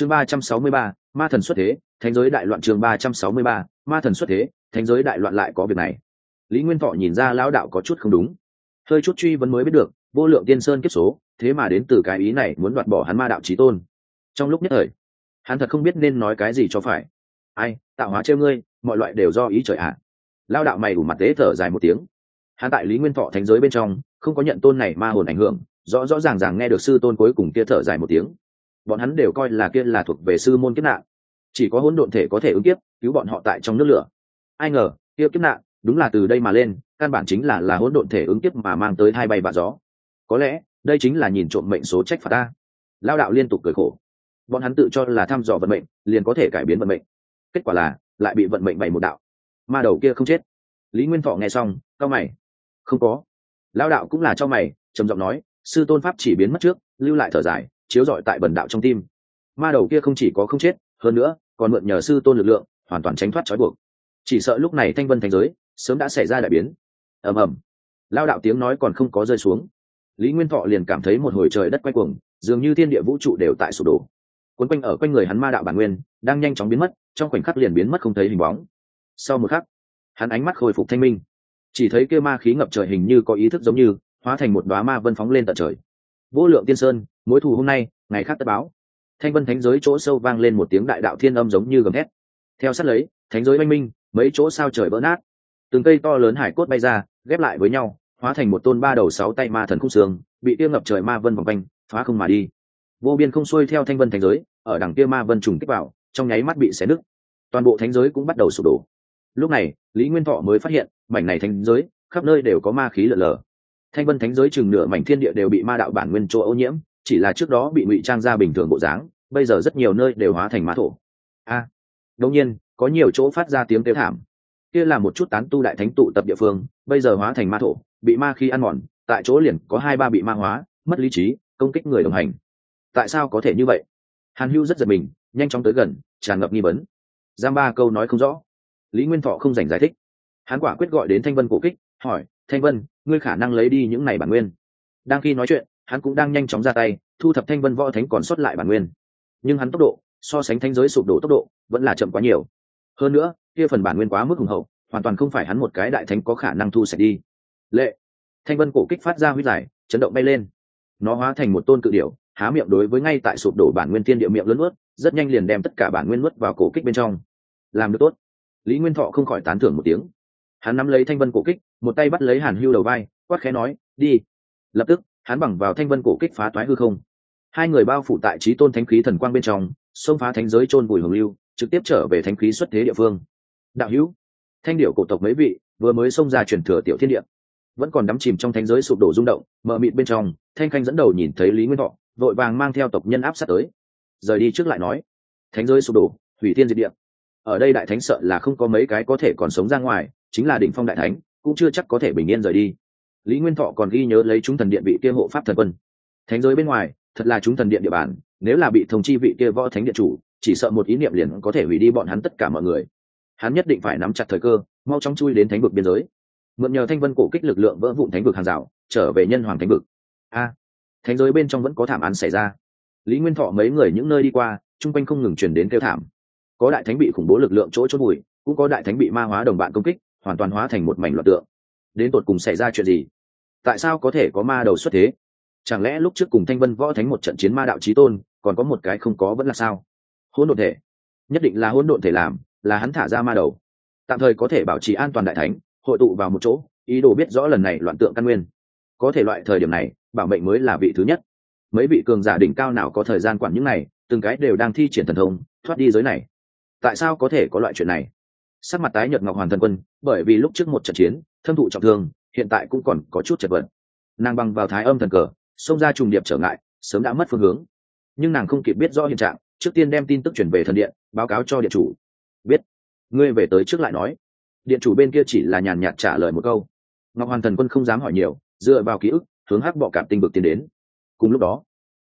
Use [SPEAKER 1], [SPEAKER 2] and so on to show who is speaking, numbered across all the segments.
[SPEAKER 1] chương ba trăm sáu mươi ba, ma thần xuất thế, thánh giới đại loạn chương ba trăm sáu mươi ba, ma thần xuất thế, thánh giới đại loạn lại có việc này. Lý nguyên thọ nhìn ra lão đạo có chút không đúng. Hơi chút truy vấn mới biết được, vô lượng tiên sơn kiếp số, thế mà đến từ cái ý này muốn đoạt bỏ hắn ma đạo trí tôn. Trong lúc nhất thời, hắn thật không biết nên nói cái gì cho phải. Ai, tạo hóa trêu ngươi, mọi loại đều do ý trời ạ. À. lao đạo mày đủ mặt tế thở dài một tiếng. Hắn tại lý nguyên thọ thánh giới bên trong, không có nhận tôn này ma hồn ảnh hưởng, rõ rõ ràng ràng nghe được sư tôn cuối cùng kia thở dài một tiếng bọn hắn đều coi là kia là thuộc về sư môn kiếp nạn. Chỉ có hỗn độn thể có thể ứng kiếp, cứu bọn họ tại trong nước lửa. Ai ngờ, kia kiếp nạn đúng là từ đây mà lên, căn bản chính là là hỗn độn thể ứng kiếp mà mang tới hai bay và gió. Có lẽ, đây chính là nhìn trộm mệnh số trách phạt ta. Lao đạo liên tục cười khổ. Bọn hắn tự cho là thăm dò vận mệnh, liền có thể cải biến vận mệnh. Kết quả là, lại bị vận mệnh bày một đạo. Ma đầu kia không chết. Lý nguyên thọ nghe xong cao mày. Không có. Lao đạo cũng là cho mày, trầm giọng nói, sư tôn pháp chỉ biến mất trước, lưu lại thở dài chiếu rọi tại bần đạo trong tim. Ma đầu kia không chỉ có không chết, hơn nữa, còn mượn nhờ sư tôn lực lượng, hoàn toàn tránh thoát trói buộc. Chỉ sợ lúc này thanh vân thành giới, sớm đã xảy ra đại biến. Ầm ầm. Lao đạo tiếng nói còn không có rơi xuống. Lý nguyên thọ liền cảm thấy một hồi trời đất quay cuồng, dường như thiên địa vũ trụ đều tại sụp đổ. Quấn quanh ở quanh người hắn ma đạo bản nguyên, đang nhanh chóng biến mất, trong khoảnh khắc liền biến mất không thấy hình bóng. Sau một khắc, hắn ánh mắt khôi phục thanh minh. Chỉ thấy kêu ma khí ngập trời hình như có ý thức giống như, hóa thành một đoá ma vân phóng lên tận trời. Vô lượng tiên sơn mối thù hôm nay ngày khác tất báo. Thanh vân thánh giới chỗ sâu vang lên một tiếng đại đạo thiên âm giống như gầm thét. Theo sát lấy thánh giới oanh minh mấy chỗ sao trời vỡ nát. Từng cây to lớn hải cốt bay ra ghép lại với nhau hóa thành một tôn ba đầu sáu tay ma thần khung sương, bị tiêu ngập trời ma vân vòng quanh phá không mà đi. Vô biên không xuôi theo thanh vân Thánh giới ở đằng kia ma vân trùng kích vào trong nháy mắt bị xé nứt. Toàn bộ thánh giới cũng bắt đầu sụp đổ. Lúc này lý nguyên thọ mới phát hiện mảnh này thánh giới khắp nơi đều có ma khí lở lở thanh vân thánh giới chừng nửa mảnh thiên địa đều bị ma đạo bản nguyên chỗ ô nhiễm chỉ là trước đó bị ngụy trang ra bình thường bộ dáng bây giờ rất nhiều nơi đều hóa thành ma thổ. A à, nhiên có nhiều chỗ phát ra tiếng kêu thảm. Kia là một chút tán tu đại thánh tụ tập địa phương bây giờ hóa thành ma thổ bị ma khi ăn mòn tại chỗ liền có hai ba bị ma hóa mất lý trí công kích người đồng hành. Tại sao có thể như vậy? Hàn hưu rất giật mình nhanh chóng tới gần tràn ngập nghi vấn. Giam ba câu nói không rõ. Lý nguyên thọ không dành giải thích. Hắn quả quyết gọi đến thanh vân cổ kích hỏi thanh vân ngươi khả năng lấy đi những này bản nguyên. Đang khi nói chuyện hắn cũng đang nhanh chóng ra tay thu thập thanh vân võ thánh còn xuất lại bản nguyên. Nhưng hắn tốc độ, so sánh thanh giới sụp đổ tốc độ, vẫn là chậm quá nhiều. Hơn nữa, kia phần bản nguyên quá mức hùng hậu, hoàn toàn không phải hắn một cái đại thánh có khả năng thu sạch đi. Lệ! Thanh vân cổ kích phát ra huy giải, chấn động bay lên. Nó hóa thành một tôn cự điểu, há miệng đối với ngay tại sụp đổ bản nguyên thiên địa miệng lớn ướt rất nhanh liền đem tất cả bản nguyên nuốt vào cổ kích bên trong. Làm được tốt. Lý nguyên thọ không khỏi tán thưởng một tiếng. Hắn nắm lấy thanh vân cổ kích, một tay bắt lấy hàn hưu đầu vai, quát khẽ nói, đi. Lập tức, hắn bằng vào thanh vân cổ kích phá toái hư không hai người bao phủ tại trí tôn thánh khí thần quang bên trong, xông phá thánh giới trôn vùi hồng lưu, trực tiếp trở về thánh khí xuất thế địa phương. Đạo hữu, thanh điệu cổ tộc mấy vị vừa mới xông ra truyền thừa tiểu thiên địa. Vẫn còn đắm chìm trong thánh giới sụp đổ rung động, mờ mịt bên trong, thanh khanh dẫn đầu nhìn thấy lý nguyên thọ, vội vàng mang theo tộc nhân áp sát tới. Rời đi trước lại nói, thánh giới sụp đổ, hủy thiên diệt địa. Ở đây đại thánh sợ là không có mấy cái có thể còn sống ra ngoài, chính là đỉnh phong đại thánh, cũng chưa chắc có thể bình yên rời đi. Lý nguyên thọ còn ghi nhớ lấy chúng thần điện bị kia hộ pháp thần quân. Thánh giới bên ngoài thật là chúng thần điện địa bàn, nếu là bị thông chi vị kia võ thánh điện chủ, chỉ sợ một ý niệm liền có thể hủy đi bọn hắn tất cả mọi người. Hắn nhất định phải nắm chặt thời cơ, mau chóng chui đến thánh vực biên giới. Mượn nhờ thanh vân cổ kích lực lượng vỡ vụn thánh vực hàng rào, trở về nhân hoàng thánh vực. A, thánh giới bên trong vẫn có thảm án xảy ra. Lý nguyên thọ mấy người những nơi đi qua, chung quanh không ngừng chuyển đến kêu thảm. Có đại thánh bị khủng bố lực lượng chỗ chốt bụi cũng có đại thánh bị ma hóa đồng bạn công kích, hoàn toàn hóa thành một mảnh loạt tượng. Đến tột cùng xảy ra chuyện gì? Tại sao có thể có ma đầu xuất thế? Chẳng lẽ lúc trước cùng thanh vân võ thánh một trận chiến ma đạo trí tôn, còn có một cái không có vẫn là sao? Hỗn độn thể. Nhất định là hỗn độn thể làm, là hắn thả ra ma đầu. Tạm thời có thể bảo trì an toàn đại thánh, hội tụ vào một chỗ, ý đồ biết rõ lần này loạn tượng căn nguyên. Có thể loại thời điểm này, bảo mệnh mới là vị thứ nhất. Mấy vị cường giả đỉnh cao nào có thời gian quản những này, từng cái đều đang thi triển thần thông, thoát đi giới này. Tại sao có thể có loại chuyện này? Sắc mặt tái nhợt ngọc hoàn thần quân, bởi vì lúc trước một trận chiến, thâm thụ trọng thương, hiện tại cũng còn có chút chật vật. Nàng băng vào thái âm thần cờ xông ra trùng điệp trở ngại, sớm đã mất phương hướng. Nhưng nàng không kịp biết rõ hiện trạng, trước tiên đem tin tức chuyển về thần điện, báo cáo cho điện chủ. Biết. Ngươi về tới trước lại nói. Điện chủ bên kia chỉ là nhàn nhạt trả lời một câu. Ngọc hoàn thần quân không dám hỏi nhiều, dựa vào ký ức, hướng hắc bọ cảm tinh vực tiến đến. Cùng lúc đó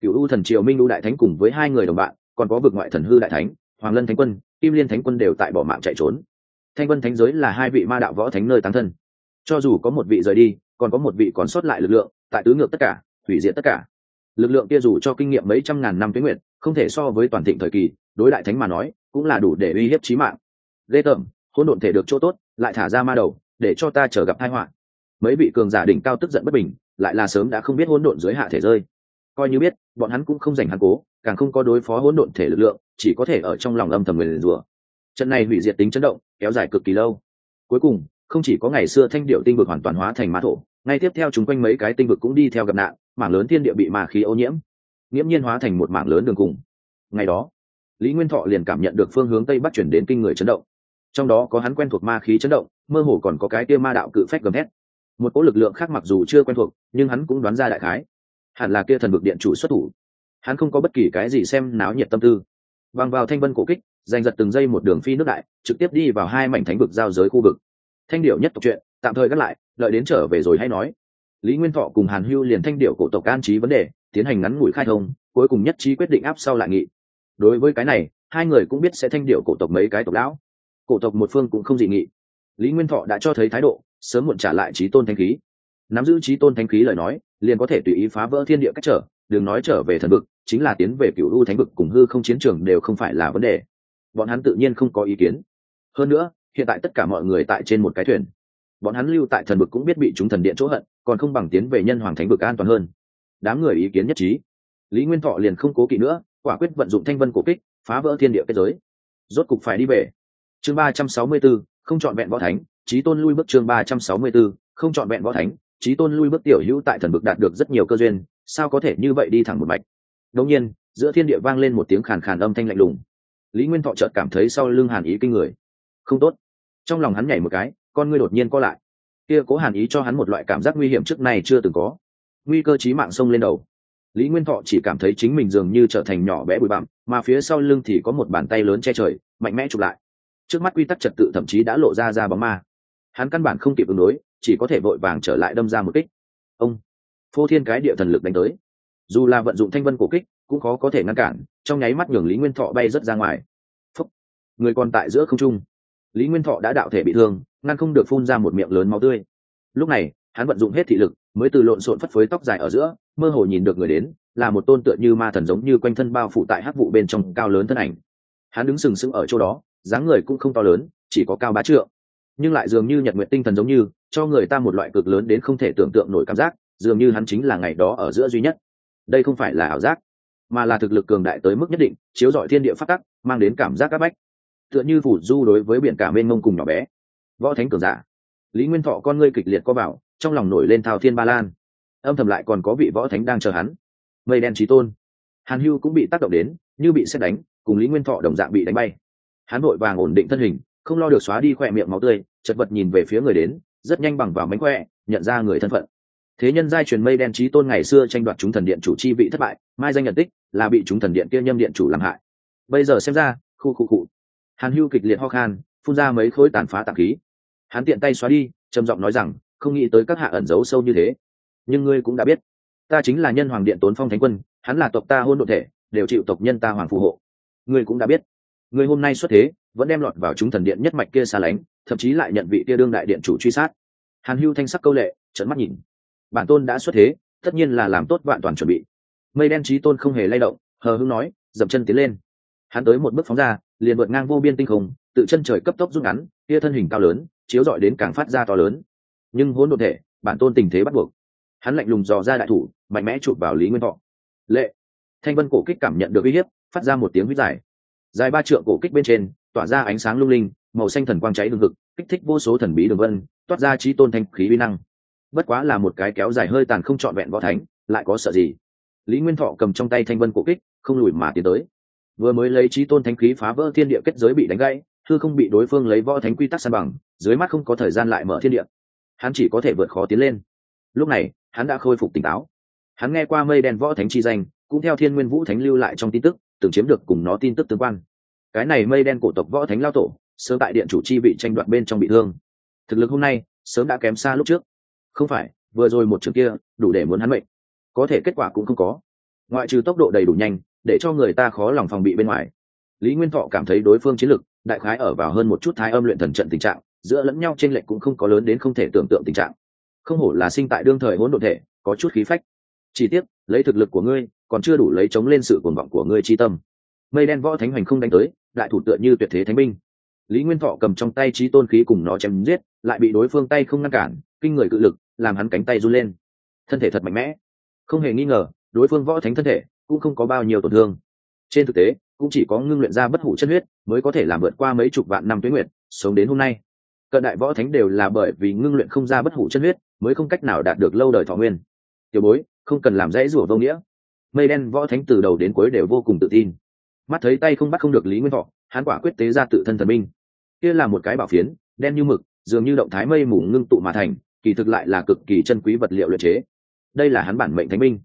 [SPEAKER 1] cựu u thần triều minh u đại thánh cùng với hai người đồng bạn, còn có vực ngoại thần hư đại thánh, hoàng lân thánh quân, kim liên thánh quân đều tại bỏ mạng chạy trốn. Thanh vân thánh giới là hai vị ma đạo võ thánh nơi tán thân. Cho dù có một vị rời đi, còn có một vị còn sót lại lực lượng, tại tứ ngược tất cả hủy diệt tất cả. Lực lượng kia dù cho kinh nghiệm mấy trăm ngàn năm tuyến nguyện không thể so với toàn thịnh thời kỳ, đối đại thánh mà nói, cũng là đủ để uy hiếp chí mạng. Ghê tởm hôn độn thể được chỗ tốt, lại thả ra ma đầu, để cho ta chờ gặp tai họa. Mấy vị cường giả đỉnh cao tức giận bất bình, lại là sớm đã không biết hỗn độn dưới hạ thể rơi. Coi như biết, bọn hắn cũng không giành hắn cố, càng không có đối phó hỗn độn thể lực lượng, chỉ có thể ở trong lòng âm thầm người rủa. Trận này hủy diệt tính chấn động, kéo dài cực kỳ lâu. Cuối cùng, không chỉ có ngày xưa thanh điệu tinh vực hoàn toàn hóa thành ma thổ, ngay tiếp theo chúng quanh mấy cái tinh vực cũng đi theo gặp nạn mảng lớn thiên địa bị ma khí ô nhiễm, nghiễm nhiên hóa thành một mảng lớn đường cùng. Ngày đó, lý nguyên thọ liền cảm nhận được phương hướng tây bắc chuyển đến kinh người chấn động. Trong đó có hắn quen thuộc ma khí chấn động, mơ hồ còn có cái tia ma đạo cự phách gầm hét một cỗ lực lượng khác mặc dù chưa quen thuộc, nhưng hắn cũng đoán ra đại khái. Hẳn là kia thần vực điện chủ xuất thủ. Hắn không có bất kỳ cái gì xem náo nhiệt tâm tư. Bằng vào thanh vân cổ kích, giành giật từng giây một đường phi nước đại, trực tiếp đi vào hai mảnh thánh vực giao giới khu vực. Thanh điệu nhất tộc chuyện, tạm thời gác lại, đợi đến trở về rồi hay nói lý nguyên thọ cùng hàn hưu liền thanh điệu cổ tộc an trí vấn đề, tiến hành ngắn ngủi khai thông, cuối cùng nhất trí quyết định áp sau lại nghị. Đối với cái này, hai người cũng biết sẽ thanh điệu cổ tộc mấy cái tộc lão. Cổ tộc một phương cũng không dị nghị. Lý nguyên thọ đã cho thấy thái độ, sớm muộn trả lại trí tôn thanh khí. Nắm giữ trí tôn thanh khí lời nói, liền có thể tùy ý phá vỡ thiên địa cách trở, đừng nói trở về thần vực, chính là tiến về cựu u thánh vực cùng hư không chiến trường đều không phải là vấn đề. Bọn hắn tự nhiên không có ý kiến. Hơn nữa, hiện tại tất cả mọi người tại trên một cái thuyền bọn hắn lưu tại thần vực cũng biết bị chúng thần điện chỗ hận, còn không bằng tiến về nhân hoàng thánh vực an toàn hơn. Đám người ý kiến nhất trí. Lý nguyên thọ liền không cố kỵ nữa, quả quyết vận dụng thanh vân cổ kích, phá vỡ thiên địa kết giới. Rốt cục phải đi về. Chương ba trăm sáu mươi b ố không c h ọ n vẹn võ thánh trí tôn lui bước chương ba trăm sáu mươi b ố không c h ọ n vẹn võ thánh trí tôn lui bước tiểu hữu tại thần vực đạt được rất nhiều cơ duyên, sao có thể như vậy đi thẳng một mạch? Đông nhiên, giữa thiên địa vang lên một tiếng khàn khàn âm thanh lạnh lùng. Lý nguyên thọ chợt cảm thấy sau lưng hàn ý kinh người. Không tốt. Trong lòng hắn nhảy một cái con ngươi đột nhiên co lại. Kia cố hàn ý cho hắn một loại cảm giác nguy hiểm trước nay chưa từng có. Nguy cơ chí mạng xông lên đầu. Lý nguyên thọ chỉ cảm thấy chính mình dường như trở thành nhỏ bé bụi bặm, mà phía sau lưng thì có một bàn tay lớn che trời, mạnh mẽ chụp lại. Trước mắt quy tắc trật tự thậm chí đã lộ ra ra bóng ma. Hắn căn bản không kịp ứng đối, chỉ có thể vội vàng trở lại đâm ra một kích. Ông! Phô thiên cái địa thần lực đánh tới. Dù là vận dụng thanh vân cổ kích, cũng khó có thể ngăn cản, trong nháy mắt nhường lý nguyên thọ bay rớt ra ngoài. Phúc. người còn tại giữa không trung. Lý nguyên thọ đã đạo thể bị thương ngăn không được phun ra một miệng lớn máu tươi. Lúc này, hắn vận dụng hết thị lực, mới từ lộn xộn phất phới tóc dài ở giữa, mơ hồ nhìn được người đến, là một tôn tựa như ma thần giống như quanh thân bao phủ tại hắc vụ bên trong cao lớn thân ảnh. Hắn đứng sừng sững ở chỗ đó, dáng người cũng không to lớn, chỉ có cao bá trượng. Nhưng lại dường như nhật nguyện tinh thần giống như, cho người ta một loại cực lớn đến không thể tưởng tượng nổi cảm giác, dường như hắn chính là ngày đó ở giữa duy nhất. Đây không phải là ảo giác, mà là thực lực cường đại tới mức nhất định, chiếu dọi thiên địa phát tắc, mang đến cảm giác áp bách. Tựa như phủ du đối với biển cả mênh mông cùng nhỏ bé võ thánh cường giả. Lý nguyên thọ con ngươi kịch liệt có bảo trong lòng nổi lên thao thiên ba lan. Âm thầm lại còn có vị võ thánh đang chờ hắn. Mây đen trí tôn. Hàn hưu cũng bị tác động đến, như bị xét đánh, cùng lý nguyên thọ đồng dạng bị đánh bay. Hắn vội vàng ổn định thân hình, không lo được xóa đi khỏe miệng máu tươi, chật vật nhìn về phía người đến, rất nhanh bằng vào mánh khỏe, nhận ra người thân phận. Thế nhân giai truyền mây đen trí tôn ngày xưa tranh đoạt chúng thần điện chủ chi vị thất bại, mai danh nhận tích, là bị chúng thần điện kia nhâm điện chủ làm hại. Bây giờ xem ra, khu khu cụ hàn hưu kịch liệt ho khan phun ra mấy khối tàn phá tạp khí. Hắn tiện tay xóa đi, trầm giọng nói rằng, không nghĩ tới các hạ ẩn giấu sâu như thế. Nhưng ngươi cũng đã biết, ta chính là nhân hoàng điện tốn phong thánh quân, hắn là tộc ta hôn đ thể, đều chịu tộc nhân ta hoàng phù hộ. Ngươi cũng đã biết, ngươi hôm nay xuất thế, vẫn đem lọt vào chúng thần điện nhất mạch kia xa lánh, thậm chí lại nhận vị kia đương đại điện chủ truy sát. Hàn hưu thanh sắc câu lệ trận mắt nhìn. Bản tôn đã xuất thế, tất nhiên là làm tốt vạn toàn chuẩn bị. Mây đen trí tôn không hề lay động, hờ hưng nói, dậm chân tiến lên. Hắn tới một bước phóng ra, liền vượt ngang vô biên tinh khùng tự chân trời cấp tốc rút ngắn, kia thân hình cao lớn, chiếu dọi đến càng phát ra to lớn. Nhưng hỗn độn thể, bản tôn tình thế bắt buộc. Hắn lạnh lùng dò ra đại thủ, mạnh mẽ chụp vào lý nguyên thọ. Lệ! Thanh vân cổ kích cảm nhận được uy hiếp, phát ra một tiếng huyết dài. Dài ba trượng cổ kích bên trên, tỏa ra ánh sáng lung linh, màu xanh thần quang cháy hương thực kích thích vô số thần bí đường vân, toát ra trí tôn thanh khí uy năng. Bất quá là một cái kéo dài hơi tàn không trọn vẹn võ thánh, lại có sợ gì? Lý nguyên thọ cầm trong tay thanh vân cổ kích, không lùi mà tiến tới. Vừa mới lấy trí tôn thánh khí phá vỡ thiên địa kết giới bị đánh gãy thư không bị đối phương lấy võ thánh quy tắc san bằng, dưới mắt không có thời gian lại mở thiên địa. Hắn chỉ có thể vượt khó tiến lên. Lúc này, hắn đã khôi phục tỉnh táo. Hắn nghe qua mây đen võ thánh chi danh, cũng theo thiên nguyên vũ thánh lưu lại trong tin tức, từng chiếm được cùng nó tin tức tương quan. Cái này mây đen cổ tộc võ thánh lao tổ, sớm tại điện chủ chi bị tranh đoạt bên trong bị thương. Thực lực hôm nay, sớm đã kém xa lúc trước. Không phải, vừa rồi một trường kia, đủ để muốn hắn mệnh. Có thể kết quả cũng không có. Ngoại trừ tốc độ đầy đủ nhanh, để cho người ta khó lòng phòng bị bên ngoài. Lý nguyên thọ cảm thấy đối phương chiến lực đại khái ở vào hơn một chút thái âm luyện thần trận tình trạng, giữa lẫn nhau trên lệnh cũng không có lớn đến không thể tưởng tượng tình trạng. Không hổ là sinh tại đương thời hỗn độn thể, có chút khí phách. Chỉ tiếc, lấy thực lực của ngươi, còn chưa đủ lấy chống lên sự cuồng vọng của ngươi chi tâm. Mây đen võ thánh hoành không đánh tới, đại thủ tựa như tuyệt thế thánh binh. Lý nguyên thọ cầm trong tay trí tôn khí cùng nó chém giết, lại bị đối phương tay không ngăn cản, kinh người cự lực, làm hắn cánh tay run lên. Thân thể thật mạnh mẽ. Không hề nghi ngờ, đối phương võ thánh thân thể cũng không có bao nhiêu tổn thương. Trên thực tế cũng chỉ có ngưng luyện ra bất hủ chân huyết mới có thể làm vượt qua mấy chục vạn năm tuế nguyệt, sống đến hôm nay. Cận đại võ thánh đều là bởi vì ngưng luyện không ra bất hủ chân huyết mới không cách nào đạt được lâu đời thọ nguyên. Tiểu bối, không cần làm dãy rủa vô nghĩa. Mây đen võ thánh từ đầu đến cuối đều vô cùng tự tin. Mắt thấy tay không bắt không được lý nguyên thọ, hắn quả quyết tế ra tự thân thần minh. Kia là một cái bảo phiến, đen như mực, dường như động thái mây mù ngưng tụ mà thành, kỳ thực lại là cực kỳ chân quý vật liệu luyện chế. Đây là hắn bản mệnh thánh minh.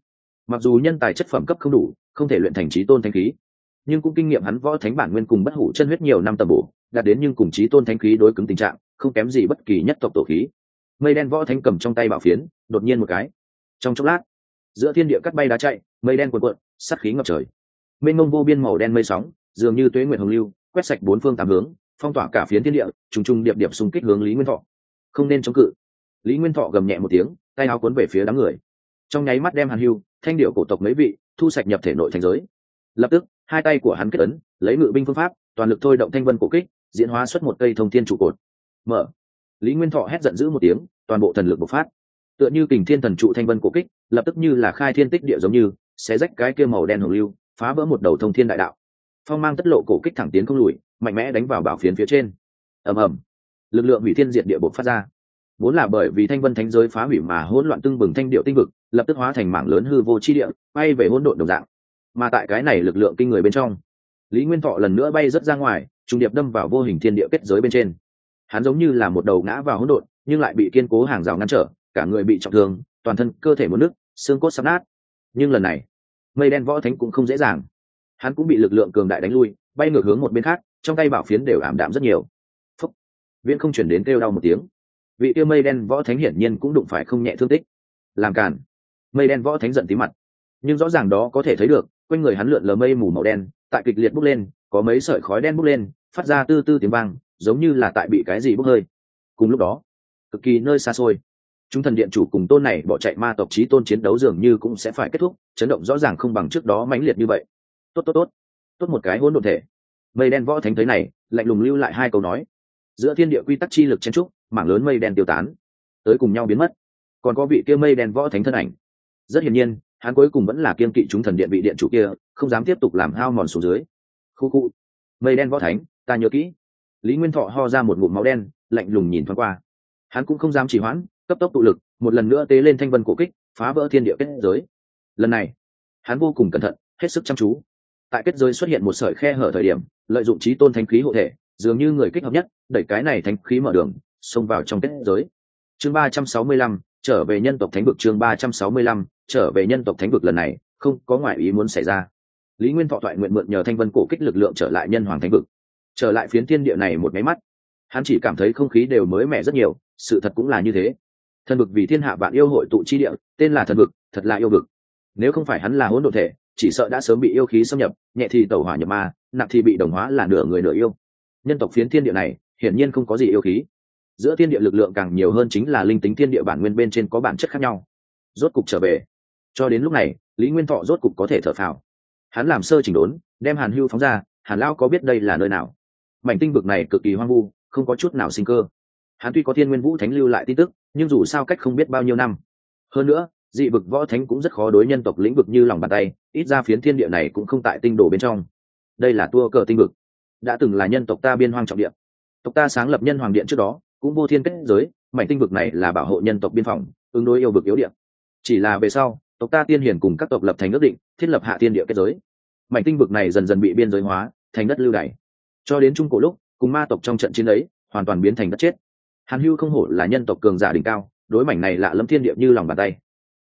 [SPEAKER 1] Mặc dù nhân tài chất phẩm cấp không đủ, không thể luyện thành trí tôn thanh khí nhưng cũng kinh nghiệm hắn võ thánh bản nguyên cùng bất hủ chân huyết nhiều năm tầm bổ, đạt đến nhưng cùng chí tôn thánh khí đối cứng tình trạng, không kém gì bất kỳ nhất tộc tổ khí. Mây đen võ thánh cầm trong tay bảo phiến, đột nhiên một cái. Trong chốc lát, giữa thiên địa cắt bay đá chạy, mây đen cuộn cuộn sắt khí ngập trời. Mênh mông vô biên màu đen mây sóng, dường như tuế nguyệt hồng lưu, quét sạch bốn phương tám hướng, phong tỏa cả phiến thiên địa, trùng trùng điệp điệp xung kích hướng lý nguyên thọ. Không nên chống cự. Lý nguyên thọ gầm nhẹ một tiếng, tay áo cuốn về phía đám người. Trong nháy mắt đem hàn hưu, thanh điệu cổ tộc mấy vị, thu sạch nhập thể nội thành giới lập tức, hai tay của hắn kết ấn, lấy ngự binh phương pháp, toàn lực thôi động thanh vân cổ kích, diễn hóa xuất một cây thông thiên trụ cột. Mở. Lý nguyên thọ hét giận dữ một tiếng, toàn bộ thần lực bộc phát. Tựa như kình thiên thần trụ thanh vân cổ kích, lập tức như là khai thiên tích địa giống như, sẽ rách cái kia màu đen hồng lưu, phá vỡ một đầu thông thiên đại đạo. Phong mang tất lộ cổ kích thẳng tiến không lùi, mạnh mẽ đánh vào bảo phiến phía trên. Ầm ầm. Lực lượng hủy thiên diệt địa bộc phát ra. Vốn là bởi vì thanh vân thánh giới phá hủy mà hỗn loạn tưng bừng thanh điệu tinh vực, lập tức hóa thành mảng lớn hư vô chi địa, bay về hỗn độn đồng dạng mà tại cái này lực lượng kinh người bên trong, lý nguyên thọ lần nữa bay rớt ra ngoài trùng điệp đâm vào vô hình thiên địa kết giới bên trên. Hắn giống như là một đầu ngã vào hỗn độn, nhưng lại bị kiên cố hàng rào ngăn trở, cả người bị trọng thương, toàn thân, cơ thể một nước, xương cốt sắp nát. Nhưng lần này, mây đen võ thánh cũng không dễ dàng. Hắn cũng bị lực lượng cường đại đánh lui, bay ngược hướng một bên khác, trong tay bảo phiến đều ảm đạm rất nhiều. Phúc! Viễn không chuyển đến kêu đau một tiếng. Vị tiêu mây đen võ thánh hiển nhiên cũng đụng phải không nhẹ thương tích. Làm cản mây đen võ thánh giận tí mặt. Nhưng rõ ràng đó có thể thấy được quanh người hắn lượn lờ mây mù màu đen, tại kịch liệt bốc lên, có mấy sợi khói đen bốc lên, phát ra tư tư tiếng vang, giống như là tại bị cái gì bốc hơi. Cùng lúc đó, cực kỳ nơi xa xôi, chúng thần điện chủ cùng tôn này bỏ chạy ma tộc trí tôn chiến đấu dường như cũng sẽ phải kết thúc, chấn động rõ ràng không bằng trước đó mãnh liệt như vậy. Tốt tốt tốt. Tốt một cái hỗn độn thể. Mây đen võ thánh thế này, lạnh lùng lưu lại hai câu nói. Giữa thiên địa quy tắc chi lực chen trúc, mảng lớn mây đen tiêu tán, tới cùng nhau biến mất. Còn có vị kia mây đen võ thánh thân ảnh. Rất hiển nhiên hắn cuối cùng vẫn là kiên kỵ chúng thần điện vị điện chủ kia, không dám tiếp tục làm hao mòn xuống dưới. Khu khu. Mây đen võ thánh, ta nhớ kỹ. Lý nguyên thọ ho ra một ngụm máu đen, lạnh lùng nhìn thoáng qua. Hắn cũng không dám chỉ hoãn, cấp tốc tụ lực, một lần nữa tế lên thanh vân cổ kích, phá vỡ thiên địa kết giới. Lần này, hắn vô cùng cẩn thận, hết sức chăm chú. Tại kết giới xuất hiện một sợi khe hở thời điểm, lợi dụng trí tôn thanh khí hộ thể, dường như người kích hợp nhất, đẩy cái này thanh khí mở đường, xông vào trong kết giới. Chương ba trăm sáu mươi lăm trở về nhân tộc thánh vực chương ba trăm sáu mươi lăm, trở về nhân tộc thánh vực lần này, không có ngoại ý muốn xảy ra. Lý nguyên thọ thoại nguyện mượn nhờ thanh vân cổ kích lực lượng trở lại nhân hoàng thánh vực. Trở lại phiến thiên địa này một máy mắt. Hắn chỉ cảm thấy không khí đều mới mẻ rất nhiều, sự thật cũng là như thế. Thần vực vì thiên hạ vạn yêu hội tụ chi địa, tên là thần vực, thật là yêu vực. Nếu không phải hắn là hỗn độn thể, chỉ sợ đã sớm bị yêu khí xâm nhập, nhẹ thì tẩu hỏa nhập ma, nặng thì bị đồng hóa là nửa người nửa yêu. Nhân tộc phiến thiên địa này, hiển nhiên không có gì yêu khí giữa thiên địa lực lượng càng nhiều hơn chính là linh tính thiên địa bản nguyên bên trên có bản chất khác nhau. Rốt cục trở về. Cho đến lúc này, lý nguyên thọ rốt cục có thể thở phào. Hắn làm sơ chỉnh đốn, đem hàn hưu phóng ra, hàn lao có biết đây là nơi nào? Mảnh tinh vực này cực kỳ hoang vu, không có chút nào sinh cơ. Hắn tuy có thiên nguyên vũ thánh lưu lại tin tức, nhưng dù sao cách không biết bao nhiêu năm. Hơn nữa, dị vực võ thánh cũng rất khó đối nhân tộc lĩnh vực như lòng bàn tay, ít ra phiến thiên địa này cũng không tại tinh đồ bên trong. Đây là tua cờ tinh vực. Đã từng là nhân tộc ta biên hoang trọng điện tộc ta sáng lập nhân hoàng điện trước đó cũng vô thiên kết giới, mảnh tinh vực này là bảo hộ nhân tộc biên phòng, ứng đối yêu vực yếu điện chỉ là về sau, tộc ta tiên hiền cùng các tộc lập thành ước định, thiết lập hạ tiên địa kết giới. Mảnh tinh vực này dần dần bị biên giới hóa, thành đất lưu đày. Cho đến trung cổ lúc, cùng ma tộc trong trận chiến ấy, hoàn toàn biến thành đất chết. Hàn hưu không hổ là nhân tộc cường giả đỉnh cao, đối mảnh này lạ lâm thiên địa như lòng bàn tay.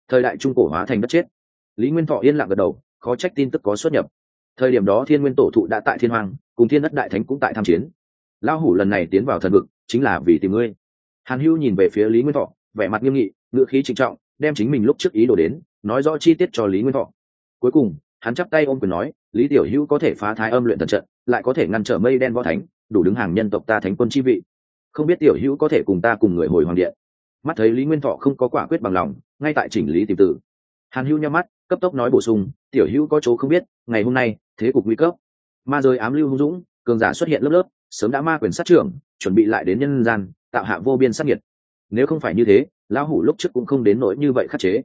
[SPEAKER 1] Thời đại trung cổ hóa thành đất chết. Lý nguyên thọ yên lặng gật đầu, khó trách tin tức có xuất nhập. Thời điểm đó thiên nguyên tổ thụ đã tại thiên hoàng cùng thiên đất đại thánh cũng tại tham chiến. Lão hủ lần này tiến vào thần vực chính là vì tìm ngươi. Hàn hưu nhìn về phía lý nguyên thọ, vẻ mặt nghiêm nghị, ngữ khí trịnh trọng, đem chính mình lúc trước ý đồ đến, nói rõ chi tiết cho lý nguyên thọ. Cuối cùng, hắn chắp tay ôm quyền nói, lý tiểu hữu có thể phá thái âm luyện thần trận, lại có thể ngăn trở mây đen võ thánh, đủ đứng hàng nhân tộc ta thánh quân chi vị. Không biết tiểu hữu có thể cùng ta cùng người hồi hoàng điện. Mắt thấy lý nguyên thọ không có quả quyết bằng lòng, ngay tại chỉnh lý tìm tử. Hàn hữu nhắm mắt, cấp tốc nói bổ sung, tiểu hữu có chỗ không biết, ngày hôm nay, thế cục nguy cấp. Ma rơi ám lưu hung dũng, cường giả xuất hiện lớp lớp sớm đã ma quyền sát trưởng, chuẩn bị lại đến nhân gian, tạo hạ vô biên sát nhiệt nếu không phải như thế, lão hủ lúc trước cũng không đến nỗi như vậy khắc chế.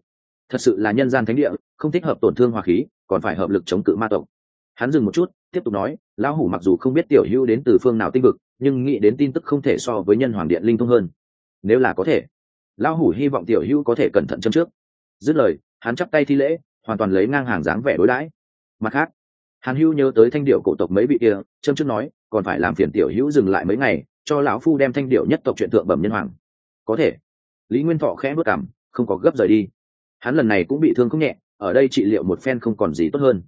[SPEAKER 1] Thật sự là nhân gian thánh địa, không thích hợp tổn thương hòa khí, còn phải hợp lực chống cự ma tộc. Hắn dừng một chút, tiếp tục nói, lão hủ mặc dù không biết tiểu hữu đến từ phương nào tinh vực, nhưng nghĩ đến tin tức không thể so với nhân hoàng điện linh thông hơn. Nếu là có thể, lão hủ hy vọng tiểu hữu có thể cẩn thận châm trước. Dứt lời, hắn chắp tay thi lễ, hoàn toàn lấy ngang hàng dáng vẻ đối đãi. Mặt khác, hàn hữu nhớ tới thanh điệu cổ tộc mấy vị kia, châm trước nói còn phải làm phiền tiểu hữu dừng lại mấy ngày, cho lão phu đem thanh điệu nhất tộc chuyện thượng bẩm nhân hoàng. Có thể. Lý nguyên thọ khẽ bước cảm không có gấp rời đi. Hắn lần này cũng bị thương không nhẹ, ở đây trị liệu một phen không còn gì tốt hơn.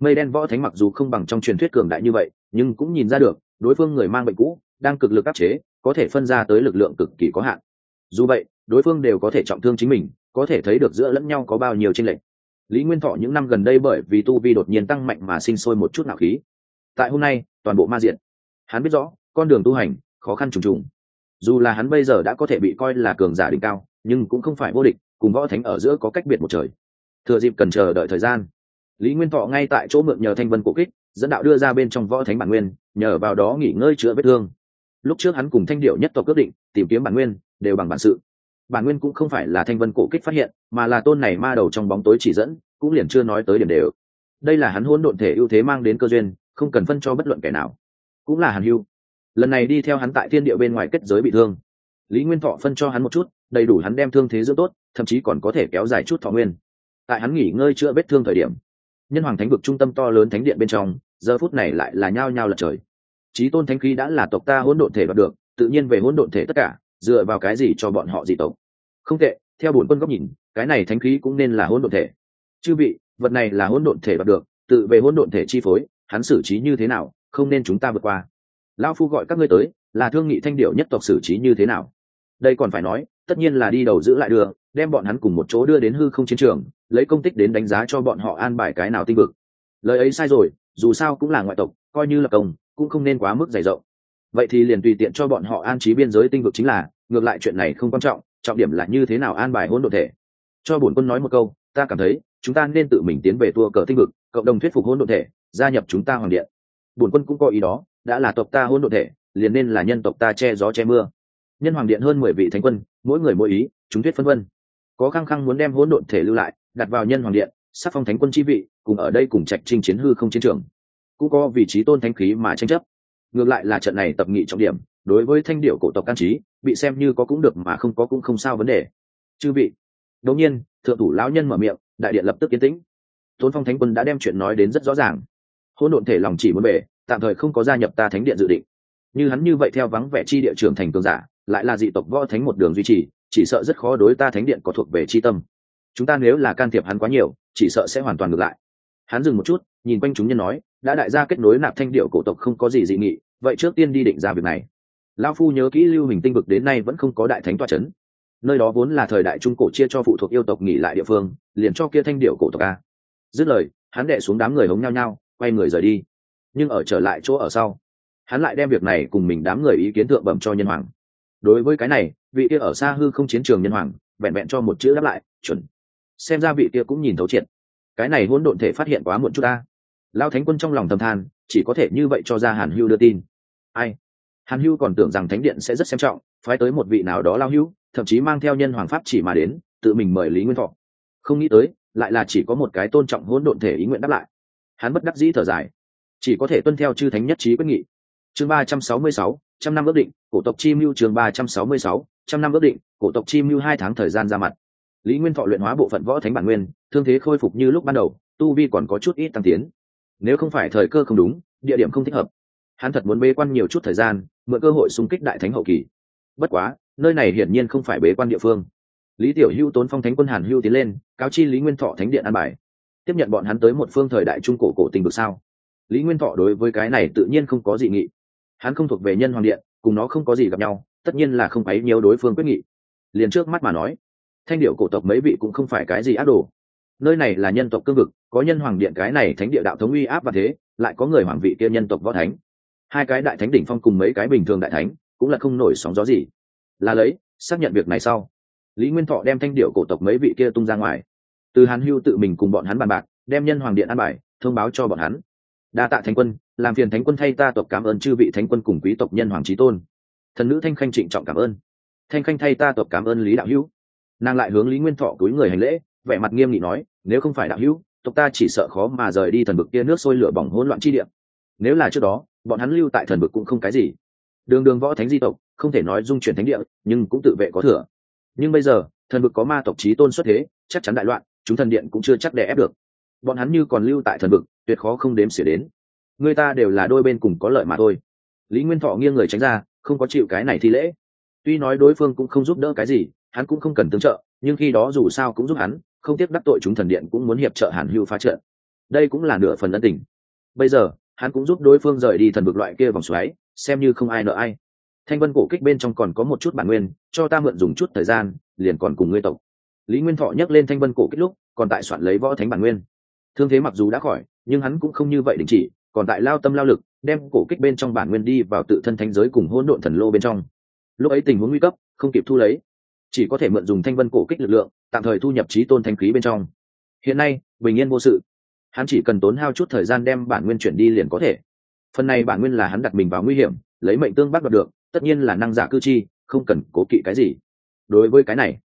[SPEAKER 1] Mây đen võ thánh mặc dù không bằng trong truyền thuyết cường đại như vậy, nhưng cũng nhìn ra được, đối phương người mang bệnh cũ, đang cực lực áp chế, có thể phân ra tới lực lượng cực kỳ có hạn. Dù vậy, đối phương đều có thể trọng thương chính mình, có thể thấy được giữa lẫn nhau có bao nhiêu tranh lệch. Lý nguyên thọ những năm gần đây bởi vì tu vi đột nhiên tăng mạnh mà sinh sôi một chút nạo khí. Tại hôm nay, toàn bộ ma diện hắn biết rõ, con đường tu hành, khó khăn trùng trùng. Dù là hắn bây giờ đã có thể bị coi là cường giả đỉnh cao, nhưng cũng không phải vô địch, cùng võ thánh ở giữa có cách biệt một trời. Thừa dịp cần chờ đợi thời gian, lý nguyên thọ ngay tại chỗ mượn nhờ thanh vân cổ kích, dẫn đạo đưa ra bên trong võ thánh bản nguyên, nhờ vào đó nghỉ ngơi chữa vết thương. Lúc trước hắn cùng thanh điệu nhất tộc quyết định, tìm kiếm bản nguyên, đều bằng bản sự. Bản nguyên cũng không phải là thanh vân cổ kích phát hiện, mà là tôn này ma đầu trong bóng tối chỉ dẫn, cũng liền chưa nói tới điểm đều. Đây là hắn hôn độn thể ưu thế mang đến cơ duyên, không cần phân cho bất luận kẻ nào cũng là hàn hưu. Lần này đi theo hắn tại thiên địa bên ngoài kết giới bị thương. Lý nguyên thọ phân cho hắn một chút, đầy đủ hắn đem thương thế dưỡng tốt, thậm chí còn có thể kéo dài chút thọ nguyên. Tại hắn nghỉ ngơi chữa vết thương thời điểm, nhân hoàng thánh vực trung tâm to lớn thánh điện bên trong, giờ phút này lại là nhao nhao lật trời. Trí tôn thánh khí đã là tộc ta hỗn độn thể đoạt được, tự nhiên về hỗn độn thể tất cả, dựa vào cái gì cho bọn họ dị tộc? Không tệ, theo bổn quân góc nhìn, cái này thánh khí cũng nên là hỗn độn thể. Chư vị, vật này là hỗn độn thể đoạt được, tự về hỗn độn thể chi phối, hắn xử trí như thế nào không nên chúng ta vượt qua. Lão phu gọi các ngươi tới, là thương nghị thanh điệu nhất tộc xử trí như thế nào? Đây còn phải nói, tất nhiên là đi đầu giữ lại đường, đem bọn hắn cùng một chỗ đưa đến hư không chiến trường, lấy công tích đến đánh giá cho bọn họ an bài cái nào tinh vực. Lời ấy sai rồi, dù sao cũng là ngoại tộc, coi như là công, cũng không nên quá mức dày rộng. Vậy thì liền tùy tiện cho bọn họ an trí biên giới tinh vực chính là, ngược lại chuyện này không quan trọng trọng điểm là như thế nào an bài hỗn độn thể. Cho bổn quân nói một câu, ta cảm thấy, chúng ta nên tự mình tiến về tour cờ tinh vực, cộng đồng thuyết phục hỗn độn thể, gia nhập chúng ta hoàng điện bổn quân cũng có ý đó, đã là tộc ta hỗn độ thể, liền nên là nhân tộc ta che gió che mưa. Nhân hoàng điện hơn mười vị thánh quân, mỗi người mỗi ý, chúng thuyết phân vân. Có khăng khăng muốn đem hỗn độn thể lưu lại, đặt vào nhân hoàng điện, sắc phong thánh quân chi vị, cùng ở đây cùng trạch trinh chiến hư không chiến trường. Cũng có vị trí tôn thánh khí mà tranh chấp. Ngược lại là trận này tập nghị trọng điểm, đối với thanh điệu cổ tộc can trí, bị xem như có cũng được mà không có cũng không sao vấn đề. Chư vị, đột nhiên, thượng thủ lão nhân mở miệng, đại điện lập tức yên tĩnh. Tôn phong thánh quân đã đem chuyện nói đến rất rõ ràng hỗn độn thể lòng chỉ muốn về, tạm thời không có gia nhập ta thánh điện dự định. Như hắn như vậy theo vắng vẻ chi địa trường thành cường giả, lại là dị tộc võ thánh một đường duy trì, chỉ sợ rất khó đối ta thánh điện có thuộc về chi tâm. Chúng ta nếu là can thiệp hắn quá nhiều, chỉ sợ sẽ hoàn toàn ngược lại. Hắn dừng một chút, nhìn quanh chúng nhân nói, đã đại gia kết nối nạp thanh điệu cổ tộc không có gì dị nghị, vậy trước tiên đi định ra việc này. Lao phu nhớ kỹ lưu hình tinh vực đến nay vẫn không có đại thánh toa c h ấ n nơi đó vốn là thời đại trung cổ chia cho phụ thuộc yêu tộc nghỉ lại địa phương, liền cho kia thanh điệu cổ tộc a. Dứt lời, hắn đệ xuống đám người hống nhau nhau quay người rời đi. Nhưng ở trở lại chỗ ở sau, hắn lại đem việc này cùng mình đám người ý kiến thượng bẩm cho nhân hoàng. Đối với cái này, vị kia ở xa hư không chiến trường nhân hoàng, vẹn vẹn cho một chữ đáp lại, chuẩn. Xem ra vị kia cũng nhìn thấu triệt. Cái này hỗn độn thể phát hiện quá muộn chút ta. Lao thánh quân trong lòng thầm than, chỉ có thể như vậy cho ra hàn hưu đưa tin. Ai? Hàn hưu còn tưởng rằng thánh điện sẽ rất xem trọng, phái tới một vị nào đó lao hưu, thậm chí mang theo nhân hoàng pháp chỉ mà đến, tự mình mời lý nguyên thọ. Không nghĩ tới, lại là chỉ có một cái tôn trọng hỗn độn thể ý nguyện đáp lại hắn bất đắc dĩ thở dài. Chỉ có thể tuân theo chư thánh nhất trí quyết nghị. Chương ba trăm sáu mươi sáu, trăm năm ước định, cổ tộc chi mưu chương ba trăm sáu mươi sáu, trăm năm ước định, cổ tộc chi mưu hai tháng thời gian ra mặt. Lý nguyên thọ luyện hóa bộ phận võ thánh bản nguyên, thương thế khôi phục như lúc ban đầu, tu vi còn có chút ít tăng tiến. Nếu không phải thời cơ không đúng, địa điểm không thích hợp. Hắn thật muốn bế quan nhiều chút thời gian, mượn cơ hội xung kích đại thánh hậu kỳ. Bất quá, nơi này hiển nhiên không phải bế quan địa phương. Lý tiểu hưu tốn phong thánh quân hàn hưu tiến lên, cáo chi lý nguyên thọ thánh điện an bài tiếp nhận bọn hắn tới một phương thời đại trung cổ cổ tình được sao? Lý nguyên thọ đối với cái này tự nhiên không có gì nghị. Hắn không thuộc về nhân hoàng điện, cùng nó không có gì gặp nhau, tất nhiên là không ấy nhiều đối phương quyết nghị. Liền trước mắt mà nói, thanh điệu cổ tộc mấy vị cũng không phải cái gì ác đồ. Nơi này là nhân tộc cương vực, có nhân hoàng điện cái này thánh địa đạo thống uy áp và thế, lại có người hoàng vị kia nhân tộc võ thánh. Hai cái đại thánh đỉnh phong cùng mấy cái bình thường đại thánh, cũng là không nổi sóng gió gì. Là lấy, xác nhận việc này sau. Lý nguyên thọ đem thanh điệu cổ tộc mấy vị kia tung ra ngoài từ hàn hưu tự mình cùng bọn hắn bàn bạc, đem nhân hoàng điện an bài, thông báo cho bọn hắn. Đa tạ thánh quân, làm phiền thánh quân thay ta tộc cảm ơn chư vị thánh quân cùng quý tộc nhân hoàng trí tôn. Thần nữ thanh khanh trịnh trọng cảm ơn. Thanh khanh thay ta tộc cảm ơn lý đạo hữu. Nàng lại hướng lý nguyên thọ túi người hành lễ, vẻ mặt nghiêm nghị nói, nếu không phải đạo hữu, tộc ta chỉ sợ khó mà rời đi thần vực kia nước sôi lửa bỏng hỗn loạn chi địa. Nếu là trước đó, bọn hắn lưu tại thần vực cũng không cái gì. Đường đường võ thánh di tộc, không thể nói dung chuyển thánh địa, nhưng cũng tự vệ có thừa. Nhưng bây giờ, thần vực có ma tộc trí tôn xuất thế, chắc chắn đại loạn chúng thần điện cũng chưa chắc đè ép được. Bọn hắn như còn lưu tại thần vực, tuyệt khó không đếm xỉa đến. Người ta đều là đôi bên cùng có lợi mà thôi. Lý nguyên thọ nghiêng người tránh ra, không có chịu cái này thi lễ. Tuy nói đối phương cũng không giúp đỡ cái gì, hắn cũng không cần tương trợ, nhưng khi đó dù sao cũng giúp hắn, không tiếc đắc tội chúng thần điện cũng muốn hiệp trợ hàn hưu phá trợ. đây cũng là nửa phần ân tình. Bây giờ, hắn cũng giúp đối phương rời đi thần vực loại kia vòng xoáy, xem như không ai nợ ai. Thanh vân cổ kích bên trong còn có một chút bản nguyên, cho ta mượn dùng chút thời gian, liền còn cùng ngươi tộc lý nguyên thọ nhấc lên thanh vân cổ kích lúc, còn tại soạn lấy võ thánh bản nguyên. Thương thế mặc dù đã khỏi, nhưng hắn cũng không như vậy đình chỉ, còn tại lao tâm lao lực, đem cổ kích bên trong bản nguyên đi vào tự thân thanh giới cùng hỗn độn thần lô bên trong. Lúc ấy tình huống nguy cấp, không kịp thu lấy. Chỉ có thể mượn dùng thanh vân cổ kích lực lượng, tạm thời thu nhập trí tôn thanh khí bên trong. Hiện nay, bình yên vô sự. Hắn chỉ cần tốn hao chút thời gian đem bản nguyên chuyển đi liền có thể. Phần này bản nguyên là hắn đặt mình vào nguy hiểm, lấy mệnh tương bắt đoạt được, tất nhiên là năng giả cư chi, không cần cố kỵ cái gì. Đối với cái này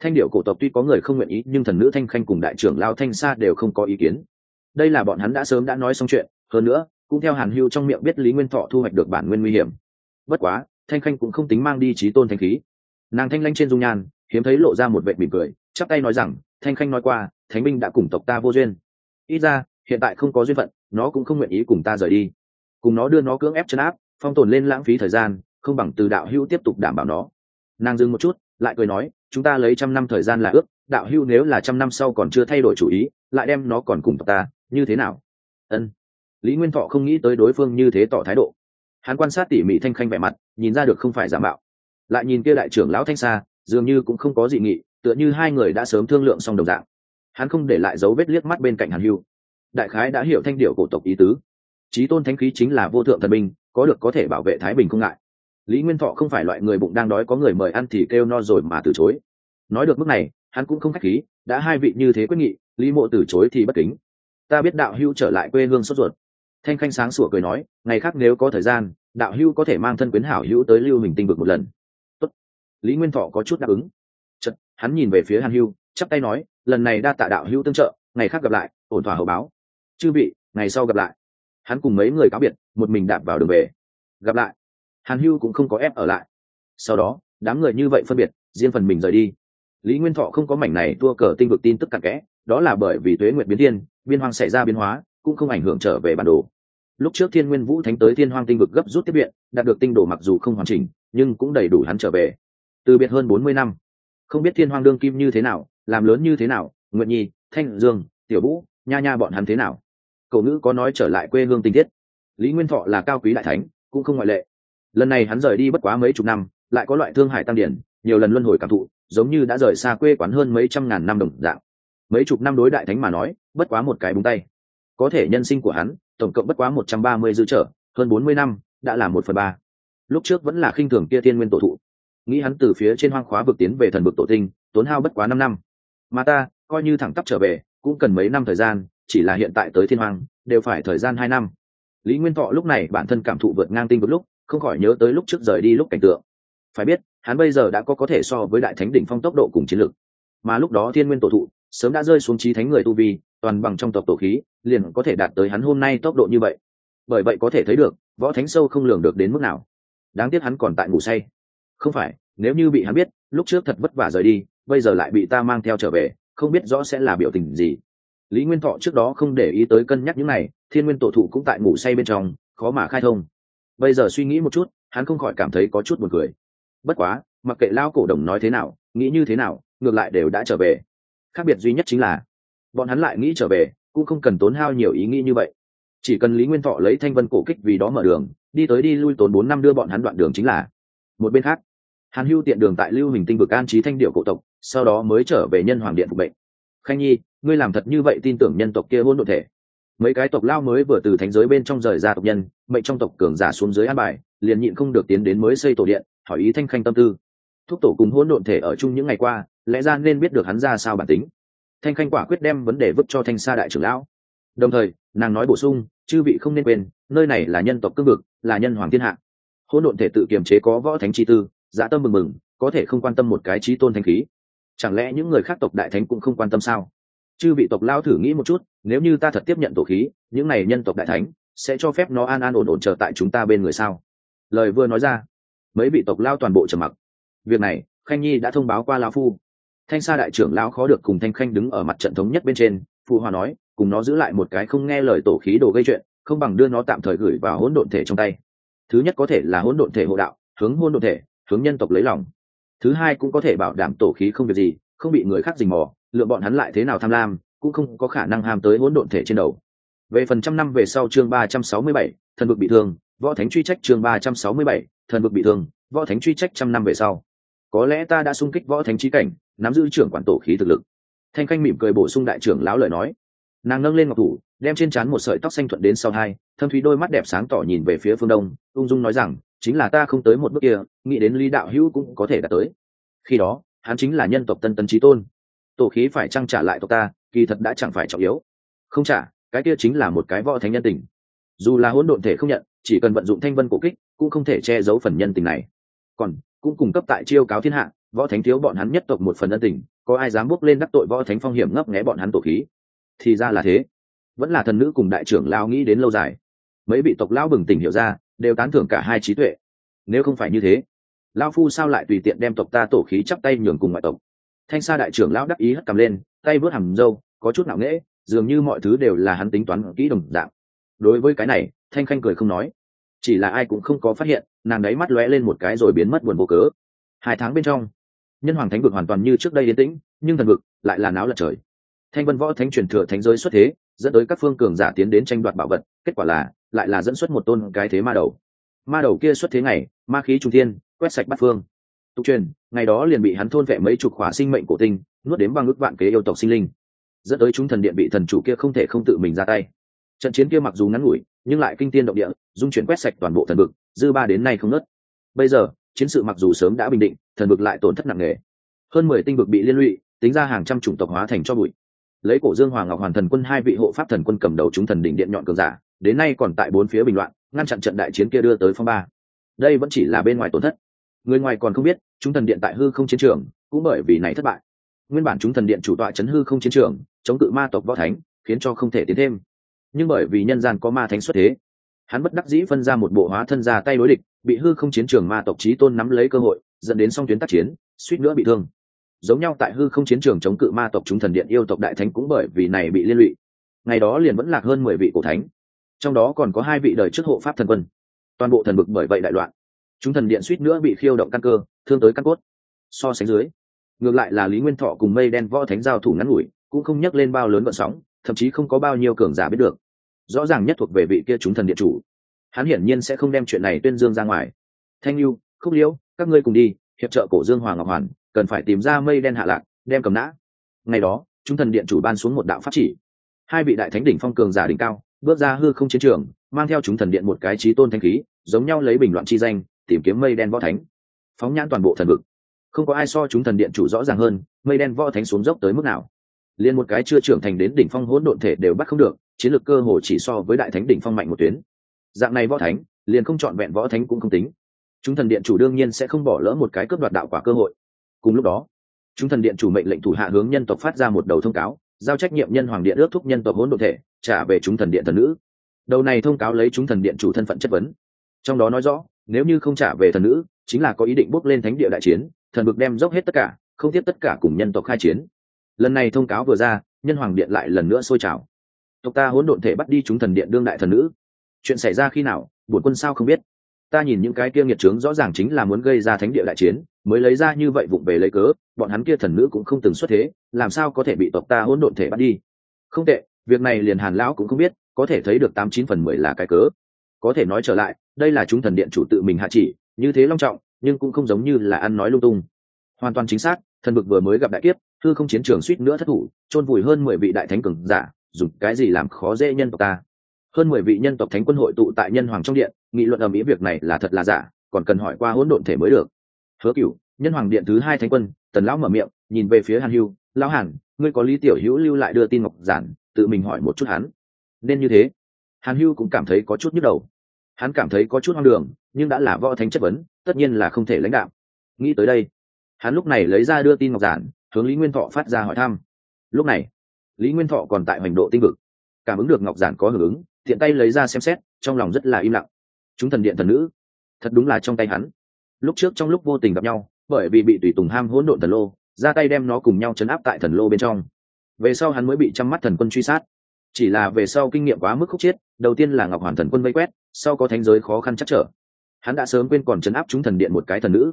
[SPEAKER 1] thanh điệu cổ tộc tuy có người không nguyện ý, nhưng thần nữ thanh khanh cùng đại trưởng lao thanh sa đều không có ý kiến. Đây là bọn hắn đã sớm đã nói xong chuyện, hơn nữa, cũng theo hàn hưu trong miệng biết lý nguyên thọ thu hoạch được bản nguyên nguy hiểm. Bất quá, thanh khanh cũng không tính mang đi trí tôn thanh khí. Nàng thanh lanh trên dung nhan, hiếm thấy lộ ra một vệ mỉm cười, chắp tay nói rằng, thanh khanh nói qua, thánh binh đã cùng tộc ta vô duyên. Ít ra, hiện tại không có duyên phận, nó cũng không nguyện ý cùng ta rời đi. Cùng nó đưa nó cưỡng ép chân áp, phong tồn lên lãng phí thời gian, không bằng từ đạo hữu tiếp tục đảm bảo nó. Nàng dừng một chút, lại cười nói chúng ta lấy trăm năm thời gian là ước, đạo hưu nếu là trăm năm sau còn chưa thay đổi chủ ý, lại đem nó còn cùng ta, như thế nào? Ân. Lý nguyên thọ không nghĩ tới đối phương như thế tỏ thái độ. Hắn quan sát tỉ mỉ thanh khanh vẻ mặt, nhìn ra được không phải giả mạo. Lại nhìn kia đại trưởng lão thanh xa dường như cũng không có dị nghị, tựa như hai người đã sớm thương lượng xong đồng dạng. Hắn không để lại dấu vết liếc mắt bên cạnh hàn hưu. Đại khái đã hiểu thanh điệu cổ tộc ý tứ. Trí tôn thánh khí chính là vô thượng thần binh, có được có thể bảo vệ thái bình không ngại lý nguyên thọ không phải loại người bụng đang đói có người mời ăn thì kêu no rồi mà từ chối. Nói được mức này hắn cũng không khách khí đã hai vị như thế quyết nghị lý mộ từ chối thì bất kính. Ta biết đạo hưu trở lại quê hương sốt ruột. Thanh khanh sáng sủa cười nói ngày khác nếu có thời gian đạo hưu có thể mang thân quyến hảo hữu tới lưu mình tinh vực một lần. Tốt. lý nguyên thọ có chút đáp ứng. Chật, hắn nhìn về phía hàn hưu chắp tay nói lần này đa tạ đạo hưu tương trợ ngày khác gặp lại ổn thỏa hậu báo. Chư vị ngày sau gặp lại. Hắn cùng mấy người cáo biệt một mình đạp vào đường về. Gặp lại hàn hưu cũng không có ép ở lại. Sau đó, đám người như vậy phân biệt, riêng phần mình rời đi. Lý nguyên thọ không có mảnh này tua cờ tinh vực tin tức cặn kẽ, đó là bởi vì thuế nguyệt biến thiên, biên hoang xảy ra biến hóa, cũng không ảnh hưởng trở về bản đồ. Lúc trước thiên nguyên vũ thánh tới thiên hoang tinh vực gấp rút tiếp viện, đạt được tinh đồ mặc dù không hoàn chỉnh, nhưng cũng đầy đủ hắn trở về. Từ biệt hơn bốn mươi năm, không biết thiên hoang đương kim như thế nào, làm lớn như thế nào nguyện nhi, thanh dương, tiểu vũ, nha nha bọn hắn thế nào? Cậu ngữ có nói trở lại quê hương tinh thiết lý nguyên thọ là cao quý đại thánh, cũng không ngoại lệ lần này hắn rời đi bất quá mấy chục năm, lại có loại thương hải tăng điển, nhiều lần luân hồi cảm thụ, giống như đã rời xa quê quán hơn mấy trăm ngàn năm đồng dạng. Mấy chục năm đối đại thánh mà nói, bất quá một cái búng tay. Có thể nhân sinh của hắn, tổng cộng bất quá một trăm ba mươi dư trở, hơn bốn mươi năm, đã là một phần ba. Lúc trước vẫn là khinh thường kia thiên nguyên tổ thụ. Nghĩ hắn từ phía trên hoang khóa vực tiến về thần vực tổ tinh, tốn hao bất quá năm năm. Mà ta, coi như thẳng tắp trở về, cũng cần mấy năm thời gian, chỉ là hiện tại tới thiên hoàng đều phải thời gian hai năm. Lý nguyên thọ lúc này bản thân cảm thụ vượt ngang tinh vực lúc không khỏi nhớ tới lúc trước rời đi lúc cảnh tượng. Phải biết, hắn bây giờ đã có có thể so với đại thánh đỉnh phong tốc độ cùng chiến lược. Mà lúc đó thiên nguyên tổ thụ, sớm đã rơi xuống trí thánh người tu vi, toàn bằng trong tộc tổ khí, liền có thể đạt tới hắn hôm nay tốc độ như vậy. Bởi vậy có thể thấy được, võ thánh sâu không lường được đến mức nào. Đáng tiếc hắn còn tại ngủ say. Không phải, nếu như bị hắn biết, lúc trước thật vất vả rời đi, bây giờ lại bị ta mang theo trở về, không biết rõ sẽ là biểu tình gì. Lý nguyên thọ trước đó không để ý tới cân nhắc những này, thiên nguyên tổ thụ cũng tại ngủ say bên trong, khó mà khai thông bây giờ suy nghĩ một chút, hắn không khỏi cảm thấy có chút buồn cười. Bất quá, mặc kệ lao cổ đồng nói thế nào, nghĩ như thế nào, ngược lại đều đã trở về. Khác biệt duy nhất chính là, bọn hắn lại nghĩ trở về, cũng không cần tốn hao nhiều ý nghĩ như vậy. Chỉ cần lý nguyên thọ lấy thanh vân cổ kích vì đó mở đường, đi tới đi lui tốn bốn năm đưa bọn hắn đoạn đường chính là. Một bên khác, hàn hưu tiện đường tại lưu hình tinh vực an trí thanh điệu cổ tộc, sau đó mới trở về nhân hoàng điện phục bệnh. Khanh nhi, ngươi làm thật như vậy tin tưởng nhân tộc kia hôn đ ộ thể. Mấy cái tộc lao mới vừa từ thánh giới bên trong rời ra tộc nhân mệnh trong tộc cường giả xuống dưới an bài, liền nhịn không được tiến đến mới xây tổ điện, hỏi ý thanh khanh tâm tư. Thúc tổ cùng hỗn độn thể ở chung những ngày qua, lẽ ra nên biết được hắn ra sao bản tính. Thanh khanh quả quyết đem vấn đề vứt cho thanh sa đại trưởng lão. Đồng thời, nàng nói bổ sung, chư vị không nên quên, nơi này là nhân tộc cương vực, là nhân hoàng thiên hạ. Hỗn độn thể tự kiềm chế có võ thánh chi tư dã tâm mừng mừng, có thể không quan tâm một cái trí tôn thanh khí. Chẳng lẽ những người khác tộc đại thánh cũng không quan tâm sao? Chư vị tộc lao thử nghĩ một chút, nếu như ta thật tiếp nhận tổ khí, những này nhân tộc đại thánh sẽ cho phép nó an an ổn ổn chờ tại chúng ta bên người sao? Lời vừa nói ra, mấy vị tộc lao toàn bộ trầm mặc. Việc này, khanh nhi đã thông báo qua lao phu. Thanh sa đại trưởng lão khó được cùng thanh khanh đứng ở mặt trận thống nhất bên trên phụ hòa nói, cùng nó giữ lại một cái không nghe lời tổ khí đồ gây chuyện, không bằng đưa nó tạm thời gửi vào hỗn độn thể trong tay. Thứ nhất có thể là hỗn độn thể hộ đạo, hướng hỗn độn thể, hướng nhân tộc lấy lòng. Thứ hai cũng có thể bảo đảm tổ khí không việc gì, không bị người khác dình mò, lựa bọn hắn lại thế nào tham lam, cũng không có khả năng ham tới hỗn độn thể trên đầu về phần trăm năm về sau chương ba trăm sáu mươi bảy, thần vực bị thương, võ thánh truy trách chương ba trăm sáu mươi bảy, thần vực bị thương, võ thánh truy trách trăm năm về sau. Có lẽ ta đã sung kích võ thánh trí cảnh, nắm giữ trưởng quản tổ khí thực lực. Thanh khanh mỉm cười bổ sung đại trưởng lão lời nói. Nàng nâng lên ngọc thủ, đem trên trán một sợi tóc xanh thuận đến sau hai, thâm thúy đôi mắt đẹp sáng tỏ nhìn về phía phương đông, ung dung nói rằng, chính là ta không tới một bước kia, nghĩ đến lý đạo hữu cũng có thể đạt tới. Khi đó, hắn chính là nhân tộc tân tân trí tôn. Tổ khí phải trang trả lại tộc ta, kỳ thật đã chẳng phải trọng yếu. Không trả cái kia chính là một cái võ thánh nhân tình. Dù là hỗn độn thể không nhận chỉ cần vận dụng thanh vân cổ kích cũng không thể che giấu phần nhân tình này. Còn cũng cung cấp tại chiêu cáo thiên hạ võ thánh thiếu bọn hắn nhất tộc một phần ân tình có ai dám bước lên đắc tội võ thánh phong hiểm ngấp nghé bọn hắn tổ khí? Thì ra là thế. Vẫn là thần nữ cùng đại trưởng lao nghĩ đến lâu dài. Mấy vị tộc lão bừng tỉnh hiểu ra đều tán thưởng cả hai trí tuệ. Nếu không phải như thế lao phu sao lại tùy tiện đem tộc ta tổ khí chắp tay nhường cùng ngoại tộc? Thanh sa đại trưởng lão đắc ý hất cầm lên tay vớt hầm râu, có chút nặng nghễ dường như mọi thứ đều là hắn tính toán kỹ đồng dạng. Đối với cái này, thanh khanh cười không nói. Chỉ là ai cũng không có phát hiện, nàng đáy mắt lóe lên một cái rồi biến mất buồn vô cớ. Hai tháng bên trong, nhân hoàng thánh vực hoàn toàn như trước đây yên tĩnh, nhưng thần vực lại là náo lật trời. Thanh vân võ thánh truyền thừa thánh giới xuất thế, dẫn tới các phương cường giả tiến đến tranh đoạt bảo vật, kết quả là, lại là dẫn xuất một tôn cái thế ma đầu. Ma đầu kia xuất thế ngày, ma khí trung thiên, quét sạch bắt phương. Tục truyền, ngày đó liền bị hắn thôn vệ mấy chục khỏa sinh mệnh cổ tinh, nuốt đến bằng ước vạn kế yêu tộc sinh linh dẫn tới chúng thần điện bị thần chủ kia không thể không tự mình ra tay. Trận chiến kia mặc dù ngắn ngủi, nhưng lại kinh tiên động địa, dung chuyển quét sạch toàn bộ thần vực, dư ba đến nay không ngớt. Bây giờ, chiến sự mặc dù sớm đã bình định, thần vực lại tổn thất nặng nề. Hơn mười tinh vực bị liên lụy, tính ra hàng trăm chủng tộc hóa thành cho bụi. Lấy cổ dương hoàng ngọc hoàn thần quân hai vị hộ pháp thần quân cầm đầu chúng thần đỉnh điện nhọn cường giả, đến nay còn tại bốn phía bình loạn, ngăn chặn trận đại chiến kia đưa tới phong ba. Đây vẫn chỉ là bên ngoài tổn thất. Người ngoài còn không biết, chúng thần điện tại hư không chiến trường, cũng bởi vì này thất bại. Nguyên bản chúng thần điện chủ tọa chấn hư không chiến trường chống cự ma tộc võ thánh, khiến cho không thể tiến thêm. Nhưng bởi vì nhân gian có ma thánh xuất thế, hắn bất đắc dĩ phân ra một bộ hóa thân ra tay đối địch, bị hư không chiến trường ma tộc trí tôn nắm lấy cơ hội, dẫn đến song tuyến tác chiến, suýt nữa bị thương. Giống nhau tại hư không chiến trường chống cự ma tộc chúng thần điện yêu tộc đại thánh cũng bởi vì này bị liên lụy. Ngày đó liền vẫn lạc hơn mười vị cổ thánh. Trong đó còn có hai vị đời trước hộ pháp thần quân. Toàn bộ thần bực bởi vậy đại loạn. Chúng thần điện suýt nữa bị khiêu động căn cơ, thương tới căn cốt. So sánh dưới, ngược lại là lý nguyên thọ cùng mây đen võ thánh giao thủ ngắn ngủi cũng không nhắc lên bao lớn vận sóng, thậm chí không có bao nhiêu cường giả biết được. Rõ ràng nhất thuộc về vị kia chúng thần điện chủ. Hắn hiển nhiên sẽ không đem chuyện này tuyên dương ra ngoài. Thanh lưu khúc liễu, các ngươi cùng đi, hiệp trợ cổ dương hoàng ngọc hoàn, cần phải tìm ra mây đen hạ lạc, đem cầm nã. Ngày đó, chúng thần điện chủ ban xuống một đạo pháp chỉ. Hai vị đại thánh đỉnh phong cường giả đỉnh cao, bước ra hư không chiến trường, mang theo chúng thần điện một cái trí tôn thanh khí, giống nhau lấy bình loạn chi danh, tìm kiếm mây đen võ thánh. Phóng nhãn toàn bộ thần vực. Không có ai so chúng thần điện chủ rõ ràng hơn, mây đen võ thánh xuống dốc tới mức nào liền một cái chưa trưởng thành đến đỉnh phong hỗn độn thể đều bắt không được, chiến lược cơ hồ chỉ so với đại thánh đỉnh phong mạnh một tuyến. Dạng này võ thánh, liền không chọn vẹn võ thánh cũng không tính. Chúng thần điện chủ đương nhiên sẽ không bỏ lỡ một cái cướp đoạt đạo quả cơ hội. Cùng lúc đó, chúng thần điện chủ mệnh lệnh thủ hạ hướng nhân tộc phát ra một đầu thông cáo, giao trách nhiệm nhân hoàng điện ước thúc nhân tộc hỗn độn thể, trả về chúng thần điện thần nữ. Đầu này thông cáo lấy chúng thần điện chủ thân phận chất vấn. Trong đó nói rõ, nếu như không trả về thần nữ, chính là có ý định bước lên thánh địa đại chiến, thần vực đem dốc hết tất cả, không tiếp tất cả cùng nhân tộc khai chiến lần này thông cáo vừa ra, nhân hoàng điện lại lần nữa sôi trào. Tộc ta hỗn độn thể bắt đi chúng thần điện đương đại thần nữ. Chuyện xảy ra khi nào bổn quân sao không biết. Ta nhìn những cái kia nghiệt trướng rõ ràng chính là muốn gây ra thánh địa đại chiến, mới lấy ra như vậy vụng về lấy cớ, bọn hắn kia thần nữ cũng không từng xuất thế, làm sao có thể bị tộc ta hỗn độn thể bắt đi? Không tệ, việc này liền hàn lão cũng không biết, có thể thấy được tám chín phần mười là cái cớ. Có thể nói trở lại, đây là chúng thần điện chủ tự mình hạ chỉ, như thế long trọng, nhưng cũng không giống như là ăn nói lung tung. Hoàn toàn chính xác, thần bực vừa mới gặp đại kiếp thư không chiến trường suýt nữa thất thủ, chôn vùi hơn mười vị đại thánh cường giả, dùng cái gì làm khó dễ nhân tộc ta? Hơn mười vị nhân tộc thánh quân hội tụ tại nhân hoàng trong điện, nghị luận ầm ĩ việc này là thật là giả, còn cần hỏi qua hỗn độn thể mới được. Hứa cửu, nhân hoàng điện thứ hai thánh quân, tần lão mở miệng, nhìn về phía hàn hưu, lão hàn, ngươi có lý tiểu hữu lưu lại đưa tin ngọc giản, tự mình hỏi một chút hắn. Nên như thế. Hàn hưu cũng cảm thấy có chút nhức đầu. Hắn cảm thấy có chút hoang đường, nhưng đã là võ thánh chất vấn, tất nhiên là không thể lãnh đạo. Nghĩ tới đây, hắn lúc này lấy ra đưa tin ngọc giản hướng lý nguyên thọ phát ra hỏi thăm. Lúc này, lý nguyên thọ còn tại hoành độ tinh vực. Cảm ứng được ngọc giản có hưởng ứng, tiện tay lấy ra xem xét, trong lòng rất là im lặng. Chúng thần điện thần nữ, thật đúng là trong tay hắn. Lúc trước trong lúc vô tình gặp nhau, bởi vì bị tùy tùng ham hỗn độn thần lô, ra tay đem nó cùng nhau chấn áp tại thần lô bên trong. Về sau hắn mới bị chăm mắt thần quân truy sát. Chỉ là về sau kinh nghiệm quá mức khúc chiết, đầu tiên là ngọc hoàn thần quân vây quét, sau có thánh giới khó khăn chắc trở. Hắn đã sớm quên còn chấn áp chúng thần điện một cái thần nữ.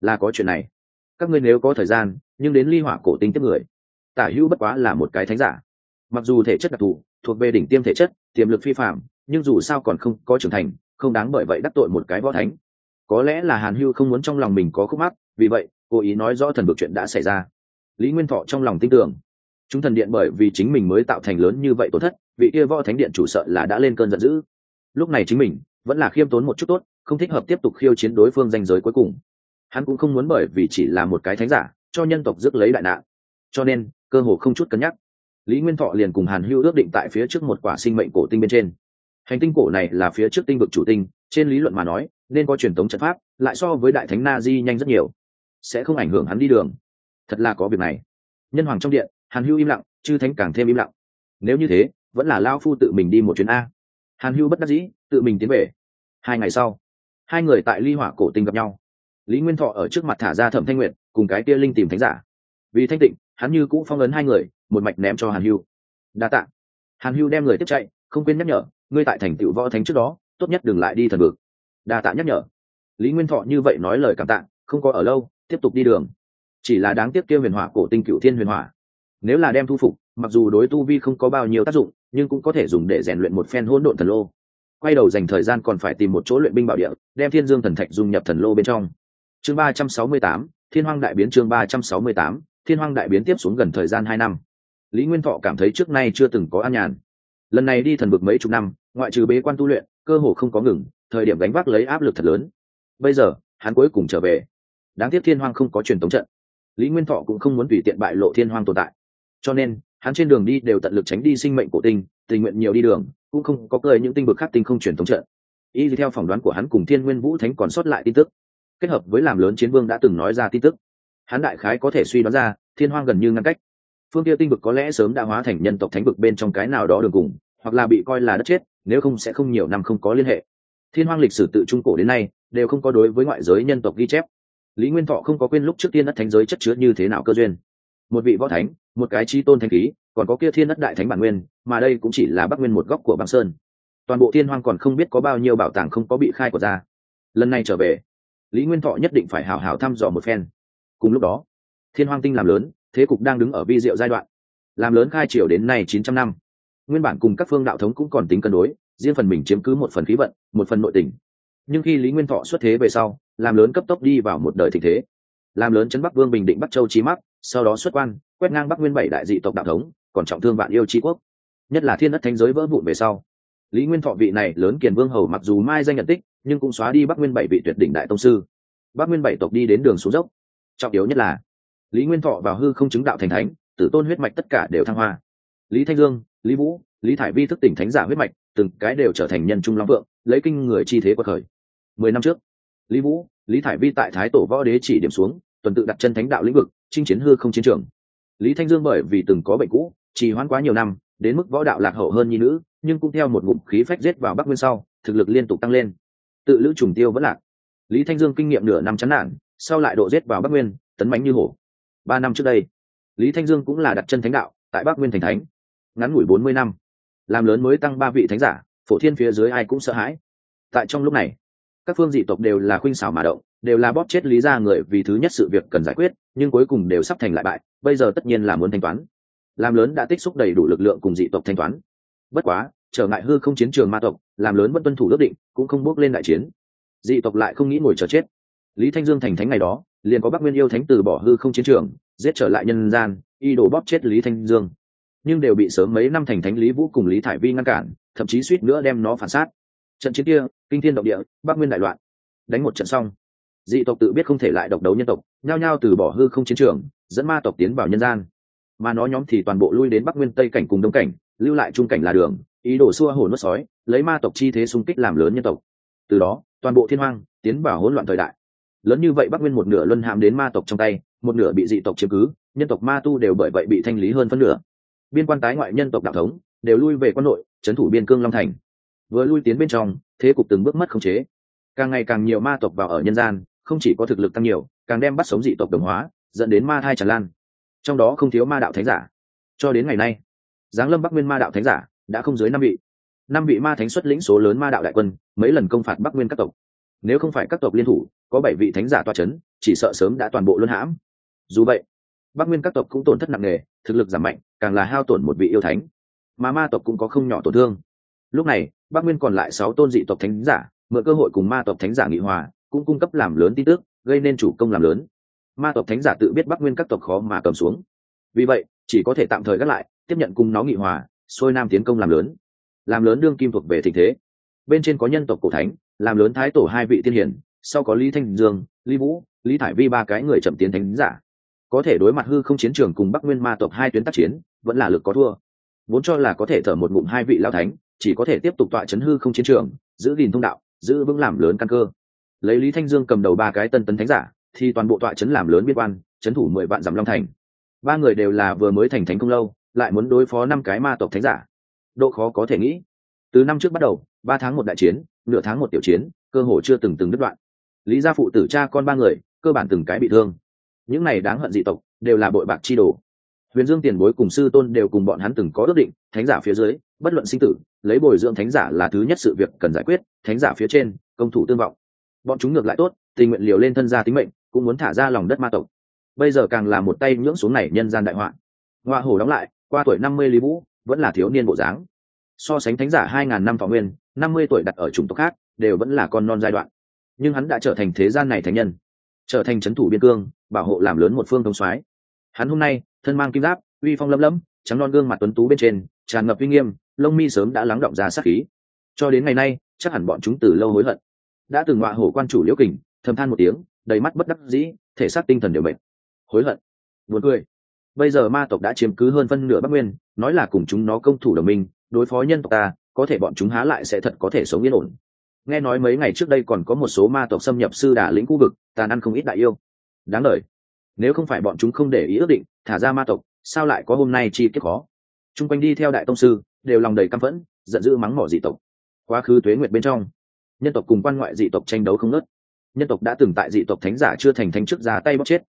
[SPEAKER 1] Là có chuyện này các ngươi nếu có thời gian, nhưng đến ly hỏa cổ tinh tiếp người. Tả hữu bất quá là một cái thánh giả. Mặc dù thể chất đặc thù, thuộc về đỉnh tiêm thể chất, tiềm lực phi phạm nhưng dù sao còn không có trưởng thành, không đáng bởi vậy đắc tội một cái võ thánh. Có lẽ là hàn hưu không muốn trong lòng mình có khúc mắc, vì vậy, cố ý nói rõ thần vực chuyện đã xảy ra. Lý nguyên thọ trong lòng tin tưởng. Chúng thần điện bởi vì chính mình mới tạo thành lớn như vậy tổn thất, vị kia võ thánh điện chủ sợ là đã lên cơn giận dữ. Lúc này chính mình vẫn là khiêm tốn một chút tốt, không thích hợp tiếp tục khiêu chiến đối phương danh giới cuối cùng hắn cũng không muốn bởi vì chỉ là một cái thánh giả, cho nhân tộc rước lấy đại nạn. Cho nên, cơ hồ không chút cân nhắc. Lý nguyên thọ liền cùng hàn hưu ước định tại phía trước một quả sinh mệnh cổ tinh bên trên. Hành tinh cổ này là phía trước tinh vực chủ tinh, trên lý luận mà nói, nên có truyền thống trận pháp, lại so với đại thánh na di nhanh rất nhiều. Sẽ không ảnh hưởng hắn đi đường. Thật là có việc này. Nhân hoàng trong điện, hàn hưu im lặng, chư thánh càng thêm im lặng. Nếu như thế, vẫn là lao phu tự mình đi một chuyến a. Hàn hưu bất đắc dĩ, tự mình tiến về. Hai ngày sau, hai người tại ly hỏa cổ tinh gặp nhau lý nguyên thọ ở trước mặt thả ra thẩm thanh nguyện cùng cái kia linh tìm thánh giả. Vì thanh tịnh, hắn như cũ phong ấn hai người, một mạch ném cho hàn hưu. Đa t ạ hàn hưu đem người tiếp chạy, không quên nhắc nhở, ngươi tại thành tựu võ thánh trước đó, tốt nhất đừng lại đi thần vực. Đa tạ nhắc nhở. Lý nguyên thọ như vậy nói lời cảm tạ, không có ở lâu, tiếp tục đi đường. Chỉ là đáng tiếc kia huyền hỏa cổ tinh cựu thiên huyền hỏa. Nếu là đem thu phục, mặc dù đối tu vi không có bao nhiêu tác dụng, nhưng cũng có thể dùng để rèn luyện một phen hỗn độn thần lô. Quay đầu dành thời gian còn phải tìm một chỗ luyện binh bảo địa, đem thiên dương thần thạch dung nhập thần lô bên trong chương ba trăm sáu mươi tám, thiên hoang đại biến chương ba trăm sáu mươi tám, thiên hoang đại biến tiếp xuống gần thời gian hai năm. Lý nguyên thọ cảm thấy trước nay chưa từng có an nhàn. Lần này đi thần vực mấy chục năm, ngoại trừ bế quan tu luyện, cơ hồ không có ngừng, thời điểm đánh vác lấy áp lực thật lớn. Bây giờ, hắn cuối cùng trở về. Đáng tiếc thiên hoang không có truyền thống trận. Lý nguyên thọ cũng không muốn tùy tiện bại lộ thiên hoang tồn tại. Cho nên, hắn trên đường đi đều tận lực tránh đi sinh mệnh cổ tinh, tình nguyện nhiều đi đường, cũng không có cười những tinh vực khác tinh không truyền thống trận. Y theo phỏng đoán của hắn cùng thiên nguyên vũ thánh còn sót lại tin tức kết hợp với làm lớn chiến vương đã từng nói ra tin tức. Hắn đại khái có thể suy đoán ra, thiên hoang gần như ngăn cách. Phương tiêu tinh vực có lẽ sớm đã hóa thành nhân tộc thánh vực bên trong cái nào đó đường cùng, hoặc là bị coi là đất chết, nếu không sẽ không nhiều năm không có liên hệ. Thiên hoang lịch sử tự trung cổ đến nay, đều không có đối với ngoại giới nhân tộc ghi chép. Lý nguyên thọ không có quên lúc trước tiên đất thánh giới chất chứa như thế nào cơ duyên. Một vị võ thánh, một cái chi tôn thanh khí, còn có kia thiên đất đại thánh bản nguyên, mà đây cũng chỉ là bắc nguyên một góc của băng sơn. Toàn bộ thiên hoang còn không biết có bao nhiêu bảo tàng không có bị khai của ra. Lần này trở về lý nguyên thọ nhất định phải hào hào thăm dò một phen. cùng lúc đó, thiên hoang tinh làm lớn, thế cục đang đứng ở vi diệu giai đoạn. làm lớn khai triều đến nay chín trăm năm. nguyên bản cùng các phương đạo thống cũng còn tính cân đối, riêng phần mình chiếm cứ một phần khí vận, một phần nội tình. nhưng khi lý nguyên thọ xuất thế về sau, làm lớn cấp tốc đi vào một đời thịnh thế. làm lớn chấn bắc vương bình định bắc châu trí mắc, sau đó xuất quan, quét ngang bắc nguyên bảy đại dị tộc đạo thống, còn trọng thương vạn yêu tri quốc. nhất là thiên đất thanh giới vỡ vụn về sau, lý nguyên thọ vị này lớn kiền vương hầu mặc dù mai danh nhận tích nhưng cũng xóa đi bắc nguyên bảy vị tuyệt đỉnh đại tông sư. Bắc nguyên bảy tộc đi đến đường xuống dốc. Trọng yếu nhất là, lý nguyên thọ vào hư không chứng đạo thành thánh, tử tôn huyết mạch tất cả đều thăng hoa. Lý thanh dương, lý vũ, lý thải vi thức tỉnh thánh giả huyết mạch, từng cái đều trở thành nhân trung long vượng lấy kinh người chi thế của khởi. Mười năm trước, lý vũ, lý thải vi tại thái tổ võ đế chỉ điểm xuống, tuần tự đặt chân thánh đạo lĩnh vực, chinh chiến hư không chiến trường. Lý thanh dương bởi vì từng có bệnh cũ, trì hoãn quá nhiều năm, đến mức võ đạo lạc hậu hơn nhi nữ, nhưng cũng theo một ngụm khí phách giết vào bắc nguyên sau, thực lực liên tục tăng lên tự lữ trùng tiêu vẫn lạc. Lý thanh dương kinh nghiệm nửa năm chán nản, sau lại độ giết vào bắc nguyên, tấn bánh như hổ. Ba năm trước đây, lý thanh dương cũng là đặt chân thánh đạo, tại bắc nguyên thành thánh. Ngắn ngủi bốn mươi năm, làm lớn mới tăng ba vị thánh giả, phổ thiên phía dưới ai cũng sợ hãi. Tại trong lúc này, các phương dị tộc đều là khuynh xảo mà động, đều là bóp chết lý ra người vì thứ nhất sự việc cần giải quyết, nhưng cuối cùng đều sắp thành lại bại, bây giờ tất nhiên là muốn thanh toán. Làm lớn đã tích xúc đầy đủ lực lượng cùng dị tộc thanh toán. Bất quá, trở ngại hư không chiến trường ma tộc làm lớn vẫn tuân thủ ước định, cũng không bước lên đại chiến. Dị tộc lại không nghĩ ngồi chờ chết. Lý thanh dương thành thánh ngày đó, liền có bắc nguyên yêu thánh từ bỏ hư không chiến trường, giết trở lại nhân gian, y đổ bóp chết lý thanh dương. Nhưng đều bị sớm mấy năm thành thánh lý vũ cùng lý thải vi ngăn cản, thậm chí suýt nữa đem nó phản sát. Trận chiến kia, kinh thiên động địa, bắc nguyên đại loạn. Đánh một trận xong, dị tộc tự biết không thể lại độc đấu nhân tộc, nhao nhao từ bỏ hư không chiến trường, dẫn ma tộc tiến vào nhân gian. Mà nó nhóm thì toàn bộ lui đến bắc nguyên tây cảnh cùng đông cảnh, lưu lại trung cảnh là đường ý đồ xua hồn nuốt sói, lấy ma tộc chi thế xung kích làm lớn nhân tộc. Từ đó, toàn bộ thiên hoang tiến vào hỗn loạn thời đại. Lớn như vậy bắc nguyên một nửa luân hàm đến ma tộc trong tay, một nửa bị dị tộc chiếm cứ, nhân tộc ma tu đều bởi vậy bị thanh lý hơn phân nửa. Biên quan tái ngoại nhân tộc đạo thống đều lui về quân nội, trấn thủ biên cương long thành. Vừa lui tiến bên trong, thế cục từng bước mất khống chế. Càng ngày càng nhiều ma tộc vào ở nhân gian, không chỉ có thực lực tăng nhiều, càng đem bắt sống dị tộc đồng hóa, dẫn đến ma thai tràn lan. Trong đó không thiếu ma đạo thánh giả. Cho đến ngày nay, giáng lâm bắc nguyên ma đạo thánh giả đã không dưới năm vị. Năm vị ma thánh xuất lĩnh số lớn ma đạo đại quân, mấy lần công phạt bắc nguyên các tộc. Nếu không phải các tộc liên thủ, có bảy vị thánh giả toa c h ấ n chỉ sợ sớm đã toàn bộ luân hãm. Dù vậy, bắc nguyên các tộc cũng tổn thất nặng nề, thực lực giảm mạnh, càng là hao tổn một vị yêu thánh. Mà ma tộc cũng có không nhỏ tổn thương. Lúc này, bắc nguyên còn lại sáu tôn dị tộc thánh giả, mượn cơ hội cùng ma tộc thánh giả nghị hòa, cũng cung cấp làm lớn tin tức, gây nên chủ công làm lớn. Ma tộc thánh giả tự biết bắc nguyên các tộc khó mà cầm xuống. Vì vậy, chỉ có thể tạm thời gác lại, tiếp nhận cùng nó nghị hòa xuôi nam tiến công làm lớn. Làm lớn đương kim thuộc về thịnh thế. Bên trên có nhân tộc cổ thánh, làm lớn thái tổ hai vị tiên hiển, sau có lý thanh dương, lý vũ, lý thải vi ba cái người chậm tiến thánh giả. Có thể đối mặt hư không chiến trường cùng bắc nguyên ma tộc hai tuyến tác chiến, vẫn là lực có thua. Vốn cho là có thể thở một ngụm hai vị lao thánh, chỉ có thể tiếp tục tọa chấn hư không chiến trường, giữ gìn thông đạo, giữ vững làm lớn căn cơ. Lấy lý thanh dương cầm đầu ba cái tân tấn thánh giả, thì toàn bộ tọa chấn làm lớn biên quan, chấn thủ mười vạn dặm long thành. Ba người đều là vừa mới thành thánh không lâu lại muốn đối phó năm cái ma tộc thánh giả. Độ khó có thể nghĩ. Từ năm trước bắt đầu, ba tháng một đại chiến, nửa tháng một tiểu chiến, cơ hồ chưa từng từng đứt đoạn. Lý gia phụ tử cha con ba người, cơ bản từng cái bị thương. Những này đáng hận dị tộc, đều là bội bạc chi đồ. Huyền dương tiền bối cùng sư tôn đều cùng bọn hắn từng có ước định, thánh giả phía dưới, bất luận sinh tử, lấy bồi dưỡng thánh giả là thứ nhất sự việc cần giải quyết, thánh giả phía trên, công thủ tương vọng. Bọn chúng ngược lại tốt, tình nguyện liều lên thân gia tính mệnh, cũng muốn thả ra lòng đất ma tộc. Bây giờ càng là một tay nhưỡng xuống này nhân gian đại họa. Hoa hổ đóng lại qua tuổi năm mươi lý vũ vẫn là thiếu niên bộ dáng. So sánh thánh giả hai ngàn năm thọ nguyên năm mươi tuổi đặt ở chủng tộc khác đều vẫn là con non giai đoạn. Nhưng hắn đã trở thành thế gian này thánh nhân trở thành c h ấ n thủ biên cương bảo hộ làm lớn một phương thông soái. Hắn hôm nay thân mang kim giáp uy phong lấm lấm, trắng non gương mặt tuấn tú bên trên tràn ngập uy nghiêm lông mi sớm đã lắng động ra sát khí. Cho đến ngày nay chắc hẳn bọn chúng từ lâu hối hận. Đã từng ngọa hổ quan chủ liễu kình thầm than một tiếng đầy mắt bất đắc dĩ thể xác tinh thần đều mệt. Hối hận. Buồn cười bây giờ ma tộc đã chiếm cứ hơn phân nửa bắc nguyên, nói là cùng chúng nó công thủ đồng minh, đối phó nhân tộc ta, có thể bọn chúng há lại sẽ thật có thể sống yên ổn. Nghe nói mấy ngày trước đây còn có một số ma tộc xâm nhập sư đà lĩnh khu vực, tàn ăn không ít đại yêu. Đáng lời. Nếu không phải bọn chúng không để ý ước định, thả ra ma tộc, sao lại có hôm nay chi tiết khó? T r u n g quanh đi theo đại tông sư, đều lòng đầy căm phẫn, giận dữ mắng mỏ dị tộc. Quá khứ tuế nguyệt bên trong, nhân tộc cùng quan ngoại dị tộc tranh đấu không ngớt. nhân tộc đã từng tại dị tộc thánh giả chưa thành thánh chức ra tay bóc chết.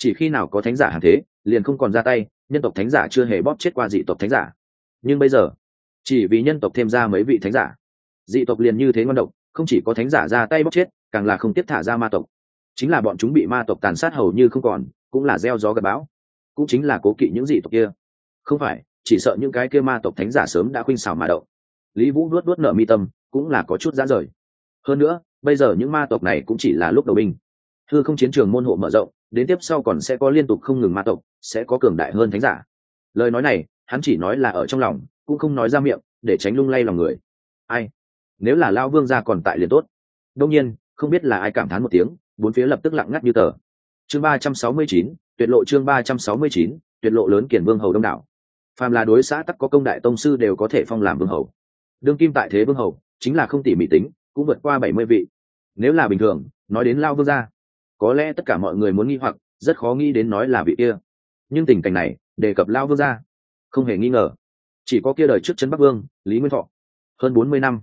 [SPEAKER 1] Chỉ khi nào có thánh giả hàng thế liền không còn ra tay, nhân tộc thánh giả chưa hề bóp chết qua dị tộc thánh giả. Nhưng bây giờ, chỉ vì nhân tộc thêm ra mấy vị thánh giả, dị tộc liền như thế ngon độc, không chỉ có thánh giả ra tay bóp chết, càng là không tiếp thả ra ma tộc. Chính là bọn chúng bị ma tộc tàn sát hầu như không còn, cũng là gieo gió gặp bão. Cũng chính là cố kỵ những dị tộc kia. Không phải, chỉ sợ những cái kia ma tộc thánh giả sớm đã khuynh xảo mà đậu lý vũ luốt luốt nợ mi tâm, cũng là có chút giá rời. Hơn nữa, bây giờ những ma tộc này cũng chỉ là lúc đầu binh. Thư không chiến trường môn hộ mở rộng đến tiếp sau còn sẽ có liên tục không ngừng ma tộc, sẽ có cường đại hơn thánh giả. Lời nói này, hắn chỉ nói là ở trong lòng, cũng không nói ra miệng, để tránh lung lay lòng người. Ai? Nếu là lao vương gia còn tại liền tốt. Đông nhiên, không biết là ai cảm thán một tiếng, bốn phía lập tức lặng ngắt như tờ. Chương ba trăm sáu mươi chín, tuyệt lộ chương ba trăm sáu mươi chín, tuyệt lộ lớn kiển vương hầu đông đảo. Phàm là đối xã tắc có công đại tông sư đều có thể phong làm vương hầu. Đương kim tại thế vương hầu, chính là không tỉ mỉ tính, cũng vượt qua bảy mươi vị. Nếu là bình thường, nói đến lao vương gia có lẽ tất cả mọi người muốn nghi hoặc, rất khó nghĩ đến nói là vị kia. Nhưng tình cảnh này, đề cập lao vương gia không hề nghi ngờ. Chỉ có kia đời trước Trấn bắc vương, lý nguyên thọ. Hơn bốn mươi năm.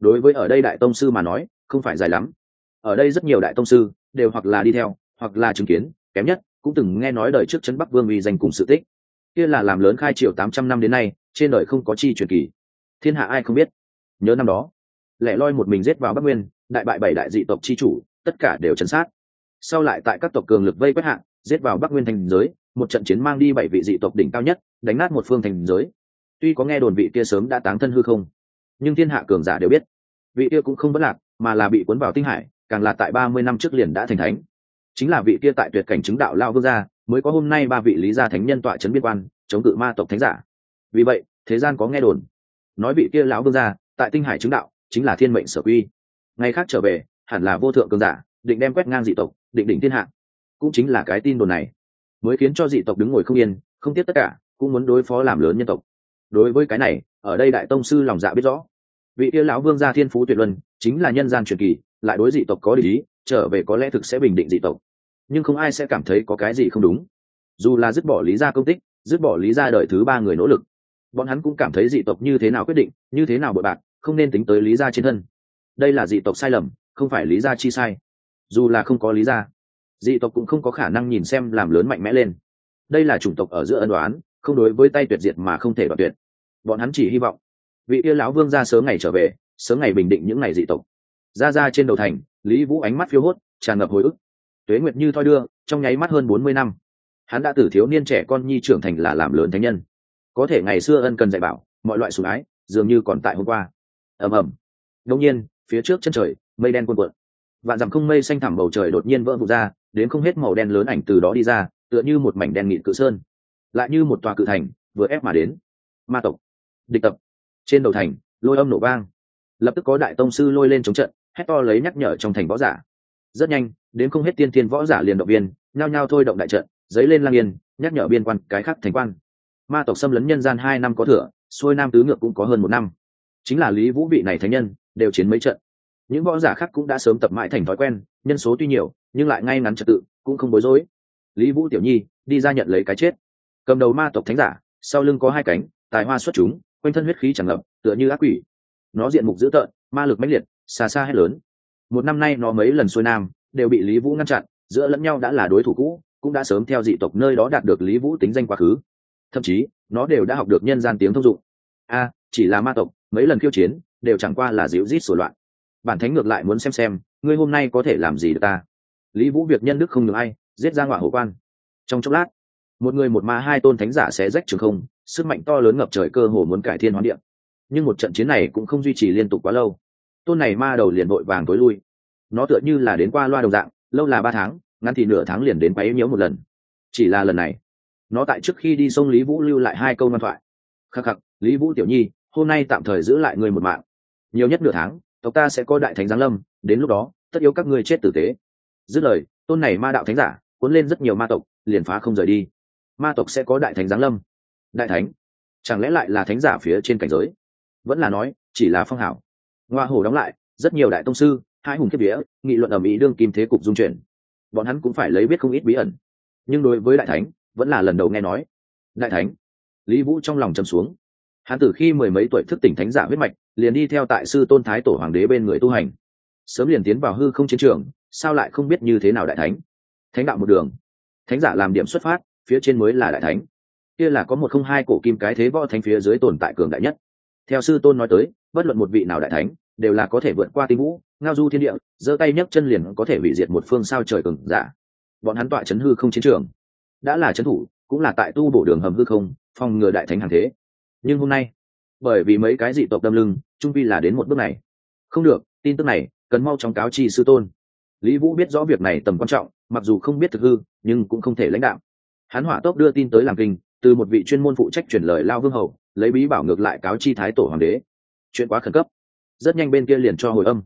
[SPEAKER 1] Đối với ở đây đại tông sư mà nói, không phải dài lắm. Ở đây rất nhiều đại tông sư, đều hoặc là đi theo, hoặc là chứng kiến, kém nhất, cũng từng nghe nói đời trước trấn bắc vương vì danh cùng sự tích. Kia là làm lớn khai triều tám trăm năm đến nay, trên đời không có chi truyền kỳ. Thiên hạ ai không biết? Nhớ năm đó, lẻ loi một mình giết vào bắc nguyên, đại bại bảy đại dị tộc chi chủ, tất cả đều chấn sát sau lại tại các tộc cường lực vây quét hạng giết vào bắc nguyên thành giới, một trận chiến mang đi bảy vị dị tộc đỉnh cao nhất, đánh nát một phương thành giới. Tuy có nghe đồn vị kia sớm đã táng thân hư không, nhưng thiên hạ cường giả đều biết, vị kia cũng không bất lạc, mà là bị cuốn vào tinh hải, càng là tại ba mươi năm trước liền đã thành thánh. Chính là vị kia tại tuyệt cảnh chứng đạo lao vương gia, mới có hôm nay ba vị lý gia thánh nhân tọa trấn biên quan, chống cự ma tộc thánh giả. Vì vậy, thế gian có nghe đồn. Nói vị kia lão vương gia, tại tinh hải chứng đạo, chính là thiên mệnh sở quy. Ngày khác trở về, hẳn là vô thượng cường giả, định đem quét ngang dị tộc định đỉnh thiên hạ. Cũng chính là cái tin đồn này. Mới khiến cho dị tộc đứng ngồi không yên, không tiếc tất cả, cũng muốn đối phó làm lớn nhân tộc. Đối với cái này, ở đây đại tông sư lòng dạ biết rõ. Vị yêu lão vương gia thiên phú tuyệt luân, chính là nhân gian truyền kỳ, lại đối dị tộc có lý, trở về có lẽ thực sẽ bình định dị tộc. Nhưng không ai sẽ cảm thấy có cái gì không đúng. Dù là dứt bỏ lý gia công tích, dứt bỏ lý gia đợi thứ ba người nỗ lực, bọn hắn cũng cảm thấy dị tộc như thế nào quyết định, như thế nào bội bạc, không nên tính tới lý gia trên thân. Đây là dị tộc sai lầm, không phải lý gia chi sai dù là không có lý ra dị tộc cũng không có khả năng nhìn xem làm lớn mạnh mẽ lên. Đây là chủng tộc ở giữa ân đoán, không đối với tay tuyệt diệt mà không thể đoạt tuyệt. Bọn hắn chỉ hy vọng, vị yêu lão vương ra sớm ngày trở về, sớm ngày bình định những ngày dị tộc. Ra ra trên đầu thành, lý vũ ánh mắt phiêu hốt, tràn ngập hồi ức. Tuế nguyệt như thoi đưa, trong nháy mắt hơn bốn mươi năm, hắn đã từ thiếu niên trẻ con nhi trưởng thành là làm lớn thánh nhân. Có thể ngày xưa ân cần dạy bảo, mọi loại sủng ái, dường như còn tại hôm qua. Ầm ầm. Đông nhiên, phía trước chân trời, mây đen cuồn cuộn vạn dặm không mây xanh thẳm bầu trời đột nhiên vỡ vụt ra, đến không hết màu đen lớn ảnh từ đó đi ra, tựa như một mảnh đen nghị cự sơn. Lại như một tòa cự thành, vừa ép mà đến. Ma tộc. Địch tập. Trên đầu thành, lôi âm nổ vang. Lập tức có đại tông sư lôi lên chống trận, hét to lấy nhắc nhở trong thành võ giả. Rất nhanh, đến không hết tiên thiên võ giả liền động viên, nhao nhao thôi động đại trận, giấy lên lang yên, nhắc nhở biên quan cái khác thành quan. Ma tộc xâm lấn nhân gian hai năm có thừa, xuôi nam tứ ngược cũng có hơn một năm. Chính là lý vũ vị này thánh nhân, đều chiến mấy trận những võ giả khác cũng đã sớm tập mãi thành thói quen, nhân số tuy nhiều, nhưng lại ngay ngắn trật tự, cũng không bối rối. Lý vũ tiểu nhi đi ra nhận lấy cái chết. Cầm đầu ma tộc thánh giả, sau lưng có hai cánh, tài hoa xuất chúng, quanh thân huyết khí tràn ngập, tựa như ác quỷ. Nó diện mục dữ tợn, ma lực mãnh liệt, xa xa hết lớn. Một năm nay nó mấy lần xuôi nam, đều bị lý vũ ngăn chặn, giữa lẫn nhau đã là đối thủ cũ, cũng đã sớm theo dị tộc nơi đó đạt được lý vũ tính danh quá khứ. Thậm chí, nó đều đã học được nhân gian tiếng thông dụng. A, chỉ là ma tộc, mấy lần khiêu chiến, đều chẳng qua là dịu rít sổ loạn bản thánh ngược lại muốn xem xem, ngươi hôm nay có thể làm gì được ta? Lý vũ việc nhân đức không được ai, giết ra ngoại hổ quan. Trong chốc lát, một người một ma hai tôn thánh giả sẽ rách trường không, sức mạnh to lớn ngập trời cơ hồ muốn cải thiên hoán điệm nhưng một trận chiến này cũng không duy trì liên tục quá lâu. Tôn này ma đầu liền đội vàng tối lui. Nó tựa như là đến qua loa đồng dạng, lâu là ba tháng, ngắn thì nửa tháng liền đến bấy nhiễu một lần. Chỉ là lần này, nó tại trước khi đi sông lý vũ lưu lại hai câu ngoan thoại. Khắc khắc, lý vũ tiểu nhi, hôm nay tạm thời giữ lại người một mạng. Nhiều nhất nửa tháng tộc ta sẽ có đại thánh giáng lâm, đến lúc đó, tất yếu các ngươi chết tử tế. Dứt lời, tôn này ma đạo thánh giả, cuốn lên rất nhiều ma tộc, liền phá không rời đi. Ma tộc sẽ có đại thánh giáng lâm. Đại thánh? Chẳng lẽ lại là thánh giả phía trên cảnh giới? Vẫn là nói, chỉ là phong hảo. Ngoa hồ đóng lại, rất nhiều đại tông sư, hai hùng kiếp vía, nghị luận ở mỹ đương kim thế cục dung chuyển. Bọn hắn cũng phải lấy biết không ít bí ẩn. Nhưng đối với đại thánh, vẫn là lần đầu nghe nói. Đại thánh? Lý vũ trong lòng chầm xuống. Hắn từ khi mười mấy tuổi thức tỉnh thánh giả huyết mạch liền đi theo tại sư tôn thái tổ hoàng đế bên người tu hành. Sớm liền tiến vào hư không chiến trường, sao lại không biết như thế nào đại thánh? Thánh đạo một đường. Thánh giả làm điểm xuất phát, phía trên mới là đại thánh. Kia là có một không hai cổ kim cái thế võ thánh phía dưới tồn tại cường đại nhất. Theo sư tôn nói tới, bất luận một vị nào đại thánh, đều là có thể vượt qua tinh vũ, ngao du thiên địa, giơ tay nhấc chân liền có thể hủy diệt một phương sao trời cường giả. Bọn hắn tọa chấn hư không chiến trường. Đã là chấn thủ, cũng là tại tu bổ đường hầm hư không, phòng ngừa đại thánh hàng thế. Nhưng hôm nay bởi vì mấy cái dị tộc đâm lưng, trung vi là đến một bước này. Không được, tin tức này, cần mau chóng cáo chi sư tôn. Lý vũ biết rõ việc này tầm quan trọng, mặc dù không biết thực hư, nhưng cũng không thể lãnh đạo. Hắn hỏa tốc đưa tin tới làm kinh, từ một vị chuyên môn phụ trách truyền lời lao vương hầu, lấy bí bảo ngược lại cáo chi thái tổ hoàng đế. Chuyện quá khẩn cấp. Rất nhanh bên kia liền cho hồi âm.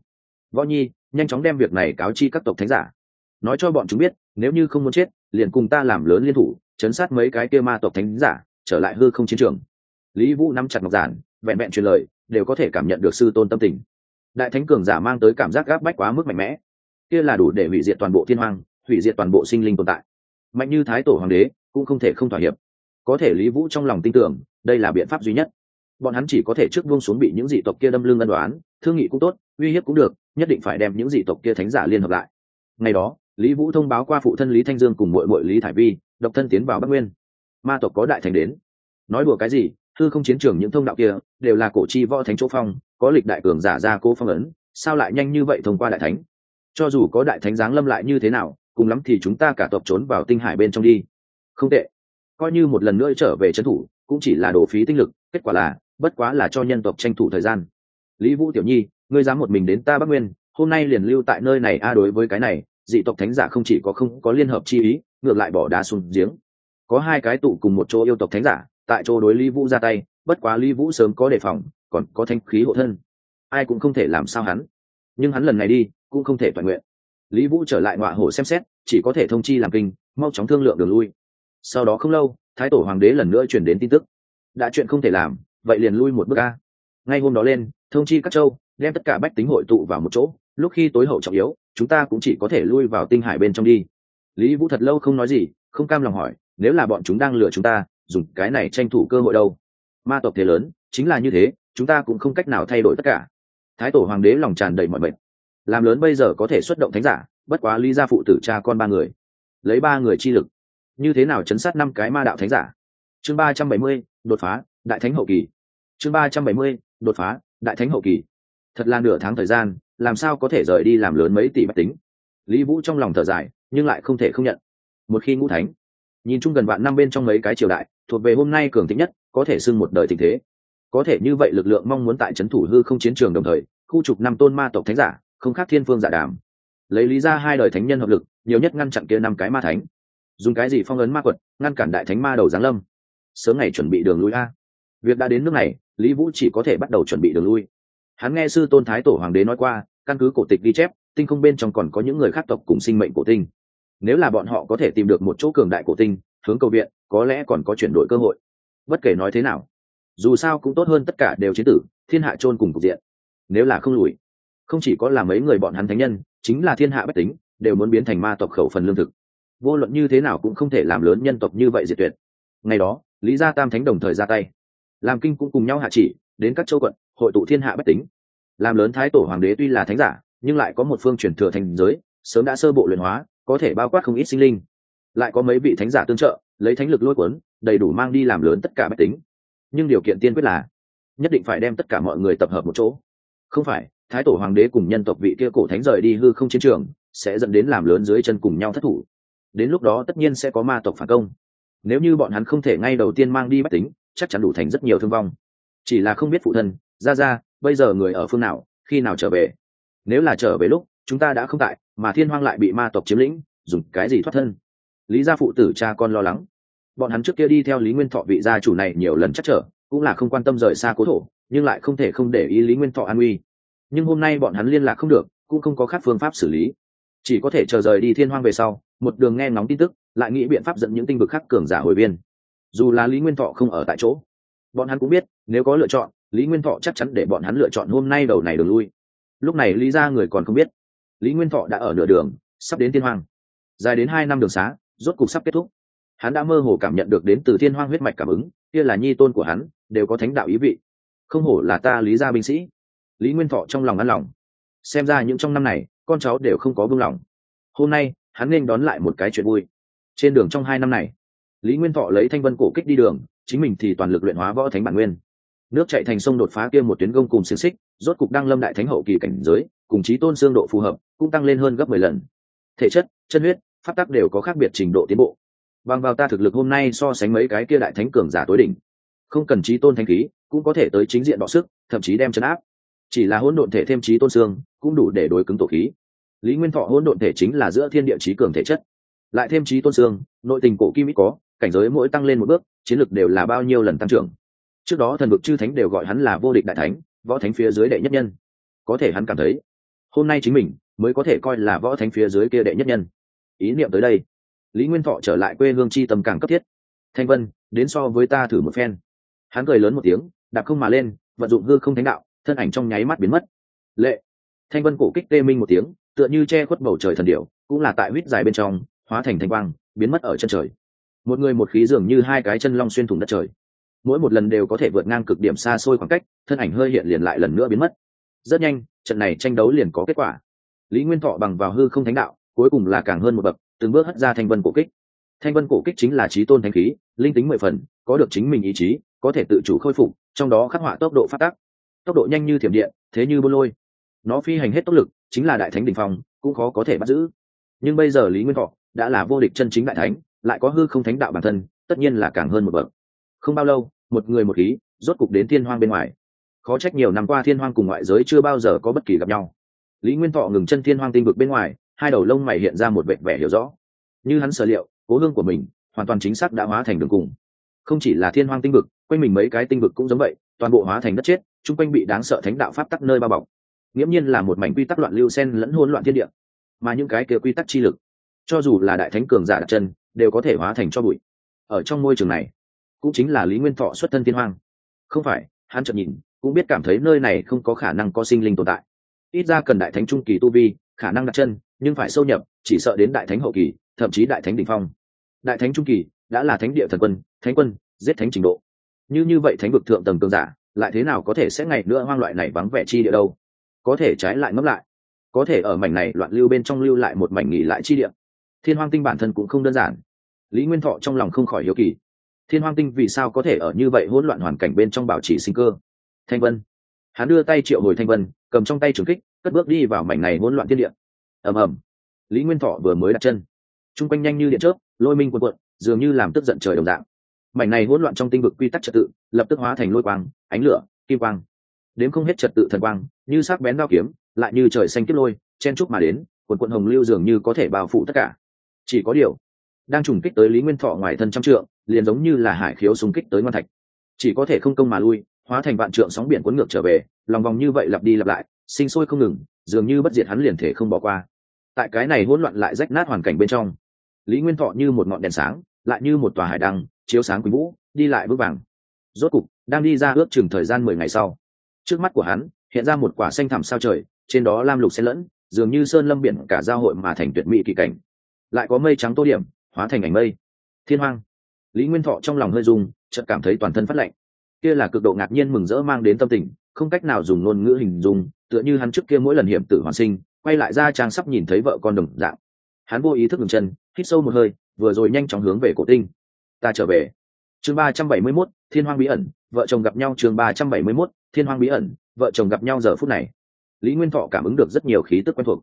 [SPEAKER 1] Võ nhi, nhanh chóng đem việc này cáo chi các tộc thánh giả. Nói cho bọn chúng biết, nếu như không muốn chết, liền cùng ta làm lớn liên thủ, chấn sát mấy cái kia ma tộc thánh giả, trở lại hư không chiến trường lý vũ nắm chặt ngọc giản, vẹn vẹn truyền lời, đều có thể cảm nhận được sư tôn tâm tình. Đại thánh cường giả mang tới cảm giác gáp bách quá mức mạnh mẽ. Kia là đủ để hủy diệt toàn bộ thiên hoàng hủy diệt toàn bộ sinh linh tồn tại. Mạnh như thái tổ hoàng đế cũng không thể không thỏa hiệp. Có thể lý vũ trong lòng tin tưởng, đây là biện pháp duy nhất. Bọn hắn chỉ có thể trước buông xuống bị những dị tộc kia đâm lưng ân đoán thương nghị cũng tốt, uy hiếp cũng được, nhất định phải đem những dị tộc kia thánh giả liên hợp lại. Ngày đó, lý vũ thông báo qua phụ thân lý thanh dương cùng mội mội lý thải vi, độc thân tiến vào bắc nguyên. Ma tộc có đại thành đến. Nói đùa cái gì thư không chiến trường những thông đạo kia đều là cổ chi võ thánh chỗ phong, có lịch đại cường giả ra cố phong ấn, sao lại nhanh như vậy thông qua đại thánh? Cho dù có đại thánh giáng lâm lại như thế nào, cùng lắm thì chúng ta cả tộc trốn vào tinh hải bên trong đi. Không tệ. Coi như một lần nữa trở về trấn thủ, cũng chỉ là đổ phí tinh lực, kết quả là, bất quá là cho nhân tộc tranh thủ thời gian. Lý vũ tiểu nhi, ngươi dám một mình đến ta bắc nguyên, hôm nay liền lưu tại nơi này a, đối với cái này, dị tộc thánh giả không chỉ có không có liên hợp chi ý, ngược lại bỏ đá xuống giếng. Có hai cái tụ cùng một chỗ yêu tộc thánh giả tại chỗ đối lý vũ ra tay, bất quá lý vũ sớm có đề phòng, còn có thanh khí hộ thân. Ai cũng không thể làm sao hắn. Nhưng hắn lần này đi, cũng không thể toàn nguyện. Lý vũ trở lại ngọa hổ xem xét, chỉ có thể thông chi làm kinh, mau chóng thương lượng đường lui. Sau đó không lâu, thái tổ hoàng đế lần nữa chuyển đến tin tức. Đã chuyện không thể làm, vậy liền lui một bước a. Ngay hôm đó lên, thông chi các châu, đem tất cả bách tính hội tụ vào một chỗ, lúc khi tối hậu trọng yếu, chúng ta cũng chỉ có thể lui vào tinh hải bên trong đi. Lý vũ thật lâu không nói gì, không cam lòng hỏi, nếu là bọn chúng đang lừa chúng ta dùng cái này tranh thủ cơ hội đâu. Ma tộc thế lớn, chính là như thế, chúng ta cũng không cách nào thay đổi tất cả. Thái tổ hoàng đế lòng tràn đầy mọi bệnh làm lớn bây giờ có thể xuất động thánh giả, bất quá lý gia phụ tử cha con ba người. Lấy ba người chi lực. Như thế nào chấn sát năm cái ma đạo thánh giả? Chương ba trăm bảy mươi, đột phá, đại thánh hậu kỳ. Chương ba trăm bảy mươi, đột phá, đại thánh hậu kỳ. Thật là nửa tháng thời gian, làm sao có thể rời đi làm lớn mấy tỷ bách tính? Lý vũ trong lòng thở dài, nhưng lại không thể không nhận. Một khi ngũ thánh, nhìn chung gần vạn năm bên trong mấy cái triều đại thuộc về hôm nay cường thịnh nhất, có thể xưng một đời tình thế. Có thể như vậy lực lượng mong muốn tại trấn thủ hư không chiến trường đồng thời, khu trục năm tôn ma tộc thánh giả, không khác thiên phương giả đàm. Lấy lý ra hai đời thánh nhân hợp lực, nhiều nhất ngăn chặn kia năm cái ma thánh. Dùng cái gì phong ấn ma quật, ngăn cản đại thánh ma đầu giáng lâm. Sớm ngày chuẩn bị đường lui a. Việc đã đến nước này, lý vũ chỉ có thể bắt đầu chuẩn bị đường lui. Hắn nghe sư tôn thái tổ hoàng đế nói qua, căn cứ cổ tịch ghi chép, tinh không bên trong còn có những người khác tộc cùng sinh mệnh cổ tinh. Nếu là bọn họ có thể tìm được một chỗ cường đại cổ tinh, hướng cầu viện có lẽ còn có chuyển đổi cơ hội. Bất kể nói thế nào, dù sao cũng tốt hơn tất cả đều chế tử, thiên hạ chôn cùng cục diện. Nếu là không lùi, không chỉ có là mấy người bọn hắn thánh nhân, chính là thiên hạ bách tính, đều muốn biến thành ma tộc khẩu phần lương thực. Vô luận như thế nào cũng không thể làm lớn nhân tộc như vậy diệt tuyệt. Ngày đó, lý gia tam thánh đồng thời ra tay. Làm kinh cũng cùng nhau hạ chỉ, đến các châu quận, hội tụ thiên hạ bách tính. Làm lớn thái tổ hoàng đế tuy là thánh giả, nhưng lại có một phương truyền thừa thành giới, sớm đã sơ bộ luyện hóa, có thể bao quát không ít sinh linh. Lại có mấy vị thánh giả tương trợ lấy thánh lực lôi cuốn, đầy đủ mang đi làm lớn tất cả máy tính. Nhưng điều kiện tiên quyết là, nhất định phải đem tất cả mọi người tập hợp một chỗ. Không phải, thái tổ hoàng đế cùng nhân tộc vị kia cổ thánh rời đi hư không chiến trường, sẽ dẫn đến làm lớn dưới chân cùng nhau thất thủ. Đến lúc đó tất nhiên sẽ có ma tộc phản công. Nếu như bọn hắn không thể ngay đầu tiên mang đi bách tính, chắc chắn đủ thành rất nhiều thương vong. Chỉ là không biết phụ thân, ra ra, bây giờ người ở phương nào, khi nào trở về? Nếu là trở về lúc, chúng ta đã không tại, mà thiên hoang lại bị ma tộc chiếm lĩnh, dùng cái gì thoát thân? Lý gia phụ tử cha con lo lắng. Bọn hắn trước kia đi theo lý nguyên thọ vị gia chủ này nhiều lần chắc trở, cũng là không quan tâm rời xa cố thổ, nhưng lại không thể không để ý lý nguyên thọ an uy nhưng hôm nay bọn hắn liên lạc không được, cũng không có khác phương pháp xử lý. Chỉ có thể chờ rời đi thiên hoang về sau, một đường nghe ngóng tin tức, lại nghĩ biện pháp dẫn những tinh vực khác cường giả hồi biên. Dù là lý nguyên thọ không ở tại chỗ, bọn hắn cũng biết, nếu có lựa chọn, lý nguyên thọ chắc chắn để bọn hắn lựa chọn hôm nay đầu này đường lui. Lúc này lý ra người còn không biết. Lý nguyên thọ đã ở nửa đường, sắp đến thiên hoang. Dài đến hai năm đường xá rốt cục sắp kết thúc. Hắn đã mơ hồ cảm nhận được đến từ thiên hoang huyết mạch cảm ứng, kia là nhi tôn của hắn, đều có thánh đạo ý vị. Không hổ là ta lý gia binh sĩ. Lý nguyên thọ trong lòng ăn lòng. Xem ra những trong năm này, con cháu đều không có vương lòng hôm nay, hắn nên đón lại một cái chuyện vui. Trên đường trong hai năm này, lý nguyên thọ lấy thanh vân cổ kích đi đường, chính mình thì toàn lực luyện hóa võ thánh bản nguyên. Nước chạy thành sông đột phá kia một tuyến gông cùng xiềng xích, rốt cục đăng lâm đại thánh hậu kỳ cảnh giới, cùng trí tôn xương độ phù hợp, cũng tăng lên hơn gấp mười lần. Thể chất, chân huyết Pháp tắc đều có khác biệt trình độ tiến bộ. Bằng vào ta thực lực hôm nay so sánh mấy cái kia đại thánh cường giả tối đỉnh, không cần trí tôn thanh khí, cũng có thể tới chính diện đọ sức, thậm chí đem chấn áp. Chỉ là hỗn độn thể thêm trí tôn xương, cũng đủ để đối cứng tổ khí. Lý nguyên thọ hỗn độn thể chính là giữa thiên địa trí cường thể chất. Lại thêm trí tôn xương, nội tình cổ kim ít có, cảnh giới mỗi tăng lên một bước, chiến lược đều là bao nhiêu lần tăng trưởng. Trước đó thần vực chư thánh đều gọi hắn là vô địch đại thánh, võ thánh phía dưới đệ nhất nhân. Có thể hắn cảm thấy, hôm nay chính mình mới có thể coi là võ thánh phía dưới kia đệ nhất nhân ý niệm tới đây. Lý nguyên thọ trở lại quê hương chi tầm càng cấp thiết. Thanh vân, đến so với ta thử một phen. Hắn cười lớn một tiếng, đạp không mà lên, vận dụng hư không thánh đạo, thân ảnh trong nháy mắt biến mất. Lệ. Thanh vân cổ kích tê minh một tiếng, tựa như che khuất bầu trời thần điệu cũng là tại huýt dài bên trong, hóa thành thanh quang, biến mất ở chân trời. Một người một khí dường như hai cái chân long xuyên thủng đất trời. Mỗi một lần đều có thể vượt ngang cực điểm xa xôi khoảng cách, thân ảnh hơi hiện liền lại lần nữa biến mất. Rất nhanh, trận này tranh đấu liền có kết quả. Lý nguyên thọ bằng vào hư không thánh đạo cuối cùng là càng hơn một bậc, từng bước hất ra thanh vân cổ kích. Thanh vân cổ kích chính là trí tôn thanh khí, linh tính mười phần, có được chính mình ý chí, có thể tự chủ khôi phục, trong đó khắc họa tốc độ phát tác. Tốc độ nhanh như thiểm điện, thế như bô lôi. Nó phi hành hết tốc lực, chính là đại thánh đình phong, cũng khó có thể bắt giữ. Nhưng bây giờ lý nguyên thọ đã là vô địch chân chính đại thánh, lại có hư không thánh đạo bản thân, tất nhiên là càng hơn một bậc. Không bao lâu, một người một khí rốt cục đến thiên hoang bên ngoài. Khó trách nhiều năm qua thiên hoang cùng ngoại giới chưa bao giờ có bất kỳ gặp nhau. Lý nguyên thọ ngừng chân thiên hoang tinh vực bên ngoài hai đầu lông mày hiện ra một vẻ vẻ hiểu rõ. Như hắn sở liệu, cố hương của mình hoàn toàn chính xác đã hóa thành đường cùng. Không chỉ là thiên hoang tinh vực, quanh mình mấy cái tinh vực cũng giống vậy, toàn bộ hóa thành đất chết, chung quanh bị đáng sợ thánh đạo pháp tắc nơi bao bọc. Nghiễm nhiên là một mảnh quy tắc loạn lưu sen lẫn hôn loạn thiên địa. Mà những cái kia quy tắc chi lực, cho dù là đại thánh cường giả đặt chân, đều có thể hóa thành cho bụi. Ở trong môi trường này, cũng chính là lý nguyên thọ xuất thân thiên hoang. Không phải, hắn chợt nhìn, cũng biết cảm thấy nơi này không có khả năng có sinh linh tồn tại. Ít ra cần đại thánh trung kỳ tu vi khả năng đặt chân, nhưng phải sâu nhập, chỉ sợ đến đại thánh hậu kỳ, thậm chí đại thánh đ ỉ n h phong. Đại thánh trung kỳ, đã là thánh địa thần quân, thánh quân, giết thánh trình độ. Như như vậy thánh vực thượng tầng cường giả, lại thế nào có thể sẽ ngày nữa hoang loại này vắng vẻ chi địa đâu? Có thể trái lại ngấp lại, có thể ở mảnh này loạn lưu bên trong lưu lại một mảnh nghỉ lại chi địa. Thiên hoang tinh bản thân cũng không đơn giản. Lý nguyên thọ trong lòng không khỏi hiếu kỳ. Thiên hoang tinh vì sao có thể ở như vậy hỗn loạn hoàn cảnh bên trong bảo trì sinh cơ? Thanh vân. Hắn đưa tay triệu hồi thanh vân, cầm trong tay trường kích cất bước đi vào mảnh này hỗn loạn thiên địa. Ầm ầm. Lý nguyên thọ vừa mới đặt chân. T quanh nhanh như điện chớp, lôi minh quần quận dường như làm tức giận trời đồng dạng. Mảnh này hỗn loạn trong tinh vực quy tắc trật tự, lập tức hóa thành lôi quang, ánh lửa, kim quang. Đến không hết trật tự thần quang, như sắc bén đao kiếm, lại như trời xanh kết lôi, chen chúc mà đến quần quận hồng lưu dường như có thể bao phủ tất cả. Chỉ có điều, đang trùng kích tới lý nguyên thọ ngoài thân trăm trượng, liền giống như là hải khiếu xung kích tới ngoan thạch. Chỉ có thể không công mà lui, hóa thành vạn trượng sóng biển cuốn ngược trở về, lòng vòng như vậy lặp đi lặp lại sinh sôi không ngừng, dường như bất diệt hắn liền thể không bỏ qua. Tại cái này hỗn loạn lại rách nát hoàn cảnh bên trong, lý nguyên thọ như một ngọn đèn sáng, lại như một tòa hải đăng, chiếu sáng quý vũ, đi lại bước vàng. Rốt cục, đang đi ra ước chừng thời gian mười ngày sau, trước mắt của hắn, hiện ra một quả xanh thẳm sao trời, trên đó lam lục xen lẫn, dường như sơn lâm biển cả giao hội mà thành tuyệt mỹ kỳ cảnh. Lại có mây trắng tô điểm, hóa thành ảnh mây. Thiên hoang. Lý nguyên thọ trong lòng hơi rung, chợt cảm thấy toàn thân phát lạnh. Kia là cực độ ngạc nhiên mừng rỡ mang đến tâm tình, không cách nào dùng ngôn ngữ hình dung tựa như hắn trước kia mỗi lần hiểm tử hoàn sinh, quay lại ra trang sắp nhìn thấy vợ con đồng dạng. Hắn vô ý thức ngừng chân, hít sâu một hơi, vừa rồi nhanh chóng hướng về cổ tinh. Ta trở về. Chương ba trăm bảy mươi mốt, thiên hoang bí ẩn, vợ chồng gặp nhau chương ba trăm bảy mươi mốt, thiên hoang bí ẩn, vợ chồng gặp nhau giờ phút này. Lý nguyên thọ cảm ứng được rất nhiều khí tức quen thuộc.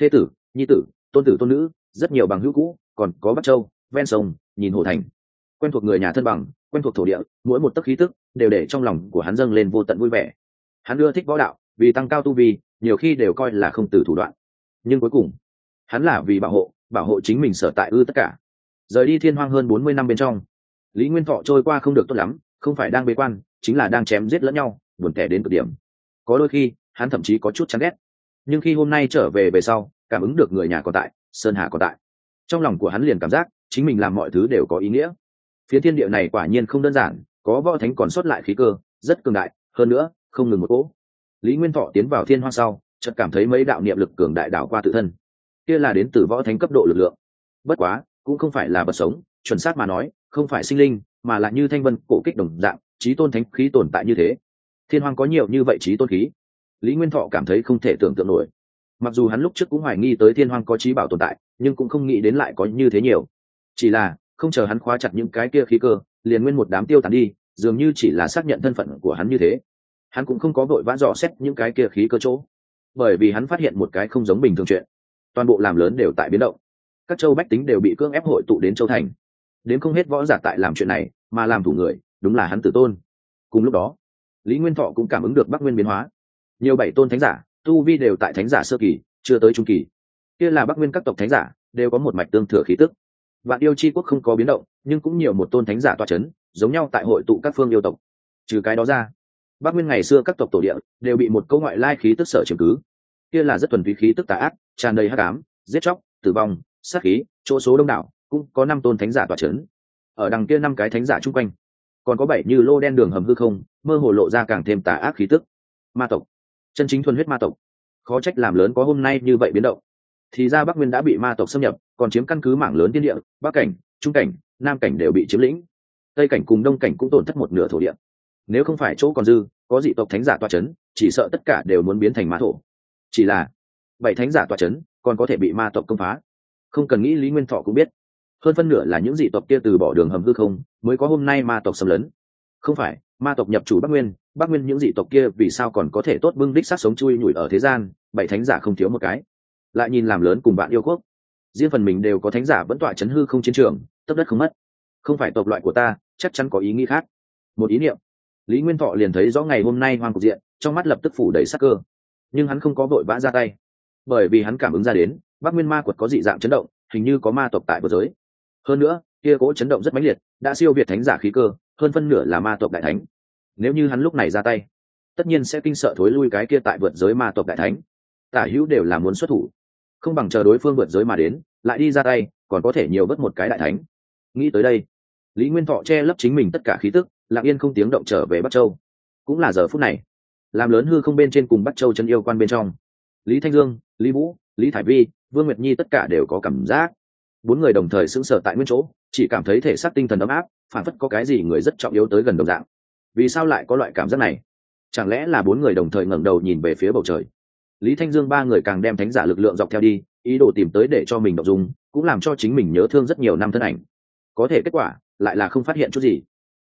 [SPEAKER 1] Thế tử, nhi tử, tôn tử tôn nữ, rất nhiều bằng hữu cũ, còn có bắc châu, ven sông, nhìn hồ thành. Quen thuộc người nhà thân bằng, quen thuộc thổ địa, mỗi một tấc khí tức đều để trong lòng của hắn dâng lên vô tận vui vẻ. Hắn ưa thích võ đạo vì tăng cao tu vi, nhiều khi đều coi là không từ thủ đoạn. Nhưng cuối cùng, hắn là vì bảo hộ bảo hộ chính mình sở tại ư tất cả. Rời đi thiên hoang hơn bốn mươi năm bên trong, lý nguyên thọ trôi qua không được tốt lắm, không phải đang bế quan, chính là đang chém giết lẫn nhau, buồn tẻ đến cực điểm. Có đôi khi, hắn thậm chí có chút chán ghét. Nhưng khi hôm nay trở về về sau, cảm ứng được người nhà còn tại, sơn hà còn tại. Trong lòng của hắn liền cảm giác, chính mình làm mọi thứ đều có ý nghĩa. Phía thiên địa này quả nhiên không đơn giản, có võ thánh còn sót lại khí cơ, rất cường đại, hơn nữa, không ngừng một cỗ lý nguyên thọ tiến vào thiên hoa sau, chợt cảm thấy mấy đạo niệm lực cường đại đảo qua tự thân. Kia là đến từ võ thánh cấp độ lực lượng. Bất quá, cũng không phải là vật sống, chuẩn xác mà nói, không phải sinh linh, mà là như thanh vân, cổ kích đồng dạng trí tôn thánh khí tồn tại như thế. Thiên hoàng có nhiều như vậy trí tôn khí? Lý nguyên thọ cảm thấy không thể tưởng tượng nổi. Mặc dù hắn lúc trước cũng hoài nghi tới thiên hoàng có trí bảo tồn tại, nhưng cũng không nghĩ đến lại có như thế nhiều. Chỉ là, không chờ hắn khóa chặt những cái kia khí cơ, liền nguyên một đám tiêu tàn đi, dường như chỉ là xác nhận thân phận của hắn như thế hắn cũng không có vội vã dò xét những cái kia khí cơ chỗ, bởi vì hắn phát hiện một cái không giống bình thường chuyện. Toàn bộ làm lớn đều tại biến động. Các châu bách tính đều bị cưỡng ép hội tụ đến châu thành. Đến không hết võ giả tại làm chuyện này, mà làm thủ người, đúng là hắn tử tôn. Cùng lúc đó, lý nguyên thọ cũng cảm ứng được bắc nguyên biến hóa. Nhiều bảy tôn thánh giả, tu vi đều tại thánh giả sơ kỳ, chưa tới trung kỳ. Kia là bắc nguyên các tộc thánh giả, đều có một mạch tương thừa khí tức. Vạn yêu chi quốc không có biến động, nhưng cũng nhiều một tôn thánh giả toa c h ấ n giống nhau tại hội tụ các phương yêu tộc. Trừ cái đó ra bắc nguyên ngày xưa các tộc tổ địa đều bị một câu ngoại lai khí tức sở chiếm cứ. Kia là rất thuần túy khí tức tà ác, tràn đầy hát cám giết chóc, tử vong, sát khí, chỗ số đông đảo, cũng có năm tôn thánh giả tỏa trấn ở đằng kia năm cái thánh giả chung quanh, còn có bảy như lô đen đường hầm hư không, mơ hồ lộ ra càng thêm tà ác khí tức. Ma tộc, chân chính thuần huyết ma tộc, khó trách làm lớn có hôm nay như vậy biến động. Thì ra bắc nguyên đã bị ma tộc xâm nhập, còn chiếm căn cứ mảng lớn tiên địa, bắc cảnh, trung cảnh, nam cảnh đều bị chiếm lĩnh. Tây cảnh cùng đông cảnh cũng tổn thất một nửa thổ địa nếu không phải chỗ còn dư, có dị tộc thánh giả toa c h ấ n chỉ sợ tất cả đều muốn biến thành ma thổ. Chỉ là, bảy thánh giả toa c h ấ n còn có thể bị ma tộc công phá. Không cần nghĩ lý nguyên thọ cũng biết. Hơn phân nửa là những dị tộc kia từ bỏ đường hầm hư không, mới có hôm nay ma tộc xâm lấn. Không phải, ma tộc nhập chủ bắc nguyên bắc nguyên những dị tộc kia vì sao còn có thể tốt bưng đích sát sống chui nhủi ở thế gian, bảy thánh giả không thiếu một cái. Lại nhìn làm lớn cùng bạn yêu quốc. Riêng phần mình đều có thánh giả vẫn tọa chấn hư không chiến trường, tấp đất không mất. Không phải tộc loại của ta, chắc chắn có ý nghĩ khác. Một ý niệm lý nguyên thọ liền thấy rõ ngày hôm nay hoang cục diện, trong mắt lập tức phủ đầy sắc cơ. Nhưng hắn không có vội vã ra tay. Bởi vì hắn cảm ứng ra đến, bắc nguyên ma quật có dị dạng chấn động, hình như có ma tộc tại bờ giới. Hơn nữa, kia cỗ chấn động rất mãnh liệt, đã siêu việt thánh giả khí cơ, hơn phân nửa là ma tộc đại thánh. Nếu như hắn lúc này ra tay, tất nhiên sẽ kinh sợ thối lui cái kia tại vượt giới ma tộc đại thánh. Tả hữu đều là muốn xuất thủ. Không bằng chờ đối phương vượt giới mà đến, lại đi ra tay, còn có thể nhiều bất một cái đại thánh. Nghĩ tới đây, lý nguyên thọ che lấp chính mình tất cả khí tức lặng yên không tiếng động trở về bắc châu. Cũng là giờ phút này. Làm lớn hư không bên trên cùng bắc châu chân yêu quan bên trong. Lý thanh dương, lý vũ, lý thải vi, vương nguyệt nhi tất cả đều có cảm giác. Bốn người đồng thời sững sờ tại nguyên chỗ, chỉ cảm thấy thể xác tinh thần ấm áp, phản phất có cái gì người rất trọng yếu tới gần đồng dạng. Vì sao lại có loại cảm giác này? Chẳng lẽ là bốn người đồng thời ngẩng đầu nhìn về phía bầu trời? Lý thanh dương ba người càng đem thánh giả lực lượng dọc theo đi, ý đồ tìm tới để cho mình đọc dùng cũng làm cho chính mình nhớ thương rất nhiều năm thân ảnh. Có thể kết quả, lại là không phát hiện chút gì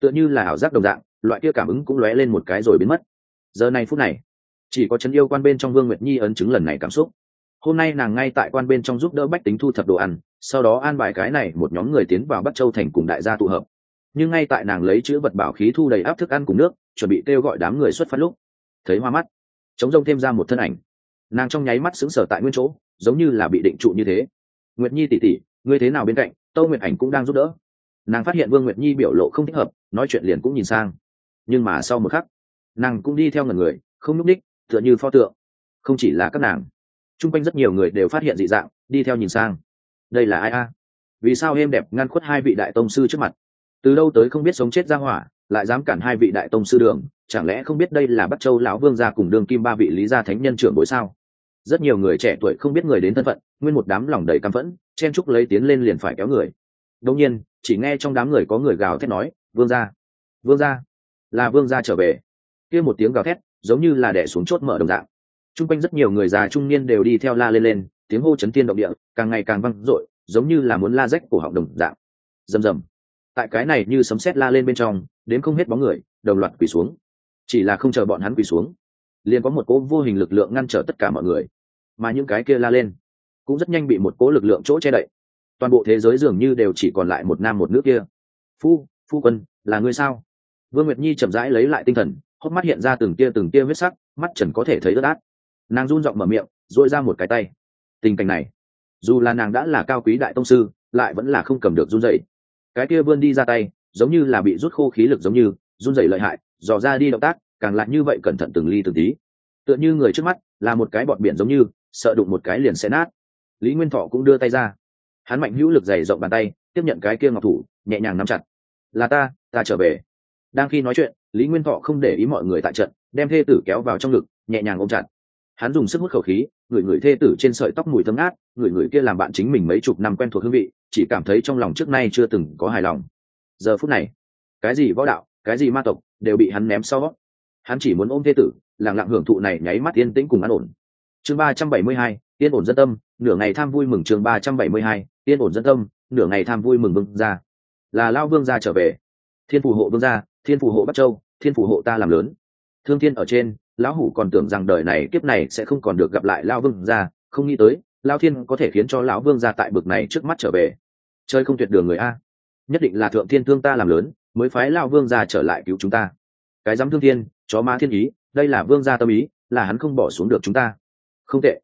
[SPEAKER 1] tựa như là ảo giác đồng dạng, loại kia cảm ứng cũng lóe lên một cái rồi biến mất. Giờ này phút này, chỉ có chấn yêu quan bên trong vương nguyệt nhi ấn chứng lần này cảm xúc. Hôm nay nàng ngay tại quan bên trong giúp đỡ bách tính thu thập đồ ăn, sau đó an bài cái này một nhóm người tiến vào bắc châu thành cùng đại gia tụ hợp. Nhưng ngay tại nàng lấy chữ vật bảo khí thu đầy áp thức ăn cùng nước, chuẩn bị kêu gọi đám người xuất phát lúc, thấy hoa mắt, chống rông thêm ra một thân ảnh. Nàng trong nháy mắt xứng sở tại nguyên chỗ, giống như là bị định trụ như thế. Nguyệt nhi tỉ tỉ, ngươi thế nào bên cạnh? Tâu nguyệt ảnh cũng đang giúp đỡ nàng phát hiện vương nguyệt nhi biểu lộ không thích hợp, nói chuyện liền cũng nhìn sang. Nhưng mà sau một khắc, nàng cũng đi theo ngần người, không nhúc ních tựa như pho tượng. Không chỉ là các nàng t r u n g quanh rất nhiều người đều phát hiện dị dạng, đi theo nhìn sang. Đây là ai a? Vì sao êm đẹp ngăn khuất hai vị đại tông sư trước mặt? Từ đâu tới không biết sống chết ra hỏa, lại dám cản hai vị đại tông sư đường? Chẳng lẽ không biết đây là bắc châu lão vương gia cùng đường kim ba vị lý gia thánh nhân trưởng bối sao? Rất nhiều người trẻ tuổi không biết người đến thân phận, nguyên một đám lòng đầy căm phẫn, chen trúc lấy tiến lên liền phải kéo người đông nhiên, chỉ nghe trong đám người có người gào thét nói, vương gia vương gia, là vương gia trở về. Kia một tiếng gào thét, giống như là đẻ xuống chốt mở đồng dạng. T r u n g quanh rất nhiều người già trung niên đều đi theo la lên lên, tiếng hô chấn tiên động địa, càng ngày càng văng r ộ i giống như là muốn la rách cổ họng đồng dạng. Rầm rầm. Tại cái này như sấm sét la lên bên trong, đến không hết bóng người, đồng loạt quỳ xuống. Chỉ là không chờ bọn hắn quỳ xuống, liền có một cỗ vô hình lực lượng ngăn trở tất cả mọi người. Mà những cái kia la lên, cũng rất nhanh bị một cỗ lực lượng chỗ che đậy toàn bộ thế giới dường như đều chỉ còn lại một nam một nữ kia. Phu phu quân, là ngươi sao? Vương nguyệt nhi chậm rãi lấy lại tinh thần, hốc mắt hiện ra từng tia từng tia huyết sắc, mắt trần có thể thấy ướt át. Nàng run giọng mở miệng dội ra một cái tay. Tình cảnh này, dù là nàng đã là cao quý đại tông sư, lại vẫn là không cầm được run dậy cái kia vươn đi ra tay, giống như là bị rút khô khí lực giống như, run dậy lợi hại, dò ra đi động tác, càng lại như vậy cẩn thận từng ly từng tí. Tựa như người trước mắt, là một cái bọt biển giống như, sợ đụng một cái liền sẽ nát. Lý nguyên thọ cũng đưa tay ra hắn mạnh hữu lực dày rộng bàn tay, tiếp nhận cái kia ngọc thủ, nhẹ nhàng nắm chặt. Là ta ta trở về. Đang khi nói chuyện, lý nguyên thọ không để ý mọi người tại trận, đem thê tử kéo vào trong ngực, nhẹ nhàng ôm chặt. Hắn dùng sức hút khẩu khí, người người thê tử trên sợi tóc mùi thơm ngát, người người kia làm bạn chính mình mấy chục năm quen thuộc hương vị, chỉ cảm thấy trong lòng trước nay chưa từng có hài lòng. Giờ phút này, cái gì võ đạo, cái gì ma tộc đều bị hắn ném sau. Hắn chỉ muốn ôm thê tử lẳng lặng hưởng thụ này nháy mắt yên tĩnh cùng an ổn. Chương ba trăm bảy mươi hai, yên ổn dân tâm, nửa ngày tham vui mừng chương ba trăm bảy mươi hai yên ổn dân tâm, nửa ngày tham vui mừng vương ra là lao vương gia trở về. Thiên phù hộ vương gia, thiên phù hộ bắc châu, thiên phù hộ ta làm lớn. Thương thiên ở trên, lão hủ còn tưởng rằng đời này kiếp này sẽ không còn được gặp lại lao vương gia, không nghĩ tới, lao thiên có thể khiến cho lão vương gia tại bực này trước mắt trở về. Chơi không tuyệt đường người a. Nhất định là thượng thiên thương ta làm lớn, mới phái lao vương gia trở lại cứu chúng ta. Cái dám thương thiên, chó ma thiên ý, đây là vương gia tâm ý, là hắn không bỏ xuống được chúng ta. Không tệ.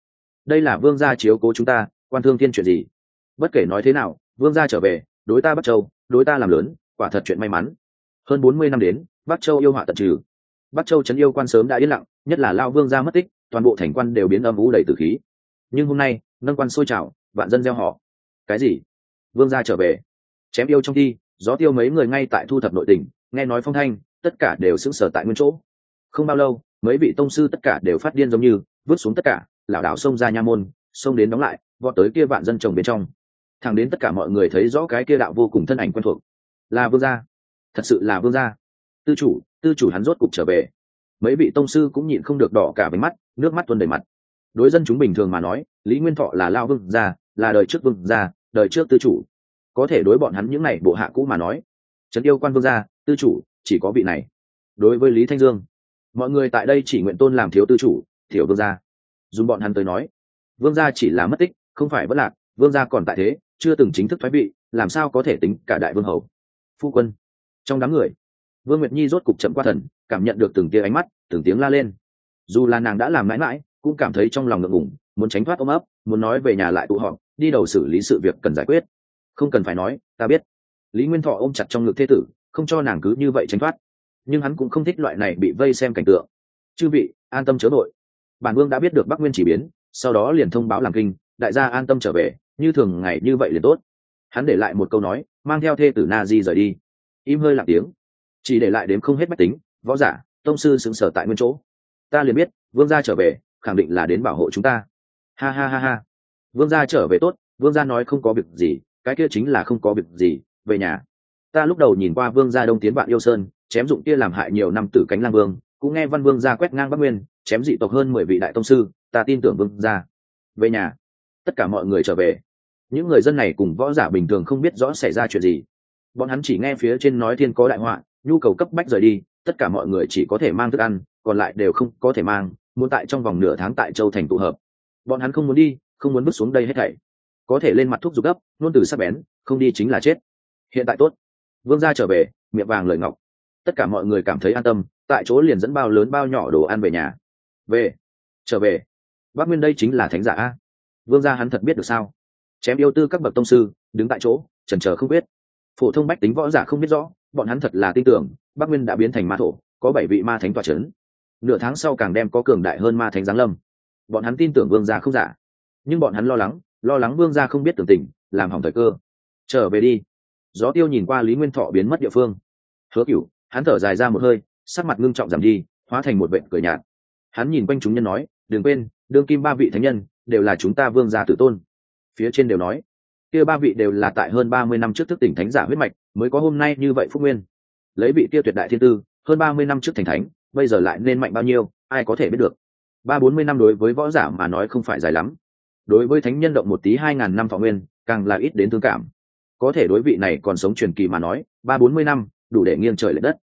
[SPEAKER 1] Đây là vương gia chiếu cố chúng ta, quan thương thiên chuyện gì? Bất kể nói thế nào, vương gia trở về, đối ta Bắc châu, đối ta làm lớn, quả thật chuyện may mắn. Hơn bốn mươi năm đến, bắc châu yêu họa tận trừ. Bắc châu trấn yêu quan sớm đã yên lặng, nhất là lao vương gia mất tích, toàn bộ thành quan đều biến âm vũ đầy từ khí. Nhưng hôm nay, nâng quan sôi trào, vạn dân gieo họ. Cái gì? Vương gia trở về. Chém yêu trong thi, gió tiêu mấy người ngay tại thu thập nội tình, nghe nói phong thanh, tất cả đều sững sờ tại nguyên chỗ. Không bao lâu, mấy vị tông sư tất cả đều phát điên giống như, vứt xuống tất cả, lảo đảo xông ra nha môn, xông đến đóng lại, vọt tới kia vạn dân trồng bên trong thẳng đến tất cả mọi người thấy rõ cái kia đạo vô cùng thân ảnh quen thuộc. Là vương gia. Thật sự là vương gia. Tư chủ tư chủ hắn rốt cục trở về. Mấy vị tông sư cũng nhịn không được đỏ cả váy mắt, nước mắt tuôn đầy mặt. Đối dân chúng bình thường mà nói, lý nguyên thọ là lao vương gia, là đời trước vương gia, đời trước tư chủ. Có thể đối bọn hắn những n à y bộ hạ cũ mà nói, trấn yêu quan vương gia, tư chủ, chỉ có vị này. Đối với lý thanh dương, mọi người tại đây chỉ nguyện tôn làm thiếu tư chủ thiểu vương gia. Dùng bọn hắn tới nói, vương gia chỉ là mất tích, không phải vất lạc, vương gia còn tại thế chưa từng chính thức thoái vị, làm sao có thể tính cả đại vương hầu? Phu quân, trong đám người, vương nguyệt nhi rốt cục chậm qua thần, cảm nhận được từng tia ánh mắt, từng tiếng la lên. Dù là nàng đã làm mãi mãi, cũng cảm thấy trong lòng ngượng ngủng muốn tránh thoát ôm ấp, muốn nói về nhà lại tụ họp, đi đầu xử lý sự việc cần giải quyết. Không cần phải nói, ta biết. Lý nguyên thọ ôm chặt trong ngực thế tử, không cho nàng cứ như vậy tránh thoát. Nhưng hắn cũng không thích loại này bị vây xem cảnh tượng. Chư vị, an tâm chớ đội bản vương đã biết được bắc nguyên chỉ biến, sau đó liền thông báo làm kinh, đại gia an tâm trở về như thường ngày như vậy liền tốt. Hắn để lại một câu nói, mang theo thê tử na di rời đi. Im hơi lặng tiếng. Chỉ để lại đếm không hết bách tính, võ giả, tông sư xứng sở tại nguyên chỗ. Ta liền biết, vương gia trở về, khẳng định là đến bảo hộ chúng ta. Ha ha ha ha. Vương gia trở về tốt, vương gia nói không có việc gì, cái kia chính là không có việc gì, về nhà. Ta lúc đầu nhìn qua vương gia đông tiến bạn yêu sơn, chém dụng kia làm hại nhiều năm tử cánh lang vương, cũng nghe văn vương gia quét ngang bắc nguyên, chém dị tộc hơn mười vị đại tông sư, ta tin tưởng vương gia. Về nhà tất cả mọi người trở về. Những người dân này cùng võ giả bình thường không biết rõ xảy ra chuyện gì. Bọn hắn chỉ nghe phía trên nói thiên có đại họa, nhu cầu cấp bách rời đi, tất cả mọi người chỉ có thể mang thức ăn, còn lại đều không có thể mang, muốn tại trong vòng nửa tháng tại châu thành tụ hợp. Bọn hắn không muốn đi, không muốn bước xuống đây hết thảy. Có thể lên mặt thuốc giục gấp luôn từ sắc bén, không đi chính là chết. Hiện tại tốt. Vương gia trở về, miệng vàng lời ngọc. Tất cả mọi người cảm thấy an tâm, tại chỗ liền dẫn bao lớn bao nhỏ đồ ăn về nhà. Về. Trở về. Bác nguyên đây chính là thánh giả a vương gia hắn thật biết được sao? Chém yêu tư các bậc tông sư, đứng tại chỗ trần trờ không biết. Phổ thông bách tính võ giả không biết rõ, bọn hắn thật là tin tưởng, bắc nguyên đã biến thành ma thổ, có bảy vị ma thánh tòa c h ấ n nửa tháng sau càng đem có cường đại hơn ma thánh giáng lâm. Bọn hắn tin tưởng vương gia không giả. Nhưng bọn hắn lo lắng lo lắng vương gia không biết tưởng tình, làm hỏng thời cơ. Trở về đi. Gió tiêu nhìn qua lý nguyên thọ biến mất địa phương. Hứa cựu hắn thở dài ra một hơi, sắc mặt ngưng trọng giảm đi, hóa thành một vệ cười nhạt. Hắn nhìn quanh chúng nhân nói, đừng quên, đương kim ba vị thánh nhân đều là chúng ta vương gia tử tôn. Phía trên đều nói, kia ba vị đều là tại hơn ba mươi năm trước thức tỉnh thánh giả huyết mạch, mới có hôm nay như vậy phúc nguyên. Lấy vị kia tuyệt đại thiên tư, hơn ba mươi năm trước thành thánh, bây giờ lại nên mạnh bao nhiêu, ai có thể biết được. Ba bốn mươi năm đối với võ giả mà nói không phải dài lắm. Đối với thánh nhân động một tí hai ngàn năm thọ nguyên, càng là ít đến thương cảm. Có thể đối vị này còn sống truyền kỳ mà nói, ba bốn mươi năm, đủ để nghiêng trời l ệ đất.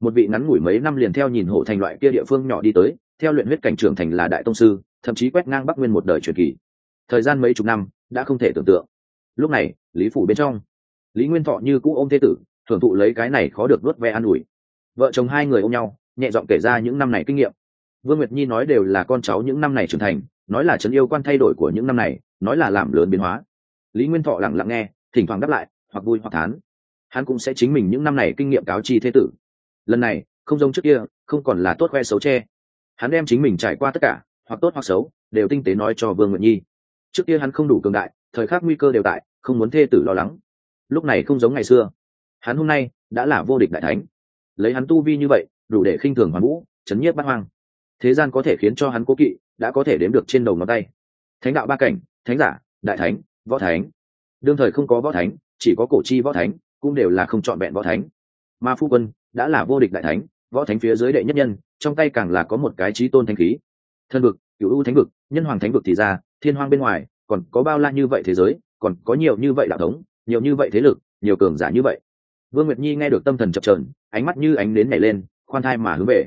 [SPEAKER 1] Một vị ngắn ngủi mấy năm liền theo nhìn hộ thành loại kia địa phương nhỏ đi tới, theo luyện huyết cảnh trưởng thành là đại tông sư thậm chí quét ngang bắc nguyên một đời truyền kỳ. Thời gian mấy chục năm, đã không thể tưởng tượng. Lúc này, lý phủ bên trong, lý nguyên thọ như cũ ôm thế tử, thưởng thụ lấy cái này khó được nuốt ve an ủi. Vợ chồng hai người ôm nhau, nhẹ giọng kể ra những năm này kinh nghiệm. Vương nguyệt nhi nói đều là con cháu những năm này trưởng thành, nói là trấn yêu quan thay đổi của những năm này, nói là làm lớn biến hóa. Lý nguyên thọ lặng lặng nghe, thỉnh thoảng đáp lại, hoặc vui hoặc thán. Hắn cũng sẽ chính mình những năm này kinh nghiệm cáo chi thế tử. Lần này, không giống trước kia, không còn là tốt khoe xấu che. Hắn đem chính mình trải qua tất cả hoặc tốt hoặc xấu, đều tinh tế nói cho vương nguyện nhi. Trước kia hắn không đủ cường đại, thời khắc nguy cơ đều tại, không muốn thê tử lo lắng. Lúc này không giống ngày xưa. Hắn hôm nay đã là vô địch đại thánh. Lấy hắn tu vi như vậy, đủ để khinh thường hoàn vũ, chấn nhiếp bắt hoang. Thế gian có thể khiến cho hắn cố kỵ, đã có thể đếm được trên đầu ngón tay. Thánh đạo ba cảnh, thánh giả, đại thánh, võ thánh. Đương thời không có võ thánh, chỉ có cổ chi võ thánh, cũng đều là không chọn vẹn võ thánh. Mà phu quân, đã là vô địch đại thánh, võ thánh phía dưới đệ nhất nhân, trong tay càng là có một cái trí tôn thanh khí thân vực cựu u thánh vực, nhân hoàng thánh vực thì ra, thiên hoang bên ngoài, còn có bao la như vậy thế giới, còn có nhiều như vậy đạo thống, nhiều như vậy thế lực, nhiều cường giả như vậy. Vương nguyệt nhi nghe được tâm thần chập trờn ánh mắt như ánh đến nhảy lên, khoan thai mà hướng về.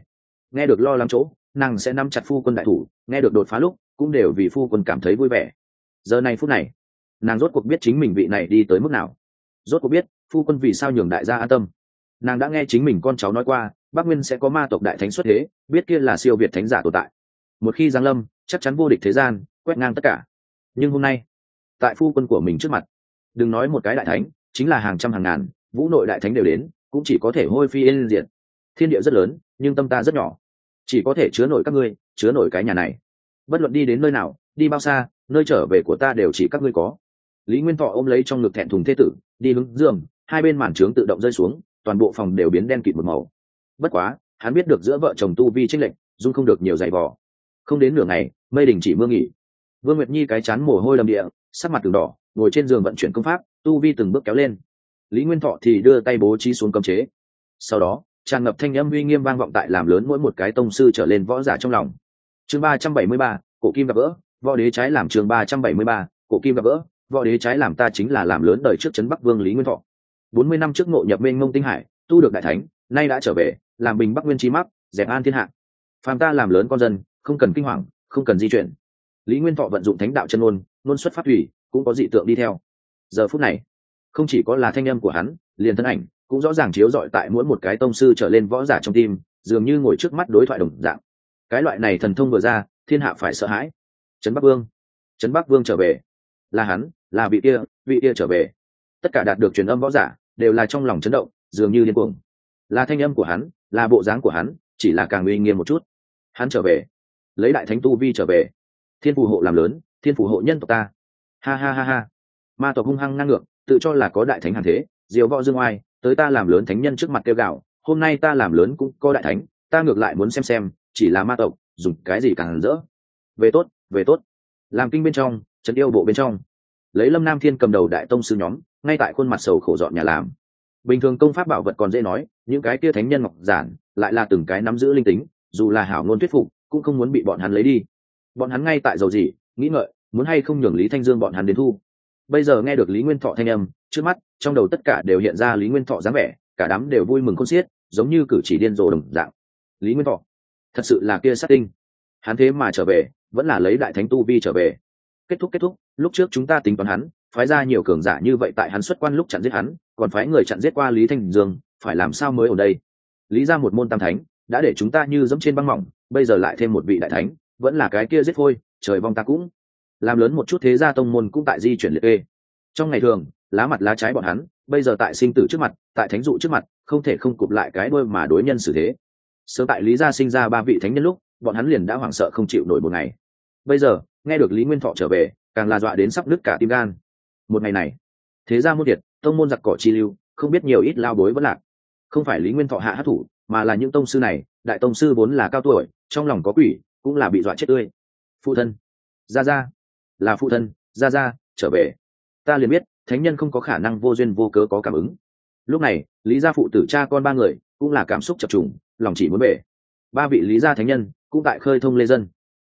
[SPEAKER 1] Nghe được lo lắng chỗ, nàng sẽ nắm chặt phu quân đại thủ, nghe được đột phá lúc, cũng đều vì phu quân cảm thấy vui vẻ. Giờ này phút này, nàng rốt cuộc biết chính mình vị này đi tới mức nào. Rốt cuộc biết, phu quân vì sao nhường đại gia an tâm. Nàng đã nghe chính mình con cháu nói qua, bắc nguyên sẽ có ma tộc đại thánh xuất thế, biết kia là siêu việt thánh giả tồn tại một khi giáng lâm, chắc chắn vô địch thế gian, quét ngang tất cả. Nhưng hôm nay, tại phu quân của mình trước mặt, đừng nói một cái đại thánh, chính là hàng trăm hàng ngàn, vũ nội đại thánh đều đến, cũng chỉ có thể hôi phi yên diện thiên địa rất lớn, nhưng tâm ta rất nhỏ. Chỉ có thể chứa nổi các ngươi, chứa nổi cái nhà này. Bất luận đi đến nơi nào, đi bao xa, nơi trở về của ta đều chỉ các ngươi có. Lý nguyên thọ ôm lấy trong ngực thẹn thùng thế tử, đi hướng giường, hai bên màn trướng tự động rơi xuống, toàn bộ phòng đều biến đen kịt một màu. Bất quá, hắn biết được giữa vợ chồng tu vi trích lệnh dung không được nhiều giày vò không đến nửa ngày, mây đình chỉ mưa nghỉ. Vương nguyệt nhi cái chán mồ hôi đầm địa, sắc mặt từng đỏ, ngồi trên giường vận chuyển công pháp, tu vi từng bước kéo lên. Lý nguyên thọ thì đưa tay bố trí xuống cấm chế. Sau đó, tràn ngập thanh âm uy nghiêm vang vọng tại làm lớn mỗi một cái tông sư trở lên võ giả trong lòng. Chương ba trăm bảy mươi ba, cổ kim gặp vỡ võ đế trái làm chương ba trăm bảy mươi ba, cổ kim gặp vỡ võ đế trái làm ta chính là làm lớn đời trước trấn bắc vương lý nguyên thọ. Bốn mươi năm trước ngộ nhập mênh mông tinh hải, tu được đại thánh, nay đã trở về, làm bình bắc nguyên trí mắc, dẹp an thiên hạ. Phàm ta làm lớn con dân không cần kinh hoàng, không cần di chuyển. Lý nguyên thọ vận dụng thánh đạo chân ôn ngôn xuất phát thủy, cũng có dị tượng đi theo. Giờ phút này, không chỉ có là thanh âm của hắn, liền thân ảnh, cũng rõ ràng chiếu rọi tại mỗi một cái tông sư trở lên võ giả trong tim, dường như ngồi trước mắt đối thoại đồng dạng. Cái loại này thần thông vừa ra, thiên hạ phải sợ hãi. Trấn bắc vương, trấn bắc vương trở về. Là hắn, là vị kia vị kia trở về. Tất cả đạt được truyền âm võ giả, đều là trong lòng chấn động, dường như điên cuồng. Là thanh âm của hắn, là bộ dáng của hắn, chỉ là càng uy nghiêm một chút. Hắn trở về lấy đại thánh tu vi trở về. Thiên phù hộ làm lớn, thiên phù hộ nhân tộc ta. Ha ha ha ha. Ma tộc hung hăng ngang ngược, tự cho là có đại thánh hàng thế, diều võ dương oai, tới ta làm lớn thánh nhân trước mặt kêu gạo, hôm nay ta làm lớn cũng có đại thánh, ta ngược lại muốn xem xem, chỉ là ma tộc, dùng cái gì càng rỡ. Về tốt về tốt. Làm kinh bên trong, trấn yêu bộ bên trong. Lấy lâm nam thiên cầm đầu đại tông sư nhóm, ngay tại khuôn mặt sầu khổ dọn nhà làm. Bình thường công pháp bảo vật còn dễ nói, những cái kia thánh nhân ngọc giản, lại là từng cái nắm giữ linh tính, dù là hảo ngôn thuyết phục cũng không muốn bị bọn hắn lấy đi. Bọn hắn ngay tại dầu gì, nghĩ ngợi, muốn hay không nhường lý thanh dương bọn hắn đến thu. Bây giờ nghe được lý nguyên thọ thanh âm, trước mắt, trong đầu tất cả đều hiện ra lý nguyên thọ dáng vẻ, cả đám đều vui mừng khôn xiết, giống như cử chỉ điên rồ đồng dạng. Lý nguyên thọ, thật sự là kia sát tinh. Hắn thế mà trở về, vẫn là lấy đại thánh tu vi trở về. Kết thúc kết thúc, lúc trước chúng ta tính toán hắn, phái ra nhiều cường giả như vậy tại hắn xuất quan lúc chặn giết hắn, còn phái người chặn giết qua lý thanh dương, phải làm sao mới ở đây? Lý ra một môn tam thánh, đã để chúng ta như dẫm trên băng mỏng bây giờ lại thêm một vị đại thánh, vẫn là cái kia giết thôi trời vong ta cũng. Làm lớn một chút thế gia tông môn cũng tại di chuyển liệt kê. Trong ngày thường, lá mặt lá trái bọn hắn, bây giờ tại sinh tử trước mặt, tại thánh dụ trước mặt, không thể không cụp lại cái đôi mà đối nhân xử thế. Sớm tại lý gia sinh ra ba vị thánh nhân lúc, bọn hắn liền đã hoảng sợ không chịu nổi một ngày. Bây giờ, nghe được lý nguyên thọ trở về, càng là dọa đến sắp nứt cả tim gan. Một ngày này, thế ra muôn thiệt tông môn giặc cỏ chi lưu, không biết nhiều ít lao bối vẫn lạc. Không phải lý nguyên thọ hạ hát thủ mà là những tông sư này, đại tông sư vốn là cao tuổi, trong lòng có quỷ, cũng là bị dọa chết tươi. Phụ thân. Ra ra là phụ thân ra ra trở về. Ta liền biết, thánh nhân không có khả năng vô duyên vô cớ có cảm ứng. Lúc này, lý gia phụ tử cha con ba người, cũng là cảm xúc chập trùng, lòng chỉ muốn về. ba vị lý gia thánh nhân, cũng tại khơi thông lê dân.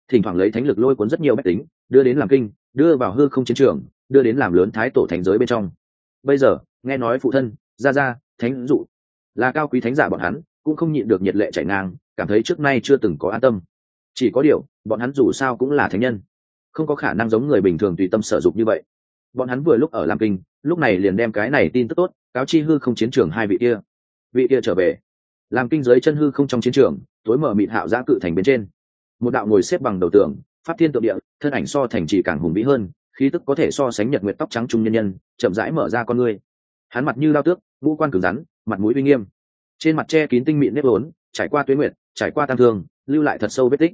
[SPEAKER 1] Thỉnh thoảng lấy thánh lực lôi cuốn rất nhiều bách tính, đưa đến làm kinh, đưa vào hư không chiến trường, đưa đến làm lớn thái tổ thánh giới bên trong. Bây giờ, nghe nói phụ thân ra ra thánh dụ, là cao quý thánh giả bọn hắn cũng không nhịn được nhiệt lệ chảy ngang, cảm thấy trước nay chưa từng có an tâm. Chỉ có điều, bọn hắn dù sao cũng là thánh nhân. Không có khả năng giống người bình thường tùy tâm sở dụng như vậy. Bọn hắn vừa lúc ở lam kinh, lúc này liền đem cái này tin tức tốt, cáo chi hư không chiến trường hai vị kia. Vị kia trở về. Làm kinh giới chân hư không trong chiến trường, tối mở mịt hạo giã cự thành bên trên. Một đạo ngồi xếp bằng đầu tường, pháp thiên tượng địa, thân ảnh so thành trì càng hùng vĩ hơn, khí tức có thể so sánh nhật nguyện tóc trắng trung nhân nhân, chậm rãi mở ra con ngươi. Hắn mặt như lao tước, ngũ quan cứng rắn, mặt mũi uy nghiêm trên mặt che kín tinh mịn nếp lớn trải qua tuyến nguyện trải qua tăng thương, lưu lại thật sâu vết tích.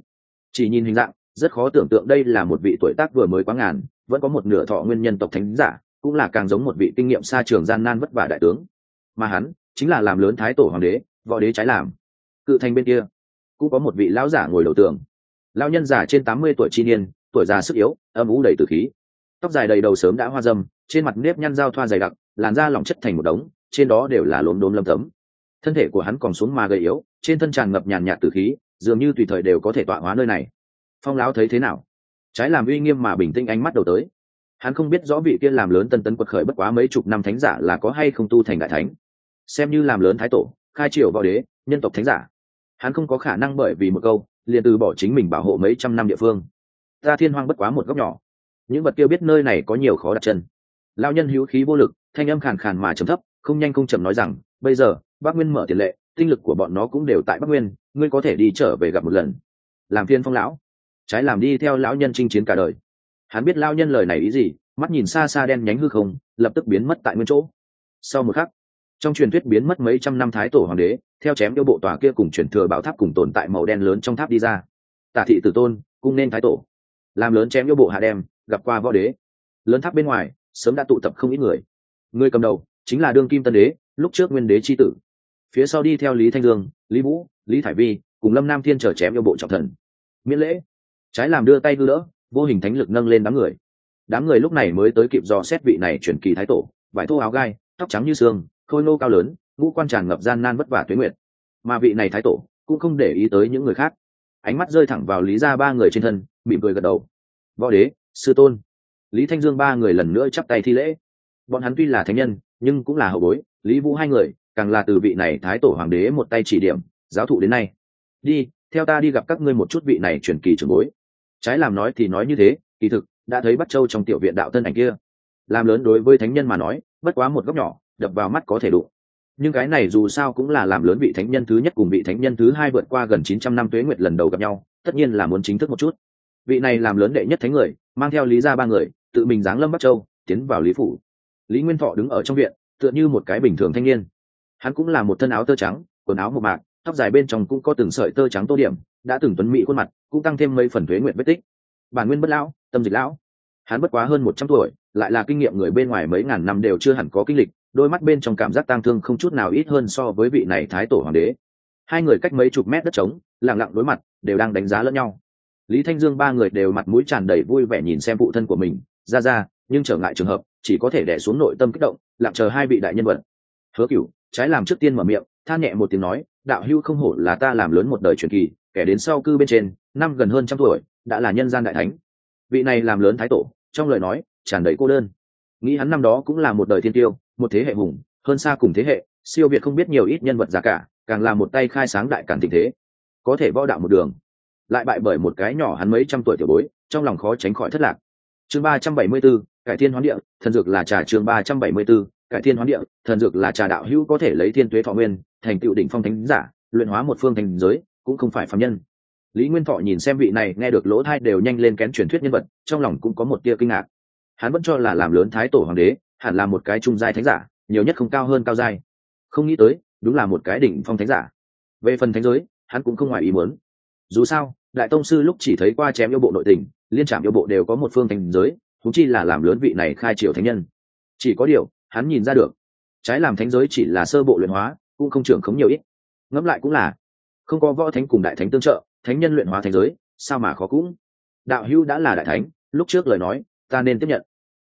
[SPEAKER 1] Chỉ nhìn hình dạng, rất khó tưởng tượng đây là một vị tuổi tác vừa mới quá ngàn, vẫn có một nửa thọ nguyên nhân tộc thánh giả, cũng là càng giống một vị kinh nghiệm xa trường gian nan vất vả đại tướng. Mà hắn, chính là làm lớn thái tổ hoàng đế, võ đế trái làm. Cự thành bên kia, cũng có một vị lão giả ngồi đầu tường. Lão nhân giả trên tám mươi tuổi chi niên, tuổi già sức yếu, âm ú đầy từ khí. Tóc dài đầy đầu sớm đã hoa dâm, trên mặt nếp nhăn dao thoa dày đặc, làn da lỏng chất thành một đống, trên đó đều là lốm đốm lâm tấm thân thể của hắn còn xuống mà gầy yếu, trên thân tràn ngập nhàn nhạt từ khí, dường như tùy thời đều có thể tọa hóa nơi này. Phong lão thấy thế nào? Trái làm uy nghiêm mà bình tĩnh ánh mắt đầu tới. Hắn không biết rõ vị kia làm lớn tân tấn quật khởi bất quá mấy chục năm thánh giả là có hay không tu thành đại thánh. Xem như làm lớn thái tổ, khai triều võ đế, nhân tộc thánh giả. Hắn không có khả năng bởi vì một câu, liền từ bỏ chính mình bảo hộ mấy trăm năm địa phương. Ta thiên hoang bất quá một góc nhỏ. Những vật kia biết nơi này có nhiều khó đặt chân. Lao nhân hữu khí vô lực, thanh âm khàn khàn mà chấm thấp, không nhanh không chậm nói rằng, bây giờ bác nguyên mở tiền lệ, tinh lực của bọn nó cũng đều tại bắc nguyên, ngươi có thể đi trở về gặp một lần. Làm phiên phong lão. Trái làm đi theo lão nhân chinh chiến cả đời. Hắn biết lao nhân lời này ý gì, mắt nhìn xa xa đen nhánh hư không, lập tức biến mất tại nguyên chỗ. Sau một khắc, trong truyền thuyết biến mất mấy trăm năm thái tổ hoàng đế, theo chém yêu bộ tòa kia cùng truyền thừa bảo tháp cùng tồn tại màu đen lớn trong tháp đi ra. Tả thị tử tôn, cung nên thái tổ. Làm lớn chém yêu bộ hạ đem, gặp qua võ đế. Lớn tháp bên ngoài, sớm đã tụ tập không ít người. Người cầm đầu, chính là đương kim tân đế, lúc trước nguyên đế c tử phía sau đi theo lý thanh dương, lý vũ, lý thải vi, cùng lâm nam thiên chờ chém yêu bộ trọng thần. Miễn lễ. Trái làm đưa tay đưa đỡ, vô hình thánh lực nâng lên đám người. Đám người lúc này mới tới kịp do xét vị này chuyển kỳ thái tổ, vải thô áo gai, tóc trắng như xương, khôi nô cao lớn, ngũ quan tràn ngập gian nan vất vả tuyến nguyện mà vị này thái tổ cũng không để ý tới những người khác. Ánh mắt rơi thẳng vào lý ra ba người trên thân, mỉm cười gật đầu. Võ đế, sư tôn. Lý thanh dương ba người lần nữa chắp tay thi lễ. Bọn hắn tuy là thánh nhân, nhưng cũng là hậu bối, lý vũ hai người càng là từ vị này thái tổ hoàng đế một tay chỉ điểm, giáo thụ đến nay. Đi, theo ta đi gặp các ngươi một chút vị này truyền kỳ trường bối. Trái làm nói thì nói như thế, kỳ thực, đã thấy bắt châu trong tiểu viện đạo tân ảnh kia. Làm lớn đối với thánh nhân mà nói, bất quá một góc nhỏ, đập vào mắt có thể đụng. Nhưng cái này dù sao cũng là làm lớn vị thánh nhân thứ nhất cùng vị thánh nhân thứ hai vượt qua gần chín trăm năm tuế nguyệt lần đầu gặp nhau, tất nhiên là muốn chính thức một chút. Vị này làm lớn đệ nhất thánh người, mang theo lý ra ba người, tự mình giáng lâm bắc châu, tiến vào lý phủ. Lý nguyên thọ đứng ở trong viện, tựa như một cái bình thường thanh niên hắn cũng là một thân áo tơ trắng, quần áo một mạc, tóc dài bên trong cũng có từng sợi tơ trắng tô điểm, đã từng tuấn mỹ khuôn mặt, cũng tăng thêm mấy phần thuế nguyện vết tích. Bản nguyên bất lão, tâm dịch lão. Hắn bất quá hơn một trăm tuổi, lại là kinh nghiệm người bên ngoài mấy ngàn năm đều chưa hẳn có kinh lịch, đôi mắt bên trong cảm giác tang thương không chút nào ít hơn so với vị này thái tổ hoàng đế. Hai người cách mấy chục mét đất trống, lặng lặng đối mặt, đều đang đánh giá lẫn nhau. Lý thanh dương ba người đều mặt mũi tràn đầy vui vẻ nhìn xem phụ thân của mình. Ra ra, nhưng trở ngại trường hợp, chỉ có thể đẻ xuống nội tâm kích động, lặng chờ hai vị đại nhân vật. Hứa cửu trái làm trước tiên mở miệng than nhẹ một tiếng nói đạo hưu không hổ là ta làm lớn một đời truyền kỳ kẻ đến sau cư bên trên năm gần hơn trăm tuổi đã là nhân gian đại thánh. Vị này làm lớn thái tổ trong lời nói tràn đầy cô đơn. Nghĩ hắn năm đó cũng là một đời thiên tiêu một thế hệ hùng hơn xa cùng thế hệ siêu việt không biết nhiều ít nhân vật giá cả càng là một tay khai sáng đại cản tình thế. Có thể võ đạo một đường lại bại bởi một cái nhỏ hắn mấy trăm tuổi tiểu bối trong lòng khó tránh khỏi thất lạc. Chương ba trăm bảy mươi 374, cải thiên hoán địa thần dược là trà chương ba trăm bảy mươi 374, cải thiên hoán địa, thần dược là trà đạo hữu có thể lấy thiên tuế thọ nguyên, thành tựu đỉnh phong thánh giả, luyện hóa một phương thành giới, cũng không phải phạm nhân. Lý nguyên thọ nhìn xem vị này, nghe được lỗ thai đều nhanh lên kén truyền thuyết nhân vật, trong lòng cũng có một tia kinh ngạc. Hắn vẫn cho là làm lớn thái tổ hoàng đế, hẳn là một cái trung giai thánh giả, nhiều nhất không cao hơn cao giai. Không nghĩ tới, đúng là một cái đỉnh phong thánh giả. Về phần thánh giới, hắn cũng không ngoài ý muốn. Dù sao, đại tông sư lúc chỉ thấy qua chém yêu bộ nội tình, liên trạm yêu bộ đều có một phương thành giới thú chi là làm lớn vị này khai triều thánh nhân. Chỉ có điều hắn nhìn ra được. Trái làm thánh giới chỉ là sơ bộ luyện hóa, cũng không trưởng khống nhiều ít. Ngẫm lại cũng là, không có võ thánh cùng đại thánh tương trợ, thánh nhân luyện hóa thánh giới, sao mà khó cũng. Đạo hữu đã là đại thánh, lúc trước lời nói, ta nên tiếp nhận.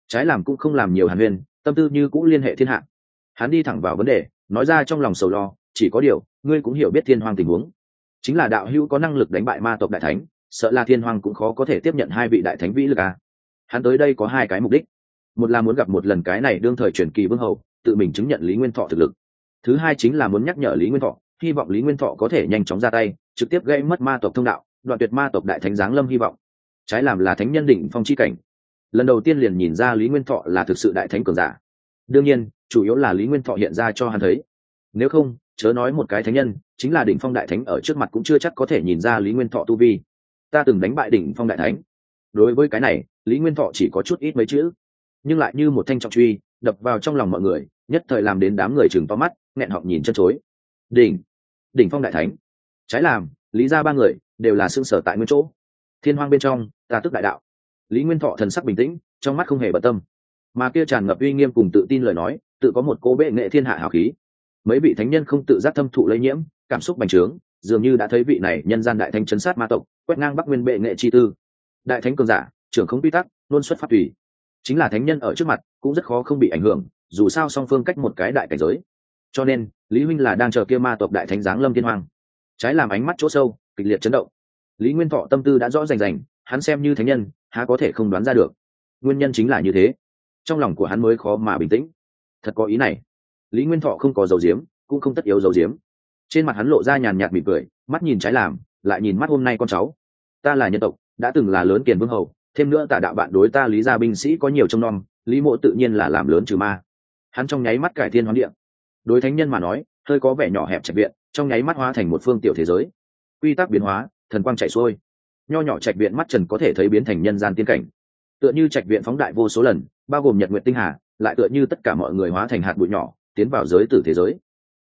[SPEAKER 1] Trái làm cũng không làm nhiều hàn huyên tâm tư như cũng liên hệ thiên hạ. Hắn đi thẳng vào vấn đề, nói ra trong lòng sầu lo, chỉ có điều, ngươi cũng hiểu biết thiên hoàng tình huống. Chính là đạo hữu có năng lực đánh bại ma tộc đại thánh, sợ là thiên hoàng cũng khó có thể tiếp nhận hai vị đại thánh vĩ lực à. hắn tới đây có hai cái mục đích một là muốn gặp một lần cái này đương thời truyền kỳ vương hầu, tự mình chứng nhận lý nguyên thọ thực lực. Thứ hai chính là muốn nhắc nhở lý nguyên thọ, hy vọng lý nguyên thọ có thể nhanh chóng ra tay, trực tiếp gây mất ma tộc thông đạo, đoạn tuyệt ma tộc đại thánh giáng lâm hy vọng. Trái làm là thánh nhân đỉnh phong chi cảnh. Lần đầu tiên liền nhìn ra lý nguyên thọ là thực sự đại thánh cường giả. Đương nhiên, chủ yếu là lý nguyên thọ hiện ra cho hắn thấy. Nếu không, chớ nói một cái thánh nhân, chính là đỉnh phong đại thánh ở trước mặt cũng chưa chắc có thể nhìn ra lý nguyên thọ tu vi. Ta từng đánh bại đỉnh phong đại thánh. Đối với cái này, lý nguyên thọ chỉ có chút ít mấy chữ nhưng lại như một thanh trọng truy, đập vào trong lòng mọi người, nhất thời làm đến đám người chừng to mắt, nghẹn họng nhìn chân chối. Đỉnh đỉnh phong đại thánh. Trái làm, lý ra ba người đều là xương sở tại nguyên chỗ. Thiên hoang bên trong ta tức đại đạo. Lý nguyên thọ thần sắc bình tĩnh, trong mắt không hề bận tâm. Mà kia tràn ngập uy nghiêm cùng tự tin lời nói, tự có một cô bệ nghệ thiên hạ hào khí. Mấy vị thánh nhân không tự giác thâm thụ lây nhiễm, cảm xúc bành trướng, dường như đã thấy vị này nhân gian đại thánh chấn sát ma tộc, quét ngang bắc nguyên bệ nghệ chi tư. Đại thánh cường giả, trưởng không quy tắc, luôn xuất phát tùy chính là thánh nhân ở trước mặt, cũng rất khó không bị ảnh hưởng, dù sao song phương cách một cái đại cảnh giới. Cho nên, lý huynh là đang chờ kia ma tộc đại thánh giáng lâm thiên hoàng trái làm ánh mắt chỗ sâu, kịch liệt chấn động. Lý nguyên thọ tâm tư đã rõ rành rành, hắn xem như thánh nhân, há có thể không đoán ra được. Nguyên nhân chính là như thế. Trong lòng của hắn mới khó mà bình tĩnh. Thật có ý này. Lý nguyên thọ không có dầu diếm cũng không tất yếu dầu diếm trên mặt hắn lộ ra nhàn nhạt mỉm cười, mắt nhìn trái làm, lại nhìn mắt hôm nay con cháu. Ta là nhân tộc, đã từng là lớn kiền vương hầu thêm nữa tả đạo bạn đối ta lý gia binh sĩ có nhiều trông nom, lý mộ tự nhiên là làm lớn trừ ma. Hắn trong nháy mắt cải thiên hoán điện đối thánh nhân mà nói, hơi có vẻ nhỏ hẹp trạch viện, trong nháy mắt hóa thành một phương tiểu thế giới. Quy tắc biến hóa, thần quang chạy xuôi. Nho nhỏ trạch viện mắt trần có thể thấy biến thành nhân gian tiên cảnh. Tựa như trạch viện phóng đại vô số lần, bao gồm nhật nguyện tinh hà, lại tựa như tất cả mọi người hóa thành hạt bụi nhỏ, tiến vào giới tử thế giới.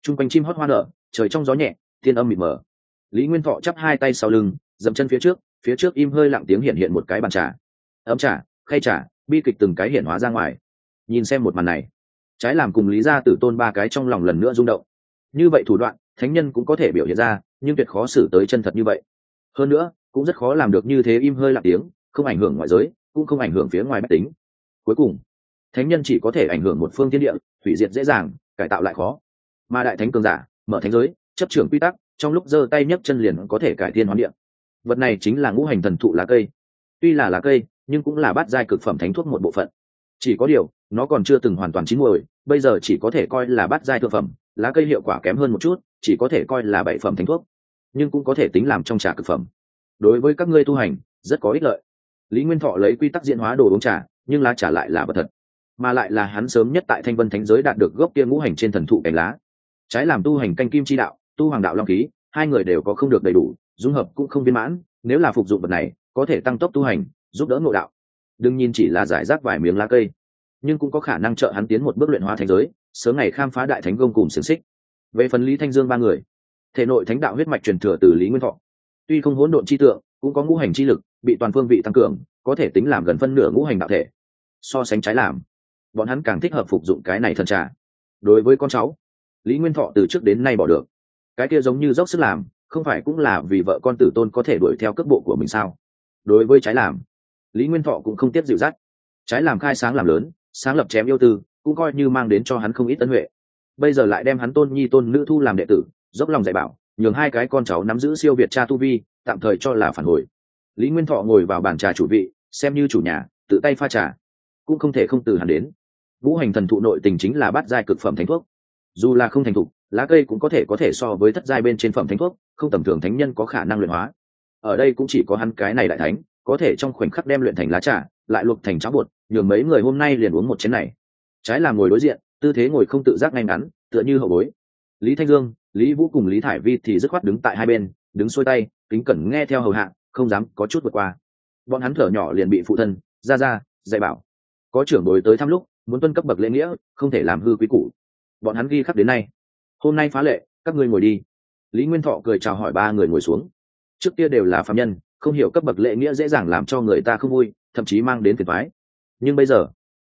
[SPEAKER 1] T r u n g quanh chim hót hoa nở, trời trong gió nhẹ, thiên âm mịt mờ. Lý nguyên thọ chắp hai tay sau lưng, dậm chân phía trước phía trước im hơi lặng tiếng hiện hiện một cái bàn trà. Ấm trà, khay trà, bi kịch từng cái hiện hóa ra ngoài. Nhìn xem một màn này, trái làm cùng lý ra tử tôn ba cái trong lòng lần nữa rung động. Như vậy thủ đoạn, thánh nhân cũng có thể biểu hiện ra, nhưng tuyệt khó xử tới chân thật như vậy. Hơn nữa, cũng rất khó làm được như thế im hơi lặng tiếng, không ảnh hưởng ngoại giới, cũng không ảnh hưởng phía ngoài bách tính. Cuối cùng, thánh nhân chỉ có thể ảnh hưởng một phương thiên địa, hủy diệt dễ dàng, cải tạo lại khó. Mà đại thánh cường giả, mở thánh giới, chấp trưởng quy tắc, trong lúc giơ tay nhấc chân liền có thể cải thiên hoán địa vật này chính là ngũ hành thần thụ lá cây. Tuy là lá cây, nhưng cũng là bát giai cực phẩm thánh thuốc một bộ phận. Chỉ có điều, nó còn chưa từng hoàn toàn chín muồi, bây giờ chỉ có thể coi là bát giai thượng phẩm, lá cây hiệu quả kém hơn một chút, chỉ có thể coi là bảy phẩm thánh thuốc, nhưng cũng có thể tính làm trong trà cực phẩm. Đối với các ngươi tu hành, rất có ích lợi. Lý nguyên thọ lấy quy tắc diễn hóa đồ uống trà, nhưng lá trà lại là vật thật. Mà lại là hắn sớm nhất tại thanh vân thánh giới đạt được gốc kia ngũ hành trên thần thụ cành lá. Trái làm tu hành canh kim chi đạo, tu hoàng đạo long khí hai người đều có không được đầy đủ, dung hợp cũng không viên mãn, nếu là phục dụng vật này, có thể tăng tốc tu hành, giúp đỡ nội đạo. Đừng nhìn chỉ là giải rác vài miếng lá cây, nhưng cũng có khả năng trợ hắn tiến một bước luyện hóa thành giới, sớm ngày khám phá đại thánh gông cùng xiềng xích. Về phần lý thanh dương ba người, thể nội thánh đạo huyết mạch truyền thừa từ lý nguyên thọ. Tuy không hỗn độn chi tượng, cũng có ngũ hành chi lực, bị toàn phương vị tăng cường, có thể tính làm gần phân nửa ngũ hành đạo thể. So sánh trái làm, bọn hắn càng thích hợp phục dụng cái này thần trà. Đối với con cháu, lý nguyên thọ từ trước đến nay bỏ được cái kia giống như dốc sức làm, không phải cũng là vì vợ con tử tôn có thể đuổi theo cước bộ của mình sao? Đối với trái làm, lý nguyên thọ cũng không tiếp dịu dắt. Trái làm khai sáng làm lớn, sáng lập chém yêu tư, cũng coi như mang đến cho hắn không ít tân huệ. Bây giờ lại đem hắn tôn nhi tôn nữ thu làm đệ tử, dốc lòng dạy bảo, nhường hai cái con cháu nắm giữ siêu việt cha tu vi, tạm thời cho là phản hồi. Lý nguyên thọ ngồi vào bàn trà chủ vị, xem như chủ nhà, tự tay pha trà. Cũng không thể không từ hắn đến. Vũ hành thần thụ nội tình chính là bát giai cực phẩm thánh thuốc. Dù là không thành thục lá cây cũng có thể có thể so với thất giai bên trên phẩm thánh thuốc, không tầm thường thánh nhân có khả năng luyện hóa. Ở đây cũng chỉ có hắn cái này đại thánh, có thể trong khoảnh khắc đem luyện thành lá trà, lại luộc thành cháo bột, nhường mấy người hôm nay liền uống một chén này. Trái là ngồi đối diện, tư thế ngồi không tự giác ngay ngắn, tựa như hậu bối. Lý thanh dương, lý vũ cùng lý thải vi thì dứt khoát đứng tại hai bên, đứng xuôi tay, kính cẩn nghe theo hầu hạ, không dám có chút vượt qua. Bọn hắn thở nhỏ liền bị phụ thân, ra ra, dạy bảo. Có trưởng đối tới thăm lúc, muốn tuân cấp bậc lễ nghĩa, không thể làm hư quý củ. Bọn hắn ghi khắc đến nay hôm nay phá lệ, các ngươi ngồi đi. Lý nguyên thọ cười chào hỏi ba người ngồi xuống. Trước kia đều là phạm nhân, không hiểu cấp bậc lễ nghĩa dễ dàng làm cho người ta không vui, thậm chí mang đến phiền thoái nhưng bây giờ,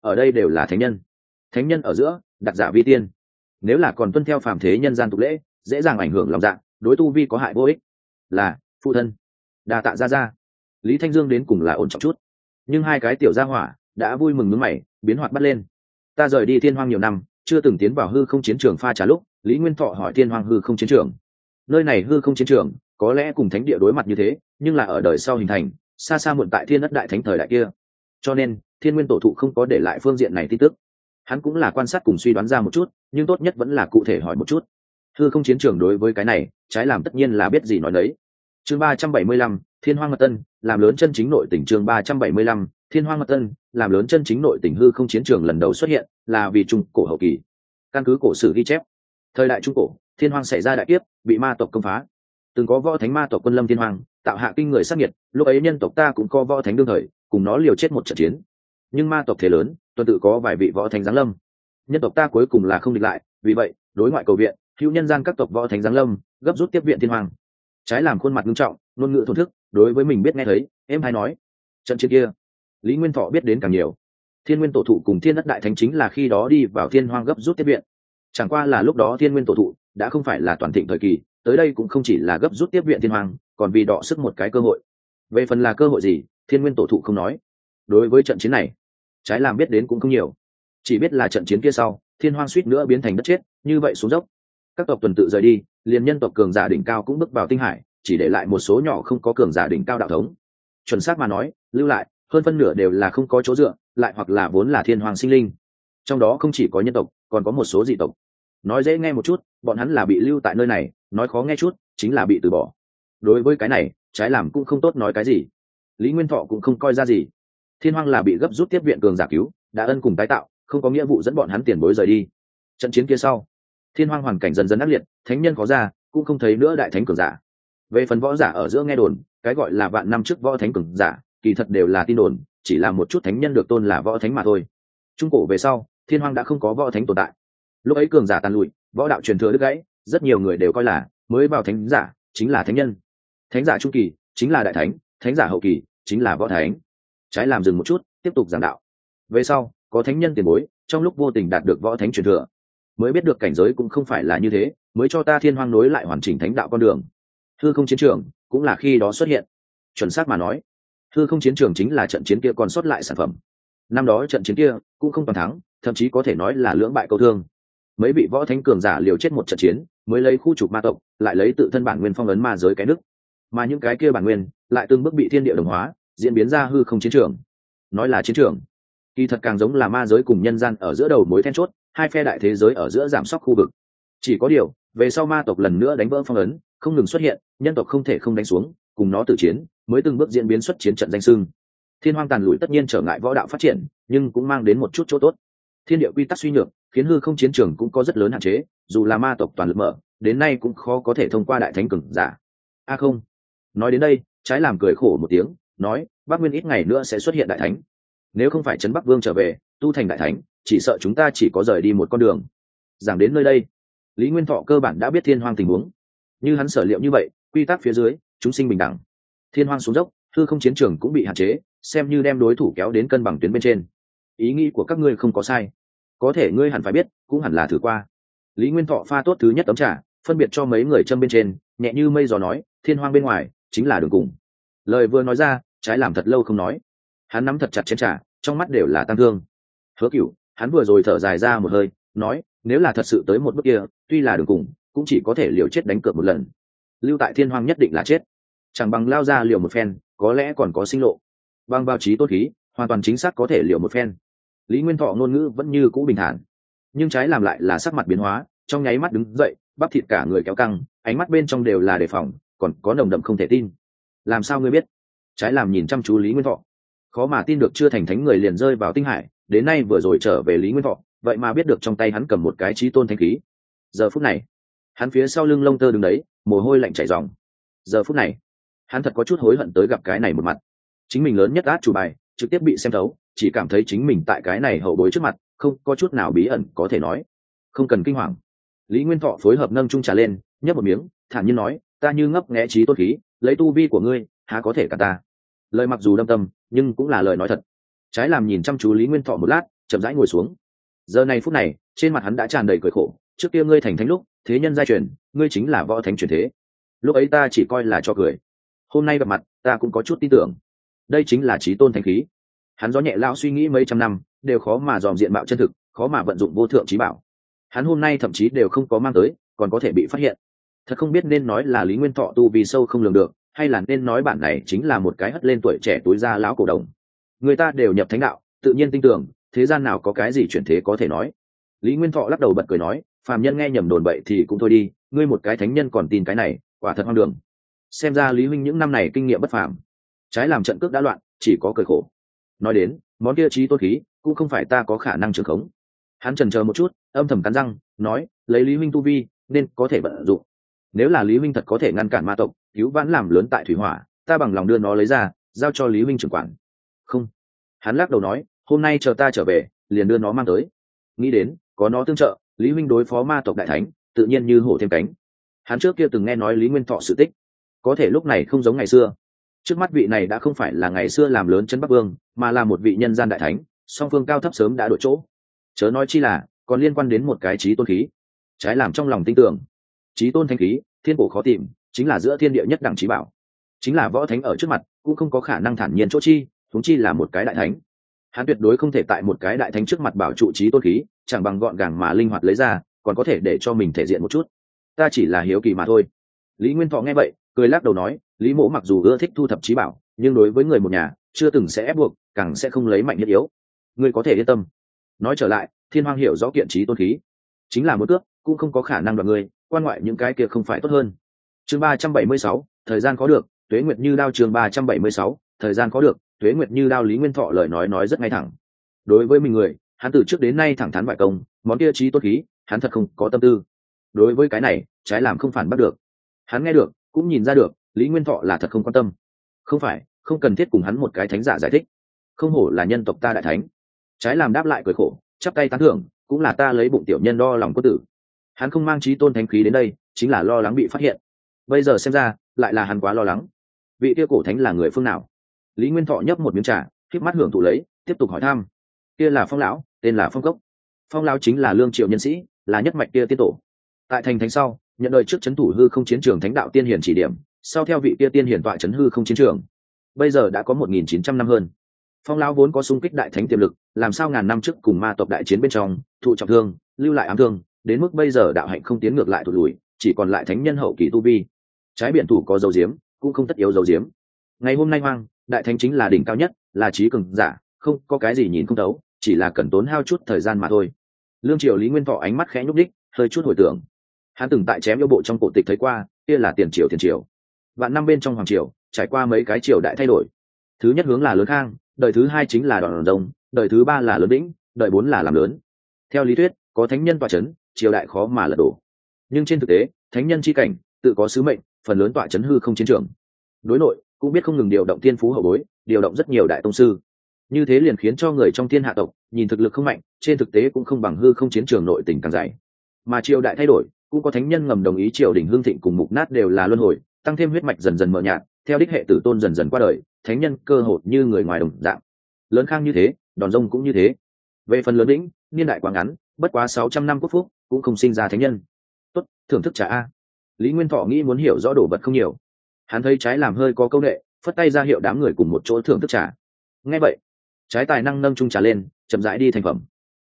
[SPEAKER 1] ở đây đều là thánh nhân. Thánh nhân ở giữa, đặc giả vi tiên. Nếu là còn tuân theo phàm thế nhân gian tục lễ, dễ dàng ảnh hưởng lòng dạ đối tu vi có hại vô ích. Là, phụ thân. Đa tạ ra ra lý thanh dương đến cùng là ổn trọng chút. Nhưng hai cái tiểu gia hỏa đã vui mừng mướn mày, biến hoạt bắt lên. Ta rời đi thiên hoang nhiều năm, chưa từng tiến vào hư không chiến trường pha trả lúc lý nguyên thọ hỏi thiên Hoàng hư không chiến trường. Nơi này hư không chiến trường, có lẽ cùng thánh địa đối mặt như thế, nhưng là ở đời sau hình thành, xa xa muộn tại thiên đất đại thánh thời đại kia. Cho nên, thiên nguyên tổ thụ không có để lại phương diện này tin tức. Hắn cũng là quan sát cùng suy đoán ra một chút, nhưng tốt nhất vẫn là cụ thể hỏi một chút. Hư không chiến trường đối với cái này, trái làm tất nhiên là biết gì nói đấy chương ba trăm bảy mươi lăm, thiên hoang mật tân, làm lớn chân chính nội tỉnh chương ba trăm bảy mươi lăm, thiên hoang mật tân, làm lớn chân chính nội tỉnh hư không chiến trường lần đầu xuất hiện, là vì trung cổ hậu kỳ. Căn cứ cổ sử ghi chép thời đại trung cổ, thiên hoàng xảy ra đại kiếp, bị ma tộc công phá. Từng có võ thánh ma tộc quân lâm thiên hoàng tạo hạ kinh người sắc nhiệt lúc ấy nhân tộc ta cũng có võ thánh đương thời, cùng nó liều chết một trận chiến. Nhưng ma tộc thế lớn, tuần tự có vài vị võ thánh giáng lâm. Nhân tộc ta cuối cùng là không địch lại, vì vậy, đối ngoại cầu viện, hữu nhân gian các tộc võ thánh giáng lâm, gấp rút tiếp viện thiên hoàng trái làm khuôn mặt nghiêm trọng, ngôn ngữ thổn thức, đối với mình biết nghe thấy, em hay nói. Trận chiến kia, lý nguyên thọ biết đến càng nhiều. Thiên nguyên tổ thụ cùng thiên đất đại thánh chính là khi đó đi vào thiên hoang gấp rút tiếp viện chẳng qua là lúc đó thiên nguyên tổ thụ đã không phải là toàn thịnh thời kỳ, tới đây cũng không chỉ là gấp rút tiếp viện thiên hoàng còn vì đọ sức một cái cơ hội. Về phần là cơ hội gì, thiên nguyên tổ thụ không nói. Đối với trận chiến này, trái làm biết đến cũng không nhiều. Chỉ biết là trận chiến kia sau, thiên hoang suýt nữa biến thành đất chết, như vậy xuống dốc. Các tộc tuần tự rời đi, liền nhân tộc cường giả đỉnh cao cũng bước vào tinh hải, chỉ để lại một số nhỏ không có cường giả đỉnh cao đạo thống. Chuẩn xác mà nói, lưu lại, hơn phân nửa đều là không có chỗ dựa, lại hoặc là vốn là thiên hoàng sinh linh. Trong đó không chỉ có nhân tộc, còn có một số dị tộc nói dễ nghe một chút, bọn hắn là bị lưu tại nơi này, nói khó nghe chút, chính là bị từ bỏ. Đối với cái này, trái làm cũng không tốt nói cái gì. Lý nguyên thọ cũng không coi ra gì. Thiên hoang là bị gấp rút tiếp viện cường giả cứu, đã ân cùng tái tạo, không có nghĩa vụ dẫn bọn hắn tiền bối rời đi. Trận chiến kia sau, thiên hoang hoàn cảnh dần dần ác liệt, thánh nhân có ra, cũng không thấy nữa đại thánh cường giả. Về phần võ giả ở giữa nghe đồn, cái gọi là vạn năm trước võ thánh cường giả, kỳ thật đều là tin đồn, chỉ là một chút thánh nhân được tôn là võ thánh mà thôi. Trung cổ về sau, thiên hoang đã không có võ thánh tồn tại lúc ấy cường giả tàn lụi, võ đạo truyền thừa đứt gãy, rất nhiều người đều coi là mới vào thánh giả, chính là thánh nhân. Thánh giả trung kỳ, chính là đại thánh thánh giả hậu kỳ, chính là võ thánh. Trái làm dừng một chút, tiếp tục giảng đạo. Về sau, có thánh nhân tiền bối, trong lúc vô tình đạt được võ thánh truyền thừa. Mới biết được cảnh giới cũng không phải là như thế, mới cho ta thiên hoang nối lại hoàn chỉnh thánh đạo con đường. Thư không chiến trường, cũng là khi đó xuất hiện. Chuẩn xác mà nói, thư không chiến trường chính là trận chiến kia còn sót lại sản phẩm. Năm đó trận chiến kia, cũng không toàn thắng, thậm chí có thể nói là lưỡng bại câu thương mấy vị võ thánh cường giả liều chết một trận chiến, mới lấy khu trục ma tộc, lại lấy tự thân bản nguyên phong ấn ma giới cái đức. Mà những cái kia bản nguyên lại từng bước bị thiên địa đồng hóa, diễn biến ra hư không chiến trường. Nói là chiến trường, kỳ thật càng giống là ma giới cùng nhân gian ở giữa đầu mối then chốt, hai phe đại thế giới ở giữa giảm sóc khu vực. Chỉ có điều, về sau ma tộc lần nữa đánh vỡ phong ấn, không ngừng xuất hiện, nhân tộc không thể không đánh xuống, cùng nó tự chiến, mới từng bước diễn biến xuất chiến trận danh sưng. Thiên hoang tàn lụi tất nhiên trở ngại võ đạo phát triển, nhưng cũng mang đến một chút chỗ tốt thiên địa quy tắc suy nhược, khiến hư không chiến trường cũng có rất lớn hạn chế, dù là ma tộc toàn lực mở, đến nay cũng khó có thể thông qua đại thánh cường giả. A không. Nói đến đây, trái làm cười khổ một tiếng, nói, bắc nguyên ít ngày nữa sẽ xuất hiện đại thánh. Nếu không phải trấn bắc vương trở về, tu thành đại thánh, chỉ sợ chúng ta chỉ có rời đi một con đường. Giảng đến nơi đây, lý nguyên thọ cơ bản đã biết thiên hoang tình huống. Như hắn sở liệu như vậy, quy tắc phía dưới, chúng sinh bình đẳng. Thiên hoang xuống dốc, hư không chiến trường cũng bị hạn chế, xem như đem đối thủ kéo đến cân bằng tuyến bên trên ý nghĩ của các ngươi không có sai. Có thể ngươi hẳn phải biết, cũng hẳn là thử qua. Lý nguyên thọ pha tốt thứ nhất tấm trà, phân biệt cho mấy người châm bên trên, nhẹ như mây gió nói, thiên hoang bên ngoài, chính là đường cùng. Lời vừa nói ra, trái làm thật lâu không nói. Hắn nắm thật chặt chén trà, trong mắt đều là tăng thương. Hứa cựu hắn vừa rồi thở dài ra một hơi, nói, nếu là thật sự tới một bước kia, tuy là đường cùng, cũng chỉ có thể liều chết đánh cược một lần. Lưu tại thiên hoang nhất định là chết. Chẳng bằng lao ra liều một phen, có lẽ còn có sinh lộ. Bằng bao trí tốt khí, hoàn toàn chính xác có thể liều một phen lý nguyên thọ ngôn ngữ vẫn như cũ bình thản. Nhưng trái làm lại là sắc mặt biến hóa, trong nháy mắt đứng dậy, bắp thịt cả người kéo căng, ánh mắt bên trong đều là đề phòng, còn có nồng đậm không thể tin. Làm sao ngươi biết? Trái làm nhìn chăm chú lý nguyên thọ. Khó mà tin được chưa thành thánh người liền rơi vào tinh hải, đến nay vừa rồi trở về lý nguyên thọ, vậy mà biết được trong tay hắn cầm một cái trí tôn thanh khí. Giờ phút này, hắn phía sau lưng lông tơ đứng đấy, mồ hôi lạnh chảy dòng giờ phút này, hắn thật có chút hối hận tới gặp cái này một mặt. Chính mình lớn nhất át chủ bài trực tiếp bị xem thấu, chỉ cảm thấy chính mình tại cái này hậu bối trước mặt, không có chút nào bí ẩn có thể nói. Không cần kinh hoàng. Lý nguyên thọ phối hợp nâng trung trà lên, nhấp một miếng, thản nhiên nói, ta như ngấp nghẽ trí tốt khí, lấy tu vi của ngươi, há có thể cả ta? Lời mặc dù đâm tâm, nhưng cũng là lời nói thật. Trái làm nhìn chăm chú lý nguyên thọ một lát, chậm rãi ngồi xuống. Giờ này phút này, trên mặt hắn đã tràn đầy cười khổ, trước kia ngươi thành thánh lúc, thế nhân giai truyền, ngươi chính là võ thánh truyền thế. Lúc ấy ta chỉ coi là cho cười. Hôm nay gặp mặt, ta cũng có chút tin tưởng đây chính là trí tôn thanh khí. Hắn gió nhẹ lao suy nghĩ mấy trăm năm, đều khó mà dòm diện mạo chân thực, khó mà vận dụng vô thượng trí bảo. Hắn hôm nay thậm chí đều không có mang tới, còn có thể bị phát hiện. Thật không biết nên nói là lý nguyên thọ tu vì sâu không lường được, hay là nên nói bản này chính là một cái hất lên tuổi trẻ túi ra lão cổ đồng. Người ta đều nhập thánh đạo, tự nhiên tin tưởng, thế gian nào có cái gì chuyển thế có thể nói. Lý nguyên thọ lắc đầu bật cười nói, phàm nhân nghe nhầm đồn bậy thì cũng thôi đi, ngươi một cái thánh nhân còn tin cái này, quả thật hoang đường. Xem ra lý huynh những năm này kinh nghiệm bất phàm trái làm trận cước đã loạn, chỉ có cười khổ. Nói đến, món kia trí tôn khí, cũng không phải ta có khả năng trường khống. Hắn trần chờ một chút, âm thầm cắn răng, nói, lấy lý huynh tu vi, nên có thể vận dụng. Nếu là lý huynh thật có thể ngăn cản ma tộc, cứu vãn làm lớn tại thủy hỏa, ta bằng lòng đưa nó lấy ra, giao cho lý huynh trưởng quản. Không. Hắn lắc đầu nói, hôm nay chờ ta trở về, liền đưa nó mang tới. Nghĩ đến, có nó tương trợ, lý huynh đối phó ma tộc đại thánh, tự nhiên như hổ thêm cánh. Hắn trước kia từng nghe nói lý nguyên thọ sự tích. Có thể lúc này không giống ngày xưa trước mắt vị này đã không phải là ngày xưa làm lớn chân bắc vương, mà là một vị nhân gian đại thánh, song phương cao thấp sớm đã đổi chỗ. Chớ nói chi là, còn liên quan đến một cái trí tôn khí. Trái làm trong lòng tin tưởng. Trí tôn thanh khí, thiên cổ khó tìm, chính là giữa thiên địa nhất đẳng trí bảo. Chính là võ thánh ở trước mặt, cũng không có khả năng thản nhiên chỗ chi thúng chi là một cái đại thánh. Hắn tuyệt đối không thể tại một cái đại thánh trước mặt bảo trụ trí tôn khí, chẳng bằng gọn gàng mà linh hoạt lấy ra, còn có thể để cho mình thể diện một chút. Ta chỉ là hiếu kỳ mà thôi. Lý nguyên thọ nghe vậy cười lắc đầu nói, lý mỗ mặc dù ưa thích thu thập trí bảo, nhưng đối với người một nhà, chưa từng sẽ ép buộc, càng sẽ không lấy mạnh nhất yếu. Ngươi có thể yên tâm. Nói trở lại, thiên hoang hiểu rõ kiện trí tôn khí. Chính là một cước cũng không có khả năng đoạt ngươi quan ngoại những cái kia không phải tốt hơn. Chương ba trăm bảy mươi sáu, thời gian có được, tuế nguyệt như đao chương ba trăm bảy mươi sáu, thời gian có được, tuế nguyệt như đao lý nguyên thọ lời nói nói rất ngay thẳng. Đối với mình người, hắn từ trước đến nay thẳng thắn bại công, món kia trí tốt khí, hắn thật không có tâm tư. Đối với cái này, trái làm không phản bắt được. Hắn nghe được cũng nhìn ra được, lý nguyên thọ là thật không quan tâm. Không phải, không cần thiết cùng hắn một cái thánh giả giải thích. Không hổ là nhân tộc ta đại thánh. Trái làm đáp lại cười khổ, chắp tay tán thưởng, cũng là ta lấy bụng tiểu nhân đo lòng quân tử. Hắn không mang trí tôn thánh khí đến đây, chính là lo lắng bị phát hiện. Bây giờ xem ra, lại là hắn quá lo lắng. Vị kia cổ thánh là người phương nào? Lý nguyên thọ nhấp một miếng trà k mắt hưởng thụ lấy, tiếp tục hỏi thăm. Kia là phong lão, tên là phong cốc. Phong lão chính là lương triệu nhân sĩ, là nhất mạch kia tiên tổ. Tại thành thánh sau nhận đời trước c thủ hư không chiến trường thánh đạo tiên hiển chỉ điểm, sau theo vị kia tiên hiển tọa c hư không chiến trường. Bây giờ đã có một nghìn chín trăm năm hơn. Phong lão vốn có sung kích đại thánh tiềm lực, làm sao ngàn năm trước cùng ma tộc đại chiến bên trong, thụ trọng thương, lưu lại ám thương, đến mức bây giờ đạo hạnh không tiến ngược lại thụt lùi, chỉ còn lại thánh nhân hậu kỳ tu vi. Trái biển thủ có dấu diếm, cũng không tất yếu dấu diếm. Ngày hôm nay hoang, đại thánh chính là đỉnh cao nhất, là trí cường giả, không có cái gì nhìn không đấu chỉ là cần tốn hao chút thời gian mà thôi. Lương triều lý nguyên thọ ánh mắt khẽ nhúc đích hơi chút hồi tưởng hắn từng tại chém yêu bộ trong cổ tịch thấy qua, kia là tiền triều tiền triều. Vạn năm bên trong hoàng triều, trải qua mấy cái triều đại thay đổi. Thứ nhất hướng là lớn khang, đời thứ hai chính là đoàn rồng, đời thứ ba là lớn đĩnh đời bốn là làm lớn. Theo lý thuyết, có thánh nhân tọa c h ấ n triều đại khó mà lật đổ. Nhưng trên thực tế, thánh nhân c h i cảnh, tự có sứ mệnh, phần lớn tọa c h ấ n hư không chiến trường. Đối nội, cũng biết không ngừng điều động tiên phú hậu bối, điều động rất nhiều đại tông sư. Như thế liền khiến cho người trong thiên hạ tộc, nhìn thực lực không mạnh, trên thực tế cũng không bằng hư không chiến trường nội tình càng dày. Mà triều đại thay đổi cũng có thánh nhân ngầm đồng ý triều đình hương thịnh cùng mục nát đều là luân hồi, tăng thêm huyết mạch dần dần mờ nhạt, theo đích hệ tử tôn dần dần qua đời, thánh nhân cơ hội như người ngoài đồng dạng. Lớn khang như thế, đòn rông cũng như thế. Về phần lớn lĩnh, niên đại quá ngắn, bất quá sáu trăm năm quốc phúc, cũng không sinh ra thánh nhân. Tốt, thưởng thức trả a. Lý nguyên thọ nghĩ muốn hiểu rõ đồ vật không nhiều. Hắn thấy trái làm hơi có câu nghệ phất tay ra hiệu đám người cùng một chỗ thưởng thức trà. Nghe vậy, trái tài năng nâng trung trà lên, chậm rãi đi thành phẩm.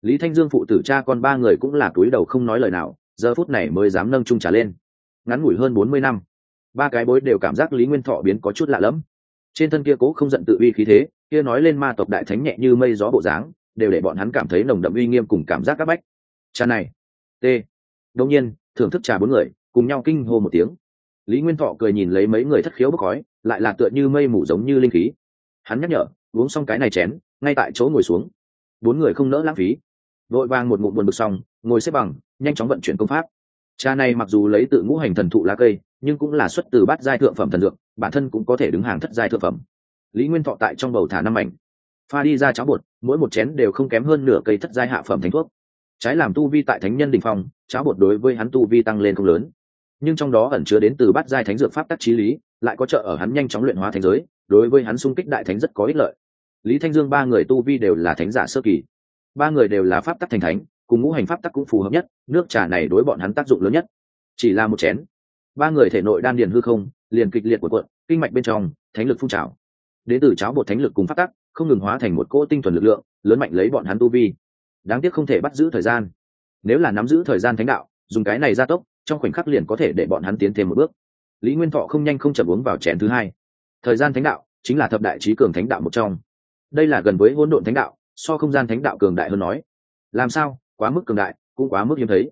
[SPEAKER 1] Lý thanh dương phụ tử cha con ba người cũng là túi đầu không nói lời nào giờ phút này mới dám nâng trung trà lên. Ngắn ngủi hơn bốn mươi năm, ba cái bối đều cảm giác lý nguyên thọ biến có chút lạ lẫm. Trên thân kia cố không giận tự uy khí thế, kia nói lên ma tộc đại thánh nhẹ như mây gió bộ dáng, đều để bọn hắn cảm thấy nồng đậm uy nghiêm cùng cảm giác các bách. Trà này, t. Đông nhiên, thưởng thức trà bốn người, cùng nhau kinh hô một tiếng. Lý nguyên thọ cười nhìn lấy mấy người thất khiếu bốc khói, lại là tựa như mây mù giống như linh khí. Hắn nhắc nhở, uống xong cái này chén, ngay tại chỗ ngồi xuống. Bốn người không nỡ lãng phí vội vàng một ngụm buồn bực xong, ngồi xếp bằng, nhanh chóng vận chuyển công pháp. Cha này mặc dù lấy tự ngũ hành thần thụ lá cây, nhưng cũng là xuất từ bát giai thượng phẩm thần dược, bản thân cũng có thể đứng hàng thất giai thượng phẩm. Lý nguyên thọ tại trong bầu thả năm mảnh. Pha đi ra cháo bột, mỗi một chén đều không kém hơn nửa cây thất giai hạ phẩm thánh thuốc. Trái làm tu vi tại thánh nhân đình phong, cháo bột đối với hắn tu vi tăng lên không lớn. Nhưng trong đó ẩn chứa đến từ bát giai thánh dược pháp tắc trí lý, lại có trợ ở hắn nhanh chóng luyện hóa thành giới, đối với hắn xung kích đại thánh rất có ích lợi. Lý thanh dương ba người tu vi đều là thánh giả sơ kỳ ba người đều là pháp tắc thành thánh, cùng ngũ hành pháp tắc cũng phù hợp nhất, nước trà này đối bọn hắn tác dụng lớn nhất. Chỉ là một chén. Ba người thể nội đan điền hư không, liền kịch liệt của quận kinh mạch bên trong, thánh lực phun trào. Đến từ cháo bột thánh lực cùng pháp tắc, không ngừng hóa thành một cỗ tinh thuần lực lượng, lớn mạnh lấy bọn hắn tu vi. Đáng tiếc không thể bắt giữ thời gian. Nếu là nắm giữ thời gian thánh đạo, dùng cái này gia tốc, trong khoảnh khắc liền có thể để bọn hắn tiến thêm một bước. Lý nguyên thọ không nhanh không chậm uống vào chén thứ hai. Thời gian thánh đạo chính là thập đại trí cường thánh đạo một trong. Đây là gần với hỗn độn thánh đạo so không gian thánh đạo cường đại hơn nói. Làm sao? Quá mức cường đại, cũng quá mức hiếm thấy.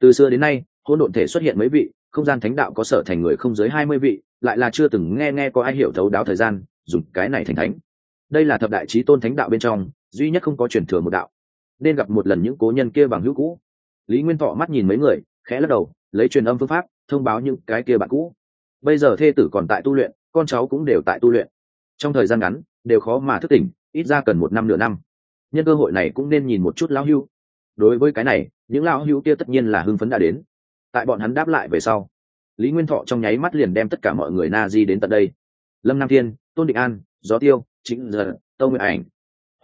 [SPEAKER 1] Từ xưa đến nay, hỗn độn thể xuất hiện mấy vị, không gian thánh đạo có sở thành người không dưới hai mươi vị, lại là chưa từng nghe nghe có ai hiểu thấu đáo thời gian, dùng cái này thành thánh. Đây là thập đại trí tôn thánh đạo bên trong, duy nhất không có truyền thừa một đạo. Nên gặp một lần những cố nhân kia bằng hữu cũ. Lý nguyên thọ mắt nhìn mấy người, khẽ lắc đầu, lấy truyền âm phương pháp, thông báo những cái kia bạn cũ. Bây giờ thê tử còn tại tu luyện, con cháu cũng đều tại tu luyện. Trong thời gian ngắn, đều khó mà thức tỉnh, ít ra cần một năm nửa năm nhân cơ hội này cũng nên nhìn một chút lão hưu. Đối với cái này, những lão hưu kia tất nhiên là hưng phấn đã đến. Tại bọn hắn đáp lại về sau, lý nguyên thọ trong nháy mắt liền đem tất cả mọi người na di đến tận đây. Lâm nam thiên, tôn định an, gió tiêu chính giờ tâu nguyện ảnh,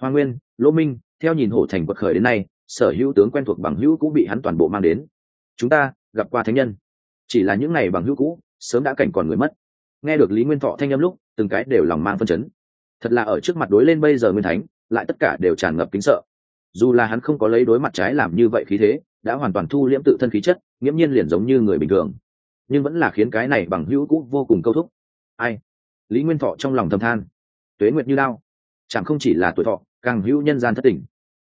[SPEAKER 1] hoa nguyên, lỗ minh, theo nhìn hổ thành quật khởi đến nay, sở hữu tướng quen thuộc bằng hữu cũng bị hắn toàn bộ mang đến. Chúng ta gặp qua thánh nhân. Chỉ là những ngày bằng hữu cũ, sớm đã cảnh còn người mất. Nghe được lý nguyên thọ thanh âm lúc, từng cái đều lòng mang phân chấn. Thật là ở trước mặt đối lên bây giờ nguyên thánh lại tất cả đều tràn ngập kính sợ. Dù là hắn không có lấy đối mặt trái làm như vậy khí thế, đã hoàn toàn thu liễm tự thân khí chất, nghiễm nhiên liền giống như người bình thường. Nhưng vẫn là khiến cái này bằng hữu cũ vô cùng câu thúc. Ai? Lý nguyên thọ trong lòng thầm than. Tuế nguyệt như lao chẳng không chỉ là tuổi thọ, càng hữu nhân gian thất tình.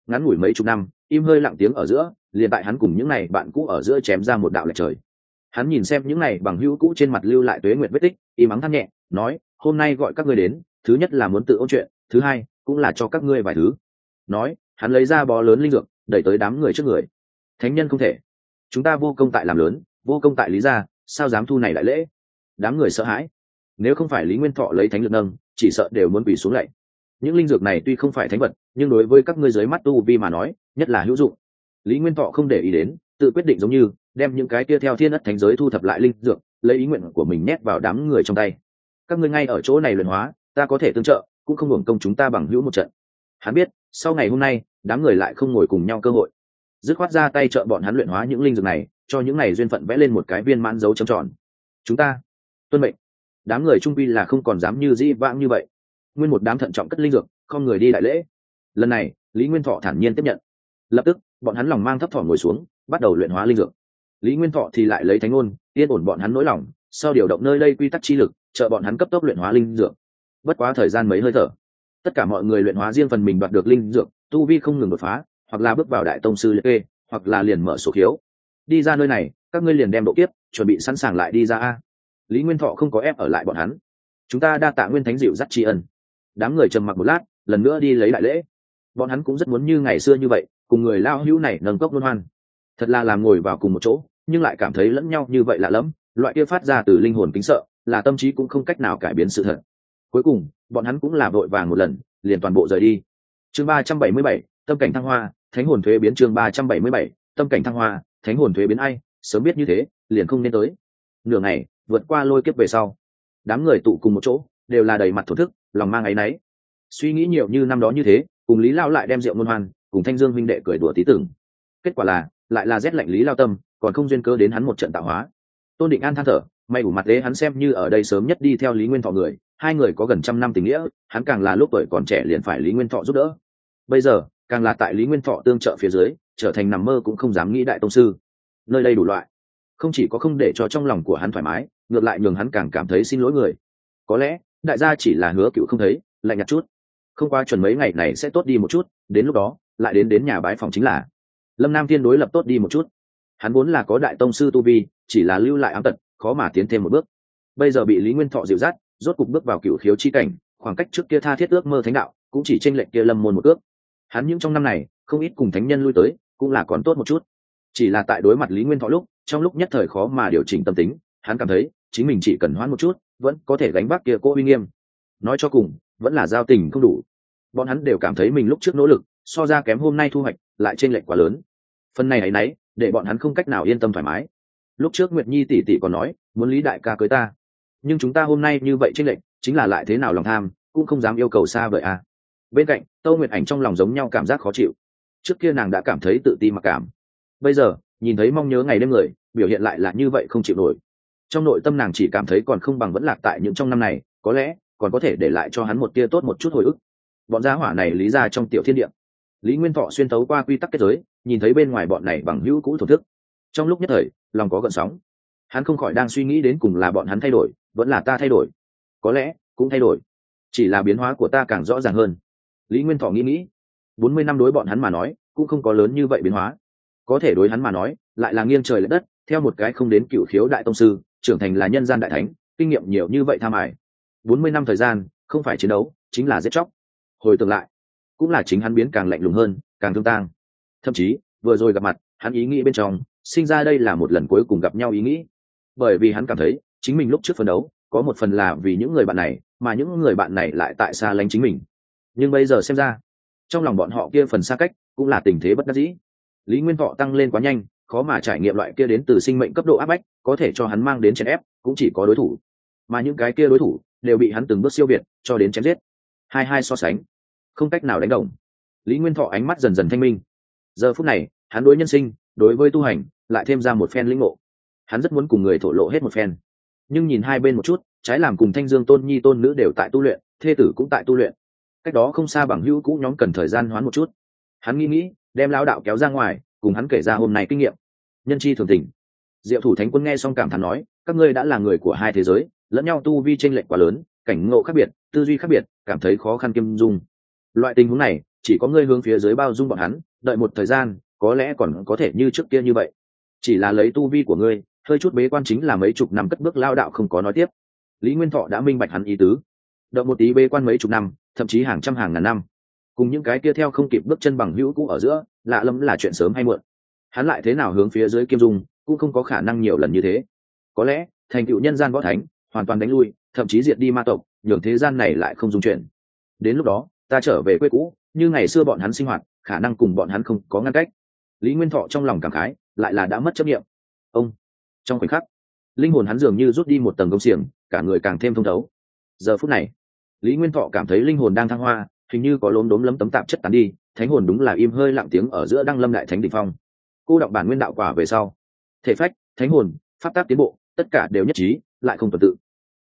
[SPEAKER 1] Ngắn ngủi mấy chục năm, im hơi lặng tiếng ở giữa, liền tại hắn cùng những n à y bạn cũ ở giữa chém ra một đạo lệch trời. Hắn nhìn xem những n à y bằng hữu cũ trên mặt lưu lại tuế nguyệt vết tích, im ắng than nhẹ, nói, hôm nay gọi các ngươi đến, thứ nhất là muốn tự ôn chuyện, thứ hai cũng là cho các ngươi vài thứ. Nói, hắn lấy ra bó lớn linh dược, đẩy tới đám người trước người. Thánh nhân không thể. Chúng ta vô công tại làm lớn, vô công tại lý gia, sao dám thu này lại lễ? Đám người sợ hãi. Nếu không phải lý nguyên thọ lấy thánh lực nâng, chỉ sợ đều muốn quỳ xuống lạy. Những linh dược này tuy không phải thánh vật, nhưng đối với các ngươi dưới mắt tu vi mà nói, nhất là hữu dụng. Lý nguyên thọ không để ý đến, tự quyết định giống như, đem những cái kia theo thiên ất thánh giới thu thập lại linh dược, lấy ý nguyện của mình nhét vào đám người trong tay. Các ngươi ngay ở chỗ này luyện hóa, ta có thể tương trợ cũng không hưởng công chúng ta bằng hữu một trận. Hắn biết, sau ngày hôm nay, đám người lại không ngồi cùng nhau cơ hội. Dứt khoát ra tay trợ bọn hắn luyện hóa những linh dược này, cho những này duyên phận vẽ lên một cái viên mãn dấu trầm tròn. Chúng ta, tuân mệnh. Đám người trung quy là không còn dám như dĩ vãng như vậy. Nguyên một đám thận trọng cất linh dược, không người đi đại lễ. Lần này, lý nguyên thọ thản nhiên tiếp nhận. Lập tức, bọn hắn lòng mang thấp thỏm ngồi xuống, bắt đầu luyện hóa linh dược. Lý nguyên thọ thì lại lấy thánh ngôn, yên ổn bọn hắn nỗi lòng, sau điều động nơi đây quy tắc chi lực, trợ bọn hắn cấp tốc luyện hóa linh dược bất quá thời gian mấy hơi thở. Tất cả mọi người luyện hóa riêng phần mình đoạt được linh dược, tu vi không ngừng đột phá, hoặc là bước vào đại tông sư liệt kê, hoặc là liền mở sổ khiếu. Đi ra nơi này, các ngươi liền đem độ kiếp, chuẩn bị sẵn sàng lại đi ra a. Lý nguyên thọ không có ép ở lại bọn hắn. Chúng ta đa tạ nguyên thánh dịu dắt tri ân. Đám người trầm mặc một lát, lần nữa đi lấy lại lễ. Bọn hắn cũng rất muốn như ngày xưa như vậy, cùng người lao hữu này nâng cốc luôn hoan. Thật là làm ngồi vào cùng một chỗ, nhưng lại cảm thấy lẫn nhau như vậy lạ lẫm, loại kia phát ra từ linh hồn kính sợ, là tâm trí cũng không cách nào cải biến sự thật cuối cùng, bọn hắn cũng là vội vàng một lần, liền toàn bộ rời đi. Chương ba trăm bảy mươi bảy, tâm cảnh thăng hoa, thánh hồn thuế biến chương ba trăm bảy mươi bảy, tâm cảnh thăng hoa, thánh hồn thuế biến ai, sớm biết như thế, liền không nên tới. Nửa ngày, vượt qua lôi kiếp về sau, đám người tụ cùng một chỗ, đều là đầy mặt thổ thức, lòng mang áy náy. Suy nghĩ nhiều như năm đó như thế, cùng lý lao lại đem rượu ngôn hoan, cùng cùng thanh dương huynh đệ cười đùa tí tưởng. Kết quả là, lại là rét lạnh lý lao tâm, còn không duyên cơ đến hắn một trận tạo hóa. Tôn định an than thở, may ủ mặt đế hắn xem như ở đây sớm nhất đi theo lý nguyên thọ người hai người có gần trăm năm tình nghĩa, hắn càng là lúc tuổi còn trẻ liền phải lý nguyên thọ giúp đỡ. Bây giờ, càng là tại lý nguyên thọ tương trợ phía dưới, trở thành nằm mơ cũng không dám nghĩ đại tông sư. Nơi đây đủ loại. Không chỉ có không để cho trong lòng của hắn thoải mái, ngược lại nhường hắn càng cảm thấy xin lỗi người. Có lẽ, đại gia chỉ là hứa cựu không thấy, lạnh nhạt chút. Không qua chuẩn mấy ngày này sẽ tốt đi một chút, đến lúc đó, lại đến đến nhà bái phòng chính là. Lâm nam thiên đối lập tốt đi một chút. Hắn vốn là có đại tông sư tu vi, chỉ là lưu lại ám tật, khó mà tiến thêm một bước. Bây giờ bị lý nguyên thọ dịu dắt rốt cục bước vào cựu khiếu chi cảnh, khoảng cách trước kia tha thiết ước mơ thánh đạo cũng chỉ tranh lệch kia lâm môn một ước hắn những trong năm này, không ít cùng thánh nhân lui tới, cũng là còn tốt một chút. Chỉ là tại đối mặt lý nguyên thọ lúc, trong lúc nhất thời khó mà điều chỉnh tâm tính, hắn cảm thấy chính mình chỉ cần hoãn một chút, vẫn có thể gánh vác kia cô uy nghiêm. Nói cho cùng, vẫn là giao tình không đủ. Bọn hắn đều cảm thấy mình lúc trước nỗ lực, so ra kém hôm nay thu hoạch, lại t r ê n lệch quá lớn. Phần này ấ y n ấ y để bọn hắn không cách nào yên tâm thoải mái. Lúc trước nguyệt nhi tỷ tỷ còn nói, muốn lý đại ca cưới ta nhưng chúng ta hôm nay như vậy t lệch, chính là lại thế nào lòng tham, cũng không dám yêu cầu xa vậy à. Bên cạnh tâu nguyệt ảnh trong lòng giống nhau cảm giác khó chịu. Trước kia nàng đã cảm thấy tự ti mặc cảm. Bây giờ, nhìn thấy mong nhớ ngày đêm người, biểu hiện lại là như vậy không chịu nổi. Trong nội tâm nàng chỉ cảm thấy còn không bằng vẫn lạc tại những trong năm này, có lẽ, còn có thể để lại cho hắn một tia tốt một chút hồi ức. Bọn gia hỏa này lý ra trong tiểu thiên địa. Lý nguyên thọ xuyên tấu qua quy tắc kết giới, nhìn thấy bên ngoài bọn này bằng hữu cũ thổ thức. Trong lúc nhất thời, lòng có gợn sóng hắn không khỏi đang suy nghĩ đến cùng là bọn hắn thay đổi, vẫn là ta thay đổi. Có lẽ, cũng thay đổi. Chỉ là biến hóa của ta càng rõ ràng hơn. Lý nguyên thọ nghĩ nghĩ. Bốn mươi năm đối bọn hắn mà nói, cũng không có lớn như vậy biến hóa. Có thể đối hắn mà nói, lại là nghiêng trời l ệ đất, theo một cái không đến cựu khiếu đại tông sư, trưởng thành là nhân gian đại thánh, kinh nghiệm nhiều như vậy tham ải bốn mươi năm thời gian, không phải chiến đấu, chính là giết chóc. Hồi tưởng lại, cũng là chính hắn biến càng lạnh lùng hơn, càng thương tang. Thậm chí, vừa rồi gặp mặt, hắn ý nghĩ bên trong, sinh ra đây là một lần cuối cùng gặp nhau ý nghĩ bởi vì hắn cảm thấy chính mình lúc trước phân đấu có một phần là vì những người bạn này, mà những người bạn này lại tại xa lánh chính mình. Nhưng bây giờ xem ra, trong lòng bọn họ kia phần xa cách cũng là tình thế bất đắc dĩ. Lý nguyên thọ tăng lên quá nhanh, khó mà trải nghiệm loại kia đến từ sinh mệnh cấp độ áp bách, có thể cho hắn mang đến chèn ép, cũng chỉ có đối thủ. Mà những cái kia đối thủ đều bị hắn từng bước siêu việt, cho đến chém giết. Hai hai so sánh, không cách nào đánh đồng. Lý nguyên thọ ánh mắt dần dần thanh minh. Giờ phút này, hắn đối nhân sinh, đối với tu hành, lại thêm ra một phen lĩnh ngộ hắn rất muốn cùng người thổ lộ hết một phen. Nhưng nhìn hai bên một chút, trái làm cùng thanh dương tôn nhi tôn nữ đều tại tu luyện, thê tử cũng tại tu luyện. Cách đó không xa bằng hữu cũ nhóm cần thời gian hoán một chút. Hắn nghĩ nghĩ, đem lao đạo kéo ra ngoài, cùng hắn kể ra hôm nay kinh nghiệm. Nhân chi thường tình. Diệu thủ thánh quân nghe xong cảm thán nói, các ngươi đã là người của hai thế giới, lẫn nhau tu vi tranh lệch quá lớn, cảnh ngộ khác biệt, tư duy khác biệt, cảm thấy khó khăn kiêm dung. Loại tình huống này, chỉ có ngươi hướng phía dưới bao dung bọn hắn, đợi một thời gian, có lẽ còn có thể như trước kia như vậy. Chỉ là lấy tu vi của ngươi hơi chút bế quan chính là mấy chục năm cất bước lao đạo không có nói tiếp. Lý nguyên thọ đã minh bạch hắn ý tứ. Đợi một tí bế quan mấy chục năm, thậm chí hàng trăm hàng ngàn năm. Cùng những cái kia theo không kịp bước chân bằng hữu cũ ở giữa, lạ lẫm là chuyện sớm hay muộn. Hắn lại thế nào hướng phía dưới kim dung, cũng không có khả năng nhiều lần như thế. Có lẽ, thành tựu nhân gian võ thánh, hoàn toàn đánh lui, thậm chí diệt đi ma tộc, nhường thế gian này lại không dung chuyển đến lúc đó, ta trở về quê cũ, như ngày xưa bọn hắn sinh hoạt, khả năng cùng bọn hắn không có ngăn cách. Lý nguyên thọ trong lòng cảm khái, lại là đã mất chấp nghiệm trong khoảnh khắc, linh hồn hắn dường như rút đi một tầng công xiềng, cả người càng thêm thông thấu. Giờ phút này, lý nguyên thọ cảm thấy linh hồn đang thăng hoa, hình như có lốm đốm lấm tấm tạp chất tán đi, thánh hồn đúng là im hơi lặng tiếng ở giữa đăng lâm đại thánh đ ỉ n h phong. Cô đọc bản nguyên đạo quả về sau. Thể phách, thánh hồn, pháp tác tiến bộ, tất cả đều nhất trí, lại không tuần tự.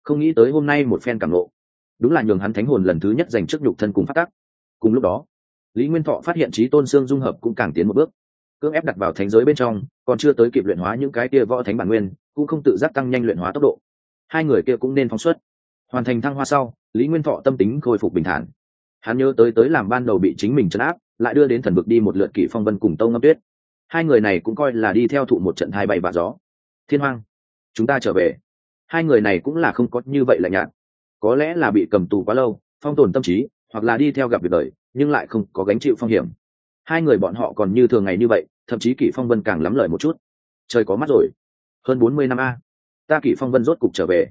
[SPEAKER 1] Không nghĩ tới hôm nay một phen cảm lộ đúng là nhường hắn thánh hồn lần thứ nhất dành trước nhục thân cùng phát tác. Cùng lúc đó, lý nguyên thọ phát hiện trí tôn xương dung hợp cũng càng tiến một bước cưỡng ép đặt vào thánh giới bên trong, còn chưa tới kịp luyện hóa những cái kia võ thánh bản nguyên, cũng không tự giác tăng nhanh luyện hóa tốc độ. Hai người kia cũng nên phóng xuất. Hoàn thành thăng hoa sau, lý nguyên thọ tâm tính khôi phục bình thản. Hắn nhớ tới tới làm ban đầu bị chính mình chấn áp, lại đưa đến thần vực đi một lượt kỷ phong vân cùng tâu ngâm tuyết. Hai người này cũng coi là đi theo thụ một trận hai bay và gió. Thiên hoang, chúng ta trở về. Hai người này cũng là không có như vậy lạnh nhạt. Có lẽ là bị cầm tù quá lâu, phong tồn tâm trí, hoặc là đi theo gặp việc đời, nhưng lại không có gánh chịu phong hiểm. Hai người bọn họ còn như thường ngày như vậy thậm chí kỷ phong vân càng lắm lời một chút. Trời có mắt rồi. Hơn bốn mươi năm a. Ta kỷ phong vân rốt cục trở về.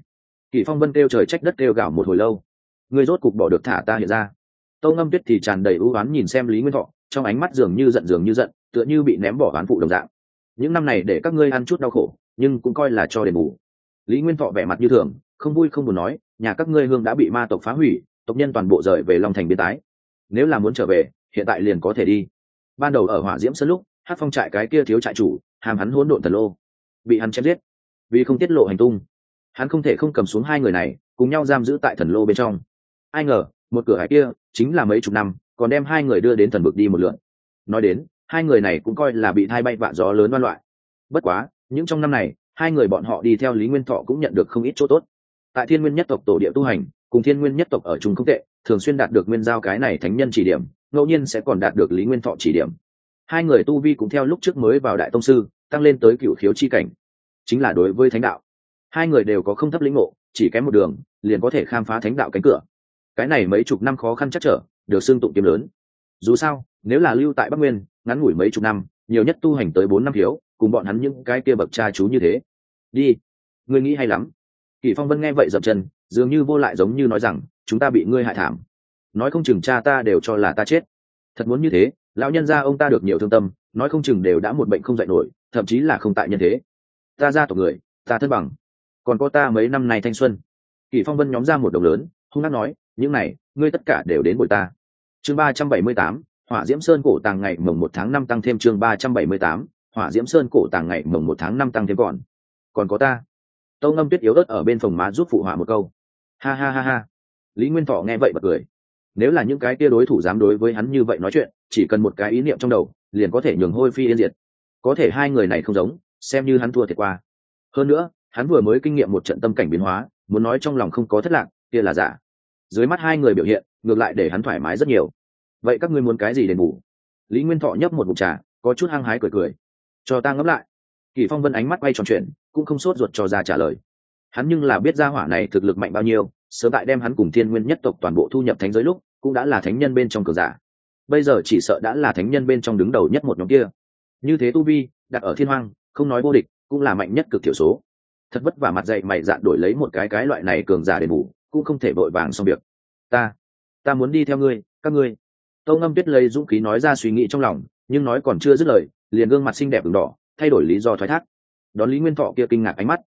[SPEAKER 1] Kỷ phong vân kêu trời trách đất kêu gào một hồi lâu. Người rốt cục bỏ được thả ta hiện ra. Tâu ngâm tuyết thì tràn đầy ưu oán nhìn xem lý nguyên thọ, trong ánh mắt dường như giận dường như giận, tựa như bị ném bỏ oán phụ đồng dạng. Những năm này để các ngươi ăn chút đau khổ, nhưng cũng coi là cho đền bù. Lý nguyên thọ vẻ mặt như thường, không vui không buồn nói, nhà các ngươi hương đã bị ma tộc phá hủy, tộc nhân toàn bộ rời về long thành biên tái. Nếu là muốn trở về, hiện tại liền có thể đi. Ban đầu ở hỏa diễm sân lúc hát phong trại cái kia thiếu trại chủ, hàm hắn hỗn độn thần lô. Bị hắn chém giết. Vì không tiết lộ hành tung. Hắn không thể không cầm xuống hai người này, cùng nhau giam giữ tại thần lô bên trong. Ai ngờ, một cửa hải kia, chính là mấy chục năm, còn đem hai người đưa đến thần vực đi một lượn. Nói đến, hai người này cũng coi là bị thai bay vạ gió lớn đoan loại. Bất quá, những trong năm này, hai người bọn họ đi theo lý nguyên thọ cũng nhận được không ít chỗ tốt. Tại thiên nguyên nhất tộc tổ địa tu hành, cùng thiên nguyên nhất tộc ở chung không tệ, thường xuyên đạt được nguyên giao cái này thánh nhân chỉ điểm, ngẫu nhiên sẽ còn đạt được lý nguyên thọ chỉ điểm hai người tu vi cũng theo lúc trước mới vào đại tông sư, tăng lên tới cựu khiếu chi cảnh. Chính là đối với thánh đạo. Hai người đều có không thấp lĩnh ngộ, chỉ kém một đường, liền có thể khám phá thánh đạo cánh cửa. Cái này mấy chục năm khó khăn chắc trở được xương tụng kiếm lớn. Dù sao, nếu là lưu tại bắc nguyên, ngắn ngủi mấy chục năm, nhiều nhất tu hành tới bốn năm thiếu, cùng bọn hắn những cái kia bậc cha chú như thế. Đi. Ngươi nghĩ hay lắm. Kỷ phong vân nghe vậy dập chân, dường như vô lại giống như nói rằng, chúng ta bị ngươi hại thảm. Nói không chừng cha ta đều cho là ta chết thật muốn như thế, lão nhân gia ông ta được nhiều thương tâm, nói không chừng đều đã một bệnh không dạy nổi, thậm chí là không tại nhân thế. Ta ra tộc người, ta thân bằng. Còn có ta mấy năm nay thanh xuân. Kỷ phong vân nhóm ra một đồng lớn, hung hăng nói, những này, ngươi tất cả đều đến bồi ta. Chương ba trăm bảy mươi tám, hỏa diễm sơn cổ tàng ngày mồng một tháng năm tăng thêm chương ba trăm bảy mươi tám, hỏa diễm sơn cổ tàng ngày mồng một tháng năm tăng thêm còn. Còn có ta. Tâu ngâm tuyết yếu ớt ở bên phòng má giúp phụ hỏa một câu. Ha ha ha ha. Lý nguyên thọ nghe vậy bật cười nếu là những cái tia đối thủ dám đối với hắn như vậy nói chuyện, chỉ cần một cái ý niệm trong đầu, liền có thể nhường hôi phi yên diệt. Có thể hai người này không giống, xem như hắn thua thiệt qua. Hơn nữa, hắn vừa mới kinh nghiệm một trận tâm cảnh biến hóa, muốn nói trong lòng không có thất lạc, kia là giả. Dưới mắt hai người biểu hiện, ngược lại để hắn thoải mái rất nhiều. Vậy các ngươi muốn cái gì đền bù? Lý nguyên thọ nhấp một mục trà, có chút hăng hái cười cười. Cho ta ngẫm lại. Kỳ phong vân ánh mắt quay tròn chuyện cũng không sốt ruột cho ra trả lời. Hắn nhưng là biết gia hỏa này thực lực mạnh bao nhiêu sớm tại đem hắn cùng thiên nguyên nhất tộc toàn bộ thu nhập thánh giới lúc, cũng đã là thánh nhân bên trong cờ giả. Bây giờ chỉ sợ đã là thánh nhân bên trong đứng đầu nhất một nhóm kia. Như thế tu vi, đặt ở thiên hoang, không nói vô địch, cũng là mạnh nhất cực thiểu số. Thật vất vả mặt dậy mày dạn đổi lấy một cái cái loại này cường giả đền bù, cũng không thể vội vàng xong việc. Ta ta muốn đi theo ngươi, các ngươi. Tâu ngâm tuyết lấy dũng khí nói ra suy nghĩ trong lòng, nhưng nói còn chưa dứt lời, liền gương mặt xinh đẹp v đỏ, thay đổi lý do thoái thác. Đón lý nguyên thọ kia kinh ngạc ánh mắt.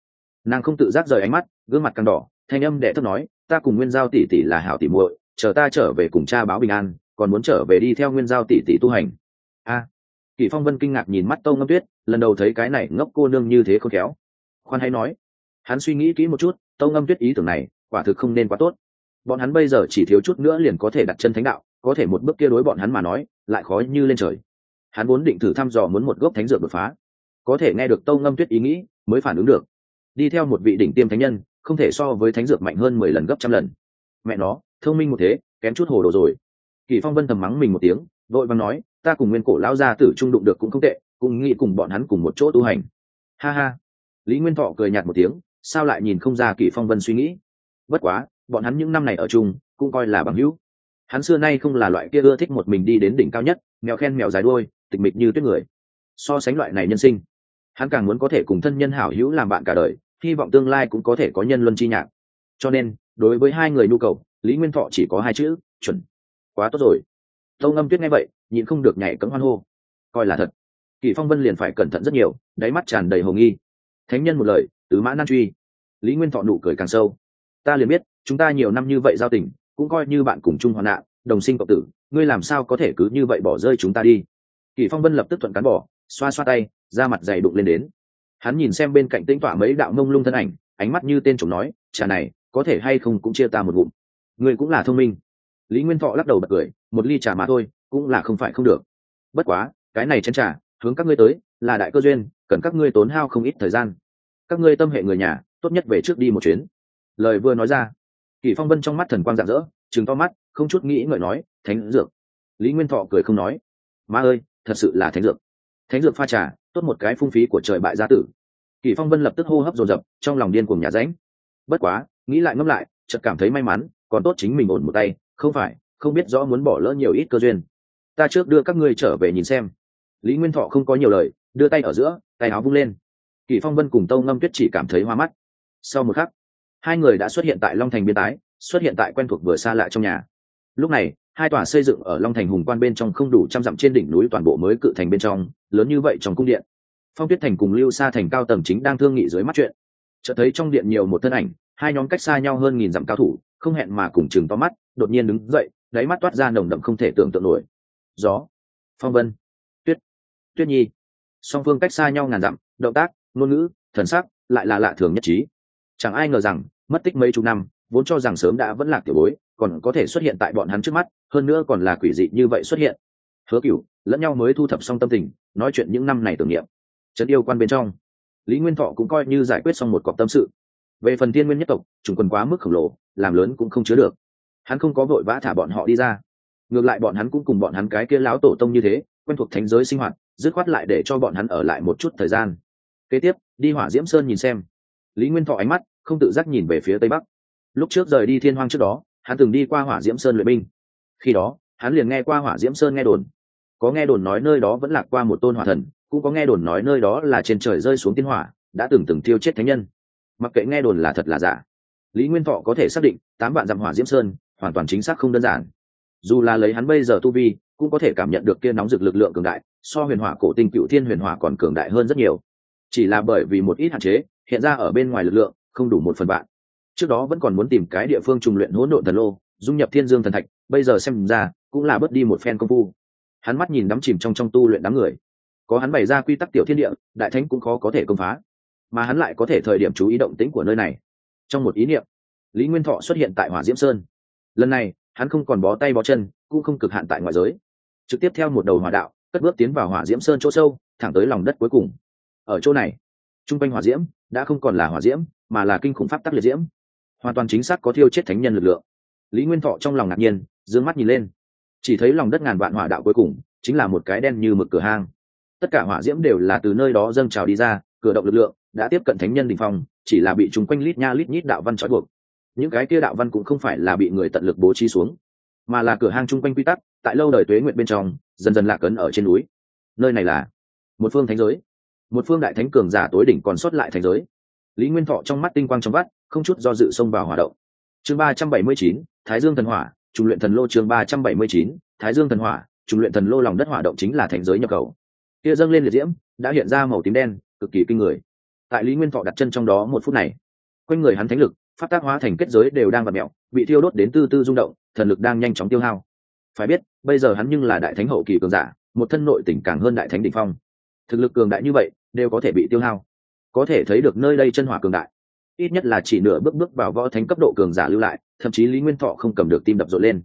[SPEAKER 1] Nàng không tự giác rời ánh mắt, gương mặt càng đỏ, thanh âm đệ thấp nói ta cùng nguyên giao tỷ tỷ là hảo tỷ muội chờ ta trở về cùng cha báo bình an còn muốn trở về đi theo nguyên giao tỷ tỷ tu hành. A. À, kỷ phong vân kinh ngạc nhìn mắt tô ngâm tuyết lần đầu thấy cái này ngốc cô nương như thế không khéo. Khoan hay nói hắn suy nghĩ kỹ một chút tô ngâm tuyết ý tưởng này quả thực không nên quá tốt. Bọn hắn bây giờ chỉ thiếu chút nữa liền có thể đặt chân thánh đạo có thể một bước kia đối bọn hắn mà nói lại khó như lên trời. Hắn vốn định thử thăm dò muốn một gốc thánh dược đột phá. Có thể nghe được tâu ngâm tuyết ý nghĩ mới phản ứng được. Đi theo một vị đỉnh tiêm thánh nhân không thể so với thánh dược mạnh hơn mười lần gấp trăm lần. Mẹ nó, thông minh một thế, kém chút hồ đồ rồi. Kỳ phong vân thầm mắng mình một tiếng vội vàng nói, ta cùng nguyên cổ lão gia tử trung đụng được cũng không tệ, cùng nghĩ cùng bọn hắn cùng một chỗ tu hành. Ha ha. Lý nguyên thọ cười nhạt một tiếng, sao lại nhìn không ra kỳ phong vân suy nghĩ? Bất quá, bọn hắn những năm này ở chung, cũng coi là bằng hữu. Hắn xưa nay không là loại kia ưa thích một mình đi đến đỉnh cao nhất, mèo khen mèo dài đuôi, tịch mịch như tuyết người. So sánh loại này nhân sinh, hắn càng muốn có thể cùng thân nhân hảo hữu làm bạn cả đời hy vọng tương lai cũng có thể có nhân luân chi nhạc. Cho nên, đối với hai người nhu cầu, lý nguyên thọ chỉ có hai chữ, chuẩn. Quá tốt rồi. Tâu ngâm tuyết nghe vậy, nhịn không được nhảy cấm hoan hô. Coi là thật. Kỳ phong vân liền phải cẩn thận rất nhiều, đáy mắt tràn đầy hồ nghi. Thánh nhân một lời, tứ mã nan truy. Lý nguyên thọ nụ cười càng sâu. Ta liền biết, chúng ta nhiều năm như vậy giao tình, cũng coi như bạn cùng chung hoạn nạn, đồng sinh cộng tử, ngươi làm sao có thể cứ như vậy bỏ rơi chúng ta đi? Kỳ phong vân lập tức thuận cán bỏ, xoa xoa tay ra mặt dày đụng lên đến hắn nhìn xem bên cạnh tĩnh tọa mấy đạo mông lung thân ảnh, ánh mắt như tên chồng nói trà này, có thể hay không cũng chia ta một ngụm? Người cũng là thông minh. Lý nguyên thọ lắc đầu bật cười, một ly trà mà thôi, cũng là không phải không được. Bất quá, cái này chén trà, hướng các ngươi tới, là đại cơ duyên, cần các ngươi tốn hao không ít thời gian. Các ngươi tâm hệ người nhà, tốt nhất về trước đi một chuyến. Lời vừa nói ra kỳ phong vân trong mắt thần quang rạng rỡ chừng to mắt, không chút nghĩ ngợi nói, thánh dược. Lý nguyên thọ cười không nói, ma ơi, thật sự là thánh dược thánh dược pha trà, tốt một cái phung phí của trời bại gia tử. Kỳ phong vân lập tức hô hấp dồn dập, trong lòng điên cuồng nhà ránh bất quá, nghĩ lại ngẫm lại, chợt cảm thấy may mắn, còn tốt chính mình ổn một tay, không phải, không biết rõ muốn bỏ lỡ nhiều ít cơ duyên. Ta trước đưa các ngươi trở về nhìn xem. Lý nguyên thọ không có nhiều lời, đưa tay ở giữa, tay áo vung lên. Kỳ phong vân cùng tâu ngâm tuyết chỉ cảm thấy hoa mắt. Sau một khắc, hai người đã xuất hiện tại long thành biên tái, xuất hiện tại quen thuộc vừa xa lạ trong nhà lúc này, hai tòa xây dựng ở long thành hùng quan bên trong không đủ trăm dặm trên đỉnh núi toàn bộ mới cự thành bên trong, lớn như vậy trong cung điện. Phong tuyết thành cùng lưu xa thành cao tầng chính đang thương nghị dưới mắt chuyện. Chợt thấy trong điện nhiều một thân ảnh, hai nhóm cách xa nhau hơn nghìn dặm cao thủ, không hẹn mà cùng chừng to mắt, đột nhiên đứng dậy, đáy mắt toát ra nồng đậm không thể tưởng tượng nổi. Gió, phong vân, tuyết Tuyết nhi. Song phương cách xa nhau ngàn dặm, động tác, ngôn ngữ, thần sắc lại là lạ thường nhất trí. Chẳng ai ngờ rằng, mất tích mấy chục năm vốn cho rằng sớm đã vẫn lạc tiểu bối, còn có thể xuất hiện tại bọn hắn trước mắt, hơn nữa còn là quỷ dị như vậy xuất hiện. Hứa cửu, lẫn nhau mới thu thập xong tâm tình, nói chuyện những năm này tưởng niệm. Trấn yêu quan bên trong, lý nguyên thọ cũng coi như giải quyết xong một cọc tâm sự. Về phần thiên nguyên nhất tộc chúng quân quá mức khổng lồ, làm lớn cũng không chứa được. Hắn không có vội vã thả bọn họ đi ra. Ngược lại bọn hắn cũng cùng bọn hắn cái kia láo tổ tông như thế, quen thuộc thánh giới sinh hoạt, dứt khoát lại để cho bọn hắn ở lại một chút thời gian. Kế tiếp, đi hỏa diễm sơn nhìn xem. Lý nguyên thọ ánh mắt không tự giác nhìn về phía tây bắc lúc trước rời đi thiên hoang trước đó, hắn từng đi qua hỏa diễm sơn luyện binh. Khi đó, hắn liền nghe qua hỏa diễm sơn nghe đồn. Có nghe đồn nói nơi đó vẫn lạc qua một tôn hỏa thần, cũng có nghe đồn nói nơi đó là trên trời rơi xuống tiên hỏa, đã từng từng tiêu chết thánh nhân. Mặc kệ nghe đồn là thật là giả. Lý nguyên thọ có thể xác định, tám vạn dặm hỏa diễm sơn, hoàn toàn chính xác không đơn giản. Dù là lấy hắn bây giờ tu vi, cũng có thể cảm nhận được kia nóng rực lực lượng cường đại, so huyền hỏa cổ tinh cựu thiên huyền hỏa còn cường đại hơn rất nhiều. Chỉ là bởi vì một ít hạn chế, hiện ra ở bên ngoài lực lượng, không đủ một phần vạn trước đó vẫn còn muốn tìm cái địa phương trùng luyện hỗn độn thần lô, dung nhập thiên dương thần thạch, bây giờ xem ra cũng là bớt đi một phen công phu. Hắn mắt nhìn đắm chìm trong trong tu luyện đám người. Có hắn bày ra quy tắc tiểu thiên địa, đại thánh cũng khó có thể công phá. Mà hắn lại có thể thời điểm chú ý động tĩnh của nơi này. Trong một ý niệm, lý nguyên thọ xuất hiện tại hỏa diễm sơn. Lần này, hắn không còn bó tay bó chân, cũng không cực hạn tại ngoại giới. Trực tiếp theo một đầu hỏa đạo, cất bước tiến vào hỏa diễm sơn chỗ sâu, thẳng tới lòng đất cuối cùng. Ở chỗ này t r u n g quanh hỏa diễm, đã không còn là hỏa diễm, mà là kinh khủng pháp tắc liệt diễm hoàn toàn chính xác có thiêu chết thánh nhân lực lượng. Lý nguyên thọ trong lòng ngạc nhiên d ư ơ n g mắt nhìn lên. Chỉ thấy lòng đất ngàn vạn hỏa đạo cuối cùng, chính là một cái đen như mực cửa hang. Tất cả hỏa diễm đều là từ nơi đó dâng trào đi ra, cửa động lực lượng đã tiếp cận thánh nhân đình phong, chỉ là bị chúng quanh lít nha lít nhít đạo văn trói buộc. Những cái kia đạo văn cũng không phải là bị người tận lực bố trí xuống, mà là cửa hang chung quanh quy tắc, tại lâu đời tuế nguyện bên trong, dần dần lạc ấn ở trên núi. Nơi này là một phương thánh giới. Một phương đại thánh cường giả tối đỉnh còn sót lại thành giới. Lý nguyên thọ trong mắt tinh quang trong vắt không chút do dự xông vào hỏa động. Chương ba trăm bảy mươi chín, thái dương thần hỏa trung luyện thần lô chương ba trăm bảy mươi chín, thái dương thần hỏa trung luyện thần lô lòng đất hỏa động chính là thành giới nhập cầu kia dâng lên liệt diễm, đã hiện ra màu tím đen, cực kỳ kinh người. Tại lý nguyên thọ đặt chân trong đó một phút này, quanh người hắn thánh lực phát tác hóa thành kết giới đều đang vặn mẹo, bị thiêu đốt đến tư tư rung động, thần lực đang nhanh chóng tiêu hao. Phải biết, bây giờ hắn nhưng là đại thánh hậu kỳ cường giả, một thân nội tỉnh càng hơn đại thánh đ ỉ n h phong. Thực lực cường đại như vậy, đều có thể bị tiêu hao. Có thể thấy được nơi đây chân hỏa cường đại ít nhất là chỉ nửa bước bước vào võ thánh cấp độ cường giả lưu lại, thậm chí lý nguyên thọ không cầm được tim đập rộn lên.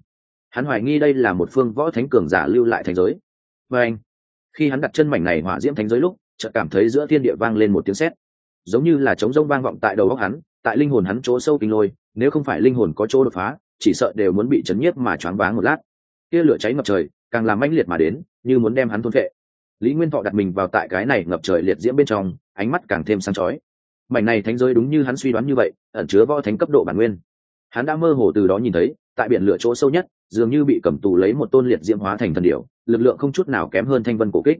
[SPEAKER 1] Hắn hoài nghi đây là một phương võ thánh cường giả lưu lại thành giới. Và anh, khi hắn đặt chân mảnh này hỏa diễm thánh giới lúc, chợt cảm thấy giữa thiên địa vang lên một tiếng sét. Giống như là trống rông vang vọng tại đầu góc hắn, tại linh hồn hắn chỗ sâu kinh lôi, nếu không phải linh hồn có chỗ đột phá, chỉ sợ đều muốn bị chấn nhiếp mà choáng váng một lát. Kia lửa cháy ngập trời, càng làm mãnh liệt mà đến, như muốn đem hắn thôn vệ lý nguyên thọ đặt mình vào tại cái này ngập trời liệt diễm bên trong, ánh mắt càng thêm sáng chói mảnh này thánh giới đúng như hắn suy đoán như vậy, ẩn chứa võ thánh cấp độ bản nguyên. Hắn đã mơ hồ từ đó nhìn thấy, tại biển lửa chỗ sâu nhất, dường như bị cầm tù lấy một tôn liệt diễm hóa thành thần điệu lực lượng không chút nào kém hơn thanh vân cổ kích.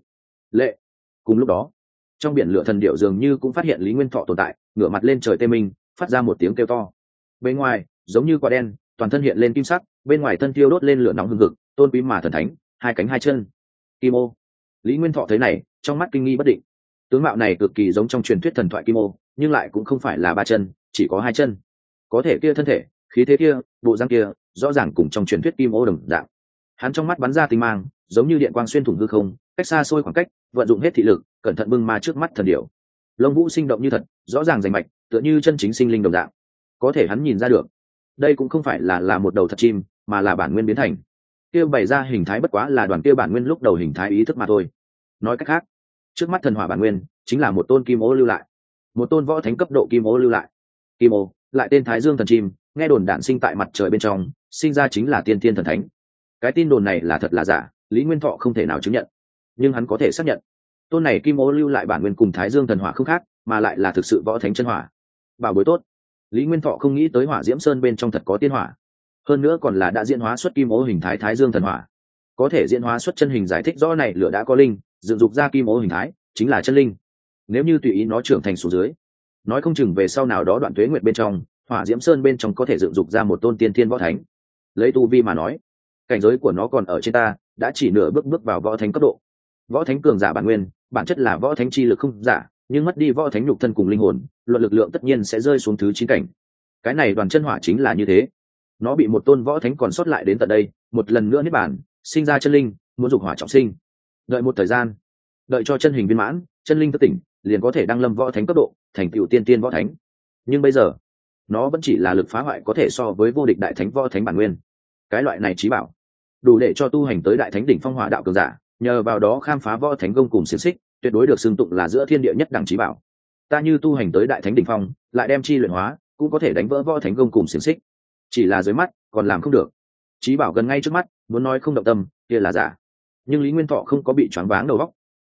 [SPEAKER 1] Lệ! Cùng lúc đó, trong biển lửa thần điệu dường như cũng phát hiện lý nguyên thọ tồn tại, ngửa mặt lên trời tê minh, phát ra một tiếng kêu to. Bên ngoài, giống như quả đen, toàn thân hiện lên kim sắc, bên ngoài thân tiêu đốt lên lửa nóng hừng hực, tôn quý mà thần thánh, hai cánh hai chân. Kim ô! Lý nguyên thọ thấy này, trong mắt kinh nghi bất định. Tướng mạo này cực kỳ giống trong truyền thuyết thần thoại kim ô nhưng lại cũng không phải là ba chân, chỉ có hai chân. Có thể kia thân thể, khí thế kia, bộ răng kia, rõ ràng cùng trong truyền thuyết kim ô đồng dạng. Hắn trong mắt bắn ra tinh mang, giống như điện quang xuyên thủng hư không, cách xa xôi khoảng cách, vận dụng hết thị lực, cẩn thận bưng ma trước mắt thần điệu lông vũ sinh động như thật, rõ ràng rành mạch, tựa như chân chính sinh linh đồng dạng. Có thể hắn nhìn ra được, đây cũng không phải là là một đầu thật chim, mà là bản nguyên biến thành. Kia bày ra hình thái bất quá là đoàn kia bản nguyên lúc đầu hình thái ý thức mà thôi. Nói cách khác, trước mắt thần hỏa bản nguyên chính là một tôn kim ô lưu lại một tôn võ thánh cấp độ kim ô lưu lại. Kim ô, lại tên thái dương thần chim, nghe đồn đản sinh tại mặt trời bên trong, sinh ra chính là tiên thiên thần thánh. Cái tin đồn này là thật là giả, lý nguyên thọ không thể nào chứng nhận. Nhưng hắn có thể xác nhận, tôn này kim ô lưu lại bản nguyên cùng thái dương thần hỏa không khác, mà lại là thực sự võ thánh chân hỏa. Bảo bối tốt. Lý nguyên thọ không nghĩ tới hỏa diễm sơn bên trong thật có tiên hỏa. Hơn nữa còn là đã diễn hóa xuất kim ô hình thái thái dương thần hỏa. Có thể diễn hóa xuất chân hình giải thích rõ này lửa đã có linh, dựng dục ra kim ô hình thái, chính là chân linh nếu như tùy ý nó trưởng thành xuống dưới, nói không chừng về sau nào đó đoạn tuế nguyệt bên trong, hỏa diễm sơn bên trong có thể dựng dục ra một tôn tiên thiên võ thánh. Lấy tu vi mà nói, cảnh giới của nó còn ở trên ta, đã chỉ nửa bước bước vào võ thánh cấp độ. Võ thánh cường giả bản nguyên, bản chất là võ thánh chi lực không giả, nhưng mất đi võ thánh nhục thân cùng linh hồn, luận lực lượng tất nhiên sẽ rơi xuống thứ chín cảnh. Cái này đoàn chân hỏa chính là như thế. Nó bị một tôn võ thánh còn sót lại đến tận đây, một lần nữa niết bản sinh ra chân linh, muốn dục hỏa trọng sinh. Đợi một thời gian, đợi cho chân hình viên mãn, chân linh thất tỉnh liền có thể đăng lâm võ thánh cấp độ, thành tựu tiên tiên võ thánh. Nhưng bây giờ, nó vẫn chỉ là lực phá hoại có thể so với vô địch đại thánh võ thánh bản nguyên. Cái loại này trí bảo, đủ để cho tu hành tới đại thánh đỉnh phong hỏa đạo cường giả, nhờ vào đó khám phá võ thánh công cùng xiềng xích, tuyệt đối được xưng tụng là giữa thiên địa nhất đẳng trí bảo. Ta như tu hành tới đại thánh đỉnh phong, lại đem chi luyện hóa, cũng có thể đánh vỡ võ thánh công cùng xiềng xích. Chỉ là dưới mắt, còn làm không được. Trí bảo gần ngay trước mắt, muốn nói không động tâm, kia là giả. Nhưng lý nguyên thọ không có bị choáng váng đầu óc.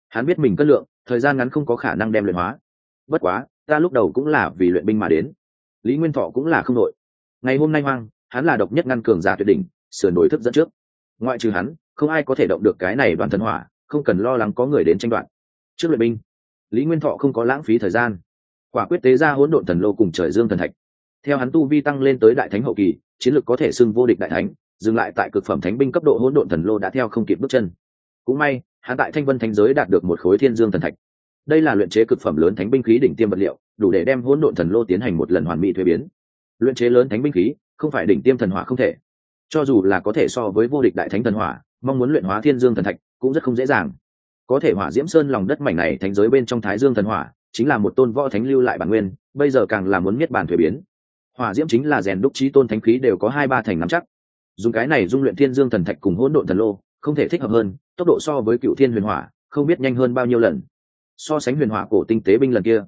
[SPEAKER 1] Hắn biết mình cân lượng thời gian ngắn không có khả năng đem luyện hóa. Bất quá, ta lúc đầu cũng là vì luyện binh mà đến. Lý nguyên thọ cũng là không đội. Ngày hôm nay hoang, hắn là độc nhất ngăn cường giả tuyệt đỉnh sửa nổi thức dẫn trước. Ngoại trừ hắn, không ai có thể động được cái này đoàn thần hỏa, không cần lo lắng có người đến tranh đoạn trước luyện binh, lý nguyên thọ không có lãng phí thời gian. Quả quyết tế ra hỗn độn thần lô cùng trời dương thần thạch. Theo hắn tu vi tăng lên tới đại thánh hậu kỳ, chiến lược có thể xưng vô địch đại thánh, dừng lại tại cực phẩm thánh binh cấp độ hỗn độn thần lô đã theo không kịp bước chân. Cũng may hắn tại thanh vân thánh giới đạt được một khối thiên dương thần thạch. Đây là luyện chế cực phẩm lớn thánh binh khí đỉnh tiêm vật liệu, đủ để đem hỗn độn thần lô tiến hành một lần hoàn mỹ thuế biến. Luyện chế lớn thánh binh khí, không phải đỉnh tiêm thần hỏa không thể. Cho dù là có thể so với vô địch đại thánh thần hỏa, mong muốn luyện hóa thiên dương thần thạch cũng rất không dễ dàng. Có thể hỏa diễm sơn lòng đất mảnh này thánh giới bên trong thái dương thần hỏa, chính là một tôn võ thánh lưu lại bản nguyên, bây giờ càng là muốn miết bản thuế biến. Hỏa diễm chính là rèn đúc trí tôn thánh khí đều có hai ba thành nắm chắc. Dùng cái này dung luyện thiên dương thần thạch cùng hỗn độn thần lô không thể thích hợp hơn, tốc độ so với cựu thiên huyền hỏa, không biết nhanh hơn bao nhiêu lần. So sánh huyền hỏa cổ tinh tế binh lần kia,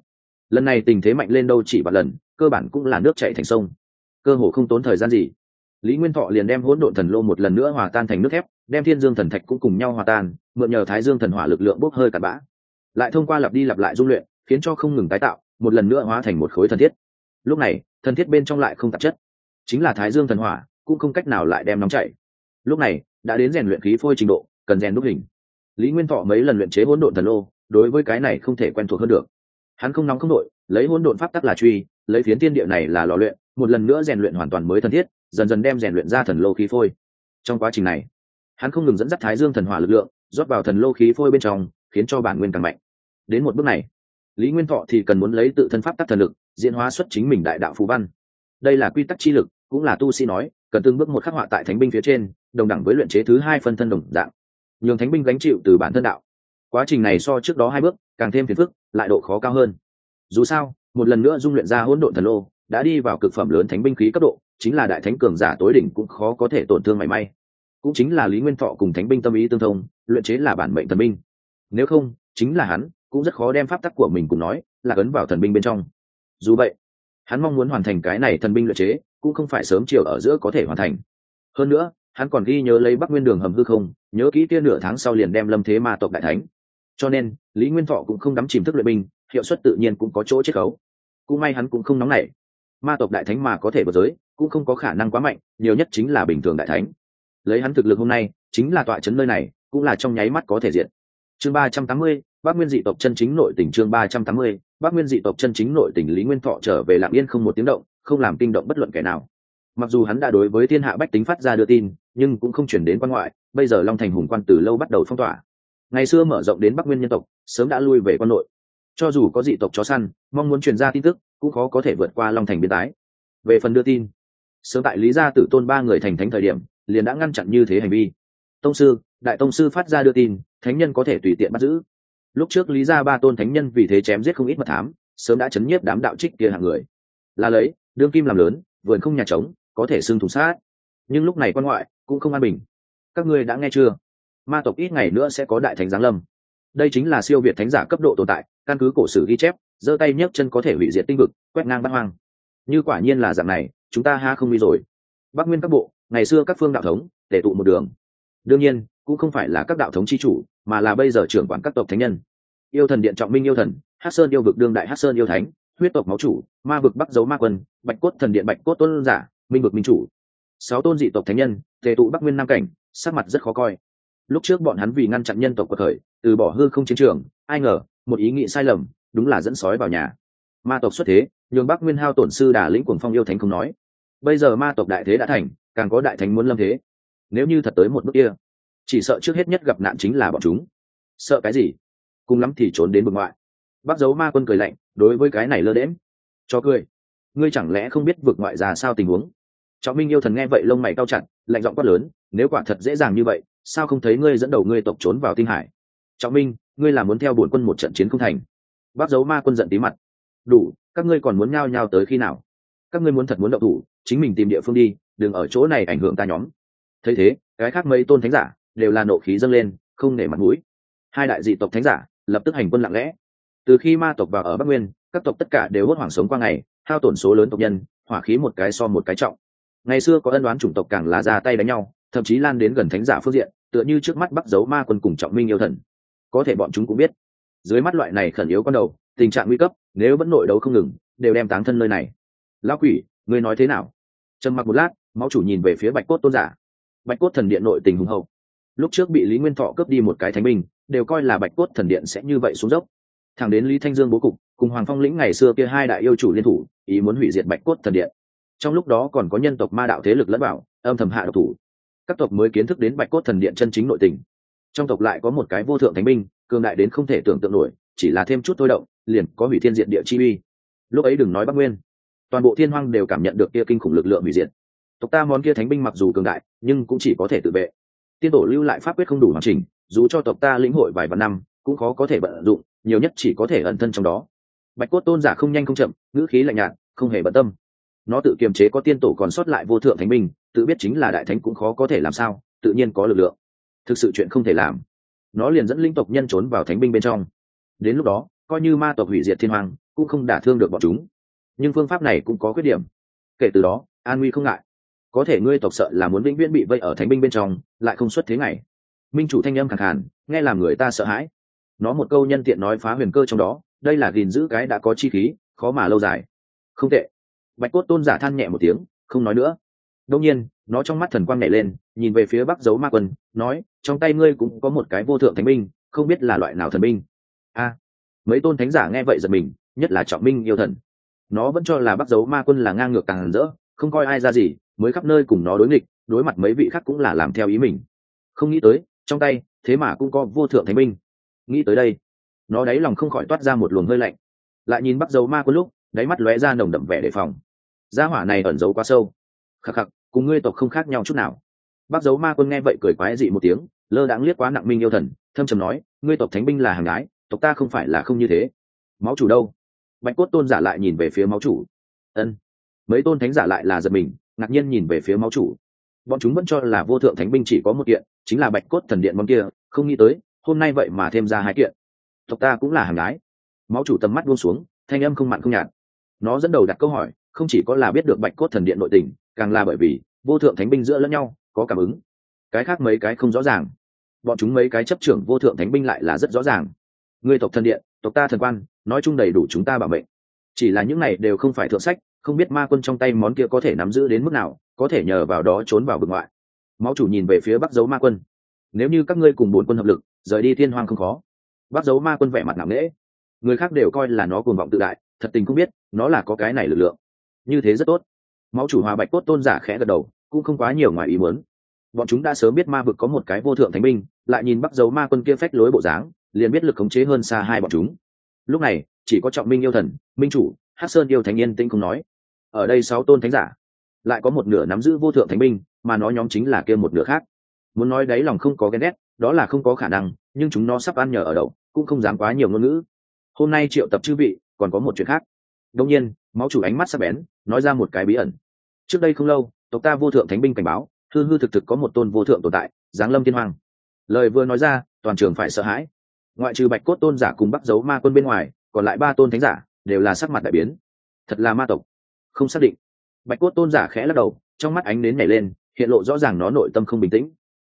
[SPEAKER 1] lần này tình thế mạnh lên đâu chỉ vài lần, cơ bản cũng là nước chạy thành sông. Cơ hồ không tốn thời gian gì. Lý nguyên thọ liền đem hỗn độn thần lô một lần nữa hòa tan thành nước thép, đem thiên dương thần thạch cũng cùng nhau hòa tan, mượn nhờ thái dương thần hỏa lực lượng bốc hơi cặn bã. Lại thông qua lặp đi lặp lại dung luyện, khiến cho không ngừng tái tạo, một lần nữa hóa thành một khối thần thiết. Lúc này, thần thiết bên trong lại không tạp chất. Chính là thái dương thần hỏa, cũng không cách nào lại đem nóng chảy. Lúc này đã đến rèn luyện khí phôi trình độ, cần rèn đúc hình. Lý nguyên thọ mấy lần luyện chế hỗn độn thần lô, đối với cái này không thể quen thuộc hơn được. Hắn không nóng không đội, lấy hỗn độn pháp tắc là truy, lấy phiến tiên địa này là lò luyện, một lần nữa rèn luyện hoàn toàn mới thân thiết, dần dần đem rèn luyện ra thần lô khí phôi. Trong quá trình này, hắn không ngừng dẫn dắt thái dương thần hỏa lực lượng, rót vào thần lô khí phôi bên trong, khiến cho bản nguyên càng mạnh. Đến một bước này, lý nguyên thọ thì cần muốn lấy tự thân pháp tắc thần lực, diễn hóa xuất chính mình đại đạo phù văn. Đây là quy tắc chi lực, cũng là tu sĩ nói cần từng bước một khắc họa tại thánh binh phía trên, đồng đẳng với luyện chế thứ hai phân thân đồng dạng. Nhường thánh binh gánh chịu từ bản thân đạo. Quá trình này so trước đó hai bước, càng thêm phiền phức, lại độ khó cao hơn. Dù sao, một lần nữa dung luyện ra hỗn độn thần lô, đã đi vào cực phẩm lớn thánh binh khí cấp độ, chính là đại thánh cường giả tối đỉnh cũng khó có thể tổn thương mảy may. Cũng chính là lý nguyên thọ cùng thánh binh tâm ý tương thông, luyện chế là bản mệnh thần binh. Nếu không, chính là hắn, cũng rất khó đem pháp tắc của mình cùng nói, là ấn vào thần binh bên trong. Dù vậy hắn mong muốn hoàn thành cái này thần binh luyện chế, cũng không phải sớm chiều ở giữa có thể hoàn thành. Hơn nữa, hắn còn ghi nhớ lấy bắc nguyên đường hầm hư không, nhớ kỹ tia nửa tháng sau liền đem lâm thế ma tộc đại thánh. Cho nên, lý nguyên thọ cũng không đắm chìm thức luyện binh, hiệu suất tự nhiên cũng có chỗ chiết khấu. Cũng may hắn cũng không nóng nảy. Ma tộc đại thánh mà có thể vượt giới, cũng không có khả năng quá mạnh, nhiều nhất chính là bình thường đại thánh. Lấy hắn thực lực hôm nay, chính là tọa chấn nơi này, cũng là trong nháy mắt có thể diện chương ba trăm tám mươi bác nguyên dị tộc chân chính nội tỉnh chương ba trăm tám mươi bác nguyên dị tộc chân chính nội tỉnh lý nguyên thọ trở về lạng yên không một tiếng động, không làm kinh động bất luận kẻ nào. Mặc dù hắn đã đối với thiên hạ bách tính phát ra đưa tin, nhưng cũng không chuyển đến quan ngoại, bây giờ long thành hùng quan từ lâu bắt đầu phong tỏa. Ngày xưa mở rộng đến bắc nguyên nhân tộc, sớm đã lui về quan nội. Cho dù có dị tộc chó săn, mong muốn truyền ra tin tức, cũng khó có thể vượt qua long thành biên tái. Về phần đưa tin, sớm tại lý gia tử tôn ba người thành thánh thời điểm, liền đã ngăn chặn như thế hành vi. Tông sư, đại tông sư phát ra đưa tin, thánh nhân có thể tùy tiện bắt giữ lúc trước lý gia ba tôn thánh nhân vì thế chém giết không ít mật thám, sớm đã chấn nhiếp đám đạo trích kia hạng người. Là lấy, đương kim làm lớn, vườn không nhà trống, có thể xưng thùng sát. Nhưng lúc này quan ngoại cũng không an bình. Các ngươi đã nghe chưa? Ma tộc ít ngày nữa sẽ có đại thánh giáng lâm. Đây chính là siêu việt thánh giả cấp độ tồn tại, căn cứ cổ sử ghi chép, giơ tay nhấc chân có thể hủy diệt tinh vực, quét ngang bát hoang. Như quả nhiên là dạng này, chúng ta ha không đi rồi. Bắc nguyên các bộ, ngày xưa các phương đạo thống, để tụ một đường đương nhiên, cũng không phải là các đạo thống chi chủ, mà là bây giờ trưởng quản các tộc thánh nhân. Yêu thần điện trọng minh yêu thần hát sơn yêu vực đương đại hát sơn yêu thánh, huyết tộc máu chủ, ma vực bắc dấu ma quân, bạch cốt thần điện bạch cốt tôn giả, minh vực minh chủ. Sáu tôn dị tộc thánh nhân, tề tụ bắc nguyên nam cảnh, sắc mặt rất khó coi. Lúc trước bọn hắn vì ngăn chặn nhân tộc cuộc khởi từ bỏ hư không chiến trường, ai ngờ, một ý nghĩ sai lầm, đúng là dẫn sói vào nhà. Ma tộc xuất thế, nhường bắc nguyên hao tổn sư đà lĩnh cuồng phong yêu thánh không nói. Bây giờ ma tộc đại thế đã thành, càng có đại thánh muốn lâm thế nếu như thật tới một bước kia, chỉ sợ trước hết nhất gặp nạn chính là bọn chúng. Sợ cái gì? Cùng lắm thì trốn đến bực ngoại. Bác dấu ma quân cười lạnh, đối với cái này lơ đễm cho cười. Ngươi chẳng lẽ không biết vực ngoại ra sao tình huống? Trọng minh yêu thần nghe vậy lông mày cao chặt, lạnh giọng quát lớn, nếu quả thật dễ dàng như vậy, sao không thấy ngươi dẫn đầu ngươi tộc trốn vào tinh hải? Trọng minh, ngươi là muốn theo bổn quân một trận chiến không thành. Bác dấu ma quân giận tí mặt. Đủ, các ngươi còn muốn nhao nhao tới khi nào? Các ngươi muốn thật muốn động thủ, chính mình tìm địa phương đi, đừng ở chỗ này ảnh hưởng ta nhóm thấy thế, cái khác mấy tôn thánh giả đều là nộ khí dâng lên, không nể mặt mũi. Hai đại dị tộc thánh giả lập tức hành quân lặng lẽ. Từ khi ma tộc vào ở bắc nguyên, các tộc tất cả đều hốt hoảng sống qua ngày, hao tổn số lớn tộc nhân, hỏa khí một cái so một cái trọng. Ngày xưa có ân đoán chủng tộc càng là ra tay đánh nhau, thậm chí lan đến gần thánh giả phương diện, tựa như trước mắt bắt giấu ma quân cùng trọng minh yêu thần. Có thể bọn chúng cũng biết, dưới mắt loại này khẩn yếu con đầu, tình trạng nguy cấp, nếu vẫn nội đấu không ngừng, đều đem táng thân nơi này. Lão quỷ, ngươi nói thế nào? Trầm mặc một lát, máu chủ nhìn về phía bạch cốt tôn giả bạch cốt thần điện nội tình hùng hậu. Lúc trước bị lý nguyên thọ cướp đi một cái thánh binh, đều coi là bạch cốt thần điện sẽ như vậy xuống dốc. Thẳng đến lý thanh dương bố cục, cùng hoàng phong lĩnh ngày xưa kia hai đại yêu chủ liên thủ, ý muốn hủy diệt bạch cốt thần điện. Trong lúc đó còn có nhân tộc ma đạo thế lực lẫn bảo âm thầm hạ độc thủ. Các tộc mới kiến thức đến bạch cốt thần điện chân chính nội tình. Trong tộc lại có một cái vô thượng thánh binh, cường đại đến không thể tưởng tượng nổi, chỉ là thêm chút thôi động, liền có hủy thiên diện địa chi uy. Lúc ấy đừng nói bắc nguyên, toàn bộ thiên hoang đều cảm nhận được kia kinh khủng lực lượng hủy diệt tộc ta món kia thánh binh mặc dù cường đại, nhưng cũng chỉ có thể tự vệ. Tiên tổ lưu lại pháp quyết không đủ hoàn chỉnh, dù cho tộc ta lĩnh hội vài vạn năm, cũng khó có thể vận dụng, nhiều nhất chỉ có thể ẩn thân trong đó. Bạch cốt tôn giả không nhanh không chậm, ngữ khí lạnh nhạt, không hề bận tâm. Nó tự kiềm chế có tiên tổ còn sót lại vô thượng thánh binh, tự biết chính là đại thánh cũng khó có thể làm sao, tự nhiên có lực lượng. Thực sự chuyện không thể làm. Nó liền dẫn linh tộc nhân trốn vào thánh binh bên trong. Đến lúc đó, coi như ma tộc hủy diệt thiên hoàng, cũng không đả thương được bọn chúng. Nhưng phương pháp này cũng có khuyết điểm. Kể từ đó, an nguy không ngại có thể ngươi tộc sợ là muốn vĩnh viễn bị vây ở thánh binh bên trong, lại không xuất thế ngày. Minh chủ thanh âm khẳng hẳn nghe làm người ta sợ hãi. Nó một câu nhân tiện nói phá huyền cơ trong đó, đây là gìn giữ cái đã có chi khí, khó mà lâu dài. Không tệ. Bạch cốt tôn giả than nhẹ một tiếng, không nói nữa. Đông nhiên, nó trong mắt thần quang nhảy lên, nhìn về phía bắc dấu ma quân, nói, trong tay ngươi cũng có một cái vô thượng thánh binh, không biết là loại nào thần binh. A. Mấy tôn thánh giả nghe vậy giật mình, nhất là trọng minh yêu thần. Nó vẫn cho là bắc dấu ma quân là ngang ngược càng rỡ không coi ai ra gì, mới khắp nơi cùng nó đối nghịch, đối mặt mấy vị khác cũng là làm theo ý mình. Không nghĩ tới, trong tay, thế mà cũng có vô thượng thánh minh. nghĩ tới đây, nó đáy lòng không khỏi toát ra một luồng hơi lạnh. Lại nhìn bắc dấu ma quân lúc, đáy mắt lóe ra nồng đậm vẻ đề phòng. Gia hỏa này ẩn giấu quá sâu. Khắc khắc, cùng ngươi tộc không khác nhau chút nào. Bác dấu ma quân nghe vậy cười quái dị một tiếng, lơ đãng liếc quá nặng minh yêu thần, thâm trầm nói, ngươi tộc thánh binh là hàng gái, tộc ta không phải là không như thế. Máu chủ đâu? Bạch cốt tôn giả lại nhìn về phía máu chủ. Ân mấy tôn thánh giả lại là giật mình, ngạc nhiên nhìn về phía máu chủ. Bọn chúng vẫn cho là vô thượng thánh binh chỉ có một kiện, chính là bạch cốt thần điện mong kia, không nghĩ tới, hôm nay vậy mà thêm ra hai kiện. Tộc ta cũng là hàng gái. Máu chủ tầm mắt buông xuống, thanh âm không mặn không nhạt. Nó dẫn đầu đặt câu hỏi, không chỉ có là biết được bạch cốt thần điện nội tình, càng là bởi vì vô thượng thánh binh giữa lẫn nhau, có cảm ứng. Cái khác mấy cái không rõ ràng. Bọn chúng mấy cái chấp trưởng vô thượng thánh binh lại là rất rõ ràng. Người tộc thần điện, tộc ta thần quan, nói chung đầy đủ chúng ta bảo mệnh. Chỉ là những này đều không phải thượng sách không biết ma quân trong tay món kia có thể nắm giữ đến mức nào, có thể nhờ vào đó trốn vào vực ngoại. Máu chủ nhìn về phía bắc dấu ma quân. Nếu như các ngươi cùng bốn quân hợp lực, rời đi thiên hoang không khó. Bắc dấu ma quân vẻ mặt nặng nễ người khác đều coi là nó cuồng vọng tự đại, thật tình cũng biết, nó là có cái này lực lượng. Như thế rất tốt. Máu chủ hòa bạch cốt tôn giả khẽ gật đầu, cũng không quá nhiều ngoài ý muốn. Bọn chúng đã sớm biết ma vực có một cái vô thượng thánh binh, lại nhìn bắc dấu ma quân kia phách lối bộ dáng, liền biết lực khống chế hơn xa hai bọn chúng. Lúc này, chỉ có trọng minh yêu thần, minh chủ hát sơn yêu thánh yên tĩnh không nói ở đây sáu tôn thánh giả, lại có một nửa nắm giữ vô thượng thánh binh, mà nó nhóm chính là kia một nửa khác. Muốn nói đấy lòng không có ghen ghét, đó là không có khả năng, nhưng chúng nó sắp ăn nhờ ở đậu, cũng không dám quá nhiều ngôn ngữ. Hôm nay triệu tập chư vị, còn có một chuyện khác. Đông nhiên, máu chủ ánh mắt sắp bén, nói ra một cái bí ẩn. Trước đây không lâu, tộc ta vô thượng thánh binh cảnh báo, hư hư thực thực có một tôn vô thượng tồn tại, giáng lâm thiên hoàng. Lời vừa nói ra, toàn trường phải sợ hãi. Ngoại trừ bạch cốt tôn giả cùng bắt giấu ma quân bên ngoài, còn lại ba tôn thánh giả đều là sắc mặt đại biến. Thật là ma tộc không xác định. Bạch cốt tôn giả khẽ lắc đầu, trong mắt ánh nến nhảy lên, hiện lộ rõ ràng nó nội tâm không bình tĩnh.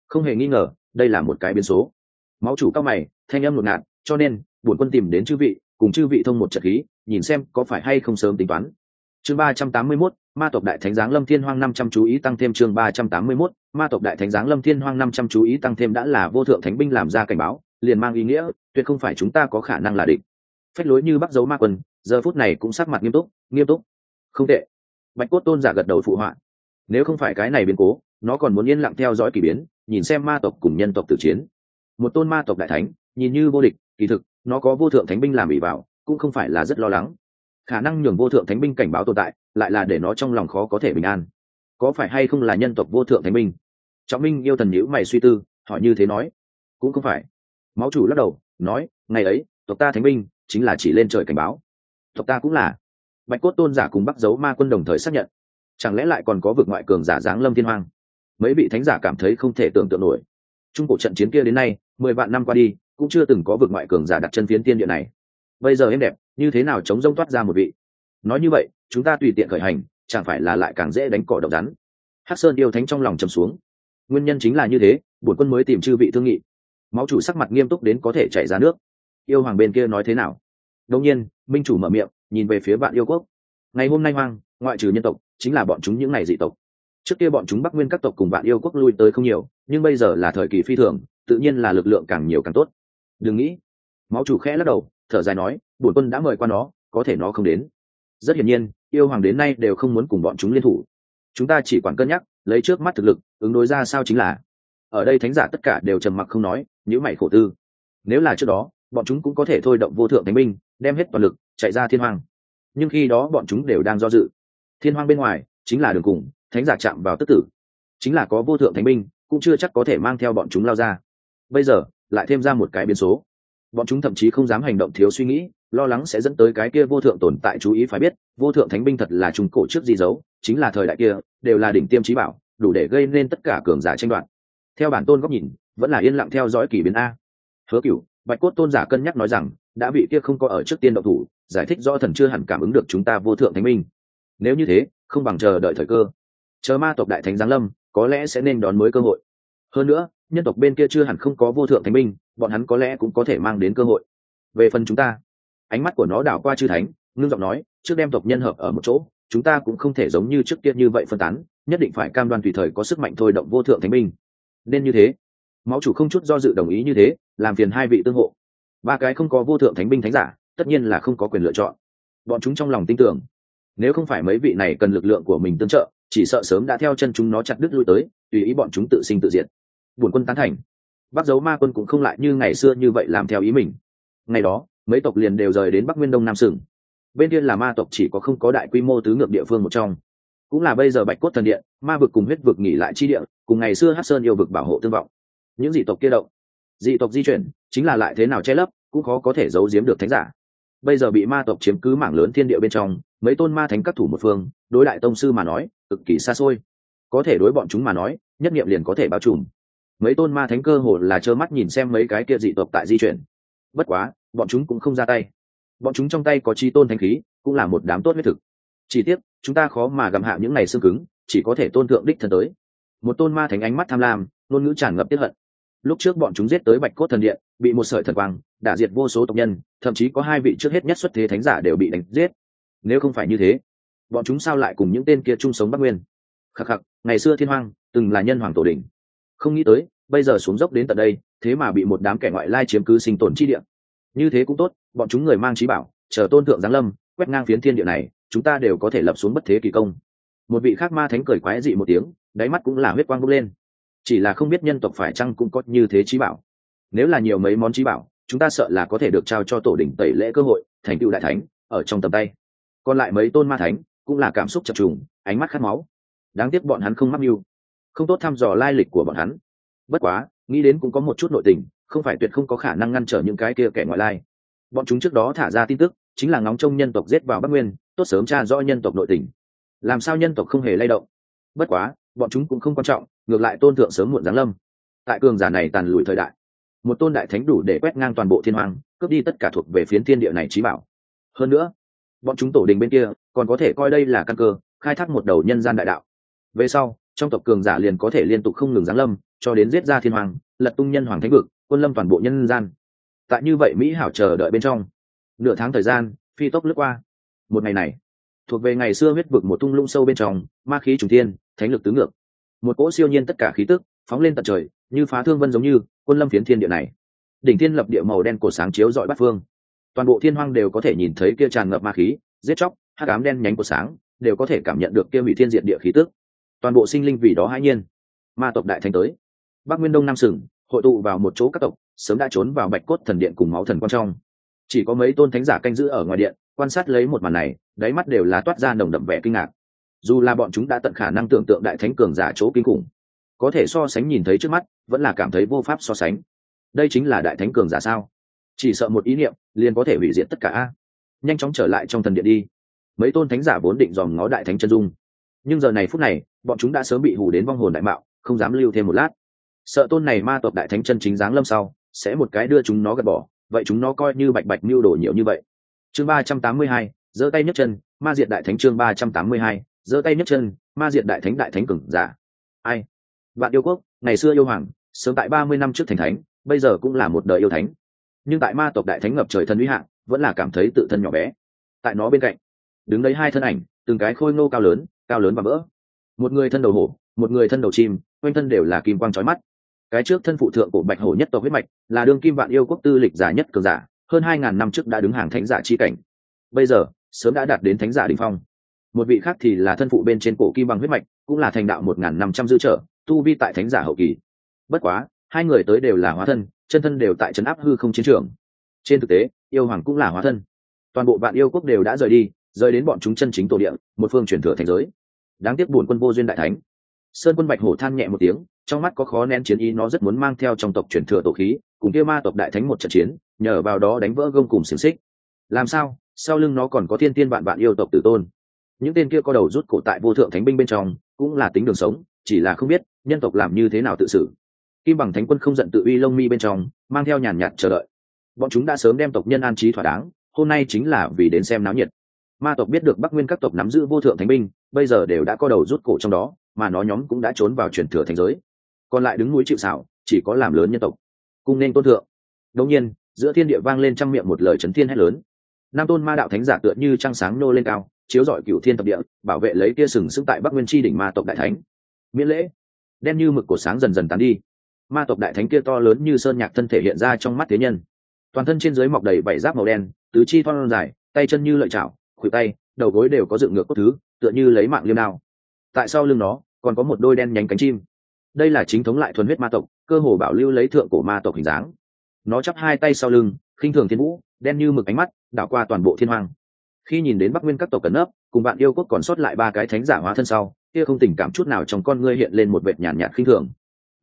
[SPEAKER 1] Không hề nghi ngờ, đây là một cái biến số. Máu chủ cao mày, thanh âm ngột ngạt, cho nên, bổn quân tìm đến chư vị, cùng chư vị thông một trận khí, nhìn xem có phải hay không sớm tính toán. Chương ba trăm tám mươi mốt, ma tộc đại thánh giáng lâm thiên hoang năm trăm chú ý tăng thêm chương ba trăm tám mươi mốt, ma tộc đại thánh giáng lâm thiên hoang năm trăm chú ý tăng thêm đã là vô thượng thánh binh làm ra cảnh báo, liền mang ý nghĩa, tuyệt không phải chúng ta có khả năng là địch. Phách lối như bắt dấu ma quân, giờ phút này cũng sắc mặt nghiêm túc nghiêm túc không tệ. Bạch cốt tôn giả gật đầu phụ họa. Nếu không phải cái này biến cố, nó còn muốn yên lặng theo dõi k ỳ biến, nhìn xem ma tộc cùng nhân tộc tử chiến. Một tôn ma tộc đại thánh, nhìn như vô địch, kỳ thực, nó có vô thượng thánh binh làm ỷ vào, cũng không phải là rất lo lắng. Khả năng nhường vô thượng thánh binh cảnh báo tồn tại, lại là để nó trong lòng khó có thể bình an. Có phải hay không là nhân tộc vô thượng thánh binh? Trọng minh yêu thần nhữ mày suy tư họ như thế nói. Cũng không phải. Máu chủ lắc đầu, nói, ngày ấy, tộc ta thánh binh chính là chỉ lên trời cảnh báo. Tộc ta cũng là bạch cốt tôn giả cùng bắt dấu ma quân đồng thời xác nhận. Chẳng lẽ lại còn có vực ngoại cường giả giáng lâm thiên hoang? Mấy vị thánh giả cảm thấy không thể tưởng tượng nổi. Trung cổ trận chiến kia đến nay, mười vạn năm qua đi, cũng chưa từng có vực ngoại cường giả đặt chân phiến tiên địa này. Bây giờ em đẹp, như thế nào chống rông toát ra một vị? Nói như vậy, chúng ta tùy tiện khởi hành, chẳng phải là lại càng dễ đánh cỏ độc rắn? Hắc sơn yêu thánh trong lòng trầm xuống. Nguyên nhân chính là như thế, bổn quân mới tìm chư vị thương nghị. Máu chủ sắc mặt nghiêm túc đến có thể chảy ra nước. Yêu hoàng bên kia nói thế nào? Đông nhiên, minh chủ mở miệng nhìn về phía vạn yêu quốc. Ngày hôm nay hoang, ngoại trừ nhân tộc, chính là bọn chúng những ngày dị tộc. Trước kia bọn chúng bắc nguyên các tộc cùng vạn yêu quốc lui tới không nhiều, nhưng bây giờ là thời kỳ phi thường, tự nhiên là lực lượng càng nhiều càng tốt. Đừng nghĩ. Máu chủ khẽ lắc đầu, thở dài nói, bổn quân đã mời qua nó, có thể nó không đến. Rất hiển nhiên, yêu hoàng đến nay đều không muốn cùng bọn chúng liên thủ. Chúng ta chỉ quản cân nhắc, lấy trước mắt thực lực, ứng đối ra sao chính là. Ở đây thánh giả tất cả đều trầm mặc không nói nhữ mày khổ tư. Nếu là trước đó, bọn chúng cũng có thể thôi động vô thượng thánh minh đem hết toàn lực, chạy ra thiên hoàng nhưng khi đó bọn chúng đều đang do dự. Thiên hoàng bên ngoài chính là đường cùng, thánh giả chạm vào tức tử. Chính là có vô thượng thánh binh, cũng chưa chắc có thể mang theo bọn chúng lao ra. Bây giờ, lại thêm ra một cái biến số. Bọn chúng thậm chí không dám hành động thiếu suy nghĩ, lo lắng sẽ dẫn tới cái kia vô thượng tồn tại chú ý phải biết, vô thượng thánh binh thật là trung cổ trước di dấu, chính là thời đại kia, đều là đỉnh tiêm trí bảo, đủ để gây nên tất cả cường giả tranh đoạt. Theo bản tôn góc nhìn, vẫn là yên lặng theo dõi kỳ biến a. Hứa cửu, bạch cốt tôn giả cân nhắc nói rằng đã bị kia không có ở trước tiên động thủ, giải thích do thần chưa hẳn cảm ứng được chúng ta vô thượng thánh minh. Nếu như thế, không bằng chờ đợi thời cơ. Chờ ma tộc đại thánh giáng lâm, có lẽ sẽ nên đón mới cơ hội. Hơn nữa, nhân tộc bên kia chưa hẳn không có vô thượng thánh minh, bọn hắn có lẽ cũng có thể mang đến cơ hội. Về phần chúng ta, ánh mắt của nó đảo qua chư thánh, ngưng giọng nói, trước đem tộc nhân hợp ở một chỗ, chúng ta cũng không thể giống như trước kia như vậy phân tán, nhất định phải cam đoan tùy thời có sức mạnh thôi động vô thượng thánh minh. Nên như thế, máu chủ không chút do dự đồng ý như thế, làm phiền hai vị tương hộ ba cái không có vô thượng thánh binh thánh giả, tất nhiên là không có quyền lựa chọn. Bọn chúng trong lòng tin tưởng, nếu không phải mấy vị này cần lực lượng của mình tương trợ, chỉ sợ sớm đã theo chân chúng nó chặt đứt lui tới, tùy ý bọn chúng tự sinh tự diệt. Buồn quân tán thành. Bắt dấu ma quân cũng không lại như ngày xưa như vậy làm theo ý mình. Ngày đó, mấy tộc liền đều rời đến bắc nguyên đông nam sừng. Bên kia là ma tộc chỉ có không có đại quy mô tứ ngược địa phương một trong. Cũng là bây giờ bạch cốt thần điện, ma vực cùng huyết vực nghỉ lại chi địa, cùng ngày xưa hát sơn yêu vực bảo hộ tương vọng. Những dị tộc kia động, dị tộc di chuyển, chính là lại thế nào che lấp? Cũng khó có thể giấu giếm được thánh giả. Bây giờ bị ma tộc chiếm cứ mảng lớn thiên địa bên trong, mấy tôn ma thánh các thủ một phương, đối đại tông sư mà nói, cực kỳ xa xôi. Có thể đối bọn chúng mà nói, nhất nghiệm liền có thể bao trùm. Mấy tôn ma thánh cơ hồ là trơ mắt nhìn xem mấy cái kia dị tộc tại di chuyển. Bất quá, bọn chúng cũng không ra tay. Bọn chúng trong tay có chi tôn thanh khí, cũng là một đám tốt huyết thực. Chỉ tiếc, chúng ta khó mà gặm hạ những ngày xương cứng, chỉ có thể tôn thượng đích thân tới. Một tôn ma thánh ánh mắt tham lam, ngôn ngữ tràn ngập tiếp hận. Lúc trước bọn chúng giết tới bạch cốt thần điện bị một sợi thần quang đả diệt vô số tộc nhân, thậm chí có hai vị trước hết nhất xuất thế thánh giả đều bị đánh giết. Nếu không phải như thế, bọn chúng sao lại cùng những tên kia chung sống bắc nguyên? Khắc khắc, ngày xưa thiên hoàng từng là nhân hoàng tổ đình không nghĩ tới, bây giờ xuống dốc đến tận đây, thế mà bị một đám kẻ ngoại lai chiếm cứ sinh tồn chi địa. Như thế cũng tốt, bọn chúng người mang trí bảo, chờ tôn thượng giáng lâm, quét ngang phiến thiên địa này, chúng ta đều có thể lập xuống bất thế kỳ công. Một vị khác ma thánh cười quái dị một tiếng, đáy mắt cũng là huyết quang bốc lên. Chỉ là không biết nhân tộc phải chăng cũng có như thế trí bảo nếu là nhiều mấy món trí bảo, chúng ta sợ là có thể được trao cho tổ đỉnh tẩy lễ cơ hội, thành tựu đại thánh, ở trong tầm tay. Còn lại mấy tôn ma thánh, cũng là cảm xúc chập trùng, ánh mắt khát máu. Đáng tiếc bọn hắn không mắc mưu, không tốt thăm dò lai lịch của bọn hắn. Bất quá, nghĩ đến cũng có một chút nội tình, không phải tuyệt không có khả năng ngăn trở những cái kia kẻ ngoại lai. Bọn chúng trước đó thả ra tin tức, chính là ngóng trông nhân tộc giết vào bắc nguyên, tốt sớm tra rõ nhân tộc nội tình. Làm sao nhân tộc không hề lay động? Bất quá, bọn chúng cũng không quan trọng, ngược lại tôn thượng sớm muộn giáng lâm. Tại cường giả này tàn lùi thời đại một tôn đại thánh đủ để quét ngang toàn bộ thiên hoàng cướp đi tất cả thuộc về phiến thiên địa này trí bảo. Hơn nữa, bọn chúng tổ đình bên kia còn có thể coi đây là căn cơ, khai thác một đầu nhân gian đại đạo. Về sau, trong tộc cường giả liền có thể liên tục không ngừng giáng lâm, cho đến giết ra thiên hoàng lật tung nhân hoàng thánh vực, quân lâm toàn bộ nhân gian. Tại như vậy mỹ hảo chờ đợi bên trong, nửa tháng thời gian, phi tốc lướt qua. Một ngày này, thuộc về ngày xưa huyết vực một tung lũng sâu bên trong, ma khí trùng thiên, thánh lực tứ ngược. Một cỗ siêu nhiên tất cả khí tức phóng lên tận trời, như phá thương vân giống như quân lâm phiến thiên địa này. Đỉnh thiên lập địa màu đen cổ sáng chiếu dọi bát phương. Toàn bộ thiên hoang đều có thể nhìn thấy kia tràn ngập ma khí, giết chóc, hắc ám đen nhánh của sáng, đều có thể cảm nhận được kia hủy thiên diện địa khí tức. Toàn bộ sinh linh vì đó hãi nhiên. Ma tộc đại thành tới. Bắc nguyên đông nam sừng hội tụ vào một chỗ các tộc, sớm đã trốn vào bạch cốt thần điện cùng máu thần quan trong. Chỉ có mấy tôn thánh giả canh giữ ở ngoài điện, quan sát lấy một màn này, đáy mắt đều là toát ra nồng đậm vẻ kinh ngạc. Dù là bọn chúng đã tận khả năng tưởng tượng đại thánh cường giả chỗ kinh khủng, có thể so sánh nhìn thấy trước mắt vẫn là cảm thấy vô pháp so sánh. Đây chính là đại thánh cường giả sao? Chỉ sợ một ý niệm, liền có thể hủy diệt tất cả a. Nhanh chóng trở lại trong thần điện đi. Mấy tôn thánh giả vốn định dòm ngó đại thánh chân dung. Nhưng giờ này phút này, bọn chúng đã sớm bị hù đến vong hồn đại mạo, không dám lưu thêm một lát. Sợ tôn này ma tộc đại thánh chân chính dáng lâm sau, sẽ một cái đưa chúng nó gạt bỏ, vậy chúng nó coi như bạch bạch mưu đồ nhiều như vậy. Chương ba trăm tám mươi hai, giơ tay nhấc chân, ma diệt đại thánh chương ba trăm tám mươi hai, giơ tay nhấc chân, ma diệt đại thánh đại thánh cừng giả. Ai? Bạn yêu quốc, ngày xưa yêu hoàng sớm tại ba mươi năm trước thành thánh, bây giờ cũng là một đời yêu thánh. Nhưng tại ma tộc đại thánh ngập trời thân uy hạng vẫn là cảm thấy tự thân nhỏ bé. Tại nó bên cạnh, đứng đấy hai thân ảnh, từng cái khôi ngô cao lớn cao lớn và vỡ. Một người thân đầu hổ, một người thân đầu chim, quanh thân đều là kim quang trói mắt. Cái trước thân phụ thượng của bạch hổ nhất tộc huyết mạch, là đương kim vạn yêu quốc tư lịch giả nhất cường giả, hơn hai ngàn năm trước đã đứng hàng thánh giả chi cảnh. Bây giờ, sớm đã đạt đến thánh giả đình phong. Một vị khác thì là thân phụ bên trên cổ kim bằng huyết mạch, cũng là thành đạo một ngàn năm trăm dư trở, tu vi tại thánh giả hậu kỳ bất quá, hai người tới đều là hóa thân, chân thân đều tại trấn áp hư không chiến trường. Trên thực tế, yêu hoàng cũng là hóa thân. Toàn bộ bạn yêu quốc đều đã rời đi, rời đến bọn chúng chân chính tổ địa, một phương truyền thừa thành giới. Đáng tiếc buồn quân vô duyên đại thánh. Sơn quân bạch hổ than nhẹ một tiếng, trong mắt có khó nén chiến ý, nó rất muốn mang theo trong tộc truyền thừa tổ khí, cùng kia ma tộc đại thánh một trận chiến, nhờ vào đó đánh vỡ gông cùng xiềng xích. Làm sao? Sau lưng nó còn có thiên tiên bạn bạn yêu tộc tử tôn. Những tên kia có đầu rút cổ tại vô thượng thánh binh bên trong, cũng là tính đường sống, chỉ là không biết nhân tộc làm như thế nào tự xử kim bằng thánh quân không giận tự uy lông mi bên trong, mang theo nhàn nhạt chờ đợi. Bọn chúng đã sớm đem tộc nhân an trí thỏa đáng, hôm nay chính là vì đến xem náo nhiệt. Ma tộc biết được bắc nguyên các tộc nắm giữ vô thượng thánh binh, bây giờ đều đã có đầu rút cổ trong đó, mà nó nhóm cũng đã trốn vào truyền thừa thành giới. Còn lại đứng núi chịu xảo chỉ có làm lớn nhân tộc. Cùng nên tôn thượng. Đông nhiên, giữa thiên địa vang lên trăm miệng một lời chấn thiên hét lớn. Nam tôn ma đạo thánh giả tựa như trăng sáng nô lên cao, chiếu rọi cửu thiên tập địa, bảo vệ lấy kia sừng sững tại bắc nguyên tri đỉnh ma tộc đại thánh. Miễn lễ. Đen như mực của sáng dần dần tán đi ma tộc đại thánh kia to lớn như sơn nhạc thân thể hiện ra trong mắt thế nhân. Toàn thân trên dưới mọc đầy bảy giáp màu đen, tứ chi thon dài, tay chân như lợi chảo, khuỷu tay, đầu gối đều có dựng ngược cốt thứ, tựa như lấy mạng liêm đao. Tại sau lưng nó, còn có một đôi đen nhánh cánh chim. Đây là chính thống lại thuần huyết ma tộc, cơ hồ bảo lưu lấy thượng cổ ma tộc hình dáng. Nó chắp hai tay sau lưng, khinh thường thiên vũ, đen như mực ánh mắt, đảo qua toàn bộ thiên hoàng khi nhìn đến bắc nguyên các tộc cẩn ấp cùng bạn yêu quốc còn sót lại ba cái thánh giả hóa thân sau, kia không tình cảm chút nào trong con ngươi hiện lên một vệt nhàn nhạt khinh thường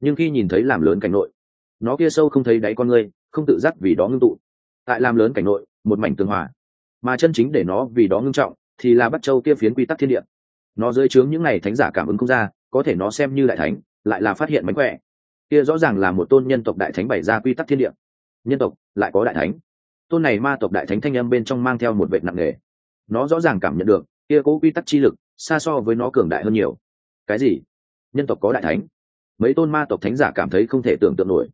[SPEAKER 1] nhưng khi nhìn thấy làm lớn cảnh nội nó kia sâu không thấy đáy con người, không tự giác vì đó ngưng tụ. Tại làm lớn cảnh nội một mảnh tương hòa mà chân chính để nó vì đó ngưng trọng thì là bắt châu kia phiến quy tắc thiên địa. Nó dưới trướng những này thánh giả cảm ứng không ra có thể nó xem như đại thánh lại là phát hiện mánh khỏe. Kia rõ ràng là một tôn nhân tộc đại thánh bày ra quy tắc thiên địa. Nhân tộc lại có đại thánh. Tôn này ma tộc đại thánh thanh âm bên trong mang theo một vệ nặng nề. Nó rõ ràng cảm nhận được kia cố quy tắc chi lực xa so với nó cường đại hơn nhiều. Cái gì? Nhân tộc có đại thánh mấy tôn ma tộc thánh giả cảm thấy không thể tưởng tượng nổi.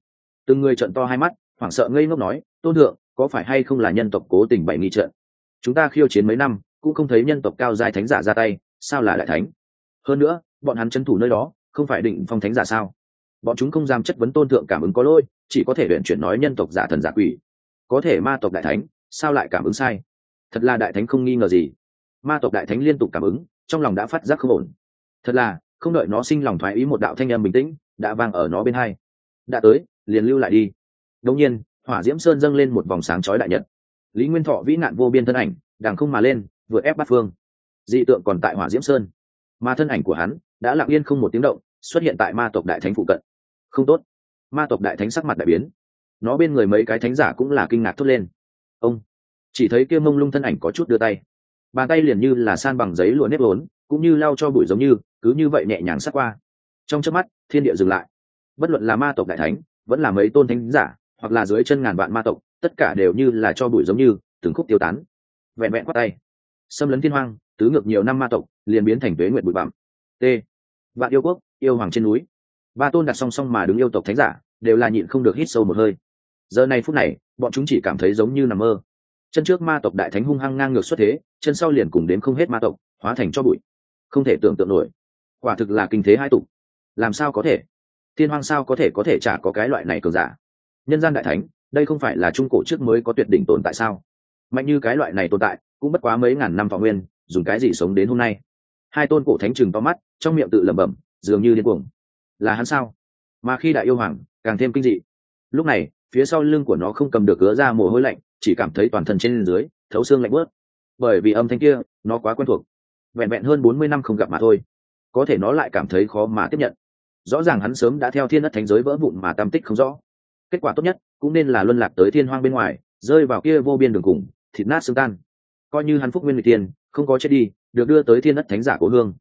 [SPEAKER 1] Từng người trận to hai mắt, hoảng sợ ngây ngốc nói, tôn thượng, có phải hay không là nhân tộc cố tình bày nghi trận? Chúng ta khiêu chiến mấy năm, cũng không thấy nhân tộc cao giai thánh giả ra tay, sao là đại thánh? Hơn nữa, bọn hắn tranh thủ nơi đó, không phải định phong thánh giả sao? Bọn chúng không dám chất vấn tôn thượng cảm ứng có lỗi, chỉ có thể luyện chuyển nói nhân tộc giả thần giả quỷ. Có thể ma tộc đại thánh, sao lại cảm ứng sai? Thật là đại thánh không nghi ngờ gì. Ma tộc đại thánh liên tục cảm ứng, trong lòng đã phát giác không ổn. Thật là không đợi nó sinh lòng thoái ý một đạo thanh âm bình tĩnh, đã vang ở nó bên hai. Đã tới, liền lưu lại đi. Đông nhiên, hỏa diễm sơn dâng lên một vòng sáng chói đại nhật. Lý nguyên thọ vĩ nạn vô biên thân ảnh, đằng không mà lên vừa ép bắt phương. Dị tượng còn tại hỏa diễm sơn. Mà thân ảnh của hắn, đã lặng yên không một tiếng động, xuất hiện tại ma tộc đại thánh phụ cận. Không tốt. Ma tộc đại thánh sắc mặt đại biến. Nó bên người mấy cái thánh giả cũng là kinh ngạc thốt lên. Ông, chỉ thấy kia mông lung thân ảnh có chút đưa tay. Bàn tay liền như là san bằng giấy lụa nếp lốn cũng như lau cho bụi giống như, cứ như vậy nhẹ nhàng sát qua. Trong chớp mắt, thiên địa dừng lại. Bất luận là ma tộc đại thánh, vẫn là mấy tôn thánh giả, hoặc là dưới chân ngàn vạn ma tộc, tất cả đều như là cho bụi giống như, từng khúc tiêu tán. Vẹn vẹn qua tay. Xâm lấn thiên hoang, tứ ngược nhiều năm ma tộc, liền biến thành tuế nguyện bụi bặm. T. Vạn yêu quốc, yêu hoàng trên núi. Ba tôn đặt song song mà đứng yêu tộc thánh giả, đều là nhịn không được hít sâu một hơi. Giờ này phút này, bọn chúng chỉ cảm thấy giống như nằm mơ. Chân trước ma tộc đại thánh hung hăng ngang ngược xuất thế, chân sau liền cùng đến không hết ma tộc, hóa thành cho bụi không thể tưởng tượng nổi. Quả thực là kinh thế hai tục. Làm sao có thể? Thiên hoang sao có thể có thể chả có cái loại này cường giả? Nhân gian đại thánh, đây không phải là trung cổ trước mới có tuyệt đỉnh tồn tại sao? Mạnh như cái loại này tồn tại, cũng bất quá mấy ngàn năm vào nguyên, dùng cái gì sống đến hôm nay? Hai tôn cổ thánh chừng to mắt, trong miệng tự lẩm bẩm, dường như điên cuồng. Là hắn sao? Mà khi đại yêu hoàng, càng thêm kinh dị. Lúc này, phía sau lưng của nó không cầm được gỡ ra mồ hôi lạnh, chỉ cảm thấy toàn thân trên dưới, thấu xương lạnh bớt bởi vì âm thanh kia, nó quá quen thuộc vẹn vẹn hơn bốn mươi năm không gặp mà thôi. Có thể nó lại cảm thấy khó mà tiếp nhận. Rõ ràng hắn sớm đã theo thiên đất thánh giới vỡ vụn mà tam tích không rõ. Kết quả tốt nhất cũng nên là luân lạc tới thiên hoang bên ngoài, rơi vào kia vô biên đường cùng, thịt nát xương tan. Coi như hắn phúc nguyên người tiền không có chết đi, được đưa tới thiên đất thánh giả của hương.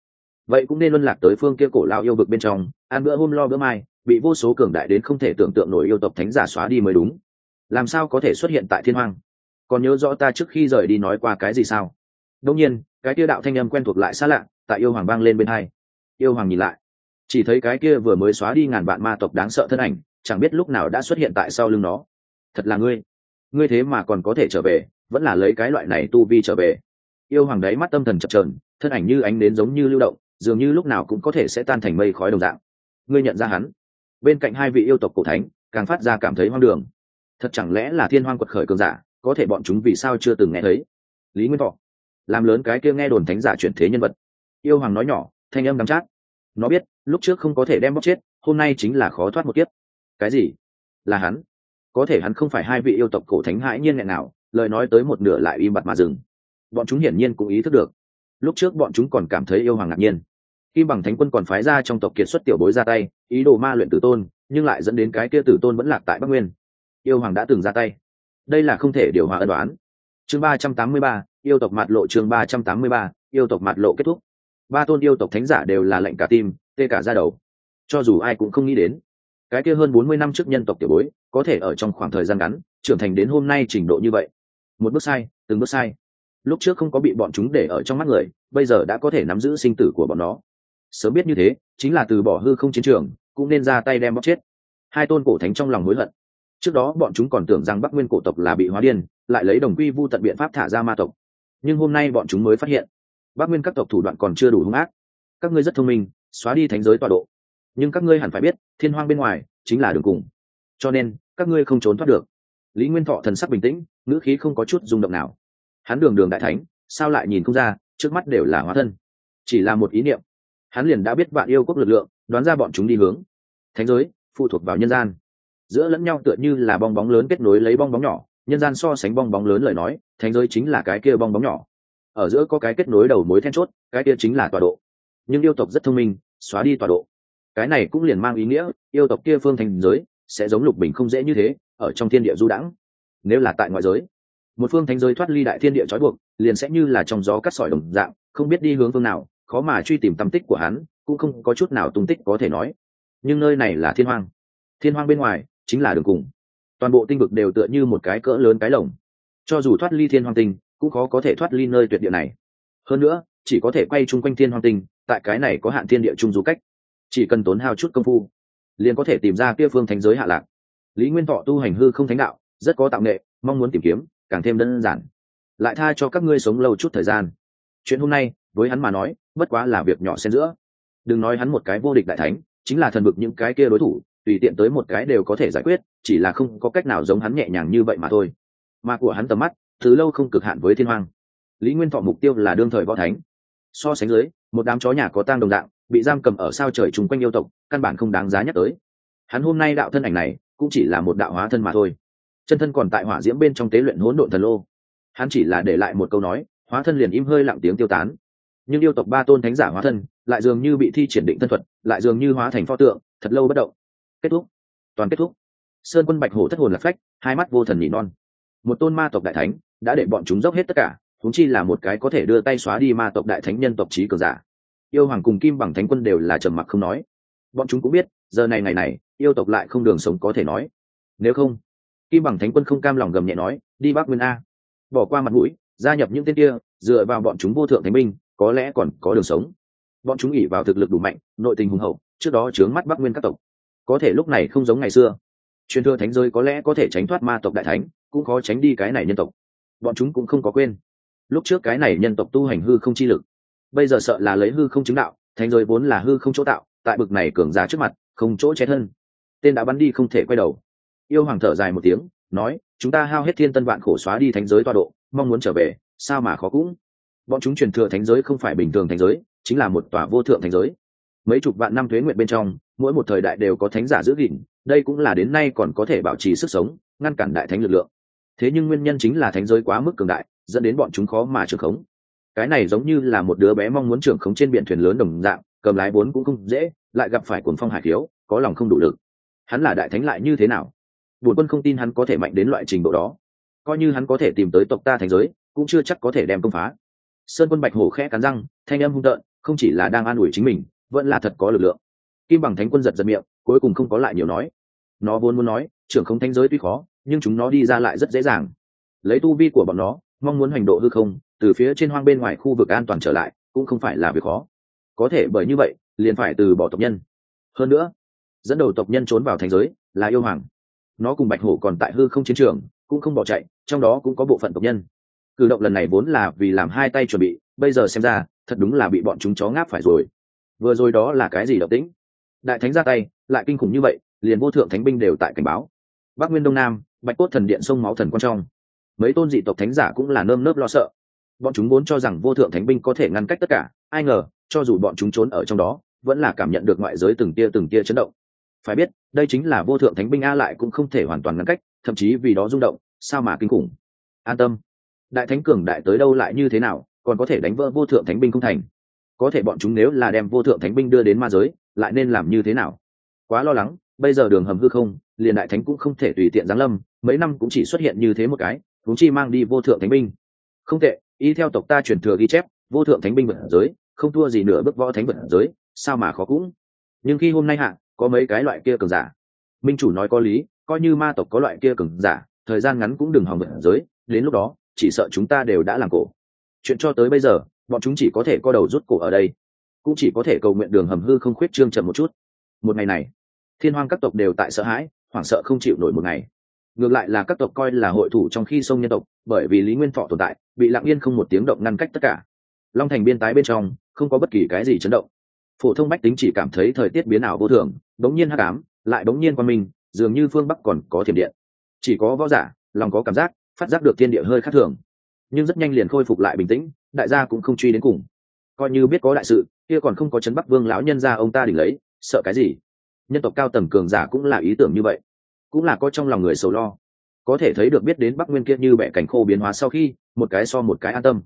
[SPEAKER 1] Vậy cũng nên luân lạc tới phương kia cổ lao yêu vực bên trong, ăn bữa hôm lo bữa mai, bị vô số cường đại đến không thể tưởng tượng nổi yêu tộc thánh giả xóa đi mới đúng. Làm sao có thể xuất hiện tại thiên hoang? Còn nhớ rõ ta trước khi rời đi nói qua cái gì sao? Đông nhiên cái kia đạo thanh âm quen thuộc lại xa lạ, tại yêu hoàng vang lên bên hai. Yêu hoàng nhìn lại, chỉ thấy cái kia vừa mới xóa đi ngàn vạn ma tộc đáng sợ thân ảnh, chẳng biết lúc nào đã xuất hiện tại sau lưng nó. Thật là ngươi ngươi thế mà còn có thể trở về, vẫn là lấy cái loại này tu vi trở về. Yêu hoàng đấy mắt tâm thần chập trờn thân ảnh như ánh đến giống như lưu động, dường như lúc nào cũng có thể sẽ tan thành mây khói đồng dạng. Ngươi nhận ra hắn. Bên cạnh hai vị yêu tộc cổ thánh, càng phát ra cảm thấy hoang đường. Thật chẳng lẽ là thiên hoang quật khởi cường giả, có thể bọn chúng vì sao chưa từng nghe thấy? Lý nguyên thọ làm lớn cái kia nghe đồn thánh giả chuyển thế nhân vật. Yêu hoàng nói nhỏ, thanh âm đắm chát. Nó biết, lúc trước không có thể đem bóc chết, hôm nay chính là khó thoát một kiếp. Cái gì? Là hắn. Có thể hắn không phải hai vị yêu tộc cổ thánh hãi nhiên nghẹn nào, lời nói tới một nửa lại im bặt mà dừng. Bọn chúng hiển nhiên cũng ý thức được. Lúc trước bọn chúng còn cảm thấy yêu hoàng ngạc nhiên. Kim bằng thánh quân còn phái ra trong tộc kiệt xuất tiểu bối ra tay, ý đồ ma luyện tử tôn, nhưng lại dẫn đến cái kia tử tôn vẫn lạc tại bắc nguyên. Yêu hoàng đã từng ra tay. Đây là không thể điều hòa ân đoán chương ba trăm tám mươi ba yêu tộc mặt lộ chương ba trăm tám mươi ba, yêu tộc mặt lộ kết thúc. Ba tôn yêu tộc thánh giả đều là lệnh cả tim, tê cả ra đầu. Cho dù ai cũng không nghĩ đến, cái kia hơn bốn mươi năm trước nhân tộc tiểu bối, có thể ở trong khoảng thời gian ngắn, trưởng thành đến hôm nay trình độ như vậy. Một bước sai, từng bước sai. Lúc trước không có bị bọn chúng để ở trong mắt người, bây giờ đã có thể nắm giữ sinh tử của bọn nó. Sớm biết như thế, chính là từ bỏ hư không chiến trường, cũng nên ra tay đem bóc chết. Hai tôn cổ thánh trong lòng hối hận. Trước đó bọn chúng còn tưởng rằng bắc nguyên cổ tộc là bị hóa điên, lại lấy đồng quy vu tận biện pháp thả ra ma tộc nhưng hôm nay bọn chúng mới phát hiện. Bác nguyên các tộc thủ đoạn còn chưa đủ hung ác. Các ngươi rất thông minh, xóa đi thánh giới tọa độ. Nhưng các ngươi hẳn phải biết, thiên hoang bên ngoài chính là đường cùng. Cho nên, các ngươi không trốn thoát được. Lý nguyên thọ thần sắc bình tĩnh, ngữ khí không có chút rung động nào. Hắn đường đường đại thánh, sao lại nhìn không ra, trước mắt đều là hóa thân. Chỉ là một ý niệm. Hắn liền đã biết bạn yêu quốc lực lượng, đoán ra bọn chúng đi hướng. Thánh giới, phụ thuộc vào nhân gian. Giữa lẫn nhau tựa như là bong bóng lớn kết nối lấy bong bóng nhỏ nhân gian so sánh bong bóng lớn lời nói, thánh giới chính là cái kia bong bóng nhỏ. Ở giữa có cái kết nối đầu mối then chốt, cái kia chính là tọa độ. Nhưng yêu tộc rất thông minh, xóa đi tọa độ. Cái này cũng liền mang ý nghĩa, yêu tộc kia phương thành giới sẽ giống lục bình không dễ như thế, ở trong thiên địa du đãng. Nếu là tại ngoại giới, một phương thánh giới thoát ly đại thiên địa trói buộc, liền sẽ như là trong gió cắt sỏi đồng dạng, không biết đi hướng phương nào, khó mà truy tìm tâm tích của hắn, cũng không có chút nào tung tích có thể nói. Nhưng nơi này là thiên hoang. Thiên hoang bên ngoài chính là đường cùng toàn bộ tinh vực đều tựa như một cái cỡ lớn cái lồng. Cho dù thoát ly thiên hoàng tinh, cũng khó có thể thoát ly nơi tuyệt địa này. Hơn nữa, chỉ có thể quay chung quanh thiên hoàng tinh, tại cái này có hạn thiên địa chung du cách. Chỉ cần tốn hao chút công phu, liền có thể tìm ra kia phương thánh giới hạ lạc. Lý nguyên thọ tu hành hư không thánh đạo, rất có tạo nghệ, mong muốn tìm kiếm, càng thêm đơn giản. Lại tha cho các ngươi sống lâu chút thời gian. Chuyện hôm nay, với hắn mà nói, bất quá là việc nhỏ xen giữa. Đừng nói hắn một cái vô địch đại thánh, chính là thần vực những cái kia đối thủ tùy tiện tới một cái đều có thể giải quyết, chỉ là không có cách nào giống hắn nhẹ nhàng như vậy mà thôi. Mà của hắn tầm mắt thứ lâu không cực hạn với thiên hoàng lý nguyên thọ mục tiêu là đương thời võ thánh. So sánh dưới, một đám chó nhà có tang đồng đạo bị giam cầm ở sao trời chung quanh yêu tộc, căn bản không đáng giá nhắc tới. Hắn hôm nay đạo thân ảnh này, cũng chỉ là một đạo hóa thân mà thôi. Chân thân còn tại hỏa diễm bên trong tế luyện hỗn độn thần lô. Hắn chỉ là để lại một câu nói, hóa thân liền im hơi lặng tiếng tiêu tán. Nhưng yêu tộc ba tôn thánh giả hóa thân, lại dường như bị thi triển định thân thuật, lại dường như hóa thành pho tượng, thật lâu bất động kết thúc. Toàn kết thúc. Sơn quân bạch hổ thất hồn lạc phách, hai mắt vô thần nhị non. Một tôn ma tộc đại thánh đã để bọn chúng dốc hết tất cả thúng chi là một cái có thể đưa tay xóa đi ma tộc đại thánh nhân tộc trí cờ giả. Yêu hoàng cùng kim bằng thánh quân đều là trầm mặc không nói. Bọn chúng cũng biết, giờ này ngày này, yêu tộc lại không đường sống có thể nói. Nếu không, kim bằng thánh quân không cam lòng gầm nhẹ nói, đi bắc nguyên a. Bỏ qua mặt mũi, gia nhập những tên kia, dựa vào bọn chúng vô thượng thánh minh có lẽ còn có đường sống. Bọn chúng ỉ vào thực lực đủ mạnh, nội tình hùng hậu, trước đó chướng mắt bắc nguyên các tộc có thể lúc này không giống ngày xưa. Truyền thừa thánh giới có lẽ có thể tránh thoát ma tộc đại thánh, cũng khó tránh đi cái này nhân tộc. Bọn chúng cũng không có quên. Lúc trước cái này nhân tộc tu hành hư không chi lực. Bây giờ sợ là lấy hư không chứng đạo, thánh giới vốn là hư không chỗ tạo, tại bực này cường già trước mặt, không chỗ che thân. Tên đã bắn đi không thể quay đầu. Yêu hoàng thở dài một tiếng, nói, chúng ta hao hết thiên tân vạn khổ xóa đi thánh giới toa độ, mong muốn trở về, sao mà khó cũng? Bọn chúng truyền thừa thánh giới không phải bình thường thánh giới, chính là một tòa vô thượng thánh giới. Mấy chục vạn năm thuế nguyện bên trong mỗi một thời đại đều có thánh giả giữ gìn, đây cũng là đến nay còn có thể bảo trì sức sống, ngăn cản đại thánh lực lượng. Thế nhưng nguyên nhân chính là thánh giới quá mức cường đại, dẫn đến bọn chúng khó mà trưởng khống. Cái này giống như là một đứa bé mong muốn trưởng khống trên biển thuyền lớn đồng dạng, cầm lái vốn cũng không dễ, lại gặp phải cuồng phong hải khiếu, có lòng không đủ lực. Hắn là đại thánh lại như thế nào? Bổn quân không tin hắn có thể mạnh đến loại trình độ đó. Coi như hắn có thể tìm tới tộc ta thành giới, cũng chưa chắc có thể đem công phá. Sơn quân bạch hổ khẽ cắn răng, thanh âm hung tợn, không chỉ là đang an ủi chính mình, vẫn là thật có lực lượng kim bằng thánh quân giật giật miệng, cuối cùng không có lại nhiều nói. Nó vốn muốn nói, trưởng không thanh giới tuy khó, nhưng chúng nó đi ra lại rất dễ dàng. Lấy tu vi của bọn nó, mong muốn hành độ hư không, từ phía trên hoang bên ngoài khu vực an toàn trở lại, cũng không phải là việc khó. Có thể bởi như vậy, liền phải từ bỏ tộc nhân. Hơn nữa, dẫn đầu tộc nhân trốn vào thành giới, là yêu hoàng. Nó cùng bạch hổ còn tại hư không chiến trường, cũng không bỏ chạy, trong đó cũng có bộ phận tộc nhân. Cử động lần này vốn là vì làm hai tay chuẩn bị, bây giờ xem ra, thật đúng là bị bọn chúng chó ngáp phải rồi. Vừa rồi đó là cái gì động tĩnh? Đại thánh ra tay, lại kinh khủng như vậy, liền vô thượng thánh binh đều tại cảnh báo. Bắc nguyên đông nam, bạch cốt thần điện sông máu thần quan trong. Mấy tôn dị tộc thánh giả cũng là nơm nớp lo sợ. Bọn chúng vốn cho rằng vô thượng thánh binh có thể ngăn cách tất cả, ai ngờ, cho dù bọn chúng trốn ở trong đó, vẫn là cảm nhận được ngoại giới từng tia từng tia chấn động. Phải biết, đây chính là vô thượng thánh binh a lại cũng không thể hoàn toàn ngăn cách, thậm chí vì đó rung động, sao mà kinh khủng? An tâm. Đại thánh cường đại tới đâu lại như thế nào, còn có thể đánh vỡ vô thượng thánh binh không thành? Có thể bọn chúng nếu là đem vô thượng thánh binh đưa đến ma giới lại nên làm như thế nào? Quá lo lắng, bây giờ đường hầm hư không, liền đại thánh cũng không thể tùy tiện giáng lâm, mấy năm cũng chỉ xuất hiện như thế một cái thúng chi mang đi vô thượng thánh binh. Không tệ, y theo tộc ta truyền thừa ghi chép, vô thượng thánh binh vận giới, không thua gì nữa bước võ thánh vận giới, sao mà khó cũng. Nhưng khi hôm nay hạ, có mấy cái loại kia cường giả. Minh chủ nói có lý, coi như ma tộc có loại kia cường giả, thời gian ngắn cũng đừng hòng vận giới, đến lúc đó, chỉ sợ chúng ta đều đã làm cổ. Chuyện cho tới bây giờ, bọn chúng chỉ có thể co đầu rút cổ ở đây cũng chỉ có thể cầu nguyện đường hầm hư không khuyết trương chậm một chút. Một ngày này, thiên hoang các tộc đều tại sợ hãi, hoảng sợ không chịu nổi một ngày. Ngược lại là các tộc coi là hội thủ trong khi sông nhân tộc, bởi vì lý nguyên thọ tồn tại, bị lặng yên không một tiếng động ngăn cách tất cả. Long thành biên tái bên trong, không có bất kỳ cái gì chấn động. Phổ thông bách tính chỉ cảm thấy thời tiết biến ảo vô thường đống nhiên hắc ám, lại đống nhiên qua mình dường như phương bắc còn có thiểm điện. Chỉ có võ giả, lòng có cảm giác, phát giác được thiên địa hơi khác thường. Nhưng rất nhanh liền khôi phục lại bình tĩnh, đại gia cũng không truy đến cùng coi như biết có đại sự kia còn không có chấn bắc vương lão nhân ra ông ta đỉnh lấy sợ cái gì? Nhân tộc cao tầng cường giả cũng là ý tưởng như vậy cũng là có trong lòng người sầu lo. Có thể thấy được biết đến bắc nguyên kia như bẻ cảnh khô biến hóa sau khi một cái so một cái an tâm.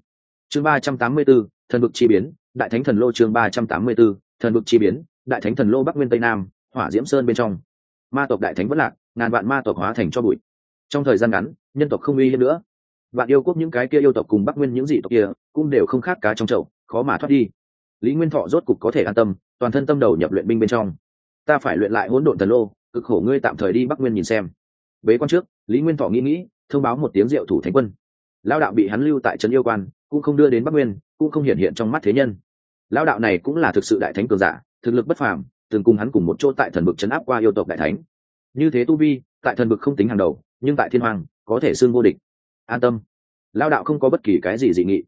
[SPEAKER 1] Chương ba trăm tám mươi 384, thần vực chi biến đại thánh thần lô chương ba trăm tám mươi 384, thần vực chi biến đại thánh thần lô bắc nguyên tây nam hỏa diễm sơn bên trong. Ma tộc đại thánh vất lạc ngàn vạn ma tộc hóa thành cho bụi. Trong thời gian ngắn nhân tộc không uy hiếp nữa. Bạn yêu quốc những cái kia yêu tộc cùng bắc nguyên những dị tộc kia cũng đều không khác cá trong chậu khó mà thoát đi. Lý nguyên thọ rốt cục có thể an tâm, toàn thân tâm đầu nhập luyện binh bên trong. Ta phải luyện lại hỗn độn thần lô, cực khổ ngươi tạm thời đi bắc nguyên nhìn xem. Bế quan trước, lý nguyên thọ nghĩ nghĩ, thông báo một tiếng diệu thủ thánh quân. Lao đạo bị hắn lưu tại trấn yêu quan, cũng không đưa đến bắc nguyên, cũng không hiện hiện trong mắt thế nhân. Lao đạo này cũng là thực sự đại thánh cường giả, thực lực bất phàm, từng cùng hắn cùng một chỗ tại thần vực chấn áp qua yêu tộc đại thánh. Như thế tu vi, tại thần vực không tính hàng đầu, nhưng tại thiên hoàng, có thể xương vô địch. An tâm. Lao đạo không có bất kỳ cái gì dị nghị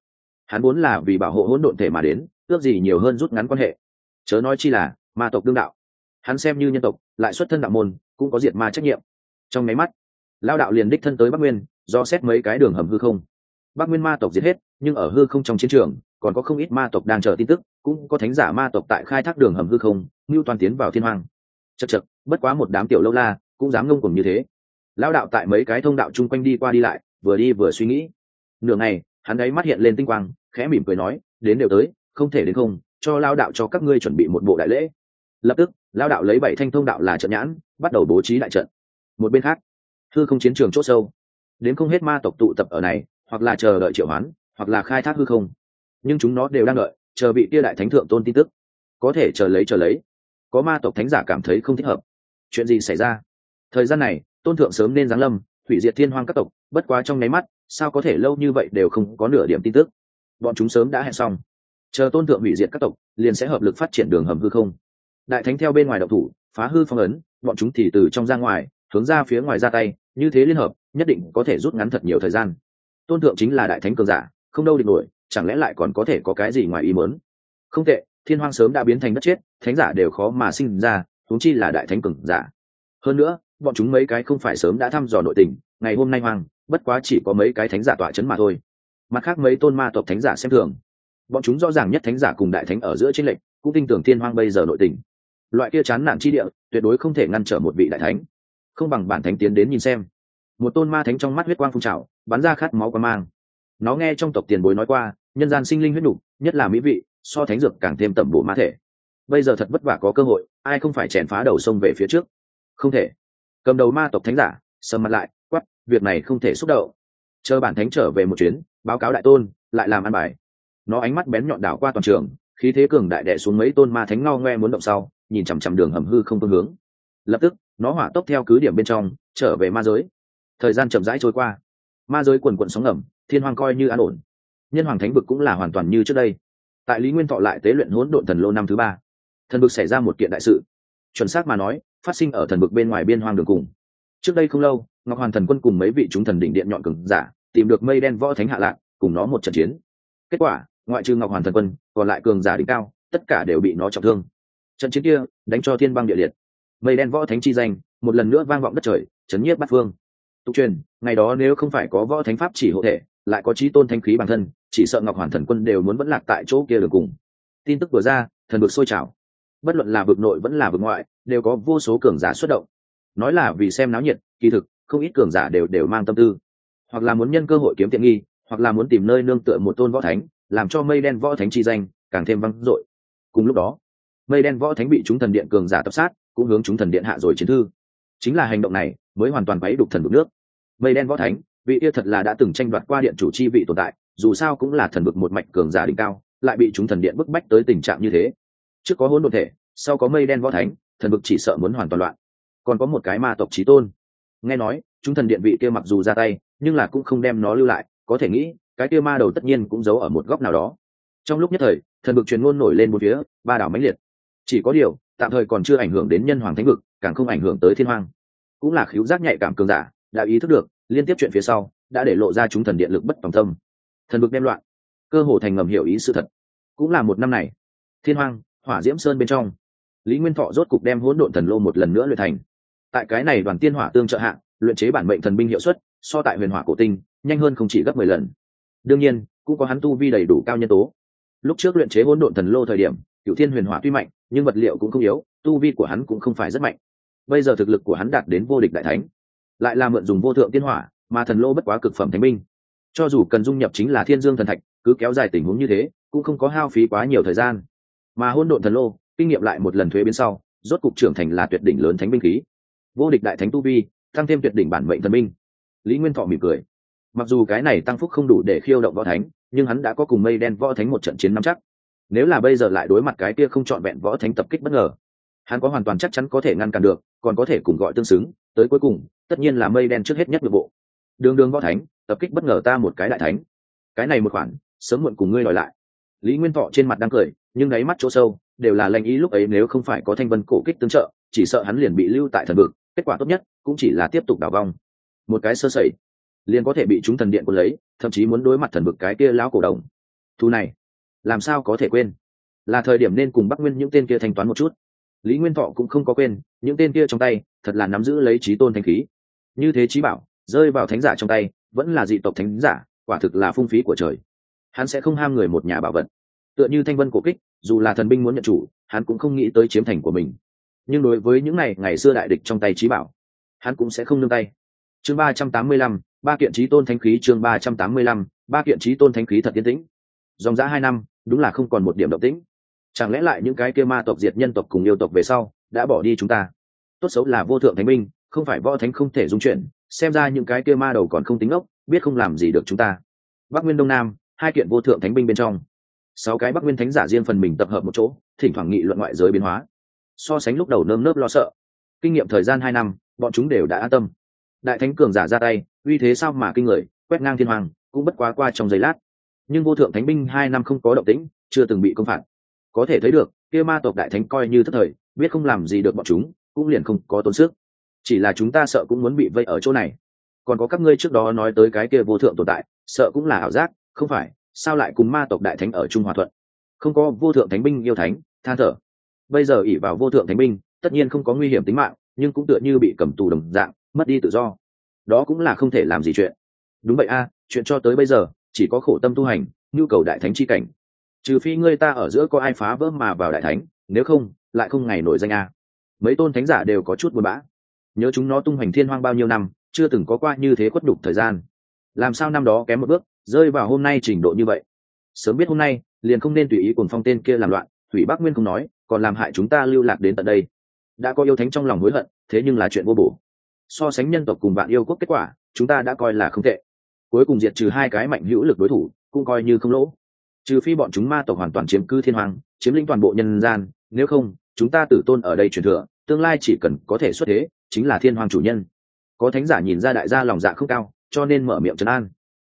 [SPEAKER 1] hắn muốn là vì bảo hộ hỗn độn thể mà đến, ước gì nhiều hơn rút ngắn quan hệ. Chớ nói chi là, ma tộc đương đạo. Hắn xem như nhân tộc, lại xuất thân đạo môn, cũng có diệt ma trách nhiệm. Trong máy mắt, lao đạo liền đích thân tới bắc nguyên, do xét mấy cái đường hầm hư không. Bắc nguyên ma tộc diệt hết, nhưng ở hư không trong chiến trường, còn có không ít ma tộc đang chờ tin tức, cũng có thánh giả ma tộc tại khai thác đường hầm hư không ngưu toàn tiến vào thiên hoàng chật chật bất quá một đám tiểu lâu la, cũng dám ngông cùng như thế. Lao đạo tại mấy cái thông đạo chung quanh đi qua đi lại, vừa đi vừa suy nghĩ. Nửa ngày hắn ấy mắt hiện lên tinh quang, khẽ mỉm cười nói, đến đều tới, không thể đến không, cho lao đạo cho các ngươi chuẩn bị một bộ đại lễ. Lập tức, lao đạo lấy bảy thanh thông đạo là trận nhãn, bắt đầu bố trí đại trận. Một bên khác, hư không chiến trường c h ỗ sâu. Đến không hết ma tộc tụ tập ở này, hoặc là chờ đợi triệu hoán, hoặc là khai thác hư không. Nhưng chúng nó đều đang đợi, chờ bị tia đại thánh thượng tôn tin tức. Có thể chờ lấy chờ lấy. Có ma tộc thánh giả cảm thấy không thích hợp. Chuyện gì xảy ra? Thời gian này, tôn thượng sớm nên giáng lâm, hủy diệt thiên hoang các tộc, bất quá trong nháy mắt sao có thể lâu như vậy đều không có nửa điểm tin tức? Bọn chúng sớm đã hẹn xong. Chờ tôn thượng hủy diệt các tộc, liền sẽ hợp lực phát triển đường hầm hư không. Đại thánh theo bên ngoài độc thủ, phá hư phong ấn, bọn chúng thì từ trong ra ngoài, hướng ra phía ngoài ra tay, như thế liên hợp, nhất định có thể rút ngắn thật nhiều thời gian. Tôn thượng chính là đại thánh cường giả, không đâu địch nổi, chẳng lẽ lại còn có thể có cái gì ngoài ý muốn? Không tệ, thiên hoang sớm đã biến thành đất chết, thánh giả đều khó mà sinh ra, huống chi là đại thánh cường giả. Hơn nữa, bọn chúng mấy cái không phải sớm đã thăm dò nội tình, ngày hôm nay hoang bất quá chỉ có mấy cái thánh giả tọa chấn mà thôi. Mặt khác mấy tôn ma tộc thánh giả xem thường. Bọn chúng rõ ràng nhất thánh giả cùng đại thánh ở giữa tranh lệch cũng tin tưởng thiên hoang bây giờ nội tình. Loại kia chán nản chi địa tuyệt đối không thể ngăn trở một vị đại thánh. Không bằng bản thánh tiến đến nhìn xem. Một tôn ma thánh trong mắt huyết quang phun trào bắn ra khát máu qua mang. Nó nghe trong tộc tiền bối nói qua nhân gian sinh linh huyết đủ, nhất là mỹ vị so thánh dược càng thêm tẩm bổ ma thể. Bây giờ thật vất vả có cơ hội ai không phải chèn phá đầu sông về phía trước? Không thể. Cầm đầu ma tộc thánh giả sầm mặt lại việc này không thể xúc động. Chờ bản thánh trở về một chuyến, báo cáo đại tôn, lại làm ăn bài. Nó ánh mắt bén nhọn đảo qua toàn trường, khí thế cường đại đẻ xuống mấy tôn ma thánh ngao ngoe muốn động sau, nhìn chằm chằm đường hầm hư không phương hướng. Lập tức, nó hỏa tốc theo cứ điểm bên trong, trở về ma giới. Thời gian chậm rãi trôi qua. Ma giới quần quận sóng ngầm, thiên hoàng coi như an ổn. Nhân hoàng thánh vực cũng là hoàn toàn như trước đây. Tại lý nguyên thọ lại tế luyện hỗn độn thần lô năm thứ ba. Thần vực xảy ra một kiện đại sự. Chuẩn xác mà nói, phát sinh ở thần vực bên ngoài biên hoang đường cùng. Trước đây không lâu ngọc hoàn thần quân cùng mấy vị chúng thần đỉnh điện nhọn cường giả, tìm được mây đen võ thánh hạ lạc, cùng nó một trận chiến. Kết quả, ngoại trừ ngọc hoàn thần quân, còn lại cường giả đỉnh cao, tất cả đều bị nó trọng thương. Trận chiến kia, đánh cho thiên băng địa liệt. Mây đen võ thánh chi danh, một lần nữa vang vọng đất trời, chấn nhiếp bát phương. Tục truyền, ngày đó nếu không phải có võ thánh pháp chỉ hộ thể, lại có trí tôn thanh khí bản thân, chỉ sợ ngọc hoàn thần quân đều muốn vẫn lạc tại chỗ kia đường cùng. Tin tức vừa ra, thần vực sôi trào. Bất luận là vực nội vẫn là vực ngoại, đều có vô số cường giả xuất động. Nói là vì xem náo nhiệt, kỳ thực không ít cường giả đều đều mang tâm tư. Hoặc là muốn nhân cơ hội kiếm tiện nghi, hoặc là muốn tìm nơi nương tựa một tôn võ thánh, làm cho mây đen võ thánh chi danh càng thêm văng dội. Cùng lúc đó, mây đen võ thánh bị chúng thần điện cường giả tập sát, cũng hướng chúng thần điện hạ rồi chiến thư. Chính là hành động này mới hoàn toàn váy đục thần đục nước. Mây đen võ thánh, vị yêu thật là đã từng tranh đoạt qua điện chủ chi vị tồn tại, dù sao cũng là thần vực một mạch cường giả đỉnh cao, lại bị chúng thần điện bức bách tới tình trạng như thế. Trước có hỗn độn thể, sau có mây đen võ thánh, thần vực chỉ sợ muốn hoàn toàn loạn. Còn có một cái ma tộc trí tôn nghe nói, chúng thần điện vị kia mặc dù ra tay, nhưng là cũng không đem nó lưu lại, có thể nghĩ, cái kia ma đầu tất nhiên cũng giấu ở một góc nào đó. Trong lúc nhất thời, thần vực truyền ngôn nổi lên một phía, ba đảo mãnh liệt. Chỉ có điều, tạm thời còn chưa ảnh hưởng đến nhân hoàng thánh vực, càng không ảnh hưởng tới thiên hoàng cũng là khiếu giác nhạy cảm cường giả, đã ý thức được, liên tiếp chuyện phía sau, đã để lộ ra chúng thần điện lực bất tòng tâm. Thần vực đem loạn. Cơ hồ thành ngầm hiểu ý sự thật. Cũng là một năm này, thiên hoàng hỏa diễm sơn bên trong, lý nguyên thọ rốt cục đem hỗn độn thần lô một lần nữa luyện thành tại cái này đoàn tiên hỏa tương trợ hạng luyện chế bản mệnh thần binh hiệu suất, so tại huyền hỏa cổ tinh, nhanh hơn không chỉ gấp mười lần. Đương nhiên, cũng có hắn tu vi đầy đủ cao nhân tố. Lúc trước luyện chế hỗn độn thần lô thời điểm cựu thiên huyền hỏa tuy mạnh, nhưng vật liệu cũng không yếu, tu vi của hắn cũng không phải rất mạnh. Bây giờ thực lực của hắn đạt đến vô địch đại thánh, lại là mượn dùng vô thượng tiên hỏa, mà thần lô bất quá cực phẩm thánh binh. Cho dù cần dung nhập chính là thiên dương thần thạch, cứ kéo dài tình huống như thế, cũng không có hao phí quá nhiều thời gian. Mà hôn độn thần lô, kinh nghiệm lại một lần thuế biến sau, rốt cục trưởng thành là tuyệt đỉnh lớn thánh binh khí vô địch đại thánh tu vi, tăng thêm tuyệt đỉnh bản mệnh thần minh. Lý nguyên thọ mỉm cười. Mặc dù cái này tăng phúc không đủ để khiêu động võ thánh, nhưng hắn đã có cùng mây đen võ thánh một trận chiến nắm chắc. Nếu là bây giờ lại đối mặt cái kia không trọn vẹn võ thánh tập kích bất ngờ, hắn có hoàn toàn chắc chắn có thể ngăn cản được, còn có thể cùng gọi tương xứng, tới cuối cùng, tất nhiên là mây đen trước hết nhất nội bộ. Đường đường võ thánh, tập kích bất ngờ ta một cái đại thánh. Cái này một khoản, sớm muộn cùng ngươi đòi lại. Lý nguyên thọ trên mặt đang cười, nhưng đáy mắt chỗ sâu, đều là lanh ý lúc ấy nếu không phải có thanh vân cổ kích tương trợ, chỉ sợ hắn liền bị lưu tại thần vực kết quả tốt nhất cũng chỉ là tiếp tục đào vong. Một cái sơ sẩy, liền có thể bị chúng thần điện quân lấy, thậm chí muốn đối mặt thần vực cái kia lão cổ đồng. Thu này, làm sao có thể quên? Là thời điểm nên cùng bắc nguyên những tên kia thanh toán một chút. Lý nguyên thọ cũng không có quên, những tên kia trong tay, thật là nắm giữ lấy trí tôn thanh khí. Như thế trí bảo, rơi vào thánh giả trong tay, vẫn là dị tộc thánh giả, quả thực là phung phí của trời. Hắn sẽ không ham người một nhà bảo vật. Tựa như thanh vân cổ kích, dù là thần binh muốn nhận chủ, hắn cũng không nghĩ tới chiếm thành của mình nhưng đối với những ngày ngày xưa đại địch trong tay trí bảo, hắn cũng sẽ không nương tay. Chương ba trăm tám mươi lăm, ba kiện trí tôn thánh khí, chương ba trăm tám mươi lăm, ba kiện trí tôn thánh khí thật yên tĩnh. Dòng giã hai năm, đúng là không còn một điểm động tĩnh. Chẳng lẽ lại những cái kia ma tộc diệt nhân tộc cùng yêu tộc về sau đã bỏ đi chúng ta? Tốt xấu là vô thượng thánh minh không phải võ thánh không thể dung chuyển, xem ra những cái kia ma đầu còn không tính ốc biết không làm gì được chúng ta. Bắc nguyên đông nam, hai kiện vô thượng thánh binh bên trong. Sáu cái bắc nguyên thánh giả riêng phần mình tập hợp một chỗ, thỉnh thoảng nghị luận ngoại giới biến hóa so sánh lúc đầu nơm nớp lo sợ. Kinh nghiệm thời gian hai năm, bọn chúng đều đã an tâm. Đại thánh cường giả ra tay, uy thế sao mà kinh người, quét ngang thiên hoàng, cũng bất quá qua trong giây lát. Nhưng vô thượng thánh binh hai năm không có động tĩnh, chưa từng bị công phạt. Có thể thấy được, kia ma tộc đại thánh coi như thất thời, biết không làm gì được bọn chúng, cũng liền không có tốn sức. Chỉ là chúng ta sợ cũng muốn bị vây ở chỗ này. Còn có các ngươi trước đó nói tới cái kia vô thượng tồn tại, sợ cũng là ảo giác, không phải, sao lại cùng ma tộc đại thánh ở trung hòa thuận? Không có vô thượng thánh binh yêu thánh, than thở bây giờ ỉ vào vô thượng thánh binh, tất nhiên không có nguy hiểm tính mạng, nhưng cũng tựa như bị cầm tù đồng dạng, mất đi tự do. Đó cũng là không thể làm gì chuyện. Đúng vậy a, chuyện cho tới bây giờ, chỉ có khổ tâm tu hành, nhu cầu đại thánh chi cảnh. Trừ phi ngươi ta ở giữa có ai phá vỡ mà vào đại thánh, nếu không, lại không ngày nổi danh a. Mấy tôn thánh giả đều có chút buồn bã. Nhớ chúng nó tung hoành thiên hoang bao nhiêu năm, chưa từng có qua như thế khuất đục thời gian. Làm sao năm đó kém một bước, rơi vào hôm nay trình độ như vậy? Sớm biết hôm nay, liền không nên tùy ý cùng phong tên kia làm loạn, thủy bắc nguyên không nói còn làm hại chúng ta lưu lạc đến tận đây. Đã có yêu thánh trong lòng hối hận, thế nhưng là chuyện vô bổ. So sánh nhân tộc cùng bạn yêu quốc kết quả, chúng ta đã coi là không tệ. Cuối cùng diệt trừ hai cái mạnh hữu lực đối thủ, cũng coi như không lỗ. Trừ phi bọn chúng ma tộc hoàn toàn chiếm cư thiên hoàng chiếm lĩnh toàn bộ nhân gian, nếu không, chúng ta tử tôn ở đây truyền thừa, tương lai chỉ cần có thể xuất thế, chính là thiên hoàng chủ nhân. Có thánh giả nhìn ra đại gia lòng dạ không cao, cho nên mở miệng trấn an.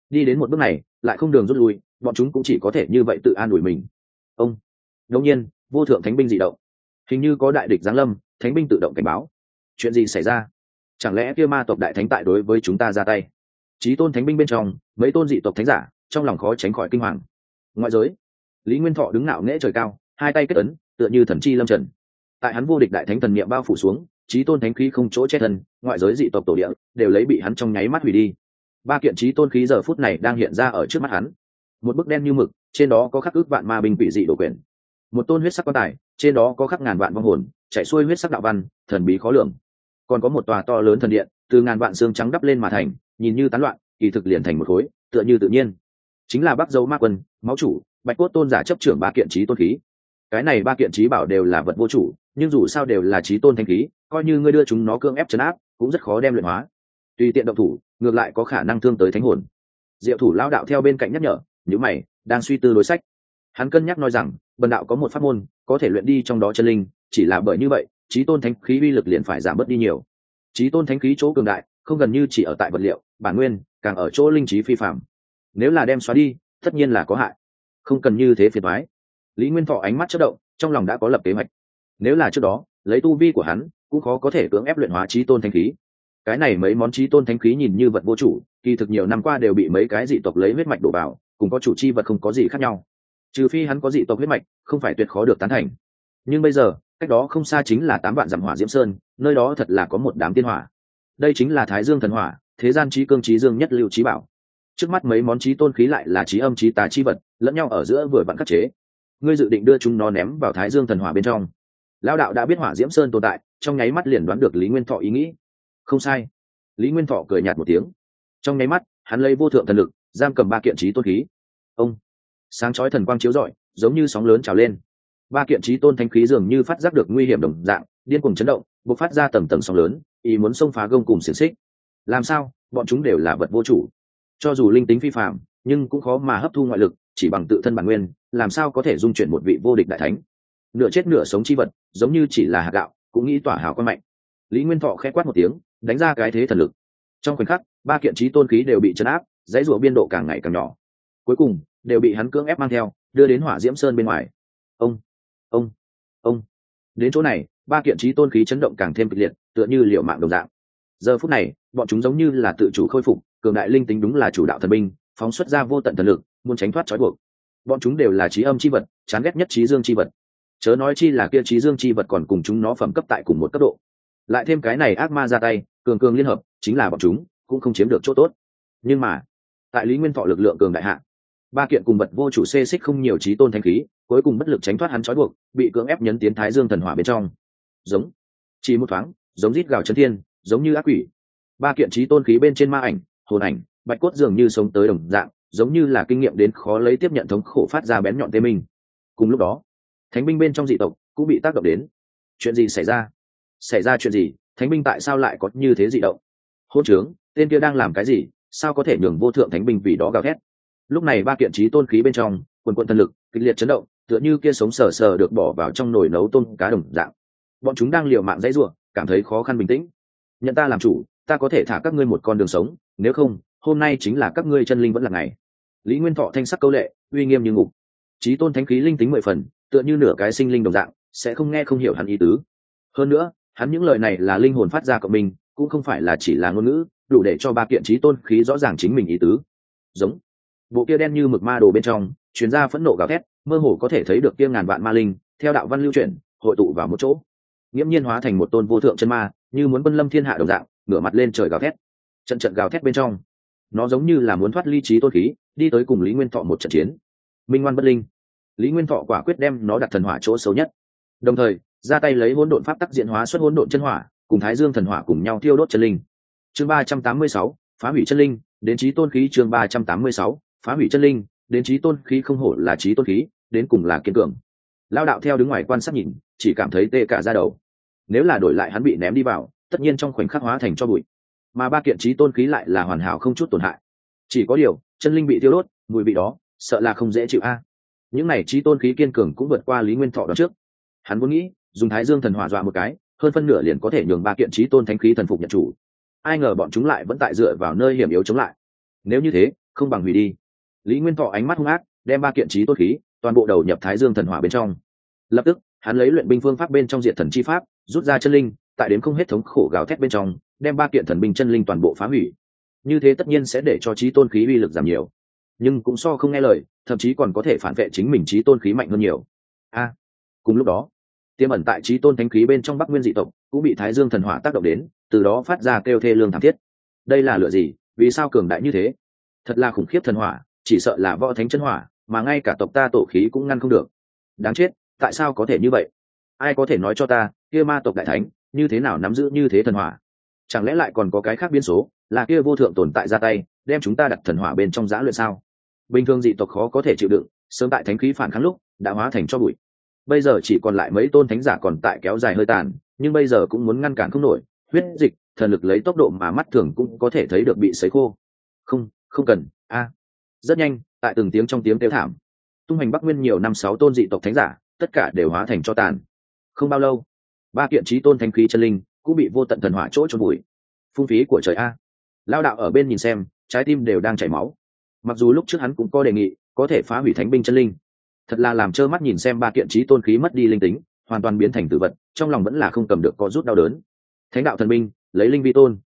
[SPEAKER 1] Đi đến một bước này, lại không đường rút lui, bọn chúng cũng chỉ có thể như vậy tự an ủi mình. Ông ngẫu nhiên vô thượng thánh binh dị động. Hình như có đại địch giáng lâm, thánh binh tự động cảnh báo. Chuyện gì xảy ra? Chẳng lẽ kia ma tộc đại thánh tại đối với chúng ta ra tay? Trí tôn thánh binh bên trong, mấy tôn dị tộc thánh giả, trong lòng khó tránh khỏi kinh hoàng. Ngoại giới, lý nguyên thọ đứng nạo nghễ trời cao, hai tay kết ấn, tựa như thần chi lâm trần. Tại hắn vô địch đại thánh thần niệm bao phủ xuống trí tôn thánh khí không chỗ che thân, ngoại giới dị tộc tổ địa đều lấy bị hắn trong nháy mắt hủy đi. Ba kiện trí tôn khí giờ phút này đang hiện ra ở trước mắt hắn. Một bức đen như mực, trên đó có khắc ước vạn ma binh quỷ dị đổ quyền một tôn huyết sắc quan tài, trên đó có khắc ngàn vạn vong hồn chạy xuôi huyết sắc đạo văn, thần bí khó lường. Còn có một tòa to lớn thần điện, từ ngàn vạn xương trắng đắp lên mà thành, nhìn như tán loạn, kỳ thực liền thành một khối, tựa như tự nhiên. Chính là bắc dấu ma quân, máu chủ, bạch cốt tôn giả chấp trưởng ba kiện trí tôn khí. Cái này ba kiện trí bảo đều là vật vô chủ, nhưng dù sao đều là trí tôn thanh khí, coi như ngươi đưa chúng nó cưỡng ép chấn áp, cũng rất khó đem luyện hóa. Tùy tiện động thủ, ngược lại có khả năng thương tới thánh hồn. Diệu thủ lao đạo theo bên cạnh nhắc nhở những mày, đang suy tư đối sách hắn cân nhắc nói rằng, bần đạo có một pháp môn, có thể luyện đi trong đó chân linh, chỉ là bởi như vậy trí tôn thánh khí uy lực liền phải giảm bớt đi nhiều. Trí tôn thánh khí chỗ cường đại, không gần như chỉ ở tại vật liệu, bản nguyên, càng ở chỗ linh trí phi phạm nếu là đem xóa đi, tất nhiên là có hại. Không cần như thế phiền thoái lý nguyên thọ ánh mắt chất động, trong lòng đã có lập kế hoạch. Nếu là trước đó, lấy tu vi của hắn, cũng khó có thể cưỡng ép luyện hóa trí tôn thánh khí. Cái này mấy món trí tôn thánh khí nhìn như vật vô chủ, kỳ thực nhiều năm qua đều bị mấy cái dị tộc lấy huyết mạch đổ vào, cùng có chủ chi vật không có gì khác nhau trừ phi hắn có dị tộc huyết mạch, không phải tuyệt khó được tán thành. Nhưng bây giờ, cách đó không xa chính là tám vạn dặm hỏa diễm sơn, nơi đó thật là có một đám tiên hỏa. Đây chính là thái dương thần hỏa, thế gian trí cương trí dương nhất lưu trí bảo. Trước mắt mấy món trí tôn khí lại là trí âm trí tà chi vật, lẫn nhau ở giữa vừa vặn khắc chế. Ngươi dự định đưa chúng nó ném vào thái dương thần hỏa bên trong. Lao đạo đã biết hỏa diễm sơn tồn tại, trong nháy mắt liền đoán được lý nguyên thọ ý nghĩ. Không sai. Lý nguyên thọ cười nhạt một tiếng. Trong nháy mắt, hắn lấy vô thượng thần lực, giam cầm ba kiện trí tôn khí. Ông sáng chói thần quang chiếu rọi, giống như sóng lớn trào lên. Ba kiện trí tôn thanh khí dường như phát giác được nguy hiểm đồng dạng, điên cùng chấn động, bộc phát ra tầng tầng sóng lớn, ý muốn xông phá gông cùng xiềng xích. Làm sao? Bọn chúng đều là vật vô chủ. Cho dù linh tính phi phạm nhưng cũng khó mà hấp thu ngoại lực, chỉ bằng tự thân bản nguyên, làm sao có thể dung chuyển một vị vô địch đại thánh? Nửa chết nửa sống chi vật, giống như chỉ là hạt gạo, cũng nghĩ tỏa hào quan mạnh. Lý nguyên thọ khẽ quát một tiếng, đánh ra cái thế thần lực. Trong khoảnh khắc, ba kiện trí tôn khí đều bị chấn áp, dãy rủa biên độ càng ngày càng nhỏ. Cuối cùng đều bị hắn cưỡng ép mang theo, đưa đến hỏa diễm sơn bên ngoài. Ông ông ông. Đến chỗ này, ba kiện trí tôn khí chấn động càng thêm kịch liệt, tựa như liệu mạng đồng dạng. Giờ phút này, bọn chúng giống như là tự chủ khôi phục, cường đại linh tính đúng là chủ đạo thần binh, phóng xuất ra vô tận thần lực, muốn tránh thoát trói buộc. Bọn chúng đều là trí âm c h i vật, chán ghét nhất trí dương c h i vật. Chớ nói chi là kia trí dương c h i vật còn cùng chúng nó phẩm cấp tại cùng một cấp độ. Lại thêm cái này ác ma ra tay, cường cường liên hợp, chính là bọn chúng, cũng không chiếm được chỗ tốt. Nhưng mà, tại lý nguyên thọ lực lượng cường đại hạ ba kiện cùng vật vô chủ xê xích không nhiều trí tôn thanh khí, cuối cùng bất lực tránh thoát hắn trói buộc, bị cưỡng ép nhấn tiến thái dương thần hỏa bên trong. Giống. Chỉ một thoáng, giống rít gào chân thiên, giống như ác quỷ. Ba kiện trí tôn khí bên trên ma ảnh, hồn ảnh, bạch cốt dường như sống tới đồng dạng, giống như là kinh nghiệm đến khó lấy tiếp nhận thống khổ phát ra bén nhọn tê minh. Cùng lúc đó, thánh binh bên trong dị tộc cũng bị tác động đến. Chuyện gì xảy ra? Xảy ra chuyện gì? Thánh binh tại sao lại có như thế dị động? Hôn trướng, tên kia đang làm cái gì? Sao có thể nhường vô thượng thánh binh vì đó gào thét? Lúc này ba kiện trí tôn khí bên trong, quần quận thần lực, kịch liệt chấn động, tựa như kia sống sờ sờ được bỏ vào trong nồi nấu tôm cá đồng dạng. Bọn chúng đang liều mạng dãy ruộng cảm thấy khó khăn bình tĩnh. Nhận ta làm chủ, ta có thể thả các ngươi một con đường sống, nếu không, hôm nay chính là các ngươi chân linh vẫn là ngày. Lý nguyên thọ thanh sắc câu lệ, uy nghiêm như ngục. Trí tôn thánh khí linh tính mười phần, tựa như nửa cái sinh linh đồng dạng, sẽ không nghe không hiểu hắn ý tứ. Hơn nữa, hắn những lời này là linh hồn phát ra cộng mình, cũng không phải là chỉ là ngôn ngữ, đủ để cho ba kiện trí tôn khí rõ ràng chính mình ý tứ. Giống bộ kia đen như mực ma đồ bên trong chuyến ra phẫn nộ gào thét, mơ hồ có thể thấy được kia ngàn vạn ma linh, theo đạo văn lưu chuyển, hội tụ vào một chỗ. Nghiễm nhiên hóa thành một tôn vô thượng chân ma, như muốn quân lâm thiên hạ đồng dạng, ngửa mặt lên trời gào thét. Trận trận gào thét bên trong, nó giống như là muốn thoát ly trí tôn khí, đi tới cùng lý nguyên thọ một trận chiến. Minh ngoan bất linh. Lý nguyên thọ quả quyết đem nó đặt thần hỏa chỗ xấu nhất. Đồng thời, ra tay lấy hỗn độn pháp tắc diện hóa xuất hỗn độn chân hỏa, cùng thái dương thần hỏa cùng nhau thiêu đốt chân linh. Chương ba trăm tám mươi sáu, phá hủy chân linh, đến trí tôn khí chương ba trăm tám mươi sáu phá hủy chân linh, đến trí tôn khí không hổ là trí tôn khí, đến cùng là kiên cường. Lao đạo theo đứng ngoài quan sát nhìn, chỉ cảm thấy tê cả ra đầu. Nếu là đổi lại hắn bị ném đi vào, tất nhiên trong khoảnh khắc hóa thành cho bụi. Mà ba kiện trí tôn khí lại là hoàn hảo không chút tổn hại. Chỉ có điều, chân linh bị tiêu đốt, mùi vị đó, sợ là không dễ chịu a. Những này trí tôn khí kiên cường cũng vượt qua lý nguyên thọ đó trước. Hắn vốn nghĩ, dùng thái dương thần hỏa dọa một cái, hơn phân nửa liền có thể nhường ba kiện trí tôn thánh khí thần phục nhận chủ. Ai ngờ bọn chúng lại vẫn tại dựa vào nơi hiểm yếu chống lại. Nếu như thế, không bằng hủy đi lý nguyên thọ ánh mắt hung ác, đem ba kiện trí tôn khí, toàn bộ đầu nhập thái dương thần hỏa bên trong. Lập tức, hắn lấy luyện binh phương pháp bên trong diện thần chi pháp, rút ra chân linh, tại đến không hết thống khổ gào thét bên trong, đem ba kiện thần binh chân linh toàn bộ phá hủy. Như thế tất nhiên sẽ để cho trí tôn khí uy lực giảm nhiều. Nhưng cũng so không nghe lời, thậm chí còn có thể phản vệ chính mình trí tôn khí mạnh hơn nhiều. A, cùng lúc đó tiêm ẩn tại trí tôn thánh khí bên trong bắc nguyên dị tộc cũng bị thái dương thần hỏa tác động đến, từ đó phát ra kêu thê lương thảm thiết. Đây là lựa gì? Vì sao cường đại như thế? Thật là khủng khiếp thần hỏa chỉ sợ là võ thánh chân hỏa, mà ngay cả tộc ta tổ khí cũng ngăn không được. Đáng chết, tại sao có thể như vậy? Ai có thể nói cho ta, kia ma tộc đại thánh, như thế nào nắm giữ như thế thần hỏa? Chẳng lẽ lại còn có cái khác biến số, là kia vô thượng tồn tại ra tay, đem chúng ta đặt thần hỏa bên trong giã luyện sao? Bình thường dị tộc khó có thể chịu đựng, sớm tại thánh khí phản kháng lúc, đã hóa thành cho bụi. Bây giờ chỉ còn lại mấy tôn thánh giả còn tại kéo dài hơi tàn, nhưng bây giờ cũng muốn ngăn cản không nổi, huyết dịch, thần lực lấy tốc độ mà mắt thường cũng có thể thấy được bị sấy khô. Không không cần, a rất nhanh, tại từng tiếng trong tiếng kêu thảm. Tung hành bắc nguyên nhiều năm sáu tôn dị tộc thánh giả, tất cả đều hóa thành cho tàn. Không bao lâu, ba kiện trí tôn thánh khí chân linh cũng bị vô tận thần hỏa chỗ cho bụi phung phí của trời a. Lao đạo ở bên nhìn xem, trái tim đều đang chảy máu. Mặc dù lúc trước hắn cũng có đề nghị, có thể phá hủy thánh binh chân linh. Thật là làm trơ mắt nhìn xem ba kiện trí tôn khí mất đi linh tính, hoàn toàn biến thành tử vật, trong lòng vẫn là không cầm được có rút đau đớn. Thánh đạo thần binh, lấy linh vi tôn.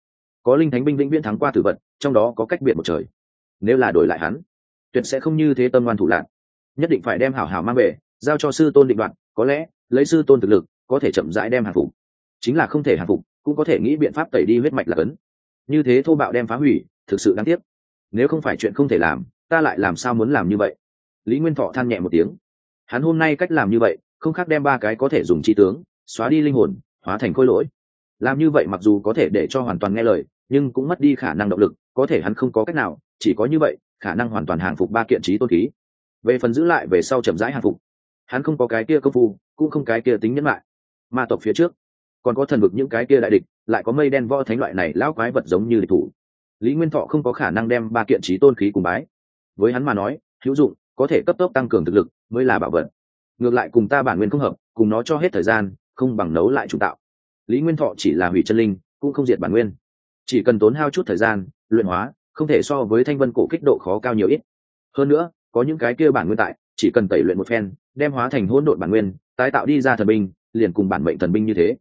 [SPEAKER 1] Có linh thánh binh vĩnh viễn thắng qua tử vật, trong đó có cách biệt một trời nếu là đổi lại hắn, tuyệt sẽ không như thế tâm ngoan thủ lạc. Nhất định phải đem hảo hảo mang về, giao cho sư tôn định đoạt. có lẽ, lấy sư tôn thực lực, có thể chậm rãi đem hàng phục. Chính là không thể hàng phục, cũng có thể nghĩ biện pháp tẩy đi huyết mạch là cấn như thế thô bạo đem phá hủy, thực sự đáng tiếc. Nếu không phải chuyện không thể làm, ta lại làm sao muốn làm như vậy? Lý nguyên thọ than nhẹ một tiếng. Hắn hôm nay cách làm như vậy, không khác đem ba cái có thể dùng chi tướng, xóa đi linh hồn, hóa thành khôi lỗi. Làm như vậy mặc dù có thể để cho hoàn toàn nghe lời, nhưng cũng mất đi khả năng động lực, có thể hắn không có cách nào chỉ có như vậy, khả năng hoàn toàn hàng phục ba kiện trí tôn khí về phần giữ lại về sau chậm rãi hàng phục, hắn không có cái kia công phu, cũng không cái kia tính nhân lại. Ma tộc phía trước, còn có thần vực những cái kia đại địch, lại có mây đen võ thánh loại này lão quái vật giống như địch thủ. Lý nguyên thọ không có khả năng đem ba kiện trí tôn khí cùng bái. Với hắn mà nói, hữu dụng, có thể cấp tốc tăng cường thực lực, mới là bảo vật. Ngược lại cùng ta bản nguyên không hợp, cùng nó cho hết thời gian, không bằng nấu lại chủ tạo. Lý nguyên thọ chỉ là hủy chân linh, cũng không diệt bản nguyên. Chỉ cần tốn hao chút thời gian, luyện hóa không thể so với thanh vân cổ kích độ khó cao nhiều ít. Hơn nữa, có những cái kia bản nguyên tại, chỉ cần tẩy luyện một phen, đem hóa thành hỗn độn bản nguyên, tái tạo đi ra thần binh, liền cùng bản mệnh thần binh như thế.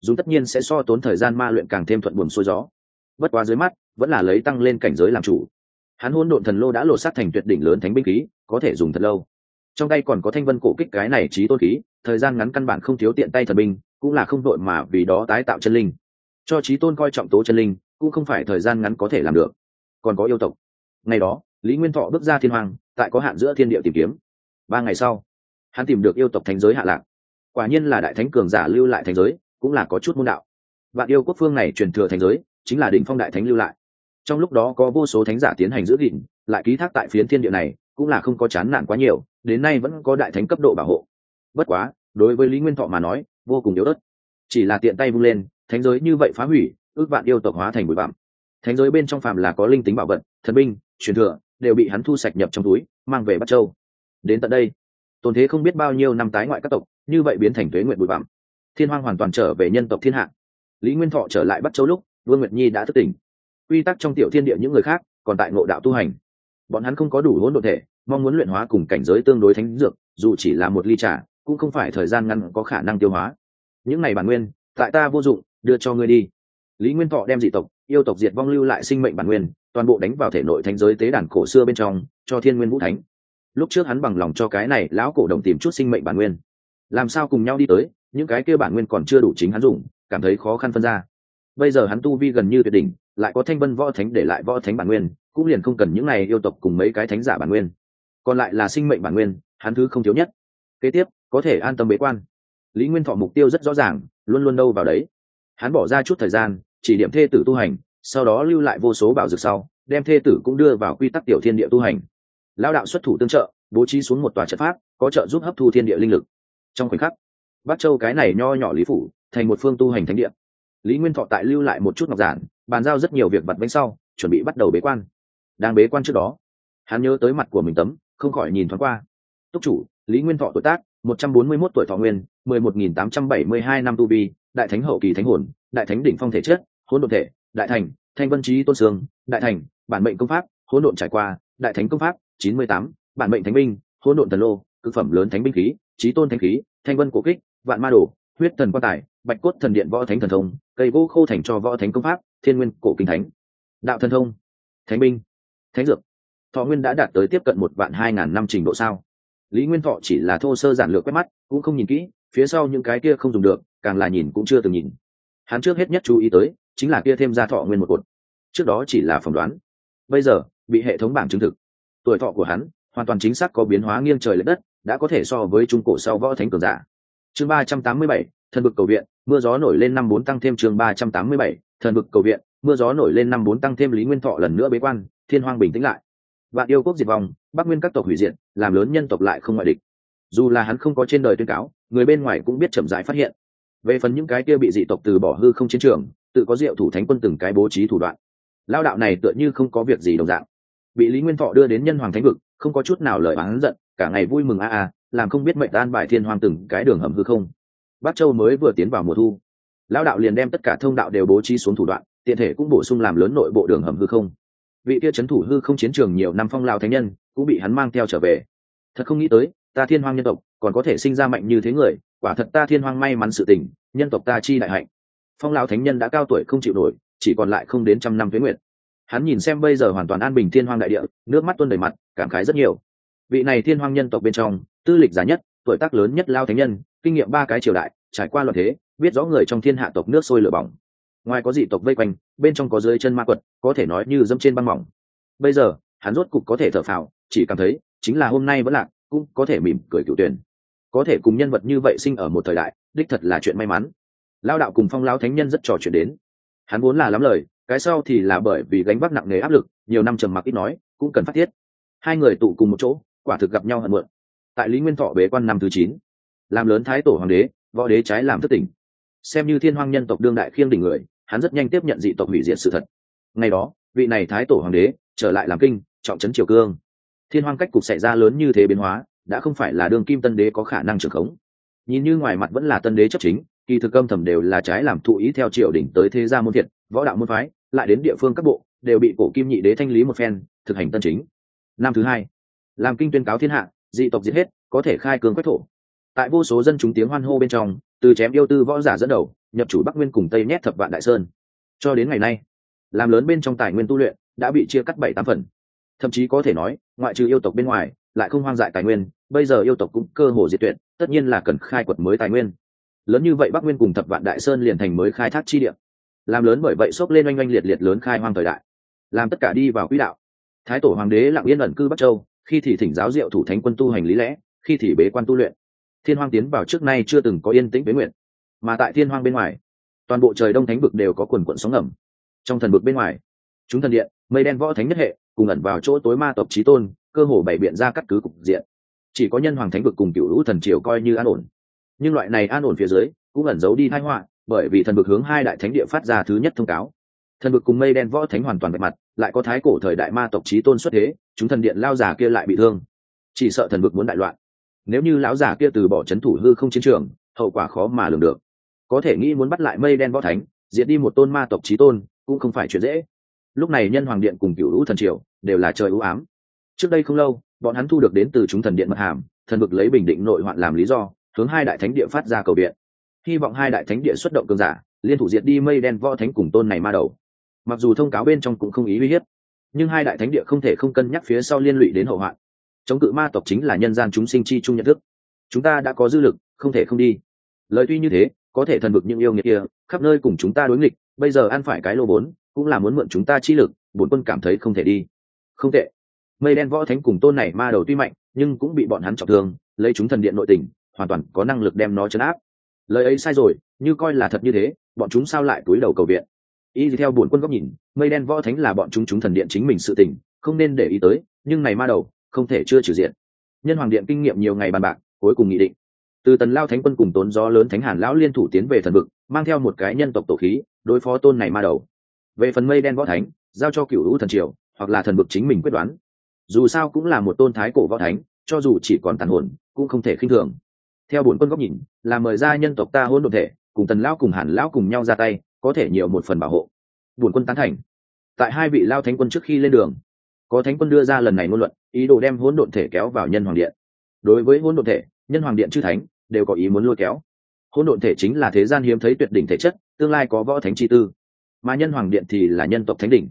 [SPEAKER 1] Dùng tất nhiên sẽ so tốn thời gian ma luyện càng thêm thuận buồm xuôi gió. Bất quá dưới mắt, vẫn là lấy tăng lên cảnh giới làm chủ. Hắn hỗn độn thần lô đã lột sát thành tuyệt đỉnh lớn thánh binh khí, có thể dùng thật lâu. Trong tay còn có thanh vân cổ kích cái này trí tôn khí, thời gian ngắn căn bản không thiếu tiện tay thần binh, cũng là không đội mà vì đó tái tạo chân linh. Cho trí tôn coi trọng tố chân linh, cũng không phải thời gian ngắn có thể làm được còn có yêu tộc. Ngày đó, lý nguyên thọ bước ra thiên hoàng tại có hạn giữa thiên địa tìm kiếm. Ba ngày sau, hắn tìm được yêu tộc thánh giới hạ lạc. Quả nhiên là đại thánh cường giả lưu lại thánh giới, cũng là có chút môn đạo. Vạn yêu quốc phương này truyền thừa thánh giới, chính là đỉnh phong đại thánh lưu lại. Trong lúc đó có vô số thánh giả tiến hành giữ gìn, lại ký thác tại phiến thiên địa này, cũng là không có chán nản quá nhiều, đến nay vẫn có đại thánh cấp độ bảo hộ. Bất quá, đối với lý nguyên thọ mà nói, vô cùng yếu ớt. Chỉ là tiện tay vung lên, thánh giới như vậy phá hủy, ước vạn yêu tộc hóa thành bụi bặm thánh giới bên trong phàm là có linh tính bảo vật, thần binh, truyền thừa, đều bị hắn thu sạch nhập trong túi, mang về bắt châu. Đến tận đây tôn thế không biết bao nhiêu năm tái ngoại các tộc, như vậy biến thành tuế nguyện bụi bặm. Thiên hoang hoàn toàn trở về nhân tộc thiên hạ. Lý nguyên thọ trở lại bắt châu lúc, vương nguyệt nhi đã thức tỉnh. Quy tắc trong tiểu thiên địa những người khác, còn tại ngộ đạo tu hành. Bọn hắn không có đủ hỗn độ thể, mong muốn luyện hóa cùng cảnh giới tương đối thánh dược, dù chỉ là một ly trà, cũng không phải thời gian ngắn có khả năng tiêu hóa. Những này bản nguyên, tại ta vô dụng, đưa cho ngươi đi lý nguyên thọ đem dị tộc, yêu tộc diệt vong lưu lại sinh mệnh bản nguyên, toàn bộ đánh vào thể nội thánh giới tế đàn cổ xưa bên trong, cho thiên nguyên vũ thánh. Lúc trước hắn bằng lòng cho cái này lão cổ đồng tìm chút sinh mệnh bản nguyên. Làm sao cùng nhau đi tới, những cái kia bản nguyên còn chưa đủ chính hắn dùng, cảm thấy khó khăn phân ra. Bây giờ hắn tu vi gần như tuyệt đỉnh, lại có thanh vân võ thánh để lại võ thánh bản nguyên, cũng liền không cần những này yêu tộc cùng mấy cái thánh giả bản nguyên. Còn lại là sinh mệnh bản nguyên, hắn thứ không thiếu nhất. Kế tiếp, có thể an tâm bế quan. Lý nguyên thọ mục tiêu rất rõ ràng, luôn luôn đâu vào đấy. Hắn bỏ ra chút thời gian chỉ điểm thê tử tu hành, sau đó lưu lại vô số bảo dược sau, đem thê tử cũng đưa vào quy tắc tiểu thiên địa tu hành. Lao đạo xuất thủ tương trợ, bố trí xuống một tòa trận pháp, có trợ giúp hấp thu thiên địa linh lực. Trong khoảnh khắc bắt châu cái này nho nhỏ lý phủ, thành một phương tu hành thánh địa. Lý nguyên thọ tại lưu lại một chút ngọc giản, bàn giao rất nhiều việc vặt bánh sau, chuẩn bị bắt đầu bế quan. Đang bế quan trước đó, hắn nhớ tới mặt của mình tấm, không khỏi nhìn thoáng qua. Túc chủ, lý nguyên thọ tuổi tác, một trăm bốn mươi 141 tuổi thọ nguyên, mười một nghìn tám trăm bảy mươi hai năm tu vi, đại thánh hậu kỳ thánh hồn đại thánh đỉnh phong thể chất, hỗn độn thể, đại thành, thanh vân trí tôn sương, đại thành, bản mệnh công pháp, hỗn độn trải qua, đại thánh công pháp, chín mươi tám, bản mệnh thánh binh, hỗn độn thần lô, cực phẩm lớn thánh binh khí, trí tôn thánh khí, thanh vân cổ kích, vạn ma đồ, huyết thần quan tài, bạch cốt thần điện võ thánh thần thông, cây gỗ khô thành cho võ thánh công pháp, thiên nguyên cổ kinh thánh. Đạo thần thông, thánh binh, thánh dược. Thọ nguyên đã đạt tới tiếp cận một vạn hai ngàn năm trình độ sao? Lý nguyên thọ chỉ là thô sơ giản lược quét mắt, cũng không nhìn kỹ, phía sau những cái kia không dùng được, càng là nhìn cũng chưa từng nhìn hắn trước hết nhất chú ý tới chính là kia thêm ra thọ nguyên một cột. Trước đó chỉ là phỏng đoán. Bây giờ, bị hệ thống bảng chứng thực. Tuổi thọ của hắn hoàn toàn chính xác có biến hóa nghiêng trời l ệ đất, đã có thể so với trung cổ sau võ thánh cường giả. Chương ba trăm tám mươi bảy, thần vực cầu viện, mưa gió nổi lên năm bốn tăng thêm chương ba trăm tám mươi bảy, thần vực cầu viện, mưa gió nổi lên năm bốn tăng thêm lý nguyên thọ lần nữa bế quan, thiên hoang bình tĩnh lại. Vạn yêu quốc diệt vong, bắc nguyên các tộc hủy diệt, làm lớn nhân tộc lại không ngoại địch. Dù là hắn không có trên đời tuyên cáo, người bên ngoài cũng biết chậm rãi phát hiện về phần những cái kia bị dị tộc từ bỏ hư không chiến trường, tự có diệu thủ thánh quân từng cái bố trí thủ đoạn. Lao đạo này tựa như không có việc gì đồng dạng. Bị lý nguyên thọ đưa đến nhân hoàng thánh vực, không có chút nào lời oán giận, cả ngày vui mừng a a, làm không biết mệnh tan bài thiên hoàng từng cái đường hầm hư không. Bắc châu mới vừa tiến vào mùa thu. Lao đạo liền đem tất cả thông đạo đều bố trí xuống thủ đoạn, tiện thể cũng bổ sung làm lớn nội bộ đường hầm hư không. Vị kia c h ấ n thủ hư không chiến trường nhiều năm phong lao thánh nhân, cũng bị hắn mang theo trở về. Thật không nghĩ tới, ta thiên hoàng nhân tộc, còn có thể sinh ra mạnh như thế người quả thật ta thiên hoang may mắn sự tình, nhân tộc ta chi đại hạnh. Phong lao thánh nhân đã cao tuổi không chịu nổi, chỉ còn lại không đến trăm năm tuế nguyệt. Hắn nhìn xem bây giờ hoàn toàn an bình thiên hoang đại địa, nước mắt tuôn đầy mặt, cảm khái rất nhiều. Vị này thiên hoang nhân tộc bên trong, tư lịch giá nhất, tuổi tác lớn nhất lao thánh nhân, kinh nghiệm ba cái triều đại, trải qua loạn thế, biết rõ người trong thiên hạ tộc nước sôi lửa bỏng. Ngoài có dị tộc vây quanh, bên trong có dưới chân ma quật, có thể nói như dâm trên băng mỏng. Bây giờ, hắn rốt cục có thể thở phào, chỉ cảm thấy, chính là hôm nay vẫn lạc, cũng có thể mỉm cười cựu tuyển có thể cùng nhân vật như vậy sinh ở một thời đại, đích thật là chuyện may mắn. Lao đạo cùng phong lao thánh nhân rất trò chuyện đến. Hắn vốn là lắm lời, cái sau thì là bởi vì gánh vác nặng nề áp lực, nhiều năm trầm mặc ít nói, cũng cần phát thiết hai người tụ cùng một chỗ, quả thực gặp nhau hận mượn tại lý nguyên thọ bế quan năm thứ chín, làm lớn thái tổ hoàng đế, võ đế trái làm thất tỉnh. Xem như thiên hoang nhân tộc đương đại khiêng đỉnh người, hắn rất nhanh tiếp nhận dị tộc hủy diệt sự thật. Ngày đó, vị này thái tổ hoàng đế trở lại làm kinh, trọng trấn triều cương. Thiên hoang cách cục xảy ra lớn như thế biến hóa đã không phải là đường kim tân đế có khả năng trưởng khống. Nhìn như ngoài mặt vẫn là tân đế chấp chính, kỳ thực âm thầm đều là trái làm thụ ý theo triều đỉnh tới thế gia môn thiệt, võ đạo môn phái, lại đến địa phương các bộ, đều bị cổ kim nhị đế thanh lý một phen, thực hành tân chính. Năm thứ hai, làm kinh tuyên cáo thiên hạ, dị tộc diệt hết, có thể khai cường quách thổ. Tại vô số dân chúng tiếng hoan hô bên trong, từ chém yêu tư võ giả dẫn đầu, nhập chủ bắc nguyên cùng tây nhét thập vạn đại sơn. Cho đến ngày nay, làm lớn bên trong tài nguyên tu luyện, đã bị chia cắt bảy tám phần. Thậm chí có thể nói, ngoại trừ yêu tộc bên ngoài, lại không hoang dại tài nguyên bây giờ yêu tộc cũng cơ hồ diệt tuyệt tất nhiên là cần khai quật mới tài nguyên. Lớn như vậy bắc nguyên cùng thập vạn đại sơn liền thành mới khai thác chi địa, làm lớn bởi vậy xốc lên oanh oanh liệt liệt lớn khai hoang thời đại. Làm tất cả đi vào quỹ đạo. Thái tổ hoàng đế lặng yên ẩn cư bắc châu khi thì thỉnh giáo diệu thủ thánh quân tu hành lý lẽ khi thì bế quan tu luyện. Thiên hoang tiến vào trước nay chưa từng có yên tĩnh bế nguyện. Mà tại thiên hoang bên ngoài toàn bộ trời đông thánh vực đều có quần quận sóng ngầm. Trong thần vực bên ngoài chúng thần điện mây đen võ thánh nhất hệ cùng ẩn vào chỗ tối ma tộc trí tôn cơ hồ bày biện ra cắt cứ cục diện chỉ có nhân hoàng thánh vực cùng cựu lũ thần triều coi như an ổn. Nhưng loại này an ổn phía dưới, cũng ẩn giấu đi thái họa, bởi vì thần vực hướng hai đại thánh địa phát ra thứ nhất thông cáo. Thần vực cùng mây đen võ thánh hoàn toàn vạch mặt, lại có thái cổ thời đại ma tộc trí tôn xuất thế, chúng thần điện lao giả kia lại bị thương. Chỉ sợ thần vực muốn đại loạn. Nếu như lão giả kia từ bỏ c h ấ n thủ hư không chiến trường, hậu quả khó mà lường được. Có thể nghĩ muốn bắt lại mây đen võ thánh, diệt đi một tôn ma tộc trí tôn, cũng không phải chuyện dễ. Lúc này nhân hoàng điện cùng cựu lũ thần triều đều là trời ưu ám. Trước đây không lâu bọn hắn thu được đến từ chúng thần điện mật hàm, thần vực lấy bình định nội hoạn làm lý do, hướng hai đại thánh địa phát ra cầu viện. Hy vọng hai đại thánh địa xuất động cường giả, liên thủ diệt đi mây đen võ thánh cùng tôn này ma đầu. Mặc dù thông cáo bên trong cũng không ý uy hiếp, nhưng hai đại thánh địa không thể không cân nhắc phía sau liên lụy đến hậu hoạn. Chống cự ma tộc chính là nhân gian chúng sinh chi chung nhận thức. Chúng ta đã có dư lực, không thể không đi. Lời tuy như thế, có thể thần vực những yêu nghiệt kia, khắp nơi cùng chúng ta đối nghịch, bây giờ ăn phải cái lô bốn, cũng là muốn mượn chúng ta chi lực, bổn quân cảm thấy không thể đi. Không tệ mây đen võ thánh cùng tôn này ma đầu tuy mạnh, nhưng cũng bị bọn hắn trọng thương, lấy chúng thần điện nội tình, hoàn toàn có năng lực đem nó chấn áp. Lời ấy sai rồi, như coi là thật như thế, bọn chúng sao lại túi đầu cầu viện? Y theo bổn quân góc nhìn, mây đen võ thánh là bọn chúng chúng thần điện chính mình sự tình, không nên để ý tới, nhưng này ma đầu, không thể chưa trừ diện. Nhân hoàng điện kinh nghiệm nhiều ngày bàn bạc, cuối cùng nghị định. Từ tần lao thánh quân cùng tốn gió lớn thánh hàn lão liên thủ tiến về thần vực, mang theo một cái nhân tộc tổ khí, đối phó tôn này ma đầu. Về phần mây đen võ thánh, giao cho cựu hữu thần triều, hoặc là thần vực chính mình quyết đoán dù sao cũng là một tôn thái cổ võ thánh, cho dù chỉ còn tàn hồn, cũng không thể khinh thường. Theo bổn quân góc nhìn, là mời ra nhân tộc ta hôn đ thể, cùng tần lão cùng hàn lão cùng nhau ra tay, có thể nhiều một phần bảo hộ. Bổn quân tán thành. Tại hai vị lao thánh quân trước khi lên đường, có thánh quân đưa ra lần này ngôn luận, ý đồ đem hỗn độn thể kéo vào nhân hoàng điện. Đối với hỗn độn thể, nhân hoàng điện chư thánh đều có ý muốn lôi kéo. Hỗn độn thể chính là thế gian hiếm thấy tuyệt đỉnh thể chất, tương lai có võ thánh chi tư. Mà nhân hoàng điện thì là nhân tộc thánh đỉnh.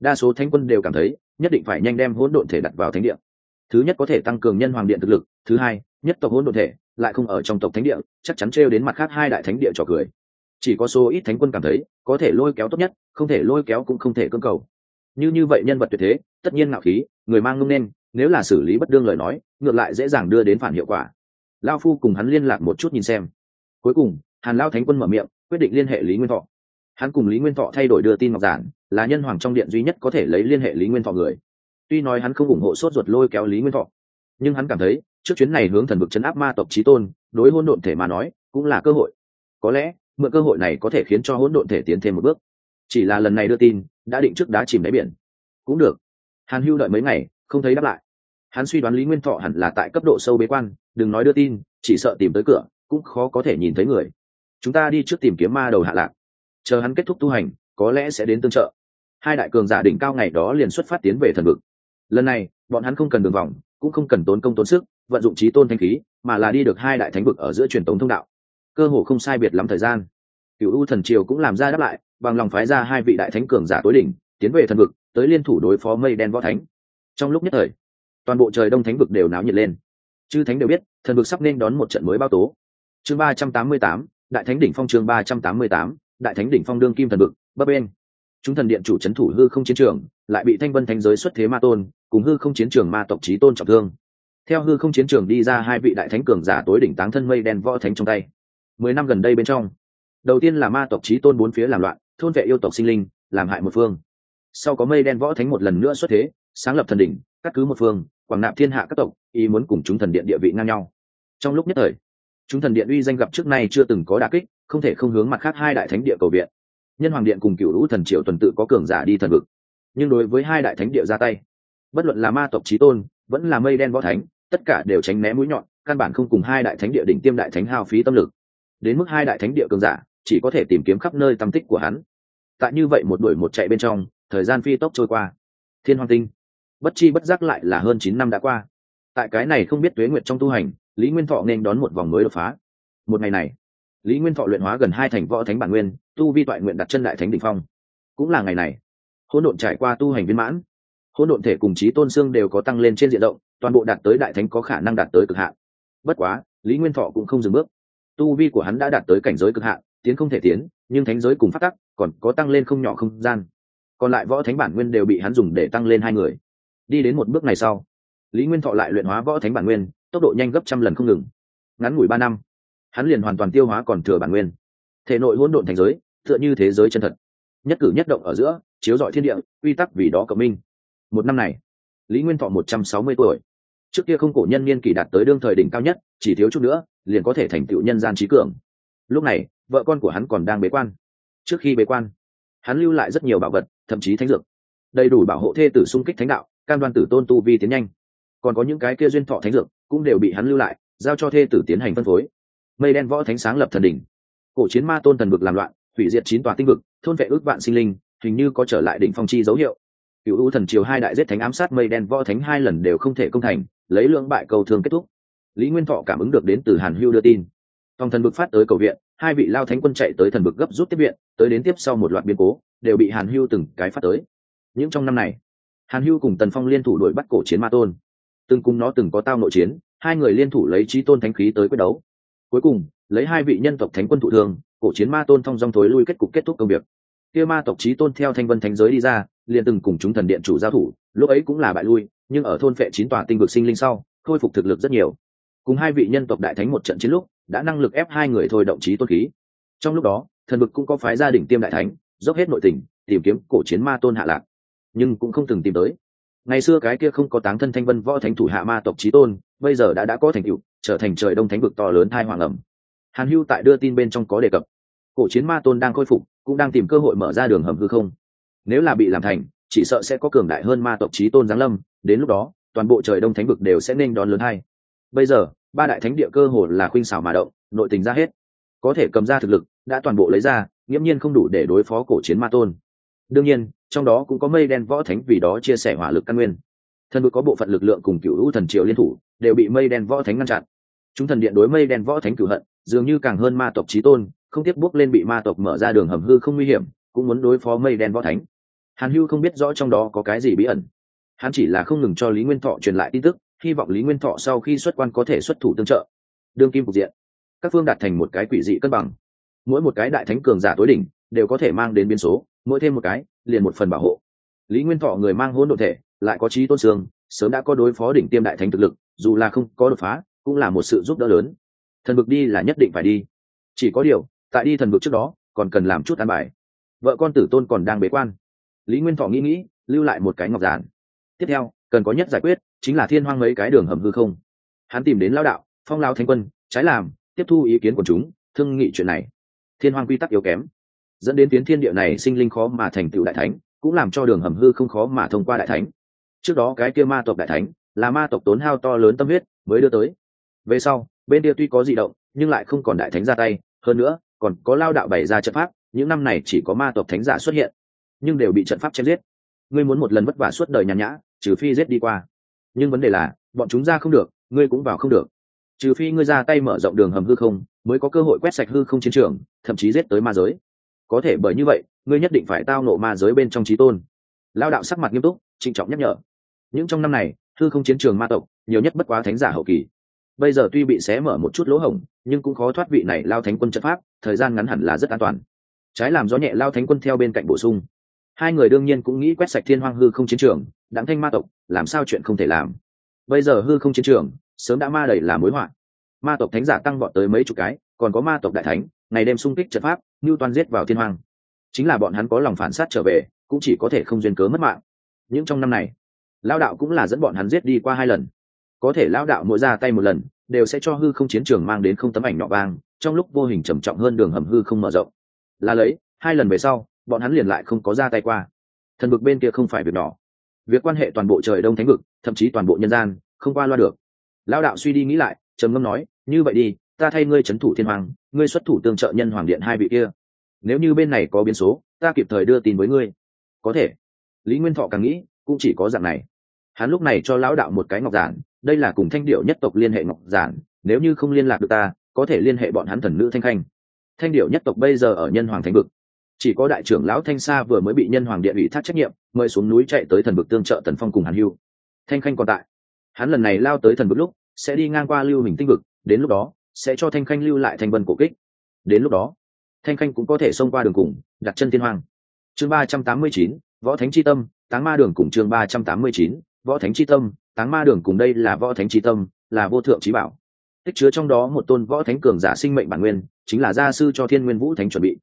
[SPEAKER 1] Đa số thánh quân đều cảm thấy nhất định phải nhanh đem hỗn độn thể đặt vào thánh địa. thứ nhất có thể tăng cường nhân hoàng điện thực lực, thứ hai, nhất tộc hỗn độn thể lại không ở trong tộc thánh địa, chắc chắn trêu đến mặt khác hai đại thánh địa trò cười. Chỉ có số ít thánh quân cảm thấy, có thể lôi kéo tốt nhất, không thể lôi kéo cũng không thể cưỡng cầu. Như như vậy nhân vật tuyệt thế, tất nhiên ngạo khí, người mang ngông nên, nếu là xử lý bất đương lời nói, ngược lại dễ dàng đưa đến phản hiệu quả. Lao phu cùng hắn liên lạc một chút nhìn xem. Cuối cùng, hàn lao thánh quân mở miệng, quyết định liên hệ lý nguyên thọ hắn cùng lý nguyên thọ thay đổi đưa tin ngọc giản, là nhân hoàng trong điện duy nhất có thể lấy liên hệ lý nguyên thọ người. Tuy nói hắn không ủng hộ sốt ruột lôi kéo lý nguyên thọ, nhưng hắn cảm thấy, trước chuyến này hướng thần vực chấn áp ma tộc trí tôn, đối hôn độn thể mà nói, cũng là cơ hội. Có lẽ, mượn cơ hội này có thể khiến cho hỗn độn thể tiến thêm một bước. Chỉ là lần này đưa tin, đã định trước đá chìm đáy biển. Cũng được. Hàn hưu đợi mấy ngày, không thấy đáp lại. Hắn suy đoán lý nguyên thọ hẳn là tại cấp độ sâu bế quan, đừng nói đưa tin, chỉ sợ tìm tới cửa, cũng khó có thể nhìn thấy người. Chúng ta đi trước tìm kiếm ma đầu hạ lạc chờ hắn kết thúc tu hành, có lẽ sẽ đến tương trợ. Hai đại cường giả đỉnh cao ngày đó liền xuất phát tiến về thần vực. Lần này, bọn hắn không cần đường vòng, cũng không cần tốn công tốn sức, vận dụng trí tôn thanh khí, mà là đi được hai đại thánh vực ở giữa truyền tống thông đạo. Cơ hồ không sai biệt lắm thời gian. Cựu u thần triều cũng làm ra đáp lại, bằng lòng phái ra hai vị đại thánh cường giả tối đỉnh, tiến về thần vực, tới liên thủ đối phó mây đen võ thánh. Trong lúc nhất thời, toàn bộ trời đông thánh vực đều náo nhiệt lên. Chư thánh đều biết, thần vực sắp nên đón một trận mới bao tố. Chương ba trăm tám mươi tám, đại thánh đỉnh phong chương ba trăm tám mươi tám đại thánh đỉnh phong đương kim thần vực, bấp bên chúng thần điện chủ c h ấ n thủ hư không chiến trường, lại bị thanh vân Thanh giới xuất thế ma tôn, cùng hư không chiến trường ma tộc trí tôn trọng thương. Theo hư không chiến trường đi ra hai vị đại thánh cường giả tối đỉnh táng thân mây đen võ thánh trong tay. Mười năm gần đây bên trong, đầu tiên là ma tộc trí tôn bốn phía làm loạn, thôn vệ yêu tộc sinh linh, làm hại một phương. Sau có mây đen võ thánh một lần nữa xuất thế, sáng lập thần đỉnh, cắt cứ một phương, quảng nạp thiên hạ các tộc, ý muốn cùng chúng thần điện địa vị ngang nhau. Trong lúc nhất thời, chúng thần điện uy danh gặp trước nay chưa từng có đà kích không thể không hướng mặt khác hai đại thánh địa cầu viện. Nhân hoàng điện cùng cựu lũ thần triệu tuần tự có cường giả đi thần vực. Nhưng đối với hai đại thánh địa ra tay, bất luận là ma tộc trí tôn, vẫn là mây đen võ thánh, tất cả đều tránh né mũi nhọn, căn bản không cùng hai đại thánh địa đỉnh tiêm đại thánh hao phí tâm lực. Đến mức hai đại thánh địa cường giả, chỉ có thể tìm kiếm khắp nơi tâm tích của hắn. Tại như vậy một đuổi một chạy bên trong, thời gian phi tốc trôi qua. Thiên hoàng tinh, bất chi bất giác lại là hơn chín năm đã qua. Tại cái này không biết tuế nguyệt trong tu hành, lý nguyên thọ nên đón một vòng mới đột phá. Một ngày này lý nguyên thọ luyện hóa gần hai thành võ thánh bản nguyên, tu vi toại nguyện đặt chân đại thánh đ ỉ n h phong. Cũng là ngày này, hỗn độn trải qua tu hành viên mãn, hỗn độn thể cùng trí tôn xương đều có tăng lên trên diện rộng, toàn bộ đạt tới đại thánh có khả năng đạt tới cực hạn. Bất quá, lý nguyên thọ cũng không dừng bước. Tu vi của hắn đã đạt tới cảnh giới cực hạn, tiến không thể tiến, nhưng thánh giới cùng phát tắc còn có tăng lên không nhỏ không gian. Còn lại võ thánh bản nguyên đều bị hắn dùng để tăng lên hai người. Đi đến một bước này sau, lý nguyên thọ lại luyện hóa võ thánh bản nguyên, tốc độ nhanh gấp trăm lần không ngừng. Ngắn ngủi ba năm hắn liền hoàn toàn tiêu hóa còn thừa bản nguyên. Thể nội hỗn độn thành giới, tựa như thế giới chân thật. Nhất cử nhất động ở giữa, chiếu dọi thiên địa, quy tắc vì đó cộng minh. Một năm này, lý nguyên thọ một trăm sáu mươi tuổi. Trước kia không cổ nhân niên kỷ đạt tới đương thời đỉnh cao nhất, chỉ thiếu chút nữa, liền có thể thành tựu nhân gian trí cường. Lúc này, vợ con của hắn còn đang bế quan. Trước khi bế quan, hắn lưu lại rất nhiều bảo vật, thậm chí thánh dược. Đầy đủ bảo hộ thê tử xung kích thánh đạo, cam đoan tử tôn tu vi tiến nhanh. Còn có những cái kia duyên thọ thánh dược cũng đều bị hắn lưu lại, giao cho thê tử tiến hành phân phối mây đen võ thánh sáng lập thần đỉnh. Cổ chiến ma tôn thần vực làm loạn, hủy diệt chín tòa tinh vực, thôn vệ ước vạn sinh linh, hình như có trở lại đỉnh phong chi dấu hiệu. Cựu u thần triều hai đại giết thánh ám sát mây đen võ thánh hai lần đều không thể công thành, lấy lượng bại cầu thường kết thúc. Lý nguyên thọ cảm ứng được đến từ hàn hưu đưa tin. Tòng thần vực phát tới cầu viện, hai vị lao thánh quân chạy tới thần vực gấp rút tiếp viện, tới đến tiếp sau một loạt biến cố, đều bị hàn hưu từng cái phát tới. Những trong năm này, hàn hưu cùng tần phong liên thủ đuổi bắt cổ chiến ma tôn. Từng cùng nó từng có tao nội chiến, hai người liên thủ lấy trí tôn thánh khí tới quyết đấu cuối cùng, lấy hai vị nhân tộc thánh quân thụ thương, cổ chiến ma tôn thông dong thối lui kết cục kết thúc công việc. Kia ma tộc trí tôn theo thanh vân thánh giới đi ra, liền từng cùng chúng thần điện chủ giao thủ, lúc ấy cũng là bại lui, nhưng ở thôn phệ chín tòa tinh vực sinh linh sau, khôi phục thực lực rất nhiều. Cùng hai vị nhân tộc đại thánh một trận chiến lúc, đã năng lực ép hai người thôi động trí tôn khí. Trong lúc đó, thần vực cũng có phái gia đình tiêm đại thánh, dốc hết nội tình, tìm kiếm cổ chiến ma tôn hạ lạc. Nhưng cũng không từng tìm tới. Ngày xưa cái kia không có táng thân thanh vân võ thánh thủ hạ ma tộc trí tôn, bây giờ đã đã có thành tựu trở thành trời đông thánh vực to lớn thai hoàng ẩm. Hàn hưu tại đưa tin bên trong có đề cập, cổ chiến ma tôn đang khôi phục, cũng đang tìm cơ hội mở ra đường hầm hư không. Nếu là bị làm thành, chỉ sợ sẽ có cường đại hơn ma tộc trí tôn giáng lâm, đến lúc đó, toàn bộ trời đông thánh vực đều sẽ nên đón lớn hai bây giờ, ba đại thánh địa cơ hồ là khuynh xảo mà động, nội tình ra hết. Có thể cầm ra thực lực, đã toàn bộ lấy ra, nghiễm nhiên không đủ để đối phó cổ chiến ma tôn. Đương nhiên, trong đó cũng có mây đen võ thánh vì đó chia sẻ hỏa lực căn nguyên. Thần vực có bộ phận lực lượng cùng cựu hữu thần triều liên thủ, đều bị mây đen võ thánh ngăn chặn chúng thần điện đối mây đen võ thánh cửu hận, dường như càng hơn ma tộc trí tôn, không tiếp bước lên bị ma tộc mở ra đường hầm hư không nguy hiểm, cũng muốn đối phó mây đen võ thánh. Hàn hưu không biết rõ trong đó có cái gì bí ẩn. Hắn chỉ là không ngừng cho lý nguyên thọ truyền lại tin tức, hy vọng lý nguyên thọ sau khi xuất quan có thể xuất thủ tương trợ. Đương kim cục diện. Các phương đạt thành một cái quỷ dị cân bằng. Mỗi một cái đại thánh cường giả tối đỉnh đều có thể mang đến biến số, mỗi thêm một cái, liền một phần bảo hộ. Lý nguyên thọ người mang hôn đ ộ thể, lại có trí tôn sương sớm đã có đối phó đỉnh tiêm đại thánh thực lực, dù là không có đột phá cũng là một sự giúp đỡ lớn. Thần vực đi là nhất định phải đi. Chỉ có điều, tại đi thần vực trước đó, còn cần làm chút an bài. Vợ con tử tôn còn đang bế quan. Lý nguyên thọ nghĩ nghĩ, lưu lại một cái ngọc giản. Tiếp theo, cần có nhất giải quyết, chính là thiên hoang mấy cái đường hầm hư không. Hắn tìm đến lao đạo, phong lao thanh quân, trái làm, tiếp thu ý kiến của chúng, thương nghị chuyện này. Thiên hoang quy tắc yếu kém. Dẫn đến tiến thiên địa này sinh linh khó mà thành tựu đại thánh, cũng làm cho đường hầm hư không khó mà thông qua đại thánh. Trước đó cái kia ma tộc đại thánh, là ma tộc tốn hao to lớn tâm huyết, mới đưa tới về sau, bên kia tuy có di động, nhưng lại không còn đại thánh ra tay, hơn nữa, còn có lao đạo bày ra trận pháp, những năm này chỉ có ma tộc thánh giả xuất hiện, nhưng đều bị trận pháp chém giết. Ngươi muốn một lần vất vả suốt đời nhàn nhã, trừ phi giết đi qua. Nhưng vấn đề là, bọn chúng ra không được, ngươi cũng vào không được. Trừ phi ngươi ra tay mở rộng đường hầm hư không, mới có cơ hội quét sạch hư không chiến trường, thậm chí giết tới ma giới. Có thể bởi như vậy, ngươi nhất định phải tao nộ ma giới bên trong trí tôn. Lao đạo sắc mặt nghiêm túc, trịnh trọng nhắc nhở. Những trong năm này, hư không chiến trường ma tộc, nhiều nhất bất quá thánh giả hậu kỳ bây giờ tuy bị xé mở một chút lỗ hổng, nhưng cũng khó thoát vị này lao thánh quân trận pháp, thời gian ngắn hẳn là rất an toàn. Trái làm gió nhẹ lao thánh quân theo bên cạnh bổ sung. Hai người đương nhiên cũng nghĩ quét sạch thiên hoang hư không chiến trường đáng thanh ma tộc, làm sao chuyện không thể làm. Bây giờ hư không chiến trường, sớm đã ma đầy là mối họa. Ma tộc thánh giả tăng vọt tới mấy chục cái, còn có ma tộc đại thánh, ngày đêm xung kích trận pháp, như toàn giết vào thiên hoang. Chính là bọn hắn có lòng phản sát trở về, cũng chỉ có thể không duyên cớ mất mạng. Những trong năm này, lao đạo cũng là dẫn bọn hắn giết đi qua hai lần có thể lão đạo mỗi ra tay một lần, đều sẽ cho hư không chiến trường mang đến không tấm ảnh nọ vang, trong lúc vô hình trầm trọng hơn đường hầm hư không mở rộng. Là lấy, hai lần về sau, bọn hắn liền lại không có ra tay qua. Thần vực bên kia không phải việc nhỏ. Việc quan hệ toàn bộ trời đông thánh vực, thậm chí toàn bộ nhân gian, không qua loa được. Lão đạo suy đi nghĩ lại, trầm ngâm nói, như vậy đi, ta thay ngươi c h ấ n thủ thiên hoàng, ngươi xuất thủ tương trợ nhân hoàng điện hai vị kia. Nếu như bên này có biến số, ta kịp thời đưa tin với ngươi. Có thể. Lý nguyên thọ càng nghĩ, cũng chỉ có dạng này hắn lúc này cho lão đạo một cái ngọc giản, đây là cùng thanh điệu nhất tộc liên hệ ngọc giản, nếu như không liên lạc được ta, có thể liên hệ bọn hắn thần nữ thanh khanh. Thanh điệu nhất tộc bây giờ ở nhân hoàng thánh vực. Chỉ có đại trưởng lão thanh sa vừa mới bị nhân hoàng điện ủy thác trách nhiệm, mời xuống núi chạy tới thần vực tương trợ tần phong cùng hàn hưu. Thanh khanh còn tại. Hắn lần này lao tới thần vực lúc, sẽ đi ngang qua lưu hình tinh vực, đến lúc đó, sẽ cho thanh khanh lưu lại thanh vân cổ kích. Đến lúc đó, thanh khanh cũng có thể xông qua đường cùng, đặt chân thiên hoàng chương ba trăm tám mươi chín, võ thánh c h i tâm, táng ma đường cùng chương ba trăm tám mươi chín võ thánh c h i tâm, táng ma đường cùng đây là võ thánh c h i tâm, là vô thượng trí bảo. Tích chứa trong đó một tôn võ thánh cường giả sinh mệnh bản nguyên, chính là gia sư cho thiên nguyên vũ thánh chuẩn bị.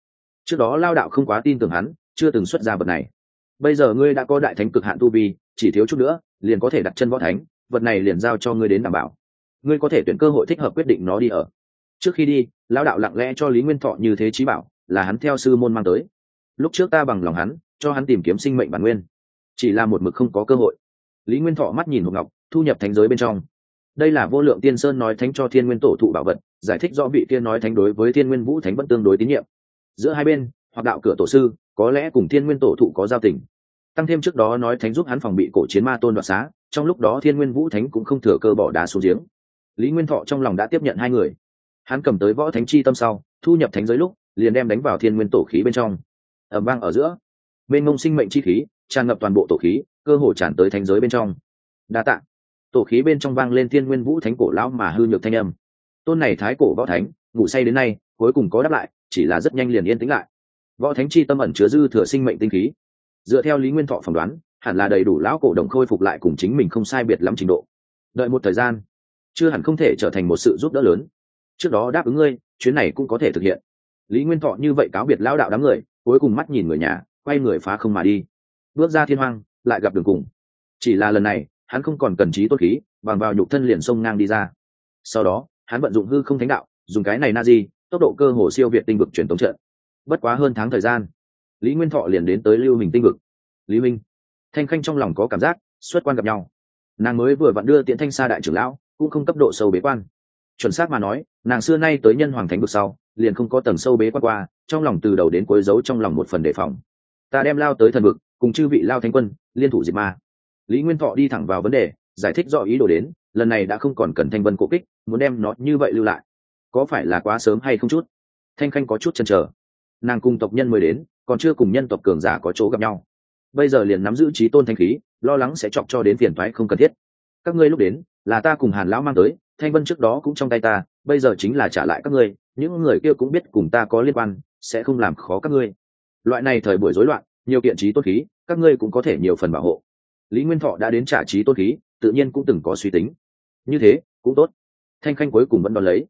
[SPEAKER 1] Trước đó lao đạo không quá tin tưởng hắn, chưa từng xuất ra vật này. Bây giờ ngươi đã có đại thánh cực hạn tu vi, chỉ thiếu chút nữa, liền có thể đặt chân võ thánh, vật này liền giao cho ngươi đến đảm bảo. Ngươi có thể tuyển cơ hội thích hợp quyết định nó đi ở. Trước khi đi, lao đạo lặng lẽ cho lý nguyên thọ như thế trí bảo, là hắn theo sư môn mang tới. Lúc trước ta bằng lòng hắn, cho hắn tìm kiếm sinh mệnh bản nguyên. Chỉ là một mực không có cơ hội lý nguyên thọ mắt nhìn hộp ngọc, thu nhập thánh giới bên trong. Đây là vô lượng tiên sơn nói thánh cho thiên nguyên tổ thụ bảo vật, giải thích do vị tiên nói thánh đối với thiên nguyên vũ thánh vẫn tương đối tín nhiệm. Giữa hai bên, hoặc đạo cửa tổ sư, có lẽ cùng thiên nguyên tổ thụ có giao tình. Tăng thêm trước đó nói thánh giúp hắn phòng bị cổ chiến ma tôn đoạt xá, trong lúc đó thiên nguyên vũ thánh cũng không thừa cơ bỏ đá xuống giếng. Lý nguyên thọ trong lòng đã tiếp nhận hai người. Hắn cầm tới võ thánh chi tâm sau, thu nhập thánh giới lúc, liền đem đánh vào thiên nguyên tổ khí bên trong. Ẩm vang ở giữa. Bên ngông sinh mệnh chi khí, tràn ngập toàn bộ tổ khí cơ hồ tràn tới thánh giới bên trong. Đa tạ. Tổ khí bên trong vang lên thiên nguyên vũ thánh cổ lão mà hư nhược thanh âm. Tôn này thái cổ võ thánh, ngủ say đến nay, cuối cùng có đáp lại, chỉ là rất nhanh liền yên tĩnh lại. Võ thánh chi tâm ẩn chứa dư thừa sinh mệnh tinh khí. Dựa theo lý nguyên thọ phỏng đoán, hẳn là đầy đủ lão cổ đồng khôi phục lại cùng chính mình không sai biệt lắm trình độ. Đợi một thời gian, chưa hẳn không thể trở thành một sự giúp đỡ lớn. Trước đó đáp ứng ngươi, chuyến này cũng có thể thực hiện. Lý nguyên thọ như vậy cáo biệt lão đạo đám người, cuối cùng mắt nhìn người nhà, quay người phá không mà đi. Bước ra thiên hoang lại gặp đường cùng. Chỉ là lần này, hắn không còn cần trí tốt khí, bằng vào nhục thân liền sông ngang đi ra. Sau đó, hắn vận dụng hư không thánh đạo, dùng cái này na di tốc độ cơ hồ siêu việt tinh vực truyền tống trận. Bất quá hơn tháng thời gian, lý nguyên thọ liền đến tới lưu hình tinh vực. Lý minh. Thanh khanh trong lòng có cảm giác, xuất quan gặp nhau. Nàng mới vừa vặn đưa tiễn thanh xa đại trưởng lão, cũng không cấp độ sâu bế quan. Chuẩn xác mà nói, nàng xưa nay tới nhân hoàng thánh vực sau, liền không có tầng sâu bế quan qua, trong lòng từ đầu đến cuối giấu trong lòng một phần đề phòng. Ta đem lao tới thần vực cùng chư vị lao thánh quân, liên thủ diệt ma. Lý nguyên thọ đi thẳng vào vấn đề, giải thích rõ ý đồ đến, lần này đã không còn cần thanh vân cổ kích, muốn đem nó như vậy lưu lại. Có phải là quá sớm hay không chút? Thanh khanh có chút chần chờ. Nàng cùng tộc nhân mới đến, còn chưa cùng nhân tộc cường giả có chỗ gặp nhau. Bây giờ liền nắm giữ trí tôn thanh khí, lo lắng sẽ chọc cho đến phiền thoái không cần thiết. Các ngươi lúc đến, là ta cùng hàn lão mang tới, thanh vân trước đó cũng trong tay ta, bây giờ chính là trả lại các ngươi, những người kia cũng biết cùng ta có liên quan, sẽ không làm khó các ngươi. Loại này thời buổi rối loạn nhiều kiện trí tôn khí, các ngươi cũng có thể nhiều phần bảo hộ. Lý nguyên thọ đã đến trả trí tôn khí, tự nhiên cũng từng có suy tính. Như thế, cũng tốt. Thanh khanh cuối cùng vẫn đón lấy.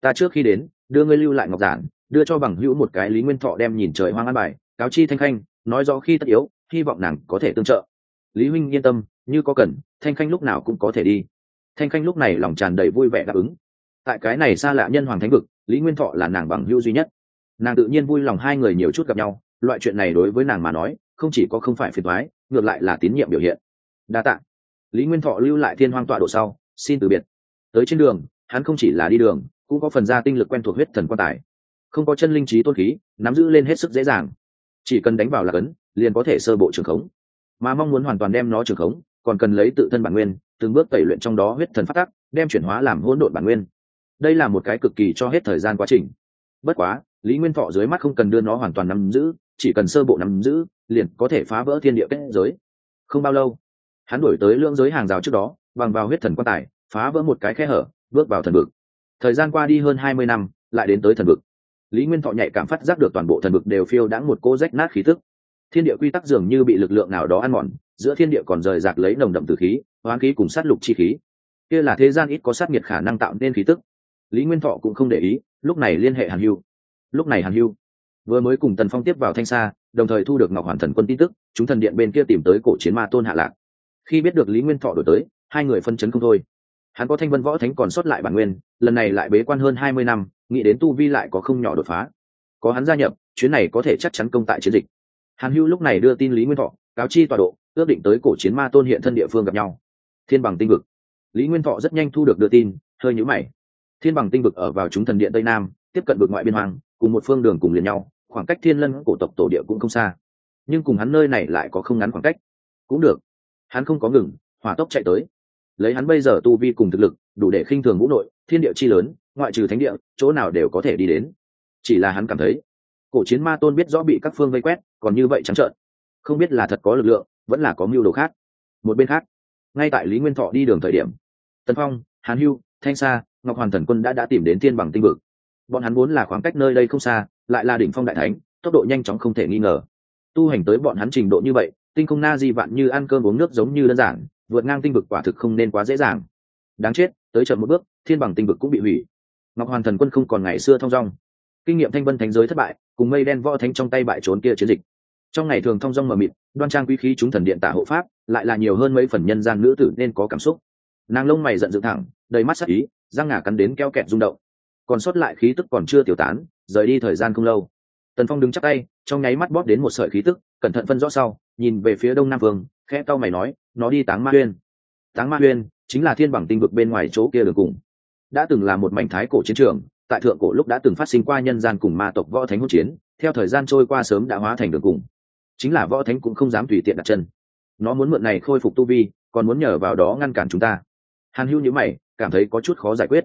[SPEAKER 1] Ta trước khi đến, đưa ngươi lưu lại ngọc giản, đưa cho bằng hữu một cái lý nguyên thọ đem nhìn trời hoang an bài, cáo chi thanh khanh, nói rõ khi tất yếu, hy vọng nàng có thể tương trợ. Lý huynh yên tâm, như có cần, thanh khanh lúc nào cũng có thể đi. Thanh khanh lúc này lòng tràn đầy vui vẻ đáp ứng. Tại cái này xa lạ nhân hoàng thánh vực, lý nguyên thọ là nàng bằng hữu duy nhất. Nàng tự nhiên vui lòng hai người nhiều chút gặp nhau loại chuyện này đối với nàng mà nói, không chỉ có không phải phiền thoái ngược lại là tín nhiệm biểu hiện. Đa t ạ lý nguyên thọ lưu lại thiên hoang tọa độ sau, xin từ biệt. Tới trên đường, hắn không chỉ là đi đường, cũng có phần gia tinh lực quen thuộc huyết thần quan tài. Không có chân linh trí tôn khí, nắm giữ lên hết sức dễ dàng. Chỉ cần đánh vào là cấn, liền có thể sơ bộ trường khống. Mà mong muốn hoàn toàn đem nó trường khống, còn cần lấy tự thân bản nguyên, từng bước tẩy luyện trong đó huyết thần phát tác đem chuyển hóa làm hỗn độn bản nguyên. Đây là một cái cực kỳ cho hết thời gian quá trình. Bất quá, lý nguyên thọ dưới mắt không cần đưa nó hoàn toàn nắm giữ chỉ cần sơ bộ nắm giữ, liền có thể phá vỡ thiên địa kết giới. Không bao lâu, hắn đổi tới lưỡng giới hàng rào trước đó, bằng vào huyết thần quan tài, phá vỡ một cái khe hở, bước vào thần vực. Thời gian qua đi hơn hai mươi năm, lại đến tới thần vực. Lý nguyên thọ nhạy cảm phát giác được toàn bộ thần vực đều phiêu đãng một cô rách nát khí tức. Thiên địa quy tắc dường như bị lực lượng nào đó ăn mòn, giữa thiên địa còn rời rạc lấy nồng đậm từ khí, hoán khí cùng sát lục chi khí. Kia là thế gian ít có sát nhiệt khả năng tạo nên khí tức. Lý nguyên thọ cũng không để ý, lúc này liên hệ hàn hưu. Lúc này hàn hưu vừa mới cùng tần phong tiếp vào thanh sa, đồng thời thu được ngọc hoàn thần quân tin tức, chúng thần điện bên kia tìm tới cổ chiến ma tôn hạ lạc. Khi biết được lý nguyên thọ đổi tới, hai người phân chấn không thôi. Hắn có thanh vân võ thánh còn sót lại bản nguyên, lần này lại bế quan hơn hai mươi năm, nghĩ đến tu vi lại có không nhỏ đột phá. Có hắn gia nhập, chuyến này có thể chắc chắn công tại chiến dịch. Hàn hưu lúc này đưa tin lý nguyên thọ, cáo chi tọa độ, ước định tới cổ chiến ma tôn hiện thân địa phương gặp nhau. Thiên bằng tinh vực. Lý nguyên thọ rất nhanh thu được đưa tin, hơi nhũ mày. Thiên bằng tinh vực ở vào chúng thần điện tây nam, tiếp cận vực ngoại biên hoàng cùng một phương đường cùng liền nhau khoảng cách thiên lân cổ tộc tổ địa cũng không xa. Nhưng cùng hắn nơi này lại có không ngắn khoảng cách. Cũng được. Hắn không có ngừng, hỏa tốc chạy tới. Lấy hắn bây giờ tu vi cùng thực lực, đủ để khinh thường vũ nội, thiên địa chi lớn, ngoại trừ thánh địa, chỗ nào đều có thể đi đến. Chỉ là hắn cảm thấy, cổ chiến ma tôn biết rõ bị các phương vây quét, còn như vậy trắng trợn. Không biết là thật có lực lượng, vẫn là có mưu đồ khác. Một bên khác, ngay tại lý nguyên thọ đi đường thời điểm tân phong, hàn hưu, thanh sa, ngọc hoàn thần quân đã đã tìm đến thiên bằng tinh vực. Bọn hắn vốn là khoảng cách nơi đây không xa lại là đỉnh phong đại thánh, tốc độ nhanh chóng không thể nghi ngờ. Tu hành tới bọn hắn trình độ như vậy, tinh không na di vạn như ăn cơm uống nước giống như đơn giản, vượt ngang tinh vực quả thực không nên quá dễ dàng. Đáng chết, tới chậm một bước, thiên bằng tinh vực cũng bị hủy. Ngọc hoàn thần quân không còn ngày xưa thong dong. Kinh nghiệm thanh vân thánh giới thất bại, cùng mây đen võ thánh trong tay bại trốn kia chiến dịch. Trong ngày thường thong dong mờ mịt, đoan trang quý khí chúng thần điện tả hộ pháp, lại là nhiều hơn mấy phần nhân gian nữ tử nên có cảm xúc. Nàng lông mày giận dữ thẳng, đầy mắt sắc ý, răng ngả cắn đến keo kẹt rung động. Còn sót lại khí tức còn chưa tiêu tán rời đi thời gian không lâu. Tần phong đứng chắc tay, trong nháy mắt bóp đến một sợi khí tức, cẩn thận phân rõ sau, nhìn về phía đông nam phương khẽ cau mày nói, nó đi táng ma huyên táng ma huyên chính là thiên bằng tinh vực bên ngoài chỗ kia đường cùng. Đã từng là một mảnh thái cổ chiến trường, tại thượng cổ lúc đã từng phát sinh qua nhân gian cùng ma tộc võ thánh hỗn chiến, theo thời gian trôi qua sớm đã hóa thành đường cùng. Chính là võ thánh cũng không dám tùy tiện đặt chân. Nó muốn mượn này khôi phục tu vi, còn muốn nhờ vào đó ngăn cản chúng ta. Hàn hưu nhữ mày, cảm thấy có chút khó giải quyết.